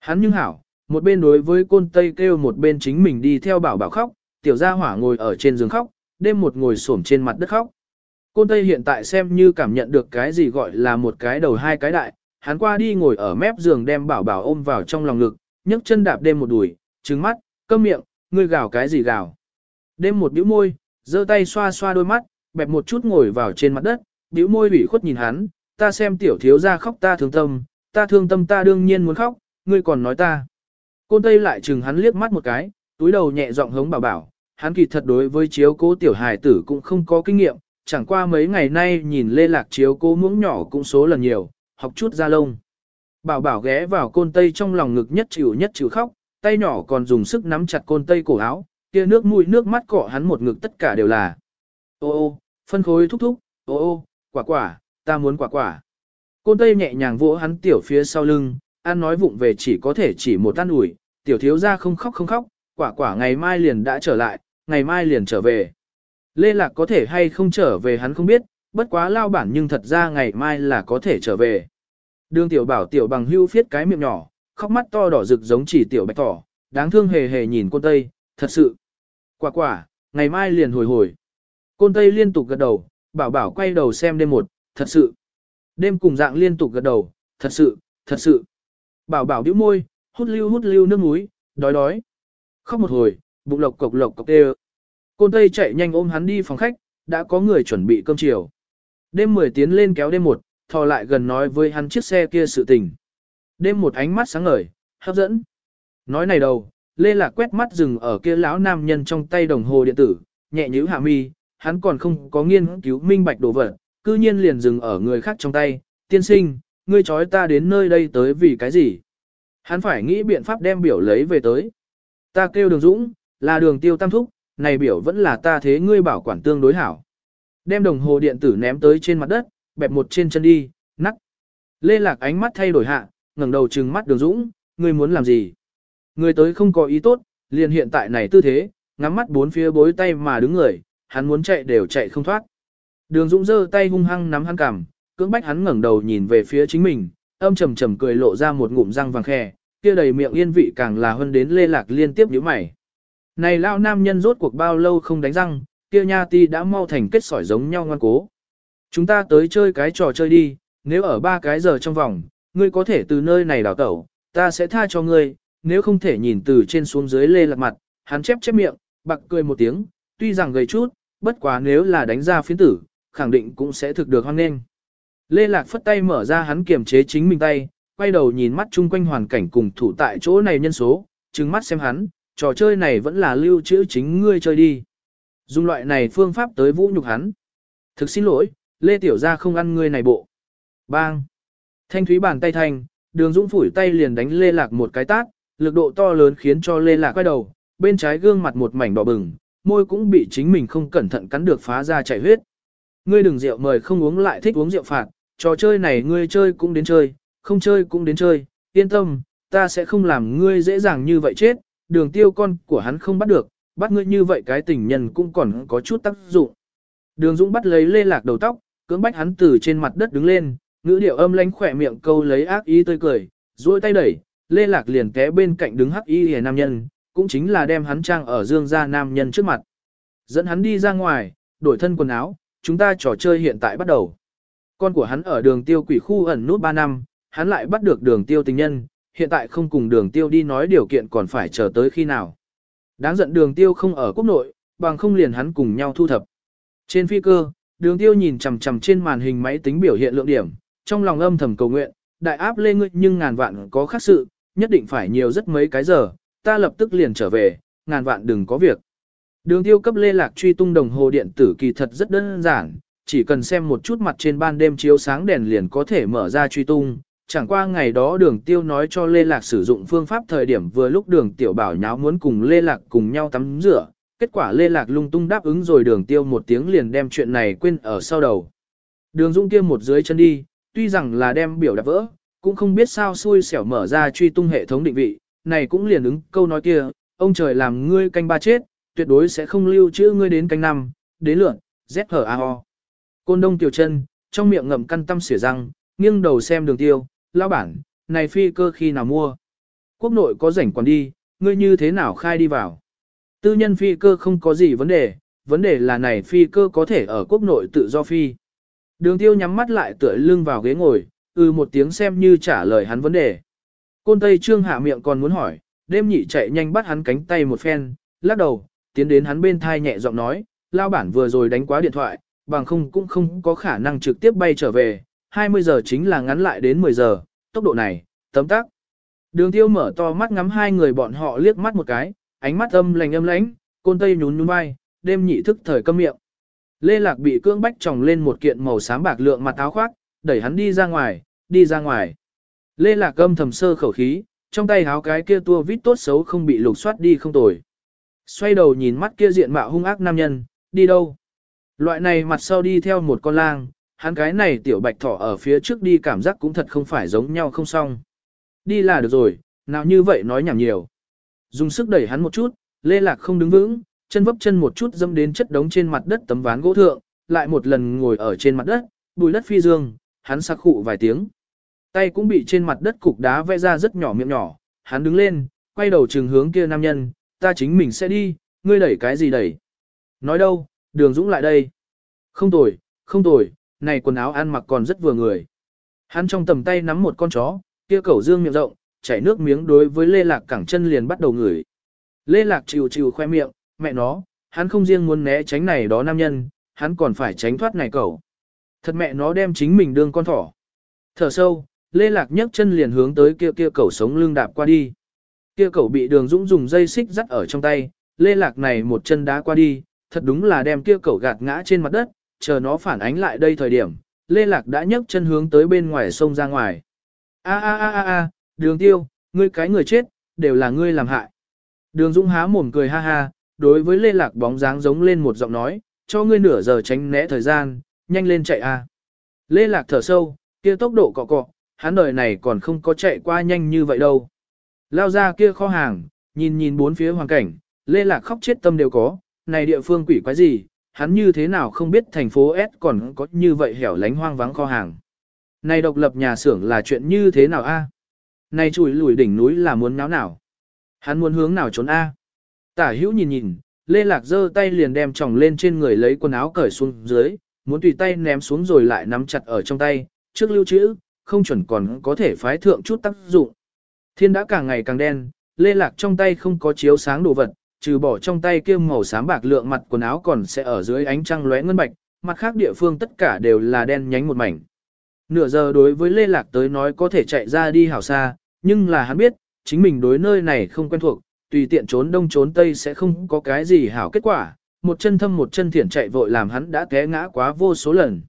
Hắn nhưng hảo, một bên đối với côn tây kêu một bên chính mình đi theo bảo bảo khóc, tiểu gia hỏa ngồi ở trên giường khóc, đêm một ngồi xổm trên mặt đất khóc. Côn tây hiện tại xem như cảm nhận được cái gì gọi là một cái đầu hai cái đại, hắn qua đi ngồi ở mép giường đem bảo bảo ôm vào trong lòng ngực, nhấc chân đạp đêm một đùi, trứng mắt, câm miệng, ngươi gào cái gì gào. Đêm một bĩu môi, giơ tay xoa xoa đôi mắt, bẹp một chút ngồi vào trên mặt đất, bĩu môi ủy khuất nhìn hắn, ta xem tiểu thiếu ra khóc ta thương tâm, ta thương tâm ta đương nhiên muốn khóc, ngươi còn nói ta. Côn Tây lại chừng hắn liếc mắt một cái, túi đầu nhẹ giọng hống bảo bảo, hắn kỳ thật đối với chiếu cố tiểu hài tử cũng không có kinh nghiệm, chẳng qua mấy ngày nay nhìn lê lạc chiếu cố muỗng nhỏ cũng số lần nhiều, học chút ra lông. Bảo bảo ghé vào côn Tây trong lòng ngực nhất chịu nhất chịu khóc, tay nhỏ còn dùng sức nắm chặt côn tây cổ áo, kia nước mũi nước mắt cọ hắn một ngực tất cả đều là. Ô ô, phân khối thúc thúc, ô ô, quả quả, ta muốn quả quả. Côn tây nhẹ nhàng vỗ hắn tiểu phía sau lưng, ăn nói vụng về chỉ có thể chỉ một tan ủi, tiểu thiếu ra không khóc không khóc, quả quả ngày mai liền đã trở lại, ngày mai liền trở về. Lê Lạc có thể hay không trở về hắn không biết, bất quá lao bản nhưng thật ra ngày mai là có thể trở về. Đường tiểu bảo tiểu bằng hưu phiết cái miệng nhỏ, khóc mắt to đỏ rực giống chỉ tiểu bạch thỏ, đáng thương hề hề nhìn côn tây, thật sự. Quả quả, ngày mai liền hồi hồi. Côn tây liên tục gật đầu, bảo bảo quay đầu xem đêm một, thật sự. Đêm cùng dạng liên tục gật đầu, thật sự, thật sự. Bảo bảo điếu môi, hút lưu hút lưu nước mũi, đói đói. Khóc một hồi, bụng lộc cộc lộc cộc tê Côn tây chạy nhanh ôm hắn đi phòng khách, đã có người chuẩn bị cơm chiều. Đêm mười tiến lên kéo đêm một, thò lại gần nói với hắn chiếc xe kia sự tình. Đêm một ánh mắt sáng ngời, hấp dẫn. Nói này đầu, Lê Lạc quét mắt dừng ở kia lão nam nhân trong tay đồng hồ điện tử, nhẹ nhíu hạ mi, hắn còn không có nghiên cứu minh bạch đồ vật, cư nhiên liền dừng ở người khác trong tay, tiên sinh, ngươi trói ta đến nơi đây tới vì cái gì? Hắn phải nghĩ biện pháp đem biểu lấy về tới. Ta kêu đường dũng, là đường tiêu tam thúc, này biểu vẫn là ta thế ngươi bảo quản tương đối hảo. Đem đồng hồ điện tử ném tới trên mặt đất, bẹp một trên chân đi, nắc. Lê Lạc ánh mắt thay đổi hạ, ngẩng đầu trừng mắt đường dũng, ngươi muốn làm gì? Ngươi tới không có ý tốt, liền hiện tại này tư thế, ngắm mắt bốn phía bối tay mà đứng người, hắn muốn chạy đều chạy không thoát. Đường dũng giơ tay hung hăng nắm hắn cằm, cưỡng bách hắn ngẩng đầu nhìn về phía chính mình, âm trầm trầm cười lộ ra một ngụm răng vàng khè, kia đầy miệng yên vị càng là hơn đến Lê Lạc liên tiếp nhíu mày. Này lao nam nhân rốt cuộc bao lâu không đánh răng, kia nha ti đã mau thành kết sỏi giống nhau ngoan cố. Chúng ta tới chơi cái trò chơi đi, nếu ở ba cái giờ trong vòng, ngươi có thể từ nơi này đào tẩu, ta sẽ tha cho ngươi, nếu không thể nhìn từ trên xuống dưới lê lạc mặt, hắn chép chép miệng, bạc cười một tiếng, tuy rằng gầy chút, bất quá nếu là đánh ra phiến tử, khẳng định cũng sẽ thực được hoan nghênh. Lê Lạc phất tay mở ra hắn kiềm chế chính mình tay, quay đầu nhìn mắt chung quanh hoàn cảnh cùng thủ tại chỗ này nhân số, trừng mắt xem hắn, trò chơi này vẫn là lưu trữ chính ngươi chơi đi. Dùng loại này phương pháp tới vũ nhục hắn. Thực xin lỗi, Lê Tiểu Gia không ăn ngươi này bộ. Bang! Thanh thúy bàn tay thanh, đường dũng phủi tay liền đánh Lê Lạc một cái tát, lực độ to lớn khiến cho Lê Lạc quay đầu, bên trái gương mặt một mảnh đỏ bừng, môi cũng bị chính mình không cẩn thận cắn được phá ra chảy huyết. Ngươi đừng rượu mời không uống lại thích uống rượu phạt, trò chơi này ngươi chơi cũng đến chơi, không chơi cũng đến chơi, yên tâm, ta sẽ không làm ngươi dễ dàng như vậy chết, đường tiêu con của hắn không bắt được, bắt ngươi như vậy cái tình nhân cũng còn có chút tác dụng. Đường Dũng bắt lấy lê lạc đầu tóc, cưỡng bách hắn từ trên mặt đất đứng lên, ngữ điệu âm lánh khỏe miệng câu lấy ác ý tươi cười, duỗi tay đẩy, lê lạc liền té bên cạnh đứng hắc y hề nam nhân, cũng chính là đem hắn trang ở dương gia nam nhân trước mặt. Dẫn hắn đi ra ngoài, đổi thân quần áo, chúng ta trò chơi hiện tại bắt đầu. Con của hắn ở đường tiêu quỷ khu ẩn nút 3 năm, hắn lại bắt được đường tiêu tình nhân, hiện tại không cùng đường tiêu đi nói điều kiện còn phải chờ tới khi nào. Đáng giận đường tiêu không ở quốc nội, bằng không liền hắn cùng nhau thu thập. Trên phi cơ, đường tiêu nhìn chằm chằm trên màn hình máy tính biểu hiện lượng điểm, trong lòng âm thầm cầu nguyện, đại áp lê ngươi nhưng ngàn vạn có khác sự, nhất định phải nhiều rất mấy cái giờ, ta lập tức liền trở về, ngàn vạn đừng có việc. Đường tiêu cấp lê lạc truy tung đồng hồ điện tử kỳ thật rất đơn giản, chỉ cần xem một chút mặt trên ban đêm chiếu sáng đèn liền có thể mở ra truy tung. Chẳng qua ngày đó đường tiêu nói cho Lê Lạc sử dụng phương pháp thời điểm vừa lúc đường tiểu bảo nháo muốn cùng Lê Lạc cùng nhau tắm rửa, kết quả Lê Lạc lung tung đáp ứng rồi đường tiêu một tiếng liền đem chuyện này quên ở sau đầu. Đường Dung kia một dưới chân đi, tuy rằng là đem biểu đạp vỡ, cũng không biết sao xui xẻo mở ra truy tung hệ thống định vị, này cũng liền ứng câu nói kia, ông trời làm ngươi canh ba chết, tuyệt đối sẽ không lưu trữ ngươi đến canh năm, đến lượn, z hở a ho. Côn đông tiểu chân, trong miệng ngậm căn tâm xỉa răng, nghiêng đầu xem đường tiêu, lao bản, này phi cơ khi nào mua. Quốc nội có rảnh còn đi, ngươi như thế nào khai đi vào. Tư nhân phi cơ không có gì vấn đề, vấn đề là này phi cơ có thể ở quốc nội tự do phi. Đường tiêu nhắm mắt lại tựa lưng vào ghế ngồi, ừ một tiếng xem như trả lời hắn vấn đề. Côn Tây Trương hạ miệng còn muốn hỏi, đêm nhị chạy nhanh bắt hắn cánh tay một phen, lắc đầu, tiến đến hắn bên thai nhẹ giọng nói, lao bản vừa rồi đánh quá điện thoại, bằng không cũng không có khả năng trực tiếp bay trở về, 20 giờ chính là ngắn lại đến 10 giờ, tốc độ này, tấm tắc. Đường tiêu mở to mắt ngắm hai người bọn họ liếc mắt một cái, ánh mắt âm lành âm lãnh, côn tây nhún nhún vai, đêm nhị thức thời câm miệng. Lê Lạc bị cưỡng bách tròng lên một kiện màu xám bạc lượng mặt áo khoác, đẩy hắn đi ra ngoài, đi ra ngoài. Lê Lạc âm thầm sơ khẩu khí, trong tay áo cái kia tua vít tốt xấu không bị lục soát đi không tồi. Xoay đầu nhìn mắt kia diện mạo hung ác nam nhân, đi đâu? Loại này mặt sau đi theo một con lang, hắn cái này tiểu bạch thỏ ở phía trước đi cảm giác cũng thật không phải giống nhau không xong. Đi là được rồi, nào như vậy nói nhảm nhiều. Dùng sức đẩy hắn một chút, lê lạc không đứng vững, chân vấp chân một chút dâm đến chất đống trên mặt đất tấm ván gỗ thượng, lại một lần ngồi ở trên mặt đất, bùi đất phi dương, hắn sắc khụ vài tiếng. Tay cũng bị trên mặt đất cục đá vẽ ra rất nhỏ miệng nhỏ, hắn đứng lên, quay đầu trường hướng kia nam nhân, ta chính mình sẽ đi, ngươi đẩy cái gì đẩy. Nói đâu, đường dũng lại đây. Không tồi, không tồi, này quần áo ăn mặc còn rất vừa người. Hắn trong tầm tay nắm một con chó, kia cẩu dương miệng rộng, chảy nước miếng đối với Lê Lạc cẳng chân liền bắt đầu ngửi. Lê Lạc chịu chịu khoe miệng, mẹ nó, hắn không riêng muốn né tránh này đó nam nhân, hắn còn phải tránh thoát này cậu. Thật mẹ nó đem chính mình đương con thỏ. Thở sâu, Lê Lạc nhấc chân liền hướng tới kia kia cậu sống lưng đạp qua đi. Kia cậu bị đường dũng dùng dây xích dắt ở trong tay, Lê Lạc này một chân đá qua đi, thật đúng là đem kia cậu gạt ngã trên mặt đất, chờ nó phản ánh lại đây thời điểm, Lê Lạc đã nhấc chân hướng tới bên ngoài sông ra ngoài. A a a a a, đường tiêu, ngươi cái người chết, đều là ngươi làm hại. Đường Dũng há mồm cười ha ha, đối với Lê Lạc bóng dáng giống lên một giọng nói, cho ngươi nửa giờ tránh né thời gian, nhanh lên chạy a. Lê Lạc thở sâu, kia tốc độ cọ cọ, hắn đời này còn không có chạy qua nhanh như vậy đâu. Lao ra kia kho hàng, nhìn nhìn bốn phía hoàn cảnh, Lê Lạc khóc chết tâm đều có, này địa phương quỷ quái gì, hắn như thế nào không biết thành phố S còn có như vậy hẻo lánh hoang vắng kho hàng. Này độc lập nhà xưởng là chuyện như thế nào a? Này chùi lùi đỉnh núi là muốn náo nào? Hắn muốn hướng nào trốn a? Tả hữu nhìn nhìn, Lê Lạc giơ tay liền đem tròng lên trên người lấy quần áo cởi xuống dưới, muốn tùy tay ném xuống rồi lại nắm chặt ở trong tay, trước lưu trữ, không chuẩn còn có thể phái thượng chút tác dụng. Thiên đã càng ngày càng đen, Lê Lạc trong tay không có chiếu sáng đồ vật, trừ bỏ trong tay kia màu xám bạc lượng mặt quần áo còn sẽ ở dưới ánh trăng lóe ngân bạch, mặt khác địa phương tất cả đều là đen nhánh một mảnh. Nửa giờ đối với Lê Lạc tới nói có thể chạy ra đi hảo xa, nhưng là hắn biết, chính mình đối nơi này không quen thuộc, tùy tiện trốn đông trốn tây sẽ không có cái gì hảo kết quả, một chân thâm một chân thiển chạy vội làm hắn đã té ngã quá vô số lần.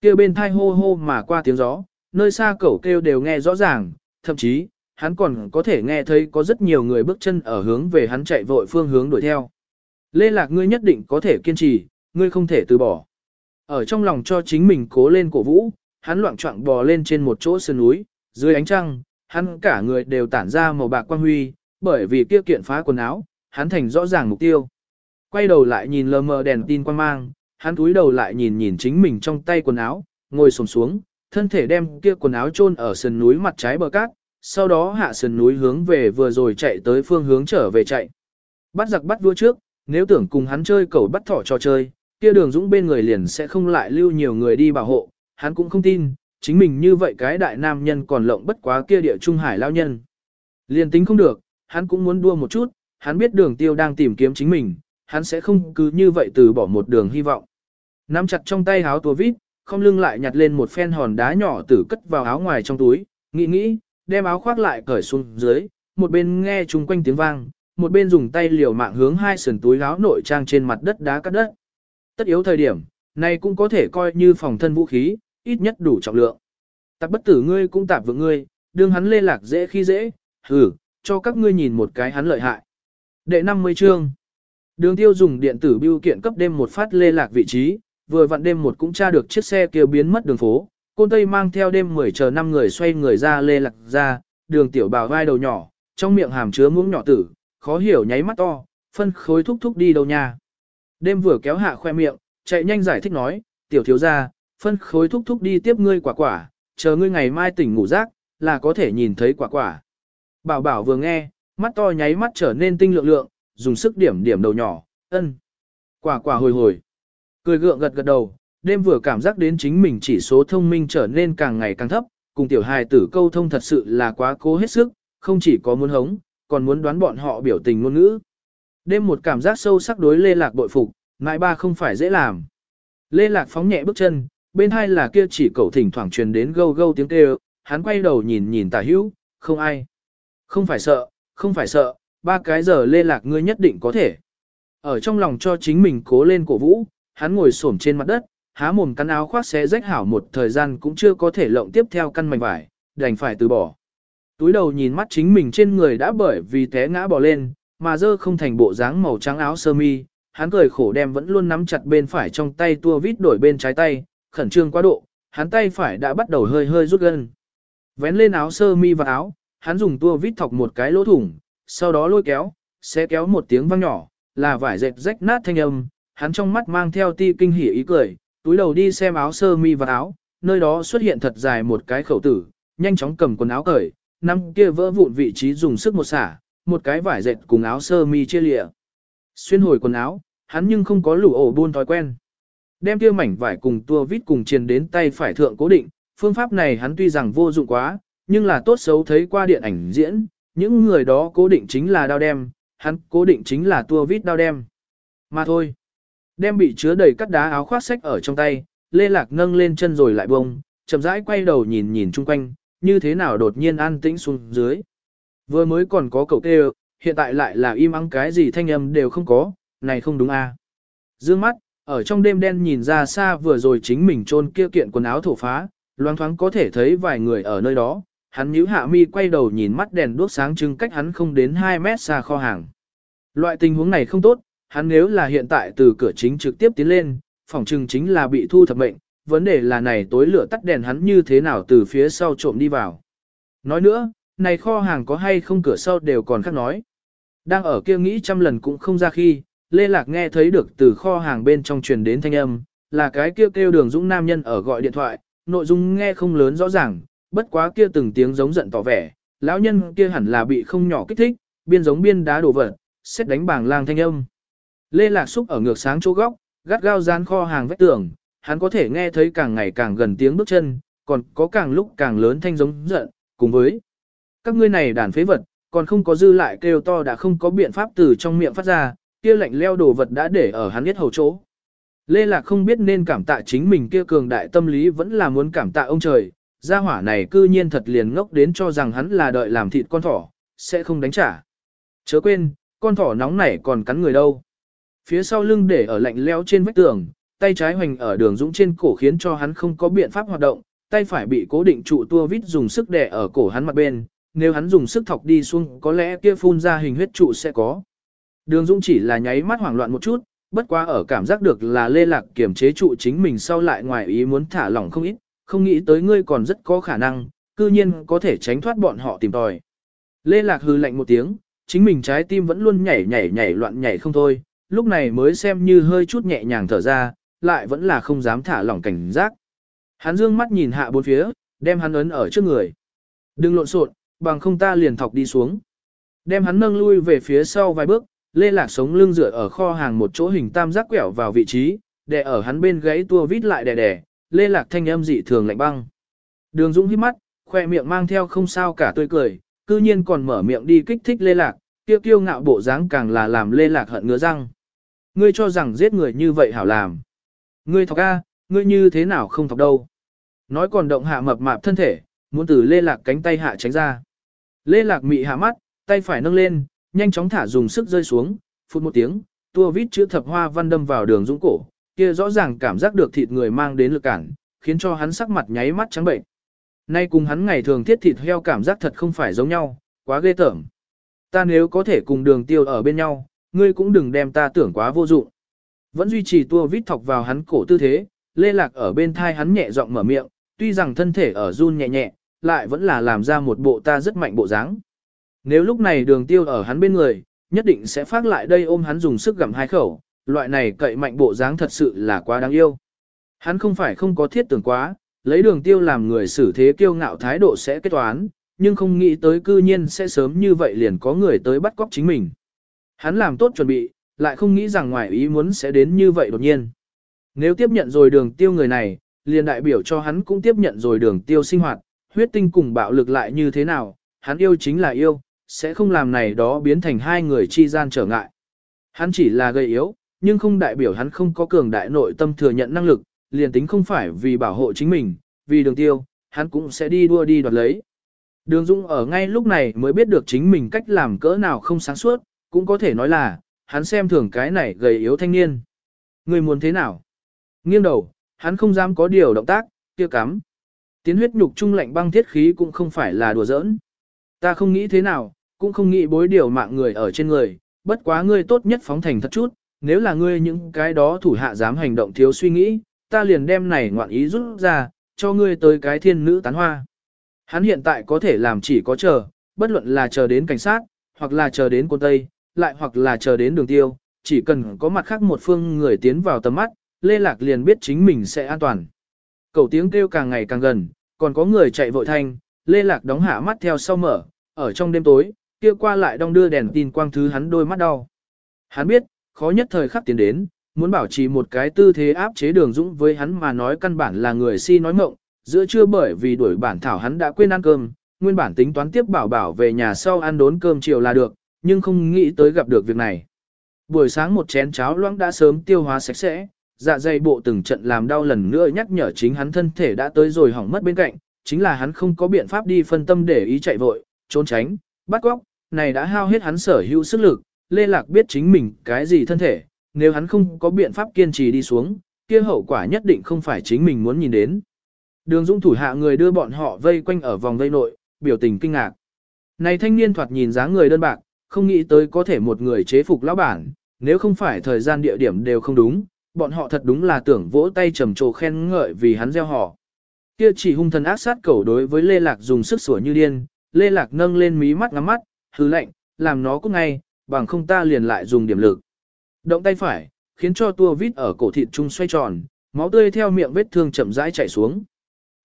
Kêu bên thai hô hô mà qua tiếng gió, nơi xa cẩu kêu đều nghe rõ ràng, thậm chí, hắn còn có thể nghe thấy có rất nhiều người bước chân ở hướng về hắn chạy vội phương hướng đuổi theo. Lê Lạc ngươi nhất định có thể kiên trì, ngươi không thể từ bỏ. Ở trong lòng cho chính mình cố lên cổ vũ, hắn loạn trọng bò lên trên một chỗ sườn núi, dưới ánh trăng, hắn cả người đều tản ra màu bạc quang huy, bởi vì kia kiện phá quần áo, hắn thành rõ ràng mục tiêu. Quay đầu lại nhìn lờ mờ đèn tin quan mang, hắn cúi đầu lại nhìn nhìn chính mình trong tay quần áo, ngồi xổm xuống, thân thể đem kia quần áo chôn ở sườn núi mặt trái bờ cát, sau đó hạ sườn núi hướng về vừa rồi chạy tới phương hướng trở về chạy. Bắt giặc bắt vua trước, nếu tưởng cùng hắn chơi cầu bắt thỏ trò chơi, kia đường dũng bên người liền sẽ không lại lưu nhiều người đi bảo hộ, hắn cũng không tin, chính mình như vậy cái đại nam nhân còn lộng bất quá kia địa trung hải lao nhân. Liền tính không được, hắn cũng muốn đua một chút, hắn biết đường tiêu đang tìm kiếm chính mình, hắn sẽ không cứ như vậy từ bỏ một đường hy vọng. Nắm chặt trong tay áo tua vít, không lưng lại nhặt lên một phen hòn đá nhỏ tử cất vào áo ngoài trong túi, nghĩ nghĩ, đem áo khoác lại cởi xuống dưới, một bên nghe chung quanh tiếng vang, một bên dùng tay liều mạng hướng hai sườn túi áo nội trang trên mặt đất đá cắt đất. Tất yếu thời điểm, này cũng có thể coi như phòng thân vũ khí, ít nhất đủ trọng lượng. Tạp bất tử ngươi cũng tạp vượng ngươi, đương hắn lê lạc dễ khi dễ, hử, cho các ngươi nhìn một cái hắn lợi hại. Đệ 50 chương Đường tiêu dùng điện tử biêu kiện cấp đêm một phát lê lạc vị trí, vừa vặn đêm một cũng tra được chiếc xe kia biến mất đường phố. Côn Tây mang theo đêm 10 chờ 5 người xoay người ra lê lạc ra, đường tiểu bào vai đầu nhỏ, trong miệng hàm chứa muỗng nhỏ tử, khó hiểu nháy mắt to, phân khối thúc thúc đi đâu nha. Đêm vừa kéo hạ khoe miệng, chạy nhanh giải thích nói, tiểu thiếu gia, phân khối thúc thúc đi tiếp ngươi quả quả, chờ ngươi ngày mai tỉnh ngủ rác, là có thể nhìn thấy quả quả. Bảo bảo vừa nghe, mắt to nháy mắt trở nên tinh lượng lượng, dùng sức điểm điểm đầu nhỏ, ân. Quả quả hồi hồi. Cười gượng gật gật đầu, đêm vừa cảm giác đến chính mình chỉ số thông minh trở nên càng ngày càng thấp, cùng tiểu hài tử câu thông thật sự là quá cố hết sức, không chỉ có muốn hống, còn muốn đoán bọn họ biểu tình ngôn ngữ. Đêm một cảm giác sâu sắc đối Lê Lạc bội phục, ngại ba không phải dễ làm. Lê Lạc phóng nhẹ bước chân, bên hai là kia chỉ cậu thỉnh thoảng truyền đến gâu gâu tiếng kêu, hắn quay đầu nhìn nhìn tả hữu, không ai. Không phải sợ, không phải sợ, ba cái giờ Lê Lạc ngươi nhất định có thể. Ở trong lòng cho chính mình cố lên cổ vũ, hắn ngồi xổm trên mặt đất, há mồm căn áo khoác xé rách hảo một thời gian cũng chưa có thể lộng tiếp theo căn mảnh vải, đành phải từ bỏ. Túi đầu nhìn mắt chính mình trên người đã bởi vì té ngã bỏ lên, mà dơ không thành bộ dáng màu trắng áo sơ mi, hắn cười khổ đem vẫn luôn nắm chặt bên phải trong tay tua vít đổi bên trái tay, khẩn trương quá độ, hắn tay phải đã bắt đầu hơi hơi rút gân. Vén lên áo sơ mi và áo, hắn dùng tua vít thọc một cái lỗ thủng, sau đó lôi kéo, sẽ kéo một tiếng vang nhỏ, là vải dệt rách nát thanh âm, hắn trong mắt mang theo ti kinh hỉ ý cười, túi đầu đi xem áo sơ mi và áo, nơi đó xuất hiện thật dài một cái khẩu tử, nhanh chóng cầm quần áo cởi, năm kia vỡ vụn vị trí dùng sức một xả, một cái vải dệt cùng áo sơ mi chia lịa. Xuyên hồi quần áo, hắn nhưng không có lũ ổ buôn thói quen. Đem kia mảnh vải cùng tua vít cùng truyền đến tay phải thượng cố định, phương pháp này hắn tuy rằng vô dụng quá, nhưng là tốt xấu thấy qua điện ảnh diễn, những người đó cố định chính là đao đem, hắn cố định chính là tua vít đao đem. Mà thôi. Đem bị chứa đầy cắt đá áo khoác sách ở trong tay, Lê Lạc nâng lên chân rồi lại bông, chậm rãi quay đầu nhìn nhìn chung quanh, như thế nào đột nhiên an tĩnh xuống dưới. Vừa mới còn có cậu tê hiện tại lại là im ắng cái gì thanh âm đều không có, này không đúng à. Dương mắt, Ở trong đêm đen nhìn ra xa vừa rồi chính mình chôn kia kiện quần áo thổ phá, loáng thoáng có thể thấy vài người ở nơi đó, hắn nhíu hạ mi quay đầu nhìn mắt đèn đuốc sáng trưng cách hắn không đến 2 mét xa kho hàng. Loại tình huống này không tốt, hắn nếu là hiện tại từ cửa chính trực tiếp tiến lên, phòng trừng chính là bị thu thập mệnh, vấn đề là này tối lửa tắt đèn hắn như thế nào từ phía sau trộm đi vào. Nói nữa, này kho hàng có hay không cửa sau đều còn khác nói. Đang ở kia nghĩ trăm lần cũng không ra khi, Lê Lạc nghe thấy được từ kho hàng bên trong truyền đến thanh âm, là cái kêu kêu đường dũng nam nhân ở gọi điện thoại, nội dung nghe không lớn rõ ràng, bất quá kia từng tiếng giống giận tỏ vẻ, lão nhân kia hẳn là bị không nhỏ kích thích, biên giống biên đá đổ vật, xét đánh bảng lang thanh âm. Lê Lạc xúc ở ngược sáng chỗ góc, gắt gao dán kho hàng vách tường, hắn có thể nghe thấy càng ngày càng gần tiếng bước chân, còn có càng lúc càng lớn thanh giống giận, cùng với các ngươi này đàn phế vật, còn không có dư lại kêu to đã không có biện pháp từ trong miệng phát ra, kia lạnh leo đồ vật đã để ở hắn biết hầu chỗ. Lê Lạc không biết nên cảm tạ chính mình kia cường đại tâm lý vẫn là muốn cảm tạ ông trời, gia hỏa này cư nhiên thật liền ngốc đến cho rằng hắn là đợi làm thịt con thỏ, sẽ không đánh trả. Chớ quên, con thỏ nóng này còn cắn người đâu. Phía sau lưng để ở lạnh leo trên vách tường, tay trái hoành ở đường dũng trên cổ khiến cho hắn không có biện pháp hoạt động, tay phải bị cố định trụ tua vít dùng sức đè ở cổ hắn mặt bên, nếu hắn dùng sức thọc đi xuống có lẽ kia phun ra hình huyết trụ sẽ có. Đường Dũng chỉ là nháy mắt hoảng loạn một chút, bất quá ở cảm giác được là Lê Lạc kiểm chế trụ chính mình sau lại ngoài ý muốn thả lỏng không ít, không nghĩ tới ngươi còn rất có khả năng, cư nhiên có thể tránh thoát bọn họ tìm tòi. Lê Lạc hư lạnh một tiếng, chính mình trái tim vẫn luôn nhảy nhảy nhảy loạn nhảy không thôi, lúc này mới xem như hơi chút nhẹ nhàng thở ra, lại vẫn là không dám thả lỏng cảnh giác. Hắn dương mắt nhìn hạ bốn phía, đem hắn ấn ở trước người. Đừng lộn xộn, bằng không ta liền thọc đi xuống. Đem hắn nâng lui về phía sau vài bước, Lê Lạc sống lưng dựa ở kho hàng một chỗ hình tam giác quẹo vào vị trí, đè ở hắn bên gãy tua vít lại đè đè, Lê Lạc thanh âm dị thường lạnh băng. Đường Dũng hít mắt, khoe miệng mang theo không sao cả tươi cười, cư nhiên còn mở miệng đi kích thích Lê Lạc, kiêu kiêu ngạo bộ dáng càng là làm Lê Lạc hận ngứa răng. Ngươi cho rằng giết người như vậy hảo làm. Ngươi thọc a, ngươi như thế nào không thọc đâu. Nói còn động hạ mập mạp thân thể, muốn từ Lê Lạc cánh tay hạ tránh ra. Lê Lạc mị hạ mắt, tay phải nâng lên, nhanh chóng thả dùng sức rơi xuống, phút một tiếng, tua vít chữ thập hoa văn đâm vào đường dũng cổ, kia rõ ràng cảm giác được thịt người mang đến lực cản, khiến cho hắn sắc mặt nháy mắt trắng bệnh. Nay cùng hắn ngày thường thiết thịt heo cảm giác thật không phải giống nhau, quá ghê tởm. Ta nếu có thể cùng đường tiêu ở bên nhau, ngươi cũng đừng đem ta tưởng quá vô dụng. Vẫn duy trì tua vít thọc vào hắn cổ tư thế, lê lạc ở bên thai hắn nhẹ giọng mở miệng, tuy rằng thân thể ở run nhẹ nhẹ, lại vẫn là làm ra một bộ ta rất mạnh bộ dáng. Nếu lúc này đường tiêu ở hắn bên người, nhất định sẽ phát lại đây ôm hắn dùng sức gặm hai khẩu, loại này cậy mạnh bộ dáng thật sự là quá đáng yêu. Hắn không phải không có thiết tưởng quá, lấy đường tiêu làm người xử thế kiêu ngạo thái độ sẽ kết toán, nhưng không nghĩ tới cư nhiên sẽ sớm như vậy liền có người tới bắt cóc chính mình. Hắn làm tốt chuẩn bị, lại không nghĩ rằng ngoài ý muốn sẽ đến như vậy đột nhiên. Nếu tiếp nhận rồi đường tiêu người này, liền đại biểu cho hắn cũng tiếp nhận rồi đường tiêu sinh hoạt, huyết tinh cùng bạo lực lại như thế nào, hắn yêu chính là yêu, sẽ không làm này đó biến thành hai người chi gian trở ngại. Hắn chỉ là gây yếu, nhưng không đại biểu hắn không có cường đại nội tâm thừa nhận năng lực, liền tính không phải vì bảo hộ chính mình, vì đường tiêu, hắn cũng sẽ đi đua đi đoạt lấy. Đường Dung ở ngay lúc này mới biết được chính mình cách làm cỡ nào không sáng suốt, cũng có thể nói là, hắn xem thường cái này gầy yếu thanh niên. Người muốn thế nào? Nghiêng đầu, hắn không dám có điều động tác, kia cắm. Tiến huyết nhục trung lạnh băng thiết khí cũng không phải là đùa giỡn. Ta không nghĩ thế nào, cũng không nghĩ bối điều mạng người ở trên người, bất quá ngươi tốt nhất phóng thành thật chút, nếu là ngươi những cái đó thủ hạ dám hành động thiếu suy nghĩ, ta liền đem này ngoạn ý rút ra, cho ngươi tới cái thiên nữ tán hoa. Hắn hiện tại có thể làm chỉ có chờ, bất luận là chờ đến cảnh sát, hoặc là chờ đến quân Tây, lại hoặc là chờ đến đường tiêu, chỉ cần có mặt khác một phương người tiến vào tầm mắt, Lê Lạc liền biết chính mình sẽ an toàn. Cầu tiếng kêu càng ngày càng gần, còn có người chạy vội thanh, Lê Lạc đóng hạ mắt theo sau mở, ở trong đêm tối, kia qua lại đong đưa đèn tin quang thứ hắn đôi mắt đau. Hắn biết, khó nhất thời khắc tiến đến, muốn bảo trì một cái tư thế áp chế đường dũng với hắn mà nói căn bản là người si nói mộng, giữa trưa bởi vì đuổi bản thảo hắn đã quên ăn cơm, nguyên bản tính toán tiếp bảo bảo về nhà sau ăn đốn cơm chiều là được, nhưng không nghĩ tới gặp được việc này. Buổi sáng một chén cháo loãng đã sớm tiêu hóa sạch sẽ, dạ dày bộ từng trận làm đau lần nữa nhắc nhở chính hắn thân thể đã tới rồi hỏng mất bên cạnh, chính là hắn không có biện pháp đi phân tâm để ý chạy vội, trốn tránh, bắt góc, này đã hao hết hắn sở hữu sức lực, Lê Lạc biết chính mình cái gì thân thể, nếu hắn không có biện pháp kiên trì đi xuống, kia hậu quả nhất định không phải chính mình muốn nhìn đến. Đường Dũng thủ hạ người đưa bọn họ vây quanh ở vòng vây nội, biểu tình kinh ngạc. Này thanh niên thoạt nhìn dáng người đơn bạc, không nghĩ tới có thể một người chế phục lão bản, nếu không phải thời gian địa điểm đều không đúng, bọn họ thật đúng là tưởng vỗ tay trầm trồ khen ngợi vì hắn gieo họ. Kia chỉ hung thần ác sát cầu đối với Lê Lạc dùng sức sủa như điên, Lê Lạc nâng lên mí mắt ngắm mắt, hứ lệnh, làm nó cũng ngay, bằng không ta liền lại dùng điểm lực. Động tay phải, khiến cho tua vít ở cổ thịt trung xoay tròn, máu tươi theo miệng vết thương chậm rãi chảy xuống.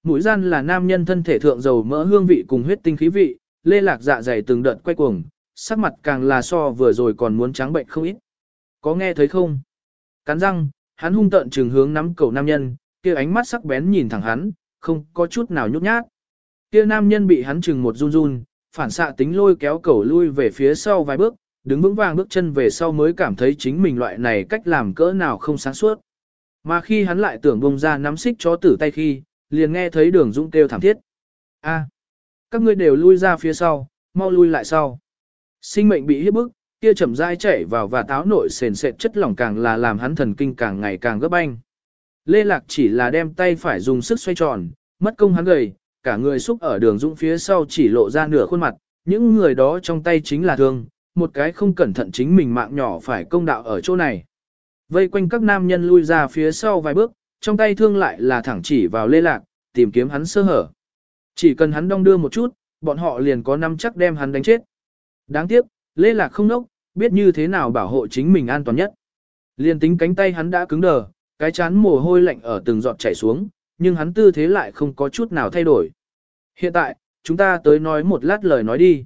Mũi gian là nam nhân thân thể thượng dầu mỡ hương vị cùng huyết tinh khí vị, Lê Lạc dạ dày từng đợt quay cuồng, sắc mặt càng là so vừa rồi còn muốn trắng bệnh không ít. Có nghe thấy không? Cắn răng, hắn hung tợn trừng hướng nắm cầu nam nhân, kia ánh mắt sắc bén nhìn thẳng hắn, không có chút nào nhút nhát. Kia nam nhân bị hắn chừng một run run, phản xạ tính lôi kéo cầu lui về phía sau vài bước, đứng vững vàng bước chân về sau mới cảm thấy chính mình loại này cách làm cỡ nào không sáng suốt. Mà khi hắn lại tưởng bông ra nắm xích chó tử tay khi, liền nghe thấy đường dũng kêu thảm thiết. a các ngươi đều lui ra phía sau, mau lui lại sau. Sinh mệnh bị hiếp bức, kia chậm rãi chảy vào và táo nội sền sệt chất lỏng càng là làm hắn thần kinh càng ngày càng gấp anh. Lê Lạc chỉ là đem tay phải dùng sức xoay tròn, mất công hắn gầy, cả người xúc ở đường dũng phía sau chỉ lộ ra nửa khuôn mặt, những người đó trong tay chính là thương, một cái không cẩn thận chính mình mạng nhỏ phải công đạo ở chỗ này. Vây quanh các nam nhân lui ra phía sau vài bước, trong tay thương lại là thẳng chỉ vào Lê Lạc, tìm kiếm hắn sơ hở. Chỉ cần hắn đong đưa một chút, bọn họ liền có năm chắc đem hắn đánh chết. Đáng tiếc, Lê Lạc không nốc, biết như thế nào bảo hộ chính mình an toàn nhất. Liên tính cánh tay hắn đã cứng đờ, cái chán mồ hôi lạnh ở từng giọt chảy xuống, nhưng hắn tư thế lại không có chút nào thay đổi. Hiện tại, chúng ta tới nói một lát lời nói đi.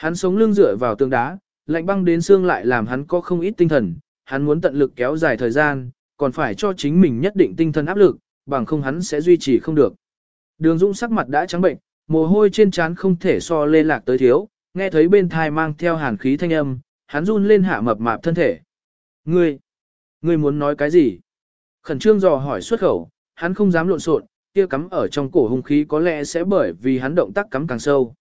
Hắn sống lưng dựa vào tường đá, lạnh băng đến xương lại làm hắn có không ít tinh thần, hắn muốn tận lực kéo dài thời gian, còn phải cho chính mình nhất định tinh thần áp lực, bằng không hắn sẽ duy trì không được. Đường Dũng sắc mặt đã trắng bệnh, mồ hôi trên trán không thể so lê lạc tới thiếu, nghe thấy bên thai mang theo hàn khí thanh âm, hắn run lên hạ mập mạp thân thể. Ngươi, ngươi muốn nói cái gì? Khẩn trương dò hỏi xuất khẩu, hắn không dám lộn xộn, kia cắm ở trong cổ hung khí có lẽ sẽ bởi vì hắn động tác cắm càng sâu.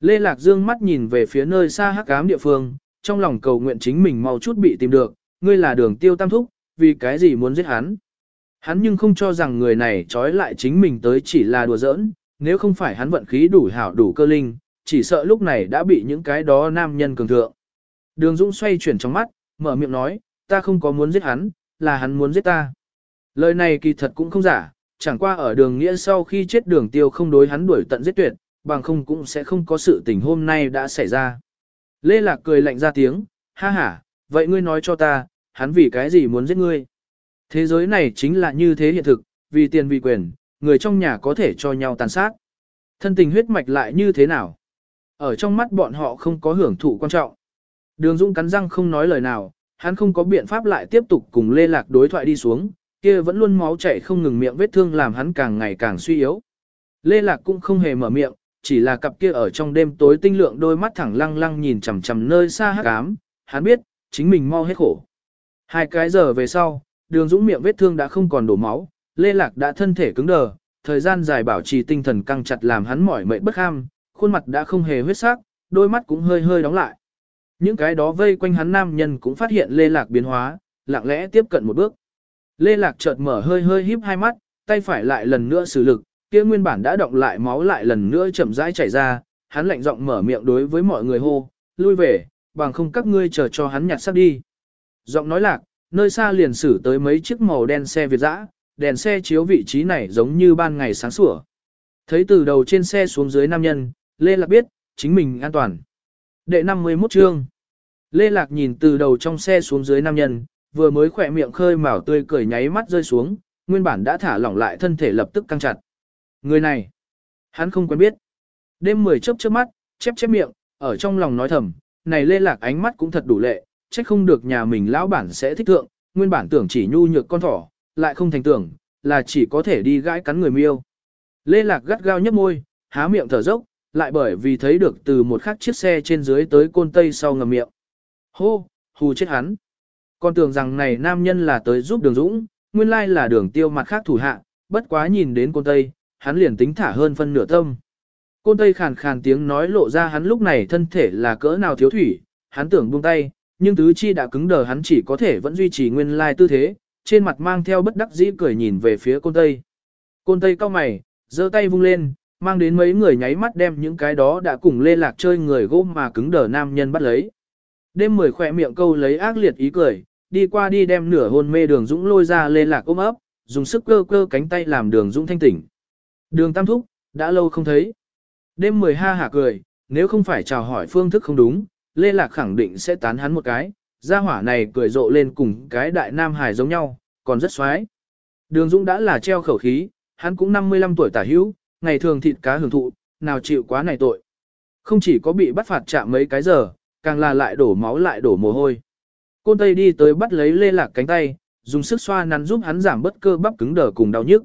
Lê Lạc Dương mắt nhìn về phía nơi xa hắc ám địa phương, trong lòng cầu nguyện chính mình mau chút bị tìm được, ngươi là đường tiêu tam thúc, vì cái gì muốn giết hắn. Hắn nhưng không cho rằng người này trói lại chính mình tới chỉ là đùa giỡn, nếu không phải hắn vận khí đủ hảo đủ cơ linh, chỉ sợ lúc này đã bị những cái đó nam nhân cường thượng. Đường Dũng xoay chuyển trong mắt, mở miệng nói, ta không có muốn giết hắn, là hắn muốn giết ta. Lời này kỳ thật cũng không giả, chẳng qua ở đường nghĩa sau khi chết đường tiêu không đối hắn đuổi tận giết tuyệt, bằng không cũng sẽ không có sự tình hôm nay đã xảy ra. Lê Lạc cười lạnh ra tiếng, ha ha, vậy ngươi nói cho ta, hắn vì cái gì muốn giết ngươi? Thế giới này chính là như thế hiện thực, vì tiền vì quyền, người trong nhà có thể cho nhau tàn sát. Thân tình huyết mạch lại như thế nào? Ở trong mắt bọn họ không có hưởng thụ quan trọng. Đường Dũng cắn răng không nói lời nào, hắn không có biện pháp lại tiếp tục cùng Lê Lạc đối thoại đi xuống, kia vẫn luôn máu chảy không ngừng miệng vết thương làm hắn càng ngày càng suy yếu. Lê Lạc cũng không hề mở miệng, chỉ là cặp kia ở trong đêm tối tinh lượng đôi mắt thẳng lăng lăng nhìn chằm chằm nơi xa hắc ám, hắn biết, chính mình mau hết khổ. Hai cái giờ về sau, đường dũng miệng vết thương đã không còn đổ máu, Lê Lạc đã thân thể cứng đờ, thời gian dài bảo trì tinh thần căng chặt làm hắn mỏi mệt bất ham, khuôn mặt đã không hề huyết sắc, đôi mắt cũng hơi hơi đóng lại. Những cái đó vây quanh hắn nam nhân cũng phát hiện Lê Lạc biến hóa, lặng lẽ tiếp cận một bước. Lê Lạc chợt mở hơi hơi híp hai mắt, tay phải lại lần nữa sử lực, kia nguyên bản đã động lại máu lại lần nữa chậm rãi chảy ra, hắn lạnh giọng mở miệng đối với mọi người hô, lui về, bằng không các ngươi chờ cho hắn nhặt xác đi. Giọng nói lạc, nơi xa liền xử tới mấy chiếc màu đen xe Việt dã, đèn xe chiếu vị trí này giống như ban ngày sáng sủa. Thấy từ đầu trên xe xuống dưới nam nhân, Lê Lạc biết, chính mình an toàn. Đệ 51 chương. Lê Lạc nhìn từ đầu trong xe xuống dưới nam nhân, vừa mới khỏe miệng khơi mào tươi cười nháy mắt rơi xuống, nguyên bản đã thả lỏng lại thân thể lập tức căng chặt. Người này, hắn không quen biết. Đêm mười chớp chớp mắt, chép chép miệng, ở trong lòng nói thầm, này lê lạc ánh mắt cũng thật đủ lệ, trách không được nhà mình lão bản sẽ thích thượng, nguyên bản tưởng chỉ nhu nhược con thỏ, lại không thành tưởng, là chỉ có thể đi gãi cắn người miêu. Lê lạc gắt gao nhấp môi, há miệng thở dốc, lại bởi vì thấy được từ một khắc chiếc xe trên dưới tới côn tây sau ngầm miệng. Hô, hù chết hắn. Con tưởng rằng này nam nhân là tới giúp đường dũng, nguyên lai là đường tiêu mặt khác thủ hạ, bất quá nhìn đến côn tây, hắn liền tính thả hơn phân nửa tâm. Côn Tây khàn khàn tiếng nói lộ ra hắn lúc này thân thể là cỡ nào thiếu thủy, hắn tưởng buông tay, nhưng tứ chi đã cứng đờ hắn chỉ có thể vẫn duy trì nguyên lai tư thế, trên mặt mang theo bất đắc dĩ cười nhìn về phía côn tây. Côn tây cao mày, giơ tay vung lên, mang đến mấy người nháy mắt đem những cái đó đã cùng lê lạc chơi người gốm mà cứng đờ nam nhân bắt lấy. Đêm mười khỏe miệng câu lấy ác liệt ý cười, đi qua đi đem nửa hôn mê đường dũng lôi ra lê lạc ôm ấp, dùng sức cơ cơ cánh tay làm đường dũng thanh tỉnh. Đường tam thúc, đã lâu không thấy. Đêm mười ha hả cười, nếu không phải chào hỏi phương thức không đúng, lê lạc khẳng định sẽ tán hắn một cái, gia hỏa này cười rộ lên cùng cái đại nam hải giống nhau, còn rất xoái. Đường dũng đã là treo khẩu khí, hắn cũng 55 tuổi tả hữu, ngày thường thịt cá hưởng thụ, nào chịu quá này tội. Không chỉ có bị bắt phạt chạm mấy cái giờ, càng là lại đổ máu lại đổ mồ hôi. Côn Tây đi tới bắt lấy lê lạc cánh tay, dùng sức xoa nắn giúp hắn giảm bớt cơ bắp cứng đờ cùng đau nhức.